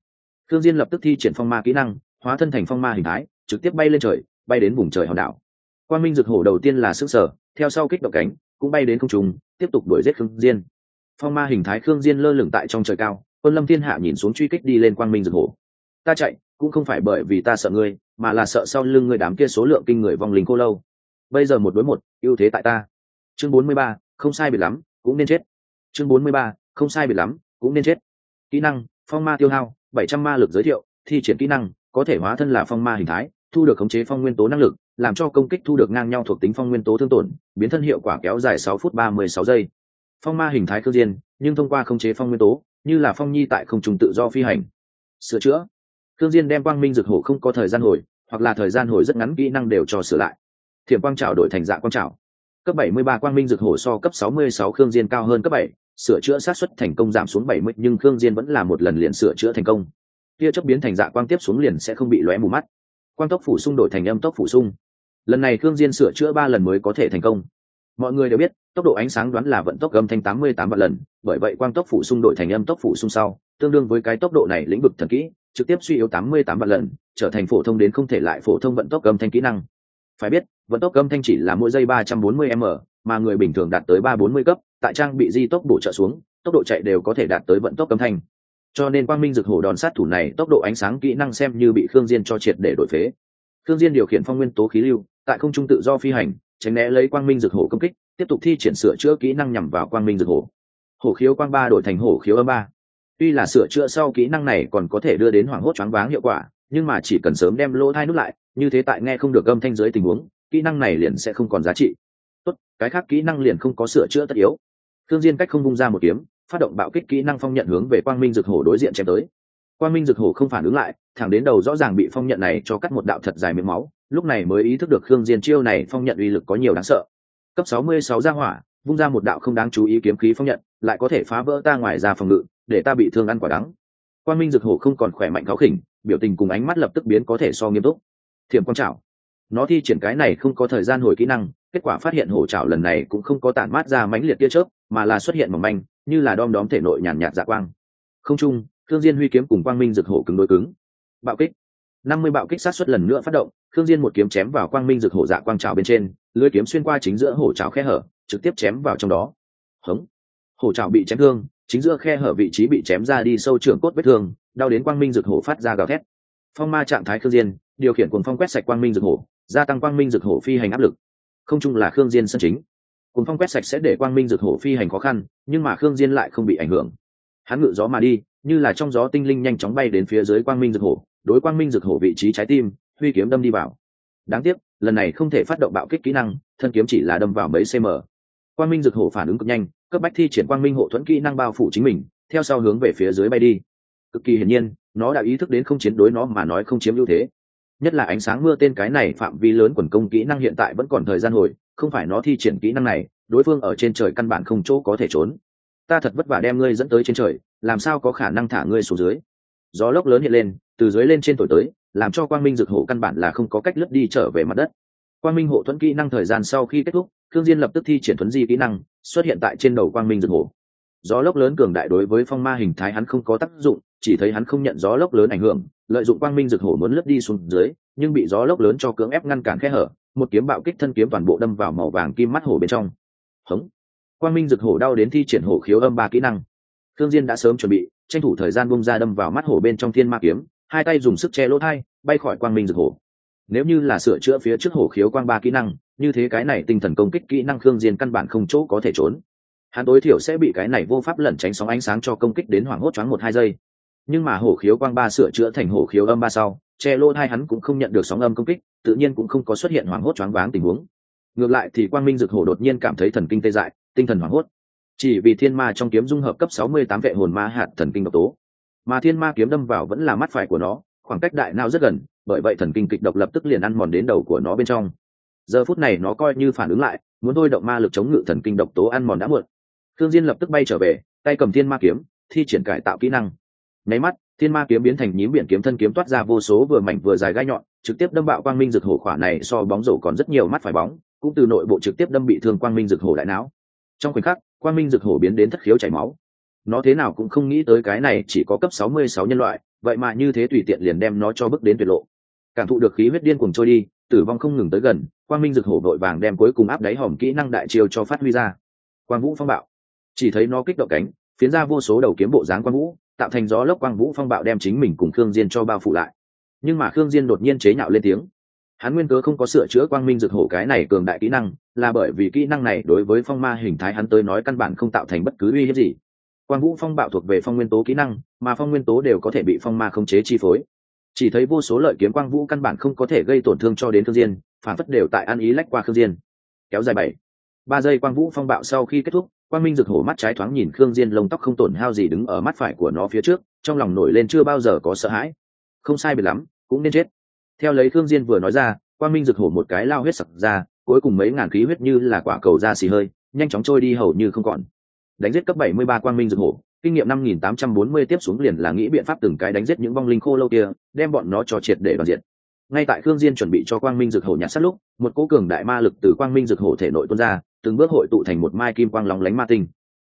S1: Thương diên lập tức thi triển phong ma kỹ năng, hóa thân thành phong ma hình thái, trực tiếp bay lên trời, bay đến vùng trời hòn đảo. Quang minh rực hổ đầu tiên là sức sở, theo sau kích động cánh, cũng bay đến không trung, tiếp tục đuổi giết khương diên. Phong ma hình thái khương diên lơ lửng tại trong trời cao quân lâm thiên hạ nhìn xuống truy kích đi lên quang minh dực hổ ta chạy, cũng không phải bởi vì ta sợ ngươi, mà là sợ sau lưng ngươi đám kia số lượng kinh người vong linh cô lâu. Bây giờ một đối một, ưu thế tại ta. Chương bốn mươi ba, không sai biệt lắm, cũng nên chết. Chương bốn mươi ba, không sai biệt lắm, cũng nên chết. Kỹ năng, phong ma tiêu hao, bảy trăm ma lực giới thiệu, thi triển kỹ năng, có thể hóa thân là phong ma hình thái, thu được khống chế phong nguyên tố năng lực, làm cho công kích thu được ngang nhau thuộc tính phong nguyên tố thương tổn, biến thân hiệu quả kéo dài sáu phút ba mươi sáu giây. Phong ma hình thái cơ diên nhưng thông qua khống chế phong nguyên tố như là phong nhi tại không trùng tự do phi hành. Sửa chữa. Thương diên đem quang minh dược hổ không có thời gian hồi hoặc là thời gian hồi rất ngắn kỹ năng đều cho sửa lại. Thiểm quang trảo đổi thành dạng quang trảo. Cấp 73 quang minh dược hổ so cấp 66 khương diên cao hơn cấp 7, sửa chữa sát suất thành công giảm xuống 70 nhưng khương diên vẫn là một lần liền sửa chữa thành công. Tia chớp biến thành dạ quang tiếp xuống liền sẽ không bị lóe mù mắt. Quang tốc phủ xung đổi thành âm tốc phủ xung lần này khương diên sửa chữa ba lần mới có thể thành công mọi người đều biết, tốc độ ánh sáng đoán là vận tốc âm thanh 88 vạn lần, bởi vậy quang tốc phủ xung đổi thành âm tốc phủ xung sau, tương đương với cái tốc độ này lĩnh vực thần kỹ, trực tiếp suy yếu 88 vạn lần, trở thành phổ thông đến không thể lại phổ thông vận tốc âm thanh kỹ năng. Phải biết, vận tốc âm thanh chỉ là mỗi giây 340 m, mà người bình thường đạt tới 340 cấp, tại trang bị di tốc bổ trợ xuống, tốc độ chạy đều có thể đạt tới vận tốc âm thanh. Cho nên quang minh dực hổ đòn sát thủ này tốc độ ánh sáng kỹ năng xem như bị khương diên cho triệt để đổi phế. Khương diên điều khiển phong nguyên tố khí lưu, tại không trung tự do phi hành tránh né lấy quang minh dược hổ công kích, tiếp tục thi triển sửa chữa kỹ năng nhằm vào quang minh dược hổ. Hổ khiếu quang ba đổi thành hổ khiếu âm ba. Tuy là sửa chữa sau kỹ năng này còn có thể đưa đến hoảng hốt choáng váng hiệu quả, nhưng mà chỉ cần sớm đem lỗ thai nút lại, như thế tại nghe không được âm thanh dưới tình huống, kỹ năng này liền sẽ không còn giá trị. Tốt, cái khác kỹ năng liền không có sửa chữa tất yếu. Thương diên cách không bung ra một kiếm, phát động bạo kích kỹ năng phong nhận hướng về quang minh rực hổ đối diện chém tới. Quang minh rực hổ không phản ứng lại, thẳng đến đầu rõ ràng bị phong nhận này cho cắt một đạo thật dài miệng máu lúc này mới ý thức được khương diên chiêu này phong nhận uy lực có nhiều đáng sợ. Cấp 66 ra hỏa, vung ra một đạo không đáng chú ý kiếm khí phong nhận, lại có thể phá vỡ ta ngoài ra phòng ngự, để ta bị thương ăn quả đắng. Quang minh rực hổ không còn khỏe mạnh cáo khỉnh biểu tình cùng ánh mắt lập tức biến có thể so nghiêm túc. Thiểm quang trảo. Nó thi triển cái này không có thời gian hồi kỹ năng, kết quả phát hiện hổ trảo lần này cũng không có tản mát ra mãnh liệt tia chớp, mà là xuất hiện mỏng manh, như là đom đóm thể nội nhàn nhạt dạ quang. Không trung thương diên huy kiếm cùng quang minh rực hổ cứng đối cứng. Bạo kích. Năm mươi bạo kích sát xuất lần nữa phát động Khương diên một kiếm chém vào quang minh rực hổ dạ quang trảo bên trên lưỡi kiếm xuyên qua chính giữa hổ trảo khe hở, trực tiếp chém vào trong đó. Hống. Hổ trảo bị chém thương, chính giữa khe hở vị trí bị chém ra đi sâu trưởng cốt vết thương, đau đến quang minh rực hổ phát ra gào thét. Phong ma trạng thái khương diên, điều khiển cuồng phong quét sạch quang minh rực hổ, gia tăng quang minh rực hổ phi hành áp lực. Không chung là khương diên sân chính. Cuồng phong quét sạch sẽ để quang minh rực hổ phi hành khó khăn, nhưng mà khương diên lại không bị ảnh hưởng. Hắn ngự gió mà đi, như là trong gió tinh linh nhanh chóng bay đến phía dưới quang minh rực hổ, đối quang minh rực hổ vị trí trái tim huy kiếm đâm đi vào. Đáng tiếc, lần này không thể phát động bạo kích kỹ năng, thân kiếm chỉ là đâm vào mấy cm quang minh rực hổ phản ứng cực nhanh, cấp bách thi triển quang minh hộ thuẫn kỹ năng bao phủ chính mình, theo sau hướng về phía dưới bay đi. Cực kỳ hiển nhiên, nó đã ý thức đến không chiến đối nó mà nói không chiếm ưu thế. Nhất là ánh sáng mưa tên cái này phạm vi lớn quần công kỹ năng hiện tại vẫn còn thời gian hồi, không phải nó thi triển kỹ năng này, đối phương ở trên trời căn bản không chỗ có thể trốn. Ta thật vất vả đem ngươi dẫn tới trên trời, làm sao có khả năng thả ngươi xuống dưới? Gió lốc lớn hiện lên, từ dưới lên trên thổi tới làm cho quang minh dược hộ căn bản là không có cách lướt đi trở về mặt đất. Quang minh hộ thuẫn kỹ năng thời gian sau khi kết thúc thương diên lập tức thi triển thuấn di kỹ năng, xuất hiện tại trên đầu quang minh dược hộ gió lốc lớn cường đại đối với phong ma hình thái hắn không có tác dụng, chỉ thấy hắn không nhận gió lốc lớn ảnh hưởng, lợi dụng quang minh dược hổ muốn lướt đi xuống dưới, nhưng bị gió lốc lớn cho cưỡng ép ngăn cản khe hở, một kiếm bạo kích thân kiếm toàn bộ đâm vào màu vàng kim mắt hổ bên trong. Hống! Quang minh dược hổ đau đến thi triển hổ khiếu âm ba kỹ năng. Thương diên đã sớm chuẩn bị, tranh thủ thời gian bung ra đâm vào mắt hổ bên trong thiên ma kiếm hai tay dùng sức che lỗ thai, bay khỏi quang minh rực hổ. Nếu như là sửa chữa phía trước hổ khiếu quang ba kỹ năng, như thế cái này tinh thần công kích kỹ năng khương diên căn bản không chỗ có thể trốn. Hắn tối thiểu sẽ bị cái này vô pháp lẩn tránh sóng ánh sáng cho công kích đến hoảng hốt choáng một hai giây. Nhưng mà hổ khiếu quang ba sửa chữa thành hổ khiếu âm ba sau, che lỗ hai hắn cũng không nhận được sóng âm công kích, tự nhiên cũng không có xuất hiện hoảng hốt choáng váng tình huống. Ngược lại thì quang minh rực hổ đột nhiên cảm thấy thần kinh tê dại, tinh thần hoảng hốt. Chỉ vì thiên ma trong kiếm dung hợp cấp 68 vệ hồn ma hạt thần kinh độc tố mà thiên ma kiếm đâm vào vẫn là mắt phải của nó, khoảng cách đại não rất gần, bởi vậy thần kinh kịch độc lập tức liền ăn mòn đến đầu của nó bên trong. Giờ phút này nó coi như phản ứng lại, muốn thôi động ma lực chống ngự thần kinh độc tố ăn mòn đã muộn. Thương diên lập tức bay trở về, tay cầm thiên ma kiếm, thi triển cải tạo kỹ năng. Nháy mắt, thiên ma kiếm biến thành nhím biển kiếm thân kiếm toát ra vô số vừa mảnh vừa dài gai nhọn, trực tiếp đâm bạo quang minh rực hổ khỏa này so bóng rổ còn rất nhiều mắt phải bóng, cũng từ nội bộ trực tiếp đâm bị thương quang minh rực hổ đại não. Trong khoảnh khắc, quang minh rực hổ biến đến thất khiếu chảy máu nó thế nào cũng không nghĩ tới cái này chỉ có cấp 66 nhân loại, vậy mà như thế tùy tiện liền đem nó cho bước đến tuyệt lộ. Cảm thụ được khí huyết điên cuồng trôi đi, tử vong không ngừng tới gần, quang minh rực hổ đội vàng đem cuối cùng áp đáy hòm kỹ năng đại chiêu cho phát huy ra. Quang vũ phong bạo. Chỉ thấy nó kích động cánh, phiến ra vô số đầu kiếm bộ dáng quang vũ, tạo thành gió lốc quang vũ phong bạo đem chính mình cùng khương diên cho bao phủ lại. Nhưng mà khương diên đột nhiên chế nhạo lên tiếng. Hắn nguyên cớ không có sửa chữa quang minh rực hổ cái này cường đại kỹ năng, là bởi vì kỹ năng này đối với phong ma hình thái hắn tới nói căn bản không tạo thành bất cứ uy hiếp gì quang vũ phong bạo thuộc về phong nguyên tố kỹ năng, mà phong nguyên tố đều có thể bị phong ma khống chế chi phối. Chỉ thấy vô số lợi kiếm quang vũ căn bản không có thể gây tổn thương cho đến thương diên, phản phất đều tại ăn ý lách qua khương diên. Kéo dài bảy, ba giây quang vũ phong bạo sau khi kết thúc, quang minh rực hổ mắt trái thoáng nhìn khương diên lông tóc không tổn hao gì đứng ở mắt phải của nó phía trước, trong lòng nổi lên chưa bao giờ có sợ hãi. Không sai biệt lắm, cũng nên chết. Theo lấy khương diên vừa nói ra, quang minh rực hổ một cái lao huyết sặc ra, cuối cùng mấy ngàn khí huyết như là quả cầu ra xì hơi, nhanh chóng trôi đi hầu như không còn đánh giết cấp 73 quang minh dược hổ kinh nghiệm 5840 tiếp xuống liền là nghĩ biện pháp từng cái đánh giết những vong linh khô lâu kia đem bọn nó cho triệt để đoàn diện. Ngay tại khương diên chuẩn bị cho quang minh dược hổ nhặt sát lúc một cỗ cường đại ma lực từ quang minh dược hổ thể nội tuôn ra từng bước hội tụ thành một mai kim quang lóng lánh ma tinh.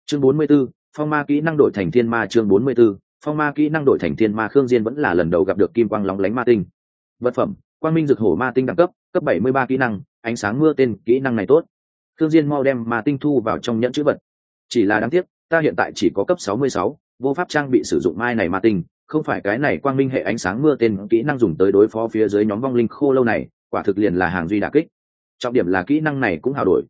S1: Chương 44, phong ma kỹ năng đổi thành thiên ma chương 44, phong ma kỹ năng đổi thành thiên ma khương diên vẫn là lần đầu gặp được kim quang lóng lánh ma tinh. Vật phẩm quang minh dược hổ ma tinh đẳng cấp cấp 73 kỹ năng ánh sáng mưa tên kỹ năng này tốt. Khương diên mau đem ma tinh thu vào trong nhẫn chữ vật chỉ là đáng tiếc ta hiện tại chỉ có cấp 66, vô pháp trang bị sử dụng mai này ma tinh không phải cái này quang minh hệ ánh sáng mưa tên kỹ năng dùng tới đối phó phía dưới nhóm vong linh khô lâu này quả thực liền là hàng duy đả kích. Trọng điểm là kỹ năng này cũng hào đổi.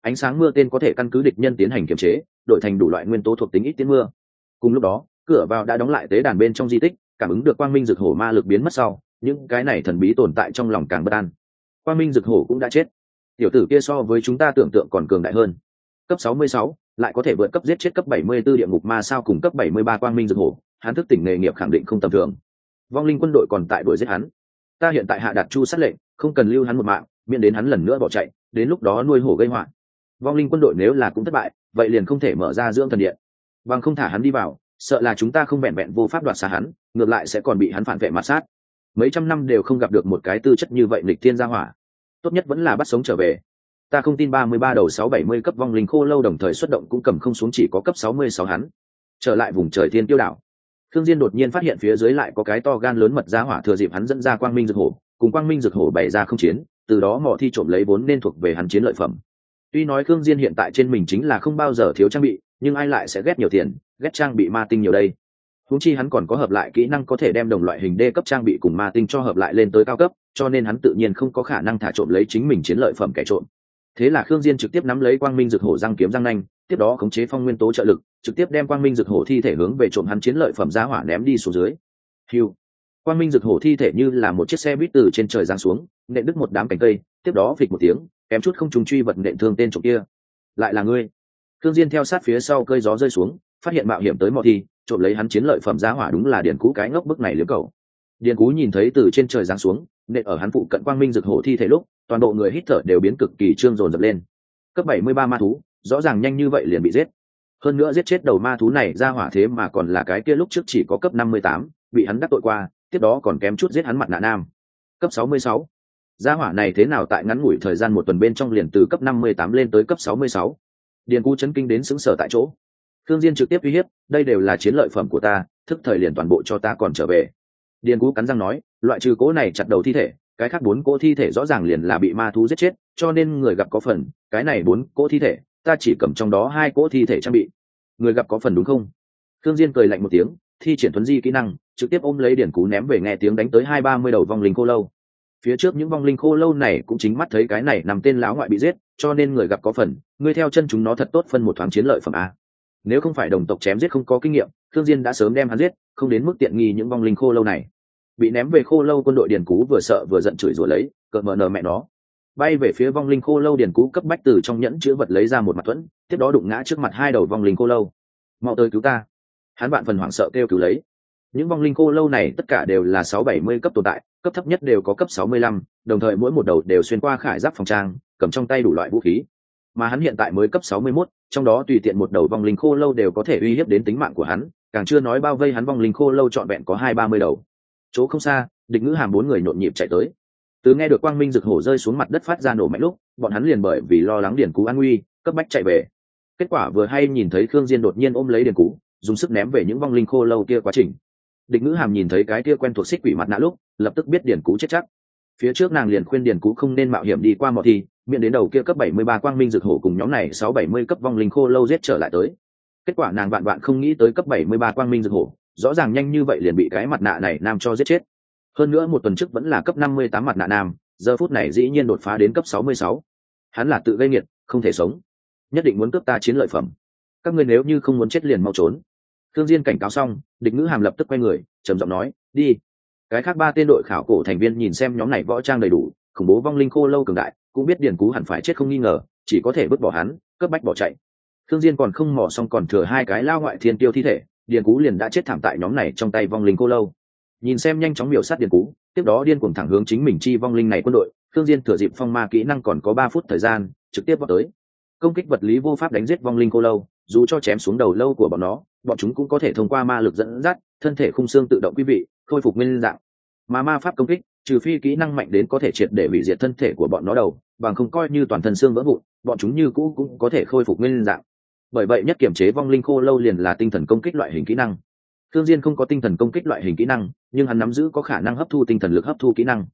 S1: Ánh sáng mưa tên có thể căn cứ địch nhân tiến hành kiểm chế đổi thành đủ loại nguyên tố thuộc tính ít tiến mưa. Cùng lúc đó cửa vào đã đóng lại tế đàn bên trong di tích cảm ứng được quang minh rực hổ ma lực biến mất sau những cái này thần bí tồn tại trong lòng càng bất an. Quang minh rực hổ cũng đã chết. Tiểu tử kia so với chúng ta tưởng tượng còn cường đại hơn. Cấp 66, lại có thể vượt cấp giết chết cấp 74 địa ngục ma sao cùng cấp 73 quang minh rực hổ, hắn thức tỉnh nghề nghiệp khẳng định không tầm thường. Vong linh quân đội còn tại đuổi giết hắn. Ta hiện tại hạ đạt chu sát lệnh, không cần lưu hắn một mạng, miễn đến hắn lần nữa bỏ chạy, đến lúc đó nuôi hổ gây họa. Vong linh quân đội nếu là cũng thất bại, vậy liền không thể mở ra dưỡng thần điện. Bằng không thả hắn đi vào, sợ là chúng ta không vẹn vẹn vô pháp đoạt xa hắn, ngược lại sẽ còn bị hắn phản vệ mà sát. Mấy trăm năm đều không gặp được một cái tư chất như vậy lịch thiên gia hỏa. Tốt nhất vẫn là bắt sống trở về ta không tin ba mươi ba đầu sáu bảy mươi cấp vong linh khô lâu đồng thời xuất động cũng cầm không xuống chỉ có cấp sáu mươi sáu hắn. Trở lại vùng trời thiên tiêu đảo. Thương diên đột nhiên phát hiện phía dưới lại có cái to gan lớn mật giá hỏa thừa dịp hắn dẫn ra quang minh dược hổ, cùng quang minh dược hổ bày ra không chiến, từ đó mỏ thi trộm lấy vốn nên thuộc về hắn chiến lợi phẩm. Tuy nói thương diên hiện tại trên mình chính là không bao giờ thiếu trang bị, nhưng ai lại sẽ ghét nhiều tiền, ghét trang bị ma tinh nhiều đây? Húng chi hắn còn có hợp lại kỹ năng có thể đem đồng loại hình đê cấp trang bị cùng ma tinh cho hợp lại lên tới cao cấp, cho nên hắn tự nhiên không có khả năng thả trộm lấy chính mình chiến lợi phẩm kẻ trộm thế là khương diên trực tiếp nắm lấy quang minh dược hổ răng kiếm răng nanh, tiếp đó khống chế phong nguyên tố trợ lực, trực tiếp đem quang minh dược hổ thi thể hướng về trộm hắn chiến lợi phẩm giá hỏa ném đi xuống dưới. Hiu quang minh dược hổ thi thể như là một chiếc xe buýt từ trên trời giáng xuống, nện đứt một đám cành cây, tiếp đó phịch một tiếng, kém chút không trùng truy vật nện thương tên trộm kia. Lại là ngươi. Khương diên theo sát phía sau cơi gió rơi xuống, phát hiện mạo hiểm tới mọi thi, trộm lấy hắn chiến lợi phẩm giá hỏa đúng là điển cú cái ngốc bức này liếm cầu. Điền cú nhìn thấy từ trên trời giáng xuống nện ở hắn phụ cận quang minh rực hổ thi thể lúc toàn bộ người hít thở đều biến cực kỳ trương dồn dập lên. Cấp 73 ma thú rõ ràng nhanh như vậy liền bị giết. Hơn nữa giết chết đầu ma thú này ra hỏa thế mà còn là cái kia lúc trước chỉ có cấp 58, bị hắn đắc tội qua tiếp đó còn kém chút giết hắn mặt nạ nam. Cấp 66. gia hỏa này thế nào tại ngắn ngủi thời gian một tuần bên trong liền từ cấp 58 lên tới cấp 66. điền cú chấn kinh đến sững sờ tại chỗ. Thương diên trực tiếp uy hiếp đây đều là chiến lợi phẩm của ta thức thời liền toàn bộ cho ta còn trở về. Điền cú cắn răng nói loại trừ cố này chặt đầu thi thể, cái khác bốn cỗ thi thể rõ ràng liền là bị ma thú giết chết, cho nên người gặp có phần, cái này bốn cỗ thi thể, ta chỉ cầm trong đó hai cỗ thi thể trang bị. Người gặp có phần đúng không? Thương diên cười lạnh một tiếng, thi triển thuấn di kỹ năng, trực tiếp ôm lấy điển cú ném về nghe tiếng đánh tới hai ba mươi đầu vong linh khô lâu. Phía trước những vong linh khô lâu này cũng chính mắt thấy cái này nằm tên lão ngoại bị giết, cho nên người gặp có phần ngươi theo chân chúng nó thật tốt phân một thoáng chiến lợi phẩm a. Nếu không phải đồng tộc chém giết không có kinh nghiệm thương diên đã sớm đem hắn giết, không đến mức tiện nghi những vong linh khô lâu này bị ném về khô lâu quân đội điền cú vừa sợ vừa giận chửi rủa lấy cợt mờ nờ mẹ nó. Bay về phía vong linh khô lâu điền cú cấp bách từ trong nhẫn chứa vật lấy ra một mặt thuẫn tiếp đó đụng ngã trước mặt hai đầu vong linh khô lâu. Mau tới cứu ta. Hắn bạn phần hoảng sợ kêu cứu lấy. Những vong linh khô lâu này tất cả đều là sáu bảy mươi cấp tồn tại cấp thấp nhất đều có cấp sáu mươi lăm đồng thời mỗi một đầu đều xuyên qua khải giáp phòng trang cầm trong tay đủ loại vũ khí. Mà hắn hiện tại mới cấp sáu mươi 61, trong đó tùy tiện một đầu vong linh khô lâu đều có thể uy hiếp đến tính mạng của hắn càng chưa nói bao vây hắn vong linh khô lâu trọn vẹn có hai ba mươi đầu chỗ không xa, địch ngữ hàm bốn người nhộn nhịp chạy tới. Từ nghe được quang minh rực hổ rơi xuống mặt đất phát ra nổ mạnh lúc, bọn hắn liền bởi vì lo lắng điền cú an nguy, cấp bách chạy về. Kết quả vừa hay nhìn thấy khương diên đột nhiên ôm lấy điền cú, dùng sức ném về những vong linh khô lâu kia quá trình. Địch ngữ hàm nhìn thấy cái kia quen thuộc xích quỷ mặt nạ lúc, lập tức biết điển cú chết chắc. Phía trước nàng liền khuyên điển cú không nên mạo hiểm đi qua mọi thi miệng đến đầu kia cấp 73 quang minh rực hổ cùng nhóm này 670 cấp vong linh khô lâu giết trở lại tới. Kết quả nàng vạn vạn không nghĩ tới cấp 73 quang minh rực hổ rõ ràng nhanh như vậy liền bị cái mặt nạ này nam cho giết chết. Hơn nữa một tuần trước vẫn là cấp 58 mặt nạ nam, giờ phút này dĩ nhiên đột phá đến cấp 66. hắn là tự gây nghiệt, không thể sống. Nhất định muốn cướp ta chiến lợi phẩm. Các ngươi nếu như không muốn chết liền mau trốn. Thương diên cảnh cáo xong, địch ngữ hàm lập tức quay người, trầm giọng nói, đi. Cái khác ba tên đội khảo cổ thành viên nhìn xem nhóm này võ trang đầy đủ, khủng bố vong linh khô lâu cường đại, cũng biết điền cú hẳn phải chết không nghi ngờ, chỉ có thể vứt bỏ hắn, cướp bách bỏ chạy. Thương diên còn không mò xong còn thừa hai cái lao ngoại thiên tiêu thi thể điền cú liền đã chết thảm tại nhóm này trong tay vong linh cô lâu. Nhìn xem nhanh chóng biểu sát điền cú, tiếp đó điên cuồng thẳng hướng chính mình chi vong linh này quân đội thương diên thừa dịp phong ma kỹ năng còn có ba phút thời gian, trực tiếp vào tới. Công kích vật lý vô pháp đánh giết vong linh cô lâu, dù cho chém xuống đầu lâu của bọn nó, bọn chúng cũng có thể thông qua ma lực dẫn dắt, thân thể khung xương tự động quý vị, khôi phục nguyên dạng. Mà ma pháp công kích, trừ phi kỹ năng mạnh đến có thể triệt để hủy diệt thân thể của bọn nó đầu, bằng không coi như toàn thân xương vỡ vụn, bọn chúng như cũ cũng có thể khôi phục nguyên dạng bởi vậy nhất kiểm chế vong linh khô lâu liền là tinh thần công kích loại hình kỹ năng. Thương diên không có tinh thần công kích loại hình kỹ năng, nhưng hắn nắm giữ có khả năng hấp thu tinh thần lực hấp thu kỹ năng.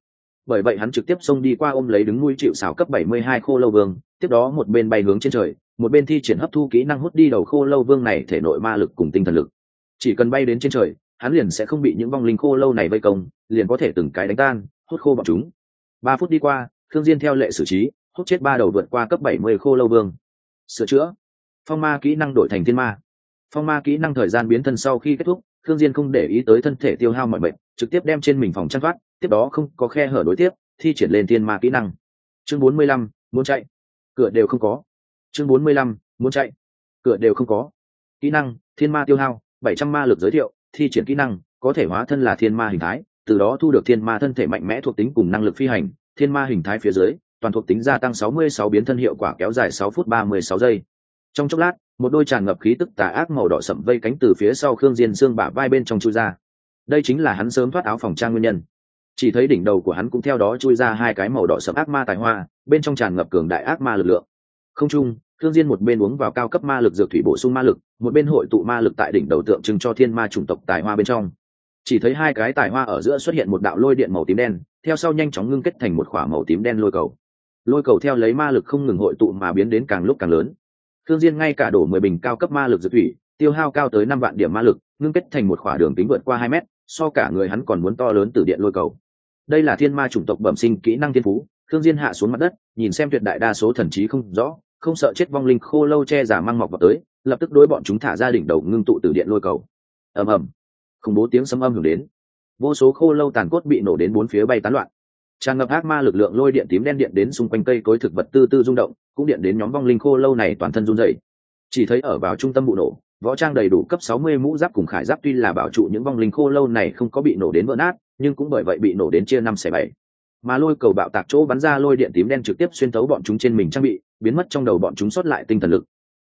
S1: Bởi vậy hắn trực tiếp xông đi qua ôm lấy đứng nuôi chịu xảo cấp 72 khô lâu vương, tiếp đó một bên bay hướng trên trời, một bên thi triển hấp thu kỹ năng hút đi đầu khô lâu vương này thể nội ma lực cùng tinh thần lực. Chỉ cần bay đến trên trời, hắn liền sẽ không bị những vong linh khô lâu này vây công, liền có thể từng cái đánh tan, hút khô bọn chúng. Ba phút đi qua thương diên theo lệ xử trí, hút chết ba đầu vượt qua cấp 70 khô lâu vương. Sửa chữa phong ma kỹ năng đổi thành thiên ma. Phong ma kỹ năng thời gian biến thân sau khi kết thúc thương diên không để ý tới thân thể tiêu hao mọi bệnh trực tiếp đem trên mình phòng chăn thoát tiếp đó không có khe hở đối tiếp thi triển lên thiên ma kỹ năng. Chương 45, muốn chạy. Cửa đều không có. Chương 45, muốn chạy. Cửa đều không có. Kỹ năng thiên ma tiêu hao 700 ma lực giới thiệu thi triển kỹ năng có thể hóa thân là thiên ma hình thái từ đó thu được thiên ma thân thể mạnh mẽ thuộc tính cùng năng lực phi hành. Thiên ma hình thái phía dưới toàn thuộc tính gia tăng 66 biến thân hiệu quả kéo dài 6 phút 36 giây trong chốc lát, một đôi tràn ngập khí tức tà ác màu đỏ sậm vây cánh từ phía sau khương diên xương bả vai bên trong chui ra. Đây chính là hắn sớm thoát áo phòng trang nguyên nhân. Chỉ thấy đỉnh đầu của hắn cũng theo đó chui ra hai cái màu đỏ sậm ác ma tài hoa, bên trong tràn ngập cường đại ác ma lực lượng. Không chung khương diên một bên uống vào cao cấp ma lực dược thủy bổ sung ma lực, một bên hội tụ ma lực tại đỉnh đầu tượng trưng cho thiên ma chủng tộc tài hoa bên trong. Chỉ thấy hai cái tài hoa ở giữa xuất hiện một đạo lôi điện màu tím đen, theo sau nhanh chóng ngưng kết thành một khỏa màu tím đen lôi cầu. Lôi cầu theo lấy ma lực không ngừng hội tụ mà biến đến càng lúc càng lớn thương diên ngay cả đổ mười bình cao cấp ma lực dược thủy, tiêu hao cao tới năm vạn điểm ma lực, ngưng kết thành một khỏa đường kính vượt qua hai mét, so cả người hắn còn muốn to lớn từ điện lôi cầu. Đây là thiên ma chủng tộc bẩm sinh kỹ năng thiên phú thương diên hạ xuống mặt đất, nhìn xem tuyệt đại đa số thần trí không rõ, không sợ chết vong linh khô lâu che giả mang mọc vào tới, lập tức đối bọn chúng thả ra đỉnh đầu ngưng tụ từ điện lôi cầu. Ầm ầm. Không bố tiếng sấm âm hưởng đến. Vô số khô lâu tàn cốt bị nổ đến bốn phía bay tán loạn tràn ngập ác ma lực lượng lôi điện tím đen điện đến xung quanh cây cối thực vật tư tư rung động, cũng điện đến nhóm vong linh khô lâu này toàn thân run dậy chỉ thấy ở vào trung tâm vụ nổ, võ trang đầy đủ cấp 60 mũ giáp cùng khải giáp tuy là bảo trụ những vong linh khô lâu này không có bị nổ đến vỡ nát, nhưng cũng bởi vậy bị nổ đến chia năm xẻ bảy. Mà lôi cầu bạo tạc chỗ bắn ra lôi điện tím đen trực tiếp xuyên thấu bọn chúng trên mình trang bị, biến mất trong đầu bọn chúng xuất lại tinh thần lực.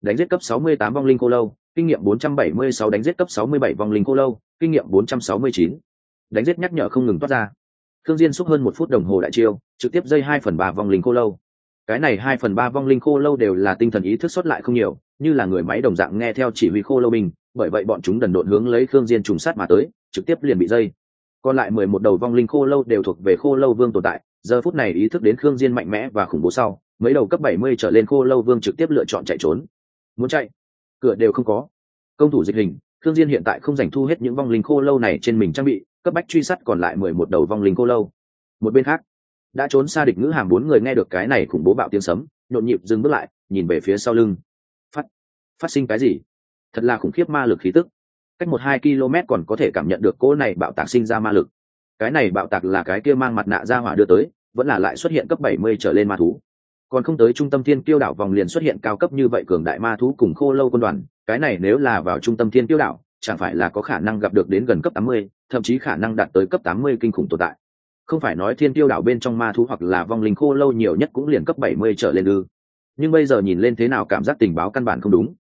S1: Đánh giết cấp 68 vong linh khô lâu, kinh nghiệm 476 đánh giết cấp 67 vong linh khô lâu, kinh nghiệm 469. đánh giết nhắc nhở không ngừng toát ra thương diên xúc hơn một phút đồng hồ đại chiêu, trực tiếp dây hai phần ba vong linh khô lâu. Cái này hai phần ba vong linh khô lâu đều là tinh thần ý thức xuất lại không nhiều, như là người máy đồng dạng nghe theo chỉ huy khô lâu mình, bởi vậy bọn chúng đần độn hướng lấy khương diên trùng sát mà tới, trực tiếp liền bị dây. Còn lại mười một đầu vong linh khô lâu đều thuộc về khô lâu vương tồn tại, giờ phút này ý thức đến khương diên mạnh mẽ và khủng bố sau, mấy đầu cấp bảy mươi trở lên khô lâu vương trực tiếp lựa chọn chạy trốn. Muốn chạy? Cửa đều không có. Công thủ dịch hình, khương diên hiện tại không dành thu hết những vong linh khô lâu này trên mình trang bị cấp bách truy sát còn lại mười một đầu vong linh cô lâu. Một bên khác, đã trốn xa địch ngữ hàm bốn người nghe được cái này khủng bố bạo tiếng sấm, nhộn nhịp dừng bước lại, nhìn về phía sau lưng. Phát phát sinh cái gì? Thật là khủng khiếp ma lực khí tức. Cách một hai km còn có thể cảm nhận được cỗ này bạo tạc sinh ra ma lực. Cái này bạo tạc là cái kia mang mặt nạ ra hỏa đưa tới, vẫn là lại xuất hiện cấp bảy mươi trở lên ma thú. Còn không tới trung tâm thiên tiêu đảo vòng liền xuất hiện cao cấp như vậy cường đại ma thú cùng khô lâu quân đoàn, cái này nếu là vào trung tâm thiên tiêu đảo, chẳng phải là có khả năng gặp được đến gần cấp tám mươi? Thậm chí khả năng đạt tới cấp tám mươi kinh khủng tồn tại. Không phải nói thiên tiêu đảo bên trong ma thú hoặc là vong linh khô lâu nhiều nhất cũng liền cấp bảy mươi trở lên ư. Nhưng bây giờ nhìn lên thế nào cảm giác tình báo căn bản không đúng.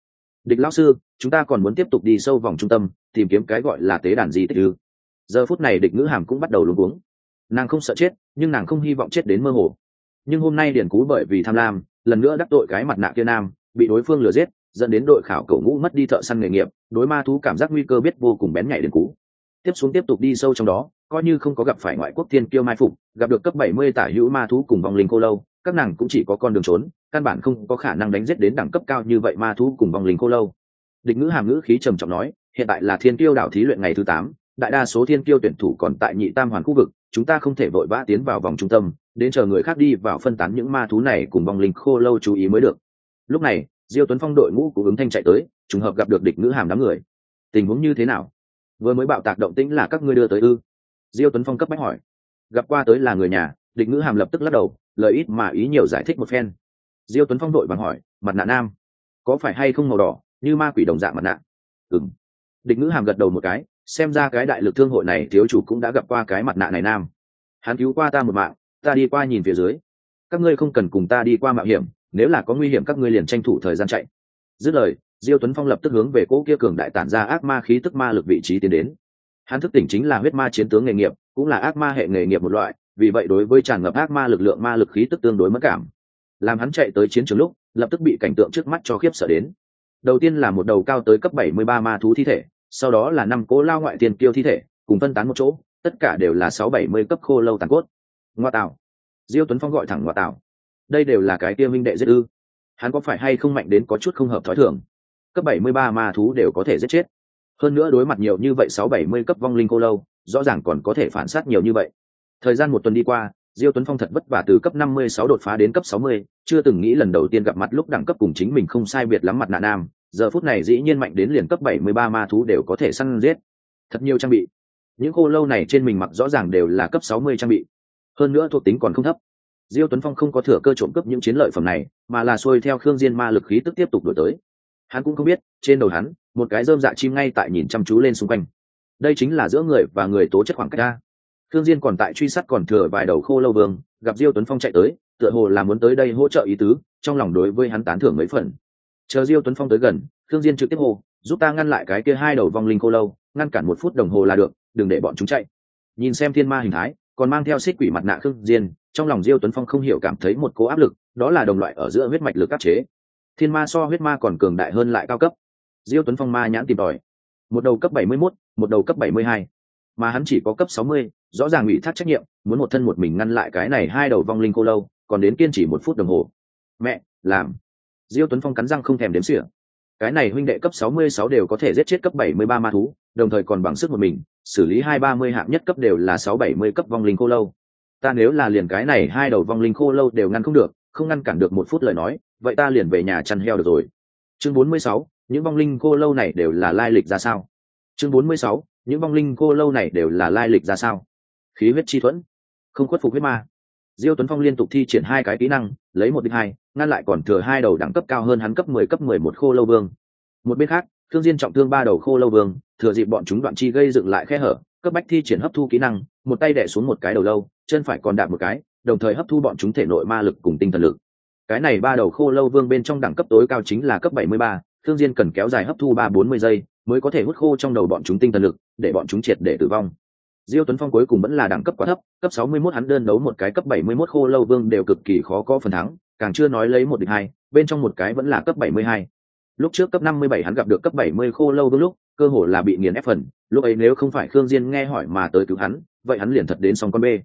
S1: Địch lão sư, chúng ta còn muốn tiếp tục đi sâu vòng trung tâm, tìm kiếm cái gọi là tế đàn gì tích ư. Giờ phút này địch ngữ hàm cũng bắt đầu luống cuống. Nàng không sợ chết, nhưng nàng không hy vọng chết đến mơ hồ. Nhưng hôm nay điển cú bởi vì tham lam, lần nữa đắc tội cái mặt nạ kia nam, bị đối phương lừa giết, dẫn đến đội khảo cổ ngũ mất đi thợ săn nghề nghiệp, đối ma thú cảm giác nguy cơ biết vô cùng bén nhạy điển cú tiếp xuống tiếp tục đi sâu trong đó, coi như không có gặp phải ngoại quốc tiên kiêu mai phục, gặp được cấp bảy mươi tả hữu ma thú cùng vòng linh cô lâu, các nàng cũng chỉ có con đường trốn, căn bản không có khả năng đánh giết đến đẳng cấp cao như vậy ma thú cùng vòng linh cô lâu. Địch ngữ hàm ngữ khí trầm trọng nói, hiện tại là thiên kiêu đảo thí luyện ngày thứ tám, đại đa số thiên kiêu tuyển thủ còn tại nhị tam hoàn khu vực, chúng ta không thể vội vã tiến vào vòng trung tâm, đến chờ người khác đi vào phân tán những ma thú này cùng vòng linh khô lâu chú ý mới được. Lúc này, diêu tuấn phong đội ngũ của ứng thanh chạy tới, trùng hợp gặp được địch ngữ hàm đám người. Tình huống như thế nào? Vừa mới bạo tạc động tĩnh là các ngươi đưa tới ư? Diêu tuấn phong cấp bách hỏi. Gặp qua tới là người nhà, địch ngữ hàm lập tức lắc đầu, lời ít mà ý nhiều giải thích một phen. Diêu tuấn phong đội bằng hỏi, mặt nạ nam, có phải hay không màu đỏ, như ma quỷ đồng dạng mặt nạ? Ừng địch ngữ hàm gật đầu một cái, xem ra cái đại lực thương hội này thiếu chủ cũng đã gặp qua cái mặt nạ này nam. Hắn cứu qua ta một mạng, ta đi qua nhìn phía dưới. Các ngươi không cần cùng ta đi qua mạo hiểm, nếu là có nguy hiểm các ngươi liền tranh thủ thời gian chạy. Dứt lời diêu tuấn phong lập tức hướng về cỗ kia cường đại tản ra ác ma khí tức ma lực vị trí tiến đến. Hắn thức tỉnh chính là huyết ma chiến tướng nghề nghiệp, cũng là ác ma hệ nghề nghiệp một loại, vì vậy đối với tràn ngập ác ma lực lượng ma lực khí tức tương đối mất cảm. Làm hắn chạy tới chiến trường lúc, lập tức bị cảnh tượng trước mắt cho khiếp sợ đến. Đầu tiên là một đầu cao tới cấp 73 ma thú thi thể, sau đó là năm cố lao ngoại tiền kiêu thi thể, cùng phân tán một chỗ, tất cả đều là sáu bảy mươi cấp khô lâu tàn cốt. Ngoa tạo. Diêu tuấn phong gọi thẳng ngoa tạo. Đây đều là cái kia minh đệ giết ư. Hắn có phải hay không mạnh đến có chút không hợp thói thường? Cấp 73 ma thú đều có thể giết chết. Hơn nữa đối mặt nhiều như vậy sáu bảy mươi cấp vong linh cô lâu rõ ràng còn có thể phản sát nhiều như vậy. Thời gian một tuần đi qua diêu tuấn phong thật vất vả từ cấp 56 đột phá đến cấp 60, chưa từng nghĩ lần đầu tiên gặp mặt lúc đẳng cấp cùng chính mình không sai biệt lắm mặt nạ nam giờ phút này dĩ nhiên mạnh đến liền cấp 73 ma thú đều có thể săn giết. Thật nhiều trang bị. Những khô lâu này trên mình mặc rõ ràng đều là cấp 60 trang bị. Hơn nữa thuộc tính còn không thấp. Diêu tuấn phong không có thừa cơ trộm cướp những chiến lợi phẩm này mà là xuôi theo khương diên ma lực khí tức tiếp tục đổi tới hắn cũng không biết, trên đầu hắn, một cái dơm dạ chim ngay tại nhìn chăm chú lên xung quanh. Đây chính là giữa người và người tố chất khoảng cách ra thương diên còn tại truy sát còn thừa vài đầu khô lâu vương, gặp diêu tuấn phong chạy tới, tựa hồ là muốn tới đây hỗ trợ ý tứ, trong lòng đối với hắn tán thưởng mấy phần. Chờ diêu tuấn phong tới gần thương diên trực tiếp hô, giúp ta ngăn lại cái kia hai đầu vong linh khô lâu, ngăn cản một phút đồng hồ là được, đừng để bọn chúng chạy. Nhìn xem thiên ma hình thái, còn mang theo xích quỷ mặt nạ khương diên, trong lòng diêu tuấn phong không hiểu cảm thấy một cố áp lực, đó là đồng loại ở giữa huyết mạch lực áp chế thiên ma so huyết ma còn cường đại hơn lại cao cấp. Diêu tuấn phong ma nhãn tìm tòi. Một đầu cấp 71, một đầu cấp 72. mà hắn chỉ có cấp 60, rõ ràng ủy thác trách nhiệm muốn một thân một mình ngăn lại cái này hai đầu vong linh cô lâu còn đến kiên trì một phút đồng hồ. Mẹ làm. Diêu tuấn phong cắn răng không thèm đếm xỉa. Cái này huynh đệ cấp 66 đều có thể giết chết cấp 73 ma thú đồng thời còn bằng sức một mình xử lý hai ba mươi hạng nhất cấp đều là sáu bảy mươi cấp vong linh khô lâu. Ta nếu là liền cái này hai đầu vong linh khô lâu đều ngăn không được không ngăn cản được một phút lời nói vậy ta liền về nhà chăn heo được rồi. Chương 46, những vong linh cô lâu này đều là lai lịch ra sao? Chương 46, những vong linh cô lâu này đều là lai lịch ra sao? Khí huyết chi thuẫn không khuất phục huyết ma. Diêu tuấn phong liên tục thi triển hai cái kỹ năng lấy một đích hai ngăn lại còn thừa hai đầu đẳng cấp cao hơn hắn cấp mười cấp mười một khô lâu vương. Một bên khác thương diên trọng thương ba đầu khô lâu vương thừa dịp bọn chúng đoạn chi gây dựng lại khe hở cấp bách thi triển hấp thu kỹ năng một tay đẻ xuống một cái đầu lâu chân phải còn đạp một cái đồng thời hấp thu bọn chúng thể nội ma lực cùng tinh thần lực cái này ba đầu khô lâu vương bên trong đẳng cấp tối cao chính là cấp 73, thương diên cần kéo dài hấp thu ba bốn mươi giây mới có thể hút khô trong đầu bọn chúng tinh thần lực để bọn chúng triệt để tử vong diêu tuấn phong cuối cùng vẫn là đẳng cấp quá thấp cấp 61 hắn đơn đấu một cái cấp 71 khô lâu vương đều cực kỳ khó có phần thắng càng chưa nói lấy một địch hai bên trong một cái vẫn là cấp 72. lúc trước cấp 57 hắn gặp được cấp 70 khô lâu vương lúc cơ hồ là bị nghiền ép phần lúc ấy nếu không phải khương diên nghe hỏi mà tới cứu hắn vậy hắn liền thật đến song con bê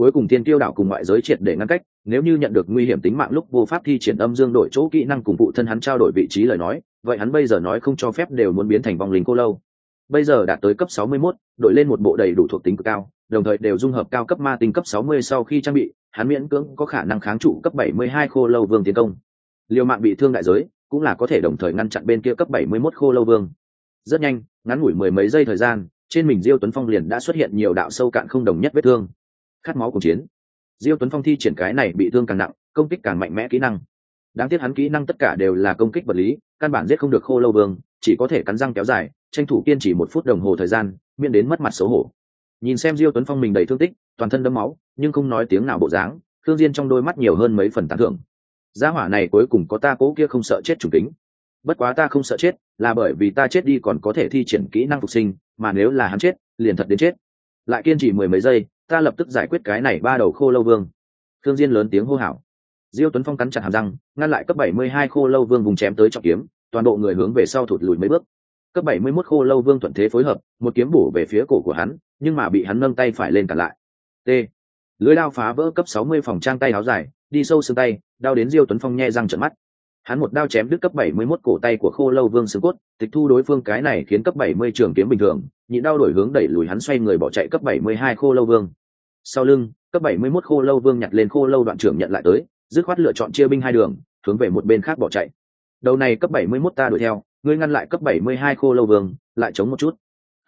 S1: cuối cùng Thiên tiêu Đạo cùng ngoại giới triệt để ngăn cách nếu như nhận được nguy hiểm tính mạng lúc vô pháp thi triển âm dương đổi chỗ kỹ năng cùng phụ thân hắn trao đổi vị trí lời nói vậy hắn bây giờ nói không cho phép đều muốn biến thành vong linh cô lâu. Bây giờ đạt tới cấp 61, đổi lên một bộ đầy đủ thuộc tính cực cao đồng thời đều dung hợp cao cấp ma tinh cấp 60 sau khi trang bị hắn miễn cưỡng có khả năng kháng trụ cấp 72 khô lâu vương tiến công. Liều mạng bị thương đại giới cũng là có thể đồng thời ngăn chặn bên kia cấp 71 khô lâu vương. Rất nhanh ngắn ngủi mười mấy giây thời gian trên mình diêu tuấn phong liền đã xuất hiện nhiều đạo sâu cạn không đồng nhất vết thương khát máu cùng chiến. Diêu tuấn phong thi triển cái này bị thương càng nặng, công kích càng mạnh mẽ kỹ năng. Đáng tiếc hắn kỹ năng tất cả đều là công kích vật lý, căn bản giết không được khô lâu vương, chỉ có thể cắn răng kéo dài, tranh thủ kiên trì một phút đồng hồ thời gian, miễn đến mất mặt xấu hổ. Nhìn xem diêu tuấn phong mình đầy thương tích, toàn thân đấm máu, nhưng không nói tiếng nào bộ dáng thương diên trong đôi mắt nhiều hơn mấy phần tán thưởng. Gia hỏa này cuối cùng có ta cố kia không sợ chết chủ tính bất quá ta không sợ chết, là bởi vì ta chết đi còn có thể thi triển kỹ năng phục sinh, mà nếu là hắn chết, liền thật đến chết. Lại kiên trì mười mấy giây ta lập tức giải quyết cái này ba đầu khô lâu vương. Thương diên lớn tiếng hô hào. Diêu tuấn phong cắn chặt hàm răng, ngăn lại cấp bảy mươi hai khô lâu vương vùng chém tới trọng kiếm, toàn bộ người hướng về sau thụt lùi mấy bước. Cấp 71 khô lâu vương thuận thế phối hợp, một kiếm bổ về phía cổ của hắn, nhưng mà bị hắn nâng tay phải lên cản lại. T. Lưới đao phá vỡ cấp 60 phòng trang tay áo dài, đi sâu xương tay, đao đến diêu tuấn phong nhe răng trợn mắt. Hắn một đao chém đứt cấp 71 cổ tay của khô lâu vương xương cốt, tịch thu đối phương cái này khiến cấp 70 trường kiếm bình thường, nhịn đao đổi hướng đẩy lùi hắn xoay người bỏ chạy cấp 72 khô lâu vương sau lưng, cấp 71 khô lâu vương nhặt lên khô lâu đoạn trưởng nhận lại tới, dứt khoát lựa chọn chia binh hai đường, hướng về một bên khác bỏ chạy. Đầu này cấp 71 ta đuổi theo, ngươi ngăn lại cấp 72 khô lâu vương, lại chống một chút.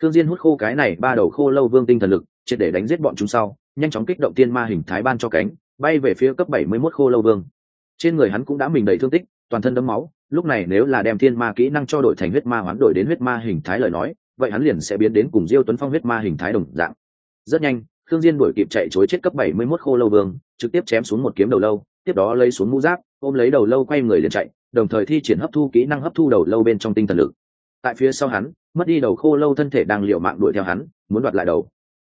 S1: Thương diên hút khô cái này ba đầu khô lâu vương tinh thần lực, triệt để đánh giết bọn chúng sau, nhanh chóng kích động tiên ma hình thái ban cho cánh, bay về phía cấp 71 khô lâu vương. Trên người hắn cũng đã mình đầy thương tích, toàn thân đấm máu, lúc này nếu là đem thiên ma kỹ năng cho đổi thành huyết ma hoán đổi đến huyết ma hình thái lời nói, vậy hắn liền sẽ biến đến cùng diêu tuấn phong huyết ma hình thái đồng dạng. Rất nhanh Khương diên đuổi kịp chạy chối chết cấp 71 khô lâu vương, trực tiếp chém xuống một kiếm đầu lâu, tiếp đó lấy xuống mũ giáp, ôm lấy đầu lâu quay người liền chạy, đồng thời thi triển hấp thu kỹ năng hấp thu đầu lâu bên trong tinh thần lực. Tại phía sau hắn, mất đi đầu khô lâu thân thể đang liều mạng đuổi theo hắn, muốn đoạt lại đầu.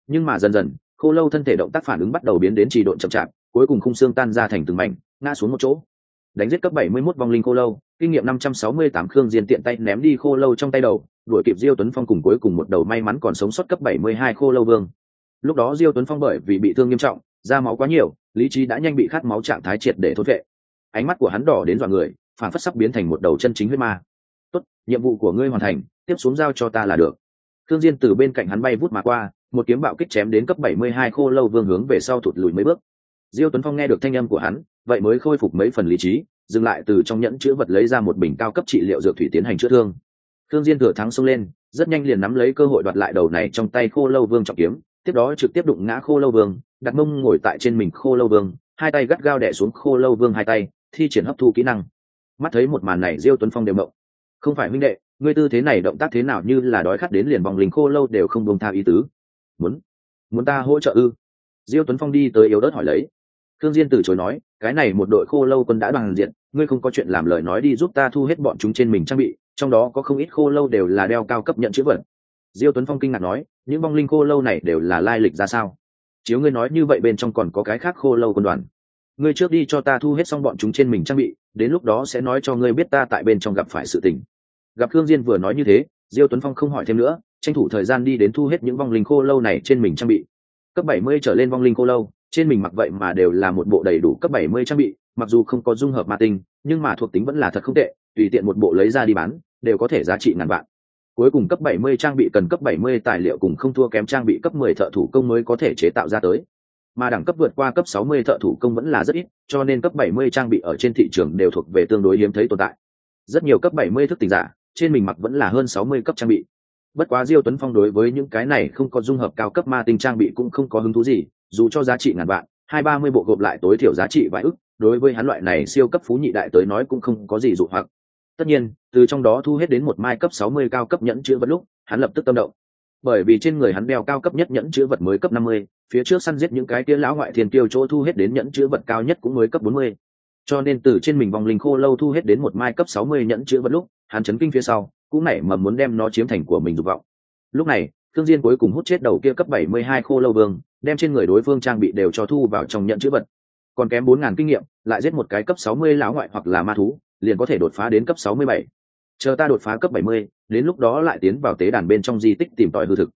S1: Nhưng mà dần dần, khô lâu thân thể động tác phản ứng bắt đầu biến đến trì độn chậm chạp, cuối cùng khung xương tan ra thành từng mảnh, ngã xuống một chỗ. Đánh giết cấp 71 vong linh khô lâu, kinh nghiệm 568 khương diên tiện tay ném đi khô lâu trong tay đầu, đuổi kịp diêu tuấn phong cùng cuối cùng một đầu may mắn còn sống sót cấp 72 khô lâu vương lúc đó diêu tuấn phong bởi vì bị thương nghiêm trọng, da máu quá nhiều, lý trí đã nhanh bị khát máu trạng thái triệt để thốt vệ ánh mắt của hắn đỏ đến dọa người phản phất sắp biến thành một đầu chân chính huyết ma. Tốt, nhiệm vụ của ngươi hoàn thành, tiếp xuống giao cho ta là được. Thương diên từ bên cạnh hắn bay vút mà qua, một kiếm bạo kích chém đến cấp 72 khô lâu vương hướng về sau thụt lùi mấy bước. Diêu tuấn phong nghe được thanh âm của hắn, vậy mới khôi phục mấy phần lý trí, dừng lại từ trong nhẫn chứa vật lấy ra một bình cao cấp trị liệu dược thủy tiến hành chữa thương. Thương diên thừa thắng xông lên, rất nhanh liền nắm lấy cơ hội đoạt lại đầu này trong tay khô lâu vương trọng kiếm tiếp đó trực tiếp đụng ngã khô lâu vương đặt mông ngồi tại trên mình khô lâu vương, hai tay gắt gao đè xuống khô lâu vương hai tay, thi triển hấp thu kỹ năng. Mắt thấy một màn này diêu tuấn phong đều mộng. Không phải minh đệ, ngươi tư thế này động tác thế nào như là đói khát đến liền vòng lính khô lâu đều không buông tha ý tứ. Muốn muốn ta hỗ trợ ư? Diêu tuấn phong đi tới yếu đớt hỏi lấy. Thương diên từ chối nói, cái này một đội khô lâu quân đã bằng diện, ngươi không có chuyện làm lời nói đi giúp ta thu hết bọn chúng trên mình trang bị, trong đó có không ít khô lâu đều là đeo cao cấp nhận chữ vật diêu tuấn phong kinh ngạc nói, những vong linh khô lâu này đều là lai lịch ra sao? Chiếu ngươi nói như vậy bên trong còn có cái khác khô lâu quân đoàn. Ngươi trước đi cho ta thu hết xong bọn chúng trên mình trang bị, đến lúc đó sẽ nói cho ngươi biết ta tại bên trong gặp phải sự tình. Gặp khương diên vừa nói như thế, diêu tuấn phong không hỏi thêm nữa, tranh thủ thời gian đi đến thu hết những vong linh khô lâu này trên mình trang bị. Cấp 70 trở lên vong linh khô lâu, trên mình mặc vậy mà đều là một bộ đầy đủ cấp 70 trang bị, mặc dù không có dung hợp ma tinh, nhưng mà thuộc tính vẫn là thật không tệ, tùy tiện một bộ lấy ra đi bán, đều có thể giá trị ngàn vạn cuối cùng cấp 70 trang bị cần cấp 70 tài liệu cùng không thua kém trang bị cấp 10 thợ thủ công mới có thể chế tạo ra tới. Mà đẳng cấp vượt qua cấp 60 thợ thủ công vẫn là rất ít, cho nên cấp 70 trang bị ở trên thị trường đều thuộc về tương đối hiếm thấy tồn tại. Rất nhiều cấp 70 thức tỉnh giả, trên mình mặc vẫn là hơn 60 cấp trang bị. Bất quá diêu tuấn phong đối với những cái này không có dung hợp cao cấp ma tinh trang bị cũng không có hứng thú gì, dù cho giá trị ngàn vạn, hai ba mươi bộ gộp lại tối thiểu giá trị vài ức, đối với hắn loại này siêu cấp phú nhị đại tới nói cũng không có gì dụ hoặc tất nhiên từ trong đó thu hết đến một mai cấp 60 cao cấp nhẫn chữ vật lúc hắn lập tức tâm động. Bởi vì trên người hắn đeo cao cấp nhất nhẫn chữ vật mới cấp 50, phía trước săn giết những cái tia lão ngoại thiên tiêu chỗ thu hết đến nhẫn chữ vật cao nhất cũng mới cấp 40. cho nên từ trên mình vòng linh khô lâu thu hết đến một mai cấp 60 nhẫn chữ vật lúc hắn chấn kinh phía sau cũng nảy mầm muốn đem nó chiếm thành của mình dục vọng. Lúc này thương diên cuối cùng hút chết đầu kia cấp 72 khô lâu vương đem trên người đối phương trang bị đều cho thu vào trong nhẫn chữ vật. Còn kém 4.000 kinh nghiệm lại giết một cái cấp 60 lão ngoại hoặc là ma thú liền có thể đột phá đến cấp 67. chờ ta đột phá cấp 70, đến lúc đó lại tiến vào tế đàn bên trong di tích tìm tòi hư thực.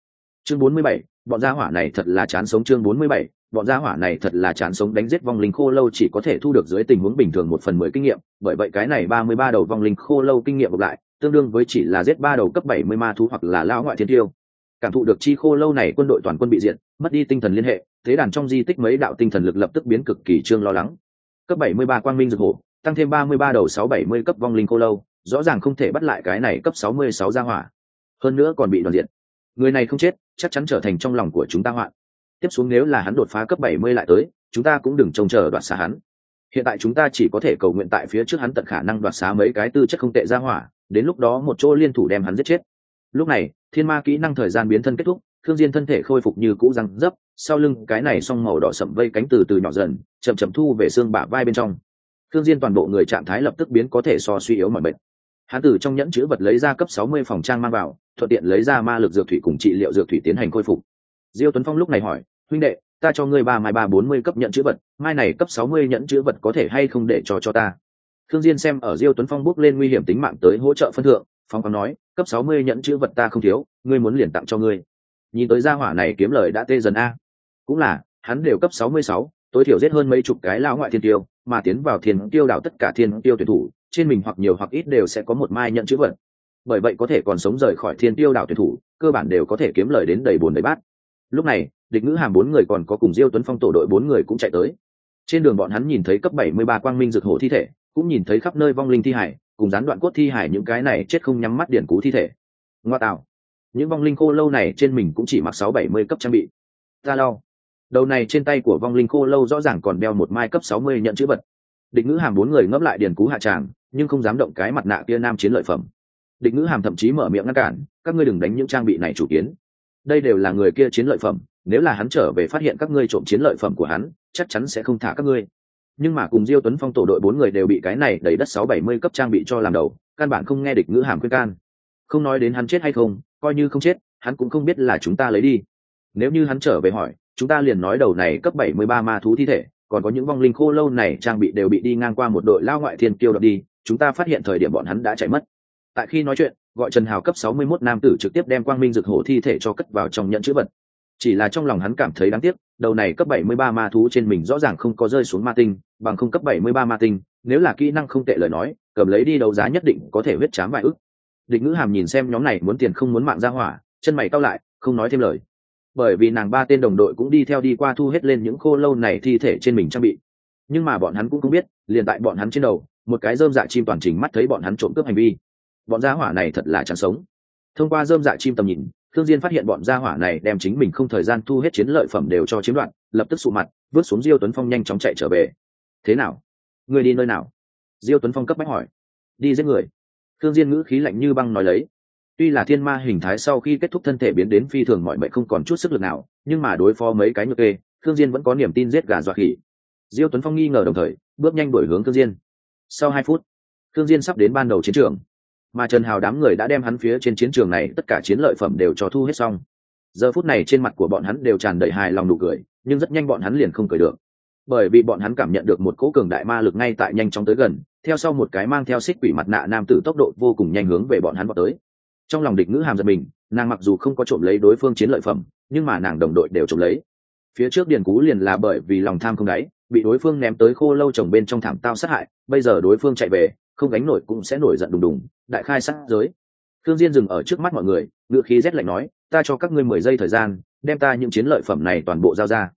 S1: Chương 47, bọn gia hỏa này thật là chán sống. Chương 47, bọn gia hỏa này thật là chán sống. Đánh giết vong linh khô lâu chỉ có thể thu được dưới tình huống bình thường một phần mười kinh nghiệm bởi vậy cái này 33 đầu vong linh khô lâu kinh nghiệm gộp lại tương đương với chỉ là giết ba đầu cấp 70 ma thú hoặc là lão ngoại thiên tiêu. Cảm thụ được chi khô lâu này quân đội toàn quân bị diệt mất đi tinh thần liên hệ thế đàn trong di tích mấy đạo tinh thần lực lập tức biến cực kỳ trương lo lắng. Cấp 73 quang minh dược hổ tăng thêm 33 đầu 670 cấp vong linh cô lâu, rõ ràng không thể bắt lại cái này cấp 66 gia hỏa. Hơn nữa còn bị đoàn diện người này không chết, chắc chắn trở thành trong lòng của chúng ta hoạn. Tiếp xuống nếu là hắn đột phá cấp 70 lại tới, chúng ta cũng đừng trông chờ đoạt xá hắn. Hiện tại chúng ta chỉ có thể cầu nguyện tại phía trước hắn tận khả năng đoạt xá mấy cái tư chất không tệ ra hỏa, đến lúc đó một chỗ liên thủ đem hắn giết chết. Lúc này, thiên ma kỹ năng thời gian biến thân kết thúc, thương diên thân thể khôi phục như cũ răng dấp, sau lưng cái này song màu đỏ sậm vây cánh từ từ nhỏ dần, chậm chậm thu về xương bả vai bên trong thương diên toàn bộ người trạng thái lập tức biến có thể so suy yếu mọi bệnh hắn từ trong nhẫn chứa vật lấy ra cấp 60 phòng trang mang vào, thuận tiện lấy ra ma lực dược thủy cùng trị liệu dược thủy tiến hành khôi phục. Diêu tuấn phong lúc này hỏi, huynh đệ, ta cho ngươi ba mai ba bốn mươi cấp nhận chữ vật, mai này cấp 60 nhẫn chữ vật có thể hay không để cho cho ta? Thương diên xem ở diêu tuấn phong bước lên nguy hiểm tính mạng tới hỗ trợ phân thượng, phong phong nói, cấp sáu mươi nhận chữ vật ta không thiếu, ngươi muốn liền tặng cho ngươi. Nhìn tới gia hỏa này kiếm lời đã tê dần a. Cũng là, hắn đều cấp sáu mươi sáu tối thiểu giết hơn mấy chục cái lao ngoại thiên tiêu, mà tiến vào thiên tiêu đảo tất cả thiên tiêu tuyển thủ, trên mình hoặc nhiều hoặc ít đều sẽ có một mai nhận chữ vật. Bởi vậy có thể còn sống rời khỏi thiên tiêu đảo tuyển thủ, cơ bản đều có thể kiếm lời đến đầy bồn đầy bát. Lúc này, địch ngữ hàm bốn người còn có cùng diêu tuấn phong tổ đội bốn người cũng chạy tới. Trên đường bọn hắn nhìn thấy cấp bảy mươi ba quang minh rực hổ thi thể, cũng nhìn thấy khắp nơi vong linh thi hải, cùng gián đoạn cốt thi hải những cái này chết không nhắm mắt điển cú thi thể. Ngoa tạo. Những vong linh khô lâu này trên mình cũng chỉ mặc sáu bảy mươi cấp trang bị. Ta lau đầu này trên tay của vong linh khô lâu rõ ràng còn đeo một mai cấp sáu mươi nhận chữ vật. Địch ngữ hàm bốn người ngấp lại điền cú hạ tràng, nhưng không dám động cái mặt nạ kia nam chiến lợi phẩm. Địch ngữ hàm thậm chí mở miệng ngăn cản, các ngươi đừng đánh những trang bị này chủ kiến. Đây đều là người kia chiến lợi phẩm, nếu là hắn trở về phát hiện các ngươi trộm chiến lợi phẩm của hắn, chắc chắn sẽ không thả các ngươi. Nhưng mà cùng diêu tuấn phong tổ đội bốn người đều bị cái này đầy đất sáu bảy mươi cấp trang bị cho làm đầu, căn bản không nghe địch ngữ hàm khuyên can. Không nói đến hắn chết hay không, coi như không chết, hắn cũng không biết là chúng ta lấy đi. Nếu như hắn trở về hỏi chúng ta liền nói đầu này cấp bảy mươi ba ma thú thi thể, còn có những vong linh khô lâu này trang bị đều bị đi ngang qua một đội lao ngoại thiên kiêu đập đi, chúng ta phát hiện thời điểm bọn hắn đã chạy mất. Tại khi nói chuyện, gọi trần hào cấp 61 nam tử trực tiếp đem quang minh dược hổ thi thể cho cất vào trong nhận chữ vật. Chỉ là trong lòng hắn cảm thấy đáng tiếc, đầu này cấp 73 ma thú trên mình rõ ràng không có rơi xuống ma tinh, bằng không cấp 73 ma tinh, nếu là kỹ năng không tệ lời nói, cầm lấy đi đấu giá nhất định có thể huyết chám vài ức. Địch ngữ hàm nhìn xem nhóm này muốn tiền không muốn mạng ra hỏa, chân mày cau lại, không nói thêm lời bởi vì nàng ba tên đồng đội cũng đi theo đi qua thu hết lên những khô lâu này thi thể trên mình trang bị. Nhưng mà bọn hắn cũng không biết, liền tại bọn hắn trên đầu, một cái dơm dạ chim toàn trình mắt thấy bọn hắn trộm cướp hành vi. Bọn gia hỏa này thật là chẳng sống. Thông qua dơm dạ chim tầm nhìn thương diên phát hiện bọn gia hỏa này đem chính mình không thời gian thu hết chiến lợi phẩm đều cho chiếm đoạt, lập tức sụ mặt, vứt xuống diêu tuấn phong nhanh chóng chạy trở về. Thế nào? Người đi nơi nào? Diêu tuấn phong cấp bách hỏi. Đi giết người. Thương diên ngữ khí lạnh như băng nói lấy tuy là thiên ma hình thái sau khi kết thúc thân thể biến đến phi thường mọi mệnh không còn chút sức lực nào, nhưng mà đối phó mấy cái nhược kê thương diên vẫn có niềm tin giết gà dọa khỉ. Diêu tuấn phong nghi ngờ đồng thời, bước nhanh đuổi hướng thương diên. Sau hai phút thương diên sắp đến ban đầu chiến trường. Mà trần hào đám người đã đem hắn phía trên chiến trường này, tất cả chiến lợi phẩm đều cho thu hết xong. Giờ phút này trên mặt của bọn hắn đều tràn đầy hài lòng nụ cười, nhưng rất nhanh bọn hắn liền không cười được. Bởi vì bọn hắn cảm nhận được một cỗ cường đại ma lực ngay tại nhanh chóng tới gần, theo sau một cái mang theo xích quỷ mặt nạ nam tử tốc độ vô cùng nhanh hướng về bọn hắn vào tới trong lòng địch ngữ hàm giật mình, nàng mặc dù không có trộm lấy đối phương chiến lợi phẩm, nhưng mà nàng đồng đội đều trộm lấy. Phía trước điền cú liền là bởi vì lòng tham không đáy, bị đối phương ném tới khô lâu trồng bên trong thảm tao sát hại, bây giờ đối phương chạy về, không gánh nổi cũng sẽ nổi giận đùng đùng, đại khai sát giới. Thương diên dừng ở trước mắt mọi người ngựa khí rét lạnh nói, ta cho các ngươi mười giây thời gian, đem ta những chiến lợi phẩm này toàn bộ giao ra.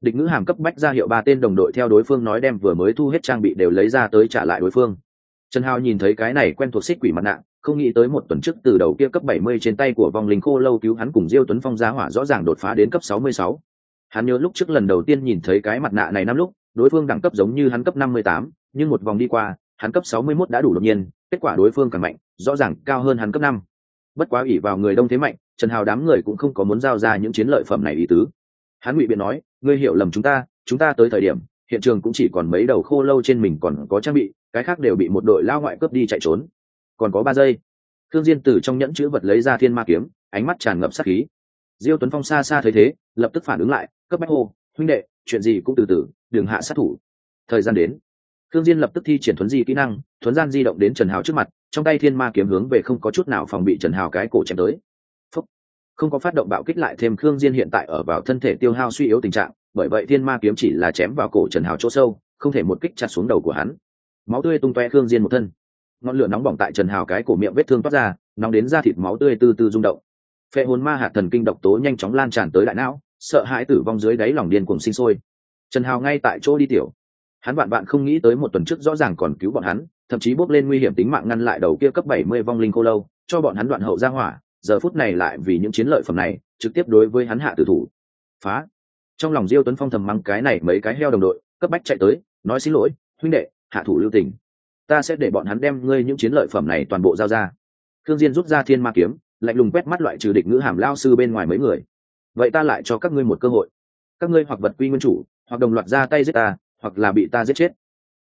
S1: Địch ngữ hàm cấp bách ra hiệu ba tên đồng đội theo đối phương nói đem vừa mới thu hết trang bị đều lấy ra tới trả lại đối phương. Trần hào nhìn thấy cái này quen thuộc xích quỷ mặt nạ không nghĩ tới một tuần trước từ đầu kia cấp 70 trên tay của vong linh khô lâu cứu hắn cùng diêu tuấn phong giá hỏa rõ ràng đột phá đến cấp 66. hắn nhớ lúc trước lần đầu tiên nhìn thấy cái mặt nạ này năm lúc đối phương đẳng cấp giống như hắn cấp 58, nhưng một vòng đi qua hắn cấp 61 đã đủ đột nhiên, kết quả đối phương càng mạnh, rõ ràng cao hơn hắn cấp 5. Bất quá ủy vào người đông thế mạnh, Trần Hào đám người cũng không có muốn giao ra những chiến lợi phẩm này ý tứ. Hắn ngụy biện nói, ngươi hiểu lầm chúng ta, chúng ta tới thời điểm, hiện trường cũng chỉ còn mấy đầu khô lâu trên mình còn có trang bị, cái khác đều bị một đội lao ngoại cướp đi chạy trốn. Còn có ba giây. Thương Diên từ trong nhẫn chứa vật lấy ra Thiên Ma kiếm, ánh mắt tràn ngập sát khí. Diêu Tuấn Phong xa xa thấy thế, lập tức phản ứng lại, cấp bách hô, huynh đệ, chuyện gì cũng từ từ, đừng hạ sát thủ. Thời gian đến thương diên lập tức thi triển thuấn di kỹ năng thuấn gian di động đến trần hào trước mặt trong tay thiên ma kiếm hướng về không có chút nào phòng bị trần hào cái cổ chém tới Phúc. không có phát động bạo kích lại thêm thương diên hiện tại ở vào thân thể tiêu hao suy yếu tình trạng bởi vậy thiên ma kiếm chỉ là chém vào cổ trần hào chỗ sâu không thể một kích chặt xuống đầu của hắn máu tươi tung tóe thương diên một thân ngọn lửa nóng bỏng tại trần hào cái cổ miệng vết thương toát ra, nóng đến da thịt máu tươi từ từ rung động. Phệ hồn ma hạt thần kinh độc tố nhanh chóng lan tràn tới đại não, sợ hãi tử vong dưới đáy lòng điên cuồng sinh sôi. Trần hào ngay tại chỗ đi tiểu. Hắn bạn bạn không nghĩ tới một tuần trước rõ ràng còn cứu bọn hắn, thậm chí bốc lên nguy hiểm tính mạng ngăn lại đầu kia cấp bảy mươi vong linh cô lâu, cho bọn hắn đoạn hậu ra hỏa, giờ phút này lại vì những chiến lợi phẩm này, trực tiếp đối với hắn hạ tử thủ. Phá. Trong lòng diêu tuấn phong thầm mắng cái này mấy cái heo đồng đội, cấp bách chạy tới, nói xin lỗi, huynh đệ, hạ thủ lưu tình ta sẽ để bọn hắn đem ngươi những chiến lợi phẩm này toàn bộ giao ra. Thương diên rút ra thiên ma kiếm, lạnh lùng quét mắt loại trừ địch ngữ hàm lao sư bên ngoài mấy người. Vậy ta lại cho các ngươi một cơ hội. Các ngươi hoặc vật quy nguyên chủ, hoặc đồng loạt ra tay giết ta, hoặc là bị ta giết chết.